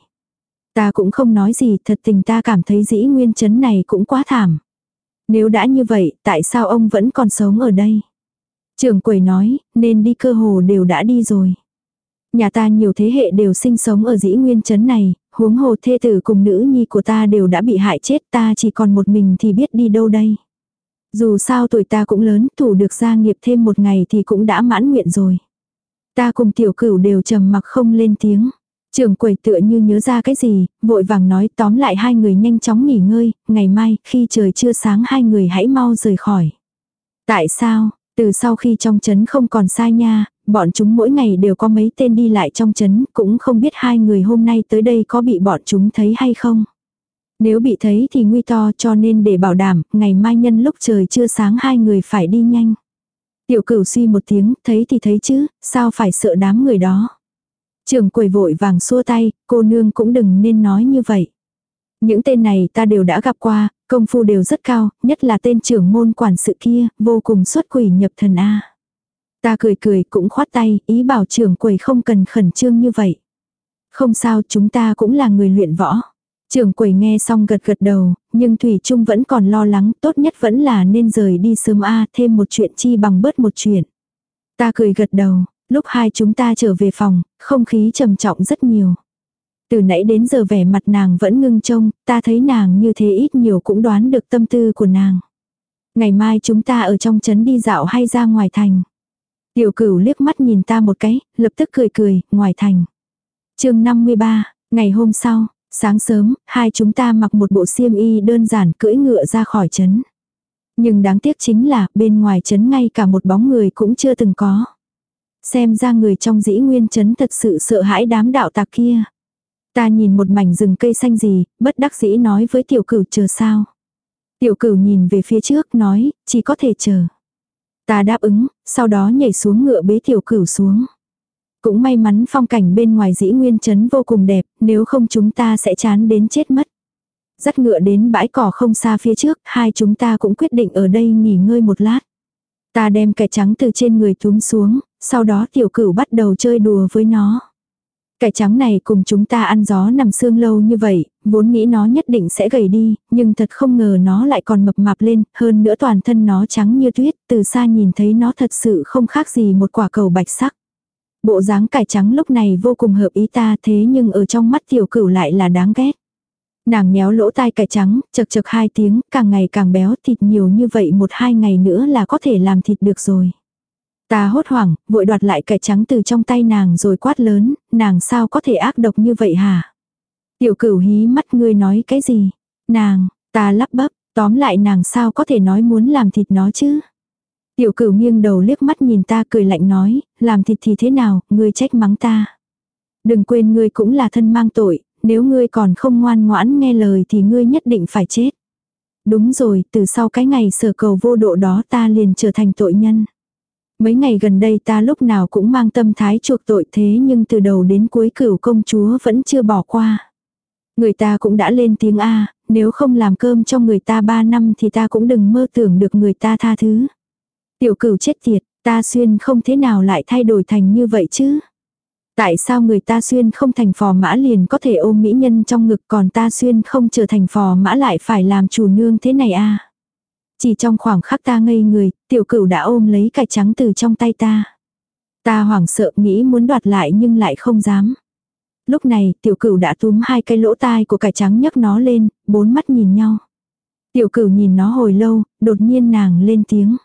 Ta cũng không nói gì, thật tình ta cảm thấy dĩ nguyên chấn này cũng quá thảm. Nếu đã như vậy, tại sao ông vẫn còn sống ở đây? Trưởng quầy nói, nên đi cơ hồ đều đã đi rồi. Nhà ta nhiều thế hệ đều sinh sống ở dĩ nguyên chấn này, huống hồ thê tử cùng nữ nhi của ta đều đã bị hại chết ta chỉ còn một mình thì biết đi đâu đây. Dù sao tuổi ta cũng lớn, thủ được gia nghiệp thêm một ngày thì cũng đã mãn nguyện rồi. Ta cùng tiểu cửu đều trầm mặc không lên tiếng. Trường quầy tựa như nhớ ra cái gì, vội vàng nói tóm lại hai người nhanh chóng nghỉ ngơi, ngày mai khi trời chưa sáng hai người hãy mau rời khỏi. Tại sao, từ sau khi trong chấn không còn sai nha, bọn chúng mỗi ngày đều có mấy tên đi lại trong chấn, cũng không biết hai người hôm nay tới đây có bị bọn chúng thấy hay không. Nếu bị thấy thì nguy to cho nên để bảo đảm, ngày mai nhân lúc trời chưa sáng hai người phải đi nhanh. Tiểu cửu suy một tiếng, thấy thì thấy chứ, sao phải sợ đám người đó. Trường quầy vội vàng xua tay, cô nương cũng đừng nên nói như vậy. Những tên này ta đều đã gặp qua, công phu đều rất cao, nhất là tên trưởng môn quản sự kia, vô cùng xuất quỷ nhập thần A. Ta cười cười cũng khoát tay, ý bảo trưởng quầy không cần khẩn trương như vậy. Không sao, chúng ta cũng là người luyện võ. Trưởng quầy nghe xong gật gật đầu, nhưng Thủy Trung vẫn còn lo lắng, tốt nhất vẫn là nên rời đi sớm A, thêm một chuyện chi bằng bớt một chuyện. Ta cười gật đầu, Lúc hai chúng ta trở về phòng, không khí trầm trọng rất nhiều. Từ nãy đến giờ vẻ mặt nàng vẫn ngưng trông, ta thấy nàng như thế ít nhiều cũng đoán được tâm tư của nàng. Ngày mai chúng ta ở trong trấn đi dạo hay ra ngoài thành. Tiểu cửu liếc mắt nhìn ta một cái, lập tức cười cười, ngoài thành. chương 53, ngày hôm sau, sáng sớm, hai chúng ta mặc một bộ xiêm y đơn giản cưỡi ngựa ra khỏi trấn. Nhưng đáng tiếc chính là bên ngoài trấn ngay cả một bóng người cũng chưa từng có. Xem ra người trong dĩ nguyên chấn thật sự sợ hãi đám đạo tạc kia. Ta nhìn một mảnh rừng cây xanh gì, bất đắc dĩ nói với tiểu cửu chờ sao. Tiểu cửu nhìn về phía trước nói, chỉ có thể chờ. Ta đáp ứng, sau đó nhảy xuống ngựa bế tiểu cửu xuống. Cũng may mắn phong cảnh bên ngoài dĩ nguyên trấn vô cùng đẹp, nếu không chúng ta sẽ chán đến chết mất. Dắt ngựa đến bãi cỏ không xa phía trước, hai chúng ta cũng quyết định ở đây nghỉ ngơi một lát. Ta đem cải trắng từ trên người túm xuống, sau đó tiểu cửu bắt đầu chơi đùa với nó. Cải trắng này cùng chúng ta ăn gió nằm xương lâu như vậy, vốn nghĩ nó nhất định sẽ gầy đi, nhưng thật không ngờ nó lại còn mập mạp lên, hơn nữa toàn thân nó trắng như tuyết, từ xa nhìn thấy nó thật sự không khác gì một quả cầu bạch sắc. Bộ dáng cải trắng lúc này vô cùng hợp ý ta thế nhưng ở trong mắt tiểu cửu lại là đáng ghét. Nàng nhéo lỗ tai cải trắng, chật chật hai tiếng, càng ngày càng béo thịt nhiều như vậy một hai ngày nữa là có thể làm thịt được rồi. Ta hốt hoảng, vội đoạt lại cải trắng từ trong tay nàng rồi quát lớn, nàng sao có thể ác độc như vậy hả? Tiểu cửu hí mắt ngươi nói cái gì? Nàng, ta lắp bắp, tóm lại nàng sao có thể nói muốn làm thịt nó chứ? Tiểu cửu nghiêng đầu liếc mắt nhìn ta cười lạnh nói, làm thịt thì thế nào, ngươi trách mắng ta. Đừng quên ngươi cũng là thân mang tội, nếu ngươi còn không ngoan ngoãn nghe lời thì ngươi nhất định phải chết. Đúng rồi, từ sau cái ngày sở cầu vô độ đó ta liền trở thành tội nhân. Mấy ngày gần đây ta lúc nào cũng mang tâm thái chuộc tội thế nhưng từ đầu đến cuối cửu công chúa vẫn chưa bỏ qua. Người ta cũng đã lên tiếng A, nếu không làm cơm cho người ta ba năm thì ta cũng đừng mơ tưởng được người ta tha thứ. Tiểu cửu chết tiệt, ta xuyên không thế nào lại thay đổi thành như vậy chứ. Tại sao người ta xuyên không thành phò mã liền có thể ôm mỹ nhân trong ngực còn ta xuyên không trở thành phò mã lại phải làm chủ nương thế này a chỉ trong khoảng khắc ta ngây người, tiểu cửu đã ôm lấy cải trắng từ trong tay ta. Ta hoảng sợ nghĩ muốn đoạt lại nhưng lại không dám. Lúc này tiểu cửu đã túm hai cái lỗ tai của cải trắng nhấc nó lên, bốn mắt nhìn nhau. Tiểu cửu nhìn nó hồi lâu, đột nhiên nàng lên tiếng.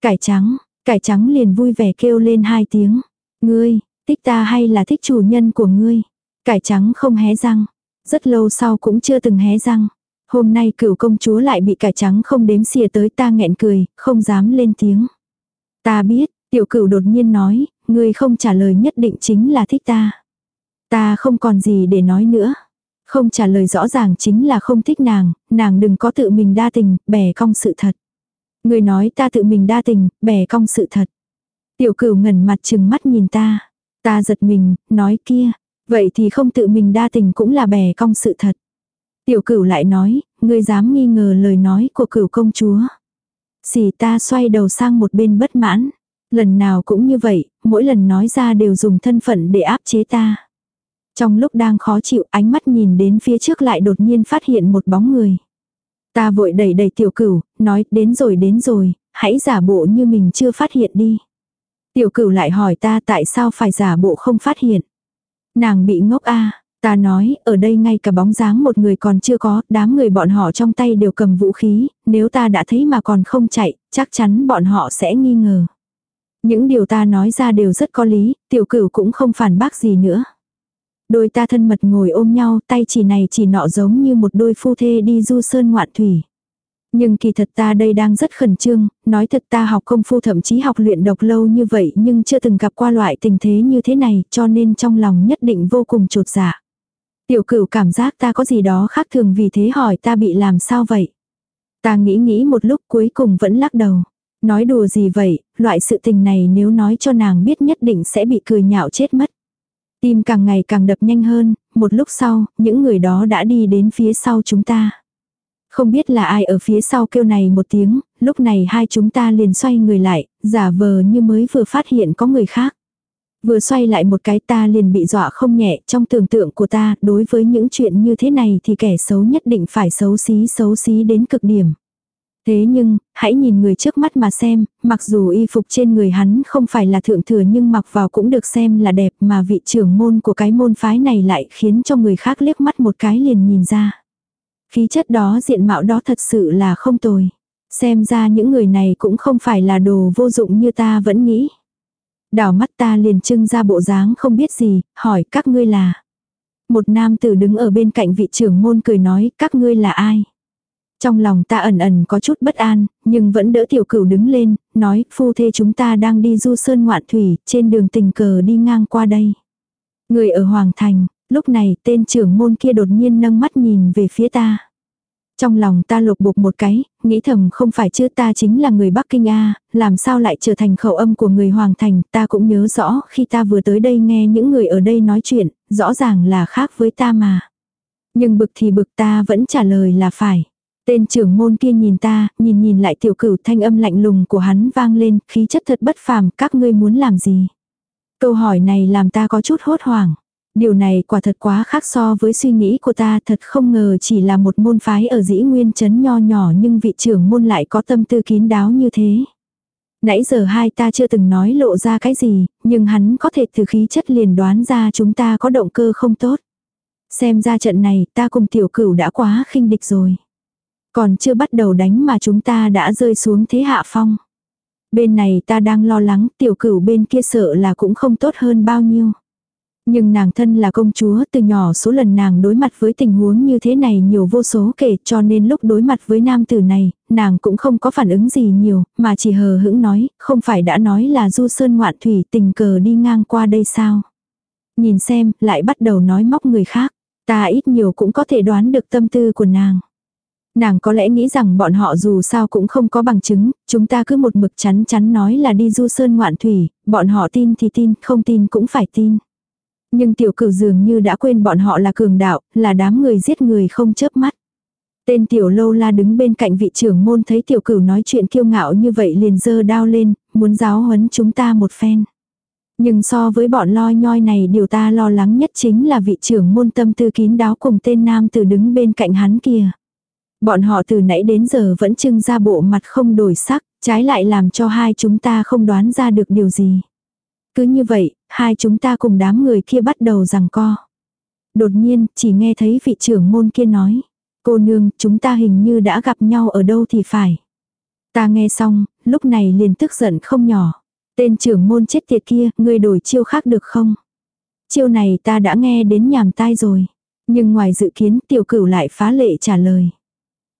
Cải trắng, cải trắng liền vui vẻ kêu lên hai tiếng. Ngươi, thích ta hay là thích chủ nhân của ngươi? Cải trắng không hé răng. Rất lâu sau cũng chưa từng hé răng. Hôm nay cửu công chúa lại bị cải trắng không đếm xỉa tới ta nghẹn cười, không dám lên tiếng. Ta biết, tiểu cửu đột nhiên nói, ngươi không trả lời nhất định chính là thích ta. Ta không còn gì để nói nữa. Không trả lời rõ ràng chính là không thích nàng, nàng đừng có tự mình đa tình, bẻ cong sự thật. Người nói ta tự mình đa tình, bẻ cong sự thật. Tiểu cửu ngẩn mặt chừng mắt nhìn ta. Ta giật mình, nói kia, vậy thì không tự mình đa tình cũng là bẻ cong sự thật. Tiểu cửu lại nói, ngươi dám nghi ngờ lời nói của cửu công chúa. Xì ta xoay đầu sang một bên bất mãn. Lần nào cũng như vậy, mỗi lần nói ra đều dùng thân phận để áp chế ta. Trong lúc đang khó chịu ánh mắt nhìn đến phía trước lại đột nhiên phát hiện một bóng người. Ta vội đẩy đẩy tiểu cửu, nói đến rồi đến rồi, hãy giả bộ như mình chưa phát hiện đi. Tiểu cửu lại hỏi ta tại sao phải giả bộ không phát hiện. Nàng bị ngốc a ta nói, ở đây ngay cả bóng dáng một người còn chưa có, đám người bọn họ trong tay đều cầm vũ khí, nếu ta đã thấy mà còn không chạy, chắc chắn bọn họ sẽ nghi ngờ. Những điều ta nói ra đều rất có lý, tiểu cửu cũng không phản bác gì nữa. Đôi ta thân mật ngồi ôm nhau, tay chỉ này chỉ nọ giống như một đôi phu thê đi du sơn ngoạn thủy. Nhưng kỳ thật ta đây đang rất khẩn trương, nói thật ta học công phu thậm chí học luyện độc lâu như vậy nhưng chưa từng gặp qua loại tình thế như thế này cho nên trong lòng nhất định vô cùng trột dạ. Tiểu cửu cảm giác ta có gì đó khác thường vì thế hỏi ta bị làm sao vậy. Ta nghĩ nghĩ một lúc cuối cùng vẫn lắc đầu. Nói đùa gì vậy, loại sự tình này nếu nói cho nàng biết nhất định sẽ bị cười nhạo chết mất. Tim càng ngày càng đập nhanh hơn, một lúc sau, những người đó đã đi đến phía sau chúng ta. Không biết là ai ở phía sau kêu này một tiếng, lúc này hai chúng ta liền xoay người lại, giả vờ như mới vừa phát hiện có người khác. Vừa xoay lại một cái ta liền bị dọa không nhẹ trong tưởng tượng của ta, đối với những chuyện như thế này thì kẻ xấu nhất định phải xấu xí xấu xí đến cực điểm. Thế nhưng, hãy nhìn người trước mắt mà xem, mặc dù y phục trên người hắn không phải là thượng thừa nhưng mặc vào cũng được xem là đẹp mà vị trưởng môn của cái môn phái này lại khiến cho người khác liếc mắt một cái liền nhìn ra. Khí chất đó diện mạo đó thật sự là không tồi. Xem ra những người này cũng không phải là đồ vô dụng như ta vẫn nghĩ. Đảo mắt ta liền trưng ra bộ dáng không biết gì, hỏi các ngươi là. Một nam tử đứng ở bên cạnh vị trưởng môn cười nói các ngươi là ai. Trong lòng ta ẩn ẩn có chút bất an, nhưng vẫn đỡ tiểu cửu đứng lên, nói phu thê chúng ta đang đi du sơn ngoạn thủy, trên đường tình cờ đi ngang qua đây. Người ở Hoàng Thành, lúc này tên trưởng môn kia đột nhiên nâng mắt nhìn về phía ta. Trong lòng ta lột bục một cái, nghĩ thầm không phải chứ ta chính là người Bắc Kinh A, làm sao lại trở thành khẩu âm của người Hoàng Thành, ta cũng nhớ rõ khi ta vừa tới đây nghe những người ở đây nói chuyện, rõ ràng là khác với ta mà. Nhưng bực thì bực ta vẫn trả lời là phải. Tên trưởng môn kia nhìn ta, nhìn nhìn lại tiểu cửu thanh âm lạnh lùng của hắn vang lên, khí chất thật bất phàm, các ngươi muốn làm gì? Câu hỏi này làm ta có chút hốt hoảng. Điều này quả thật quá khác so với suy nghĩ của ta thật không ngờ chỉ là một môn phái ở dĩ nguyên chấn nho nhỏ nhưng vị trưởng môn lại có tâm tư kín đáo như thế. Nãy giờ hai ta chưa từng nói lộ ra cái gì, nhưng hắn có thể từ khí chất liền đoán ra chúng ta có động cơ không tốt. Xem ra trận này ta cùng tiểu cửu đã quá khinh địch rồi. Còn chưa bắt đầu đánh mà chúng ta đã rơi xuống thế hạ phong. Bên này ta đang lo lắng tiểu cửu bên kia sợ là cũng không tốt hơn bao nhiêu. Nhưng nàng thân là công chúa từ nhỏ số lần nàng đối mặt với tình huống như thế này nhiều vô số kể cho nên lúc đối mặt với nam tử này, nàng cũng không có phản ứng gì nhiều, mà chỉ hờ hững nói, không phải đã nói là du sơn ngoạn thủy tình cờ đi ngang qua đây sao. Nhìn xem, lại bắt đầu nói móc người khác, ta ít nhiều cũng có thể đoán được tâm tư của nàng. Nàng có lẽ nghĩ rằng bọn họ dù sao cũng không có bằng chứng, chúng ta cứ một mực chắn chắn nói là đi du sơn ngoạn thủy, bọn họ tin thì tin, không tin cũng phải tin. Nhưng tiểu cửu dường như đã quên bọn họ là cường đạo, là đám người giết người không chớp mắt. Tên tiểu lâu la đứng bên cạnh vị trưởng môn thấy tiểu cửu nói chuyện kiêu ngạo như vậy liền dơ đao lên, muốn giáo huấn chúng ta một phen. Nhưng so với bọn lo nhoi này điều ta lo lắng nhất chính là vị trưởng môn tâm tư kín đáo cùng tên nam tử đứng bên cạnh hắn kia. Bọn họ từ nãy đến giờ vẫn trưng ra bộ mặt không đổi sắc, trái lại làm cho hai chúng ta không đoán ra được điều gì. Cứ như vậy, hai chúng ta cùng đám người kia bắt đầu rằng co. Đột nhiên, chỉ nghe thấy vị trưởng môn kia nói. Cô nương, chúng ta hình như đã gặp nhau ở đâu thì phải. Ta nghe xong, lúc này liền tức giận không nhỏ. Tên trưởng môn chết tiệt kia, ngươi đổi chiêu khác được không? Chiêu này ta đã nghe đến nhàm tai rồi. Nhưng ngoài dự kiến tiểu cửu lại phá lệ trả lời.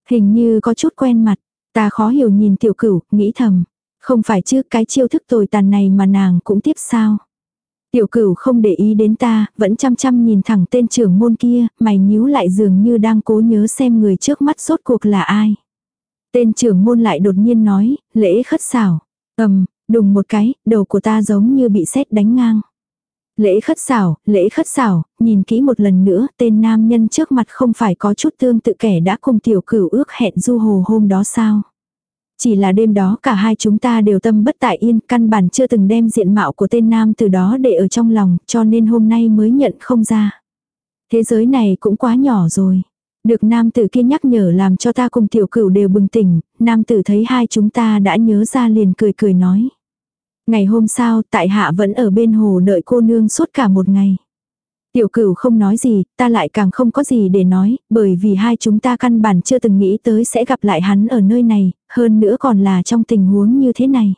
Hình như có chút quen mặt. Ta khó hiểu nhìn tiểu cửu, nghĩ thầm. Không phải chứ cái chiêu thức tồi tàn này mà nàng cũng tiếp sao. Tiểu cửu không để ý đến ta, vẫn chăm chăm nhìn thẳng tên trưởng môn kia, mày nhíu lại dường như đang cố nhớ xem người trước mắt rốt cuộc là ai. Tên trưởng môn lại đột nhiên nói, lễ khất xảo. ầm, đùng một cái, đầu của ta giống như bị sét đánh ngang. Lễ khất xảo, lễ khất xảo, nhìn kỹ một lần nữa, tên nam nhân trước mặt không phải có chút tương tự kẻ đã cùng tiểu cửu ước hẹn du hồ hôm đó sao. Chỉ là đêm đó cả hai chúng ta đều tâm bất tại yên, căn bản chưa từng đem diện mạo của tên nam từ đó để ở trong lòng, cho nên hôm nay mới nhận không ra. Thế giới này cũng quá nhỏ rồi. Được nam tử kia nhắc nhở làm cho ta cùng tiểu cửu đều bừng tỉnh, nam tử thấy hai chúng ta đã nhớ ra liền cười cười nói. Ngày hôm sau, tại hạ vẫn ở bên hồ đợi cô nương suốt cả một ngày. Tiểu cửu không nói gì, ta lại càng không có gì để nói, bởi vì hai chúng ta căn bản chưa từng nghĩ tới sẽ gặp lại hắn ở nơi này, hơn nữa còn là trong tình huống như thế này.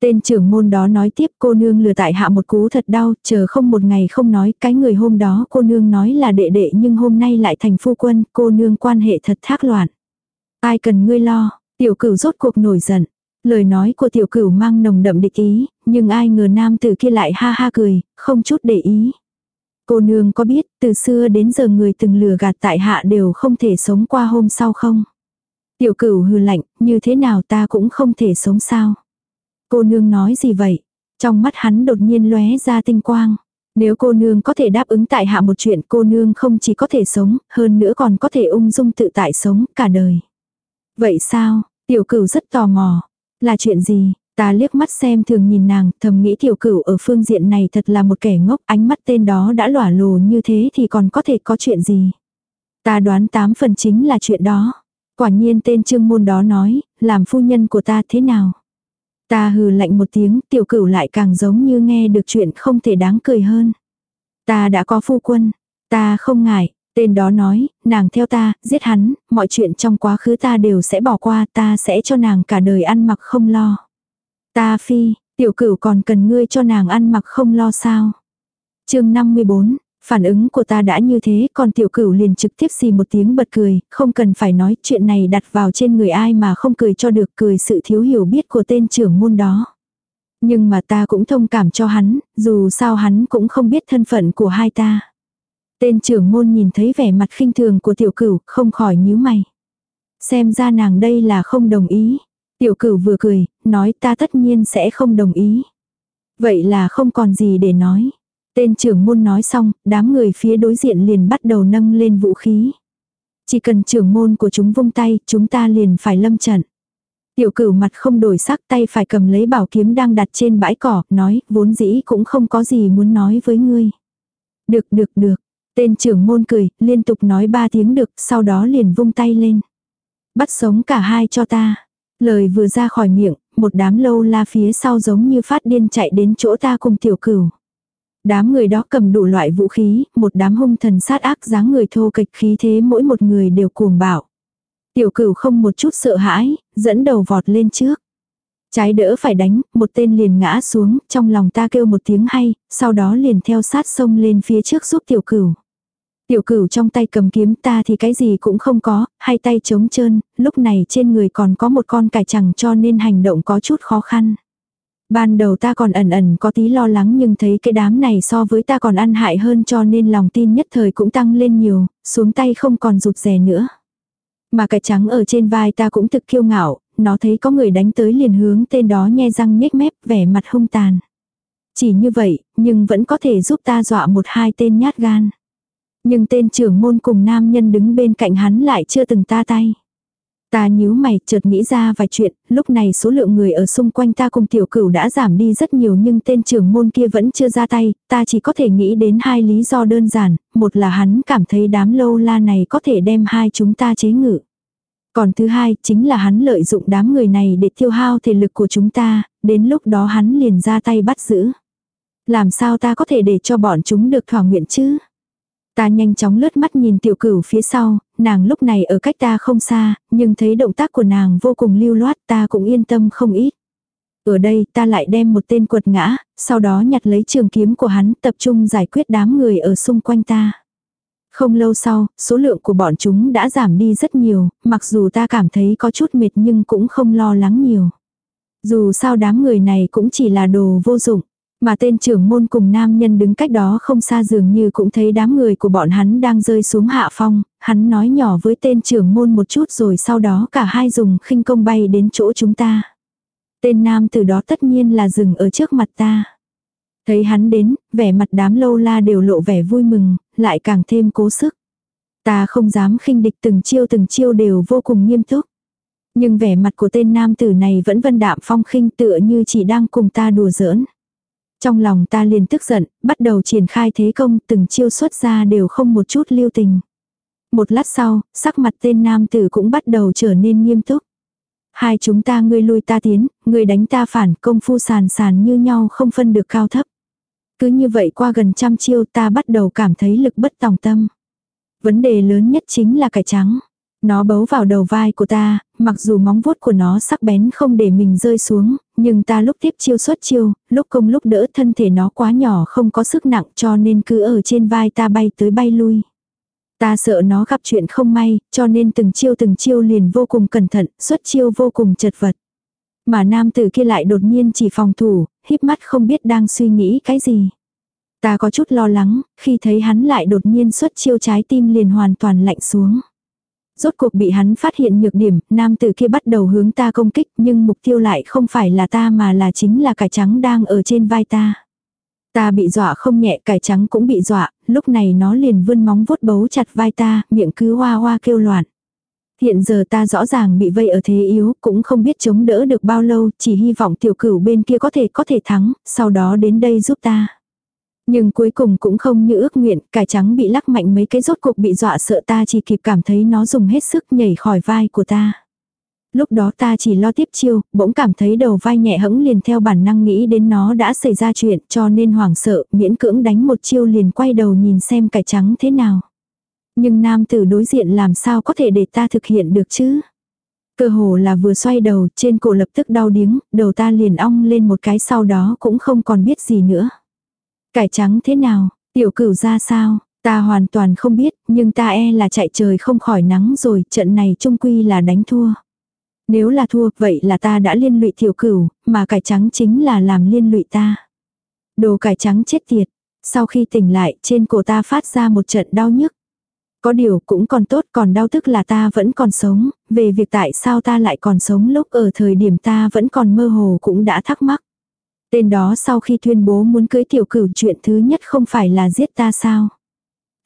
Tên trưởng môn đó nói tiếp cô nương lừa tại hạ một cú thật đau, chờ không một ngày không nói, cái người hôm đó cô nương nói là đệ đệ nhưng hôm nay lại thành phu quân, cô nương quan hệ thật thác loạn. Ai cần ngươi lo, tiểu cửu rốt cuộc nổi giận. Lời nói của tiểu cửu mang nồng đậm địch ý, nhưng ai ngờ nam tử kia lại ha ha cười, không chút để ý. Cô nương có biết, từ xưa đến giờ người từng lừa gạt tại hạ đều không thể sống qua hôm sau không? Tiểu cửu hừ lạnh, như thế nào ta cũng không thể sống sao? Cô nương nói gì vậy? Trong mắt hắn đột nhiên lóe ra tinh quang. Nếu cô nương có thể đáp ứng tại hạ một chuyện cô nương không chỉ có thể sống, hơn nữa còn có thể ung dung tự tại sống cả đời. Vậy sao? Tiểu cửu rất tò mò. Là chuyện gì? Ta liếc mắt xem thường nhìn nàng, thầm nghĩ tiểu cửu ở phương diện này thật là một kẻ ngốc, ánh mắt tên đó đã lỏa lồ như thế thì còn có thể có chuyện gì. Ta đoán tám phần chính là chuyện đó. Quả nhiên tên trương môn đó nói, làm phu nhân của ta thế nào. Ta hừ lạnh một tiếng, tiểu cửu lại càng giống như nghe được chuyện không thể đáng cười hơn. Ta đã có phu quân, ta không ngại, tên đó nói, nàng theo ta, giết hắn, mọi chuyện trong quá khứ ta đều sẽ bỏ qua, ta sẽ cho nàng cả đời ăn mặc không lo. Ta phi, Tiểu cửu còn cần ngươi cho nàng ăn mặc không lo sao. chương 54, phản ứng của ta đã như thế còn tiểu cửu liền trực tiếp xì một tiếng bật cười, không cần phải nói chuyện này đặt vào trên người ai mà không cười cho được cười sự thiếu hiểu biết của tên trưởng môn đó. Nhưng mà ta cũng thông cảm cho hắn, dù sao hắn cũng không biết thân phận của hai ta. Tên trưởng môn nhìn thấy vẻ mặt khinh thường của tiểu cửu, không khỏi nhíu mày. Xem ra nàng đây là không đồng ý. Tiểu cửu vừa cười, nói ta tất nhiên sẽ không đồng ý. Vậy là không còn gì để nói. Tên trưởng môn nói xong, đám người phía đối diện liền bắt đầu nâng lên vũ khí. Chỉ cần trưởng môn của chúng vung tay, chúng ta liền phải lâm trận. Tiểu cửu mặt không đổi sắc tay phải cầm lấy bảo kiếm đang đặt trên bãi cỏ, nói, vốn dĩ cũng không có gì muốn nói với ngươi. Được được được, tên trưởng môn cười, liên tục nói ba tiếng được, sau đó liền vung tay lên. Bắt sống cả hai cho ta. Lời vừa ra khỏi miệng, một đám lâu la phía sau giống như phát điên chạy đến chỗ ta cùng tiểu cửu. Đám người đó cầm đủ loại vũ khí, một đám hung thần sát ác dáng người thô kịch khí thế mỗi một người đều cuồng bạo. Tiểu cửu không một chút sợ hãi, dẫn đầu vọt lên trước. Trái đỡ phải đánh, một tên liền ngã xuống, trong lòng ta kêu một tiếng hay, sau đó liền theo sát sông lên phía trước giúp tiểu cửu. Tiểu cửu trong tay cầm kiếm ta thì cái gì cũng không có, hai tay trống trơn, lúc này trên người còn có một con cải chẳng cho nên hành động có chút khó khăn. Ban đầu ta còn ẩn ẩn có tí lo lắng nhưng thấy cái đám này so với ta còn ăn hại hơn cho nên lòng tin nhất thời cũng tăng lên nhiều, xuống tay không còn rụt rè nữa. Mà cái trắng ở trên vai ta cũng thực kiêu ngạo, nó thấy có người đánh tới liền hướng tên đó nhe răng nhếch mép vẻ mặt hung tàn. Chỉ như vậy, nhưng vẫn có thể giúp ta dọa một hai tên nhát gan. Nhưng tên trưởng môn cùng nam nhân đứng bên cạnh hắn lại chưa từng ta tay. Ta nhíu mày, chợt nghĩ ra vài chuyện, lúc này số lượng người ở xung quanh ta cùng tiểu cửu đã giảm đi rất nhiều nhưng tên trưởng môn kia vẫn chưa ra tay, ta chỉ có thể nghĩ đến hai lý do đơn giản, một là hắn cảm thấy đám lâu la này có thể đem hai chúng ta chế ngự. Còn thứ hai, chính là hắn lợi dụng đám người này để tiêu hao thể lực của chúng ta, đến lúc đó hắn liền ra tay bắt giữ. Làm sao ta có thể để cho bọn chúng được thỏa nguyện chứ? Ta nhanh chóng lướt mắt nhìn tiểu cửu phía sau, nàng lúc này ở cách ta không xa, nhưng thấy động tác của nàng vô cùng lưu loát ta cũng yên tâm không ít. Ở đây ta lại đem một tên quật ngã, sau đó nhặt lấy trường kiếm của hắn tập trung giải quyết đám người ở xung quanh ta. Không lâu sau, số lượng của bọn chúng đã giảm đi rất nhiều, mặc dù ta cảm thấy có chút mệt nhưng cũng không lo lắng nhiều. Dù sao đám người này cũng chỉ là đồ vô dụng. Mà tên trưởng môn cùng nam nhân đứng cách đó không xa dường như cũng thấy đám người của bọn hắn đang rơi xuống hạ phong, hắn nói nhỏ với tên trưởng môn một chút rồi sau đó cả hai dùng khinh công bay đến chỗ chúng ta. Tên nam từ đó tất nhiên là dừng ở trước mặt ta. Thấy hắn đến, vẻ mặt đám lâu la đều lộ vẻ vui mừng, lại càng thêm cố sức. Ta không dám khinh địch từng chiêu từng chiêu đều vô cùng nghiêm túc. Nhưng vẻ mặt của tên nam tử này vẫn vân đạm phong khinh tựa như chỉ đang cùng ta đùa giỡn. Trong lòng ta liền tức giận, bắt đầu triển khai thế công, từng chiêu xuất ra đều không một chút lưu tình. Một lát sau, sắc mặt tên nam tử cũng bắt đầu trở nên nghiêm túc. Hai chúng ta ngươi lui ta tiến, ngươi đánh ta phản, công phu sàn sàn như nhau không phân được cao thấp. Cứ như vậy qua gần trăm chiêu ta bắt đầu cảm thấy lực bất tòng tâm. Vấn đề lớn nhất chính là cải trắng. Nó bấu vào đầu vai của ta, mặc dù móng vuốt của nó sắc bén không để mình rơi xuống, nhưng ta lúc tiếp chiêu xuất chiêu, lúc công lúc đỡ thân thể nó quá nhỏ không có sức nặng cho nên cứ ở trên vai ta bay tới bay lui. Ta sợ nó gặp chuyện không may, cho nên từng chiêu từng chiêu liền vô cùng cẩn thận, xuất chiêu vô cùng chật vật. Mà nam tử kia lại đột nhiên chỉ phòng thủ, híp mắt không biết đang suy nghĩ cái gì. Ta có chút lo lắng, khi thấy hắn lại đột nhiên xuất chiêu trái tim liền hoàn toàn lạnh xuống. Rốt cuộc bị hắn phát hiện nhược điểm, nam tử kia bắt đầu hướng ta công kích nhưng mục tiêu lại không phải là ta mà là chính là cải trắng đang ở trên vai ta. Ta bị dọa không nhẹ cải trắng cũng bị dọa, lúc này nó liền vươn móng vuốt bấu chặt vai ta, miệng cứ hoa hoa kêu loạn. Hiện giờ ta rõ ràng bị vây ở thế yếu, cũng không biết chống đỡ được bao lâu, chỉ hy vọng tiểu cửu bên kia có thể có thể thắng, sau đó đến đây giúp ta. Nhưng cuối cùng cũng không như ước nguyện, cải trắng bị lắc mạnh mấy cái rốt cuộc bị dọa sợ ta chỉ kịp cảm thấy nó dùng hết sức nhảy khỏi vai của ta. Lúc đó ta chỉ lo tiếp chiêu, bỗng cảm thấy đầu vai nhẹ hẫng liền theo bản năng nghĩ đến nó đã xảy ra chuyện cho nên hoảng sợ, miễn cưỡng đánh một chiêu liền quay đầu nhìn xem cải trắng thế nào. Nhưng nam tử đối diện làm sao có thể để ta thực hiện được chứ? Cơ hồ là vừa xoay đầu, trên cổ lập tức đau điếng, đầu ta liền ong lên một cái sau đó cũng không còn biết gì nữa. Cải trắng thế nào, tiểu cửu ra sao, ta hoàn toàn không biết, nhưng ta e là chạy trời không khỏi nắng rồi, trận này trung quy là đánh thua. Nếu là thua, vậy là ta đã liên lụy tiểu cửu, mà cải trắng chính là làm liên lụy ta. Đồ cải trắng chết tiệt. Sau khi tỉnh lại, trên cổ ta phát ra một trận đau nhức. Có điều cũng còn tốt còn đau tức là ta vẫn còn sống, về việc tại sao ta lại còn sống lúc ở thời điểm ta vẫn còn mơ hồ cũng đã thắc mắc. Tên đó sau khi tuyên bố muốn cưới tiểu cửu chuyện thứ nhất không phải là giết ta sao.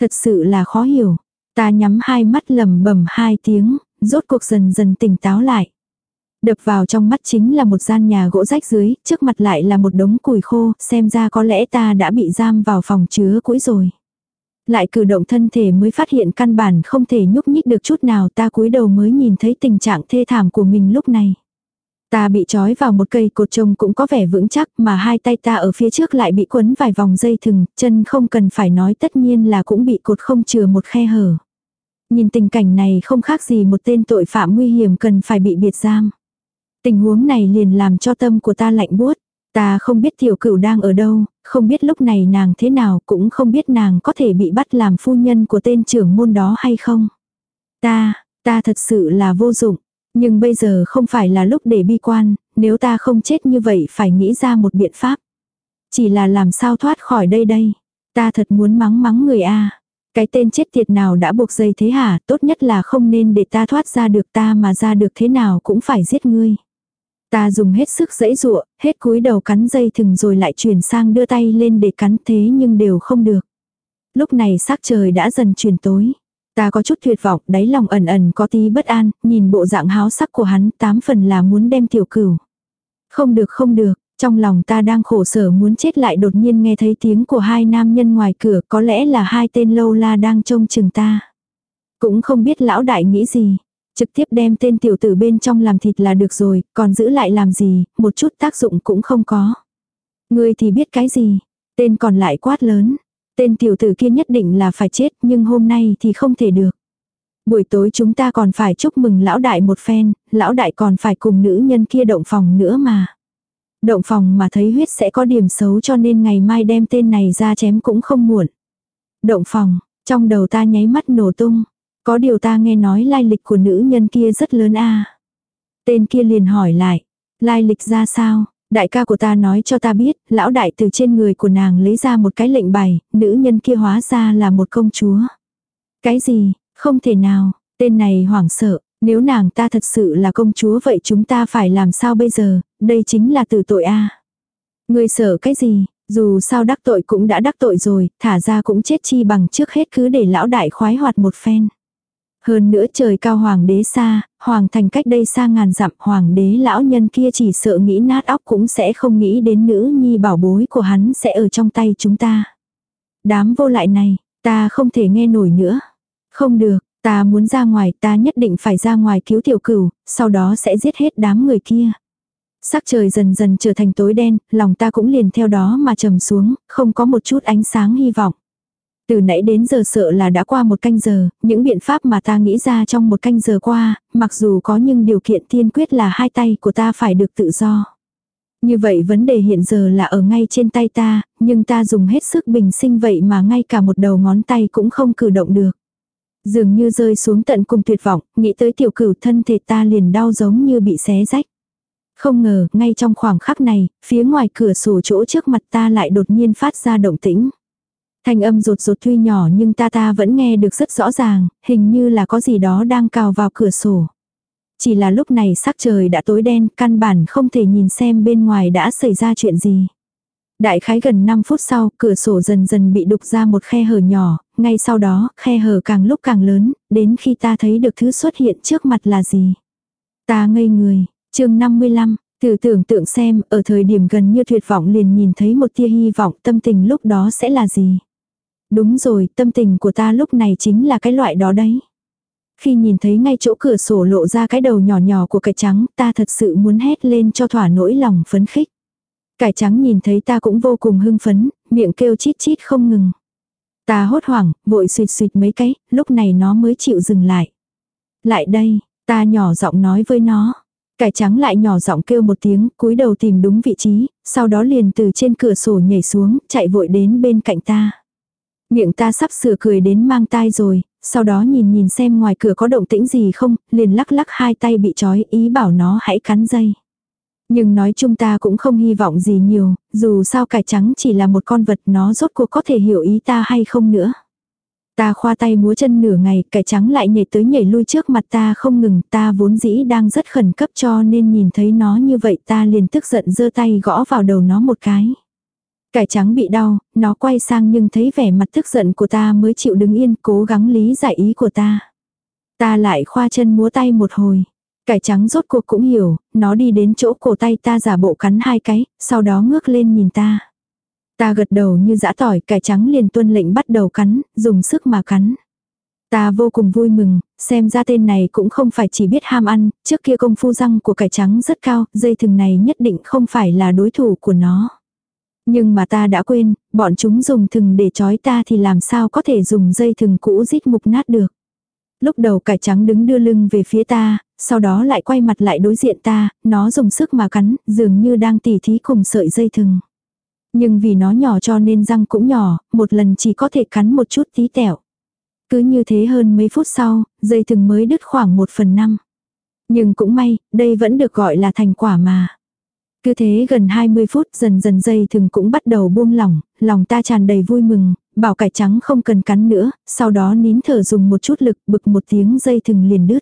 Thật sự là khó hiểu. Ta nhắm hai mắt lầm bẩm hai tiếng, rốt cuộc dần dần tỉnh táo lại. Đập vào trong mắt chính là một gian nhà gỗ rách dưới, trước mặt lại là một đống củi khô, xem ra có lẽ ta đã bị giam vào phòng chứa củi rồi. Lại cử động thân thể mới phát hiện căn bản không thể nhúc nhích được chút nào ta cúi đầu mới nhìn thấy tình trạng thê thảm của mình lúc này. Ta bị trói vào một cây cột trông cũng có vẻ vững chắc mà hai tay ta ở phía trước lại bị quấn vài vòng dây thừng, chân không cần phải nói tất nhiên là cũng bị cột không chừa một khe hở. Nhìn tình cảnh này không khác gì một tên tội phạm nguy hiểm cần phải bị biệt giam. Tình huống này liền làm cho tâm của ta lạnh buốt. Ta không biết tiểu cửu đang ở đâu, không biết lúc này nàng thế nào, cũng không biết nàng có thể bị bắt làm phu nhân của tên trưởng môn đó hay không. Ta, ta thật sự là vô dụng. Nhưng bây giờ không phải là lúc để bi quan, nếu ta không chết như vậy phải nghĩ ra một biện pháp. Chỉ là làm sao thoát khỏi đây đây. Ta thật muốn mắng mắng người A. Cái tên chết tiệt nào đã buộc dây thế hả, tốt nhất là không nên để ta thoát ra được ta mà ra được thế nào cũng phải giết ngươi. Ta dùng hết sức dãy dụa, hết cúi đầu cắn dây thừng rồi lại chuyển sang đưa tay lên để cắn thế nhưng đều không được. Lúc này sắc trời đã dần chuyển tối. Ta có chút tuyệt vọng, đáy lòng ẩn ẩn có tí bất an, nhìn bộ dạng háo sắc của hắn, tám phần là muốn đem tiểu cửu. Không được không được, trong lòng ta đang khổ sở muốn chết lại đột nhiên nghe thấy tiếng của hai nam nhân ngoài cửa, có lẽ là hai tên lâu la đang trông chừng ta. Cũng không biết lão đại nghĩ gì, Trực tiếp đem tên tiểu tử bên trong làm thịt là được rồi, còn giữ lại làm gì, một chút tác dụng cũng không có. Ngươi thì biết cái gì, tên còn lại quát lớn. Tên tiểu tử kia nhất định là phải chết nhưng hôm nay thì không thể được. Buổi tối chúng ta còn phải chúc mừng lão đại một phen, lão đại còn phải cùng nữ nhân kia động phòng nữa mà. Động phòng mà thấy huyết sẽ có điểm xấu cho nên ngày mai đem tên này ra chém cũng không muộn. Động phòng, trong đầu ta nháy mắt nổ tung. Có điều ta nghe nói lai lịch của nữ nhân kia rất lớn a Tên kia liền hỏi lại, lai lịch ra sao? Đại ca của ta nói cho ta biết, lão đại từ trên người của nàng lấy ra một cái lệnh bài, nữ nhân kia hóa ra là một công chúa. Cái gì, không thể nào, tên này hoảng sợ, nếu nàng ta thật sự là công chúa vậy chúng ta phải làm sao bây giờ, đây chính là tử tội a. Người sợ cái gì, dù sao đắc tội cũng đã đắc tội rồi, thả ra cũng chết chi bằng trước hết cứ để lão đại khoái hoạt một phen. Hơn nữa trời cao hoàng đế xa, hoàng thành cách đây xa ngàn dặm hoàng đế lão nhân kia chỉ sợ nghĩ nát óc cũng sẽ không nghĩ đến nữ nhi bảo bối của hắn sẽ ở trong tay chúng ta. Đám vô lại này, ta không thể nghe nổi nữa. Không được, ta muốn ra ngoài, ta nhất định phải ra ngoài cứu tiểu cửu, sau đó sẽ giết hết đám người kia. Sắc trời dần dần trở thành tối đen, lòng ta cũng liền theo đó mà trầm xuống, không có một chút ánh sáng hy vọng. Từ nãy đến giờ sợ là đã qua một canh giờ, những biện pháp mà ta nghĩ ra trong một canh giờ qua, mặc dù có nhưng điều kiện tiên quyết là hai tay của ta phải được tự do. Như vậy vấn đề hiện giờ là ở ngay trên tay ta, nhưng ta dùng hết sức bình sinh vậy mà ngay cả một đầu ngón tay cũng không cử động được. Dường như rơi xuống tận cùng tuyệt vọng, nghĩ tới tiểu cửu thân thể ta liền đau giống như bị xé rách. Không ngờ, ngay trong khoảng khắc này, phía ngoài cửa sổ chỗ trước mặt ta lại đột nhiên phát ra động tĩnh. Thanh âm rột rột tuy nhỏ nhưng ta ta vẫn nghe được rất rõ ràng, hình như là có gì đó đang cào vào cửa sổ. Chỉ là lúc này sắc trời đã tối đen, căn bản không thể nhìn xem bên ngoài đã xảy ra chuyện gì. Đại khái gần 5 phút sau, cửa sổ dần dần bị đục ra một khe hở nhỏ, ngay sau đó, khe hở càng lúc càng lớn, đến khi ta thấy được thứ xuất hiện trước mặt là gì. Ta ngây người, chương 55, Từ tưởng tượng xem, ở thời điểm gần như tuyệt vọng liền nhìn thấy một tia hy vọng tâm tình lúc đó sẽ là gì. Đúng rồi, tâm tình của ta lúc này chính là cái loại đó đấy. Khi nhìn thấy ngay chỗ cửa sổ lộ ra cái đầu nhỏ nhỏ của cải trắng, ta thật sự muốn hét lên cho thỏa nỗi lòng phấn khích. Cải trắng nhìn thấy ta cũng vô cùng hưng phấn, miệng kêu chít chít không ngừng. Ta hốt hoảng, vội suyệt suyệt mấy cái, lúc này nó mới chịu dừng lại. Lại đây, Ta nhỏ giọng nói với nó. Cải trắng lại nhỏ giọng kêu một tiếng, cúi đầu tìm đúng vị trí, sau đó liền từ trên cửa sổ nhảy xuống, chạy vội đến bên cạnh ta. Miệng ta sắp sửa cười đến mang tai rồi, sau đó nhìn nhìn xem ngoài cửa có động tĩnh gì không, liền lắc lắc hai tay bị trói ý bảo nó hãy cắn dây. Nhưng nói chung ta cũng không hy vọng gì nhiều, dù sao cải trắng chỉ là một con vật nó rốt cuộc có thể hiểu ý ta hay không nữa. Ta khoa tay múa chân nửa ngày, cải trắng lại nhảy tới nhảy lui trước mặt ta không ngừng, ta vốn dĩ đang rất khẩn cấp cho nên nhìn thấy nó như vậy ta liền tức giận giơ tay gõ vào đầu nó một cái. Cải trắng bị đau, nó quay sang nhưng thấy vẻ mặt tức giận của ta mới chịu đứng yên cố gắng lý giải ý của ta. Ta lại khoa chân múa tay một hồi. Cải trắng rốt cuộc cũng hiểu, nó đi đến chỗ cổ tay ta giả bộ cắn hai cái, sau đó ngước lên nhìn ta. Ta gật đầu như dã tỏi, cải trắng liền tuân lệnh bắt đầu cắn, dùng sức mà cắn. Ta vô cùng vui mừng, xem ra tên này cũng không phải chỉ biết ham ăn, trước kia công phu răng của cải trắng rất cao, dây thừng này nhất định không phải là đối thủ của nó. Nhưng mà ta đã quên, bọn chúng dùng thừng để trói ta thì làm sao có thể dùng dây thừng cũ rít mục nát được. Lúc đầu cải trắng đứng đưa lưng về phía ta, sau đó lại quay mặt lại đối diện ta, nó dùng sức mà cắn, dường như đang tỉ thí cùng sợi dây thừng. Nhưng vì nó nhỏ cho nên răng cũng nhỏ, một lần chỉ có thể cắn một chút tí tẹo. Cứ như thế hơn mấy phút sau, dây thừng mới đứt khoảng một phần năm. Nhưng cũng may, đây vẫn được gọi là thành quả mà. Cứ thế gần 20 phút dần dần dây thừng cũng bắt đầu buông lỏng, lòng ta tràn đầy vui mừng, bảo cải trắng không cần cắn nữa, sau đó nín thở dùng một chút lực bực một tiếng dây thừng liền đứt.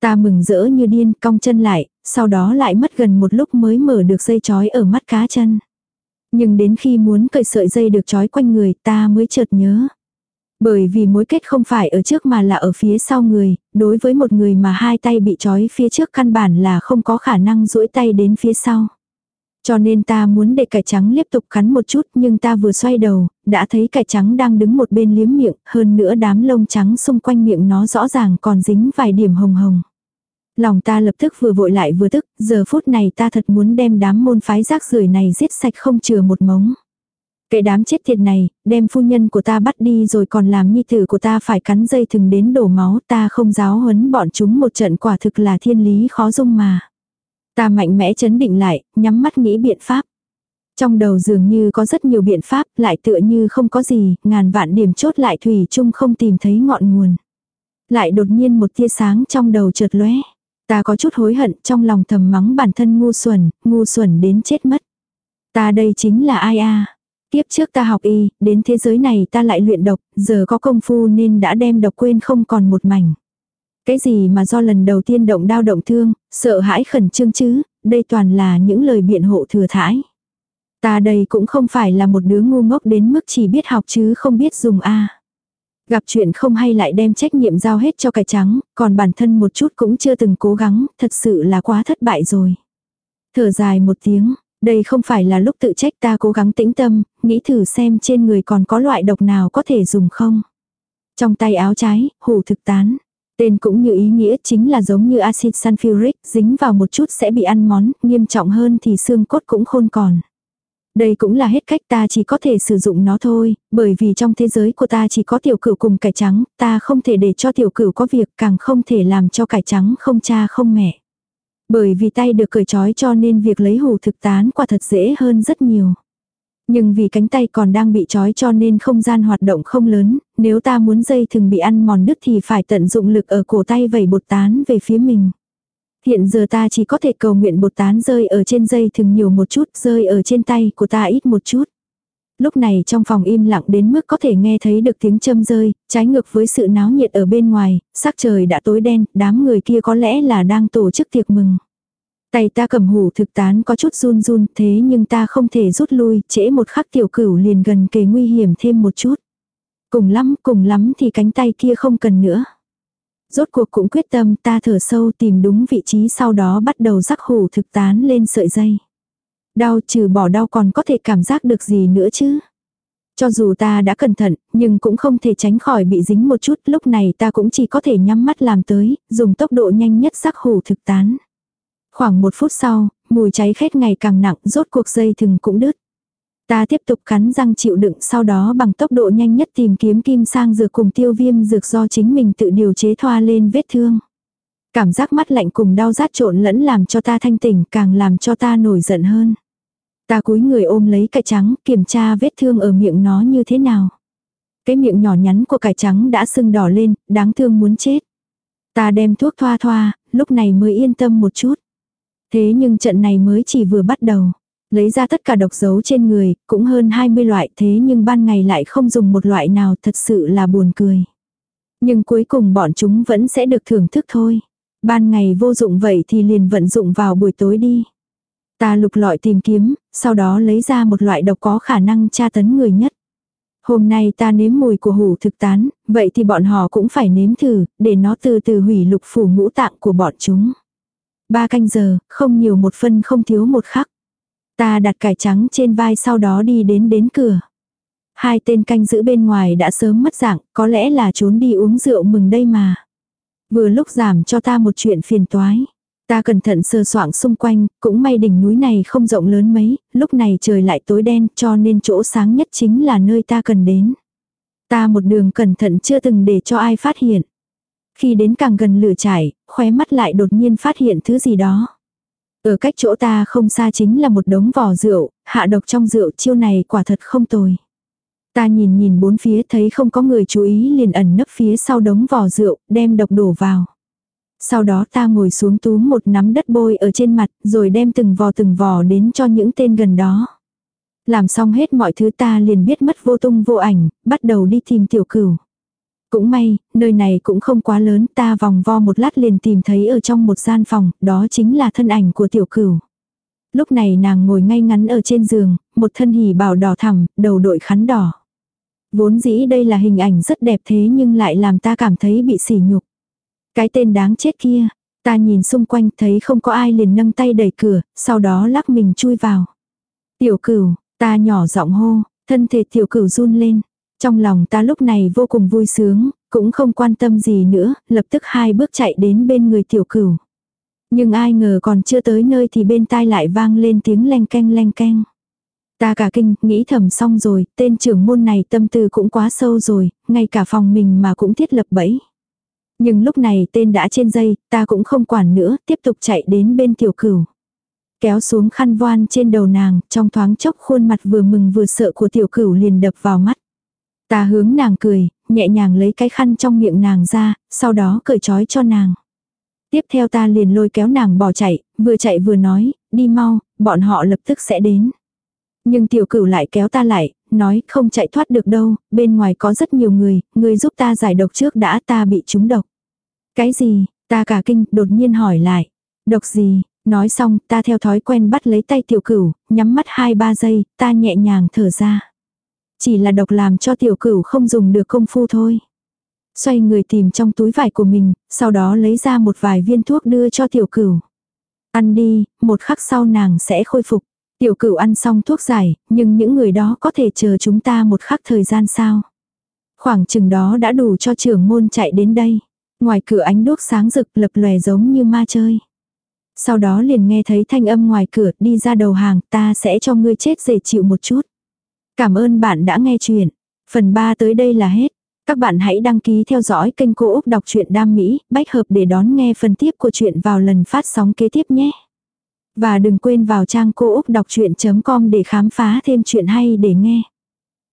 Ta mừng rỡ như điên cong chân lại, sau đó lại mất gần một lúc mới mở được dây chói ở mắt cá chân. Nhưng đến khi muốn cởi sợi dây được trói quanh người ta mới chợt nhớ. Bởi vì mối kết không phải ở trước mà là ở phía sau người, đối với một người mà hai tay bị trói phía trước căn bản là không có khả năng duỗi tay đến phía sau. Cho nên ta muốn để cải trắng tiếp tục cắn một chút nhưng ta vừa xoay đầu, đã thấy cải trắng đang đứng một bên liếm miệng, hơn nữa đám lông trắng xung quanh miệng nó rõ ràng còn dính vài điểm hồng hồng. Lòng ta lập tức vừa vội lại vừa tức, giờ phút này ta thật muốn đem đám môn phái rác rưởi này giết sạch không chừa một mống. Cái đám chết thiệt này, đem phu nhân của ta bắt đi rồi còn làm nhi tử của ta phải cắn dây thừng đến đổ máu ta không giáo huấn bọn chúng một trận quả thực là thiên lý khó dung mà. Ta mạnh mẽ chấn định lại, nhắm mắt nghĩ biện pháp. Trong đầu dường như có rất nhiều biện pháp, lại tựa như không có gì, ngàn vạn điểm chốt lại thủy chung không tìm thấy ngọn nguồn. Lại đột nhiên một tia sáng trong đầu chợt lóe. Ta có chút hối hận trong lòng thầm mắng bản thân ngu xuẩn, ngu xuẩn đến chết mất. Ta đây chính là ai a? Tiếp trước ta học y, đến thế giới này ta lại luyện độc, giờ có công phu nên đã đem độc quên không còn một mảnh. Cái gì mà do lần đầu tiên động đau động thương, sợ hãi khẩn trương chứ, đây toàn là những lời biện hộ thừa thãi. Ta đây cũng không phải là một đứa ngu ngốc đến mức chỉ biết học chứ không biết dùng a. Gặp chuyện không hay lại đem trách nhiệm giao hết cho cải trắng, còn bản thân một chút cũng chưa từng cố gắng, thật sự là quá thất bại rồi. Thở dài một tiếng, đây không phải là lúc tự trách ta cố gắng tĩnh tâm, nghĩ thử xem trên người còn có loại độc nào có thể dùng không. Trong tay áo trái, hủ thực tán. Tên cũng như ý nghĩa chính là giống như axit sulfuric, dính vào một chút sẽ bị ăn món, nghiêm trọng hơn thì xương cốt cũng khôn còn. Đây cũng là hết cách ta chỉ có thể sử dụng nó thôi, bởi vì trong thế giới của ta chỉ có tiểu cửu cùng cải trắng, ta không thể để cho tiểu cửu có việc, càng không thể làm cho cải trắng không cha không mẹ. Bởi vì tay được cởi trói cho nên việc lấy hủ thực tán quả thật dễ hơn rất nhiều. Nhưng vì cánh tay còn đang bị trói cho nên không gian hoạt động không lớn, nếu ta muốn dây thừng bị ăn mòn đứt thì phải tận dụng lực ở cổ tay vẩy bột tán về phía mình. Hiện giờ ta chỉ có thể cầu nguyện bột tán rơi ở trên dây thừng nhiều một chút, rơi ở trên tay của ta ít một chút. Lúc này trong phòng im lặng đến mức có thể nghe thấy được tiếng châm rơi, trái ngược với sự náo nhiệt ở bên ngoài, sắc trời đã tối đen, đám người kia có lẽ là đang tổ chức tiệc mừng. Tay ta cầm hủ thực tán có chút run run thế nhưng ta không thể rút lui, trễ một khắc tiểu cửu liền gần kề nguy hiểm thêm một chút. Cùng lắm, cùng lắm thì cánh tay kia không cần nữa. Rốt cuộc cũng quyết tâm ta thở sâu tìm đúng vị trí sau đó bắt đầu rắc hủ thực tán lên sợi dây. Đau trừ bỏ đau còn có thể cảm giác được gì nữa chứ. Cho dù ta đã cẩn thận, nhưng cũng không thể tránh khỏi bị dính một chút, lúc này ta cũng chỉ có thể nhắm mắt làm tới, dùng tốc độ nhanh nhất rắc hủ thực tán. Khoảng một phút sau, mùi cháy khét ngày càng nặng, rốt cuộc dây thừng cũng đứt. Ta tiếp tục cắn răng chịu đựng sau đó bằng tốc độ nhanh nhất tìm kiếm kim sang dược cùng tiêu viêm dược do chính mình tự điều chế thoa lên vết thương. Cảm giác mắt lạnh cùng đau rát trộn lẫn làm cho ta thanh tỉnh càng làm cho ta nổi giận hơn. Ta cúi người ôm lấy cải trắng kiểm tra vết thương ở miệng nó như thế nào. Cái miệng nhỏ nhắn của cải trắng đã sưng đỏ lên, đáng thương muốn chết. Ta đem thuốc thoa thoa, lúc này mới yên tâm một chút. Thế nhưng trận này mới chỉ vừa bắt đầu. Lấy ra tất cả độc dấu trên người, cũng hơn 20 loại thế nhưng ban ngày lại không dùng một loại nào thật sự là buồn cười. Nhưng cuối cùng bọn chúng vẫn sẽ được thưởng thức thôi. Ban ngày vô dụng vậy thì liền vận dụng vào buổi tối đi. Ta lục lọi tìm kiếm, sau đó lấy ra một loại độc có khả năng tra tấn người nhất. Hôm nay ta nếm mùi của hủ thực tán, vậy thì bọn họ cũng phải nếm thử, để nó từ từ hủy lục phủ ngũ tạng của bọn chúng. Ba canh giờ, không nhiều một phân không thiếu một khắc. Ta đặt cải trắng trên vai sau đó đi đến đến cửa. Hai tên canh giữ bên ngoài đã sớm mất dạng, có lẽ là trốn đi uống rượu mừng đây mà. Vừa lúc giảm cho ta một chuyện phiền toái. Ta cẩn thận sơ soạng xung quanh, cũng may đỉnh núi này không rộng lớn mấy, lúc này trời lại tối đen cho nên chỗ sáng nhất chính là nơi ta cần đến. Ta một đường cẩn thận chưa từng để cho ai phát hiện. Khi đến càng gần lửa trải, khóe mắt lại đột nhiên phát hiện thứ gì đó. Ở cách chỗ ta không xa chính là một đống vỏ rượu, hạ độc trong rượu chiêu này quả thật không tồi. Ta nhìn nhìn bốn phía thấy không có người chú ý liền ẩn nấp phía sau đống vỏ rượu, đem độc đổ vào. Sau đó ta ngồi xuống túm một nắm đất bôi ở trên mặt, rồi đem từng vò từng vò đến cho những tên gần đó. Làm xong hết mọi thứ ta liền biết mất vô tung vô ảnh, bắt đầu đi tìm tiểu cửu. Cũng may, nơi này cũng không quá lớn, ta vòng vo một lát liền tìm thấy ở trong một gian phòng, đó chính là thân ảnh của tiểu cửu. Lúc này nàng ngồi ngay ngắn ở trên giường, một thân hỉ bảo đỏ thẳm, đầu đội khắn đỏ. Vốn dĩ đây là hình ảnh rất đẹp thế nhưng lại làm ta cảm thấy bị sỉ nhục. Cái tên đáng chết kia, ta nhìn xung quanh thấy không có ai liền nâng tay đẩy cửa, sau đó lắc mình chui vào. Tiểu cửu, ta nhỏ giọng hô, thân thể tiểu cửu run lên. Trong lòng ta lúc này vô cùng vui sướng, cũng không quan tâm gì nữa, lập tức hai bước chạy đến bên người tiểu cửu. Nhưng ai ngờ còn chưa tới nơi thì bên tai lại vang lên tiếng leng keng leng keng. Ta cả kinh, nghĩ thầm xong rồi, tên trưởng môn này tâm tư cũng quá sâu rồi, ngay cả phòng mình mà cũng thiết lập bẫy. Nhưng lúc này tên đã trên dây, ta cũng không quản nữa, tiếp tục chạy đến bên tiểu cửu. Kéo xuống khăn voan trên đầu nàng, trong thoáng chốc khuôn mặt vừa mừng vừa sợ của tiểu cửu liền đập vào mắt. Ta hướng nàng cười, nhẹ nhàng lấy cái khăn trong miệng nàng ra, sau đó cởi trói cho nàng. Tiếp theo ta liền lôi kéo nàng bỏ chạy, vừa chạy vừa nói, đi mau, bọn họ lập tức sẽ đến. Nhưng tiểu cửu lại kéo ta lại, nói không chạy thoát được đâu, bên ngoài có rất nhiều người, người giúp ta giải độc trước đã ta bị trúng độc. Cái gì, ta cả kinh, đột nhiên hỏi lại. Độc gì, nói xong ta theo thói quen bắt lấy tay tiểu cửu, nhắm mắt 2-3 giây, ta nhẹ nhàng thở ra. Chỉ là độc làm cho tiểu cửu không dùng được công phu thôi. Xoay người tìm trong túi vải của mình, sau đó lấy ra một vài viên thuốc đưa cho tiểu cửu. Ăn đi, một khắc sau nàng sẽ khôi phục. Tiểu cửu ăn xong thuốc giải, nhưng những người đó có thể chờ chúng ta một khắc thời gian sao. Khoảng chừng đó đã đủ cho trưởng môn chạy đến đây. Ngoài cửa ánh đuốc sáng rực lập lòe giống như ma chơi. Sau đó liền nghe thấy thanh âm ngoài cửa đi ra đầu hàng ta sẽ cho ngươi chết dễ chịu một chút. Cảm ơn bạn đã nghe chuyện. Phần 3 tới đây là hết. Các bạn hãy đăng ký theo dõi kênh Cô Úc Đọc truyện Đam Mỹ, bách hợp để đón nghe phần tiếp của chuyện vào lần phát sóng kế tiếp nhé. Và đừng quên vào trang cô úc đọc chuyện.com để khám phá thêm chuyện hay để nghe.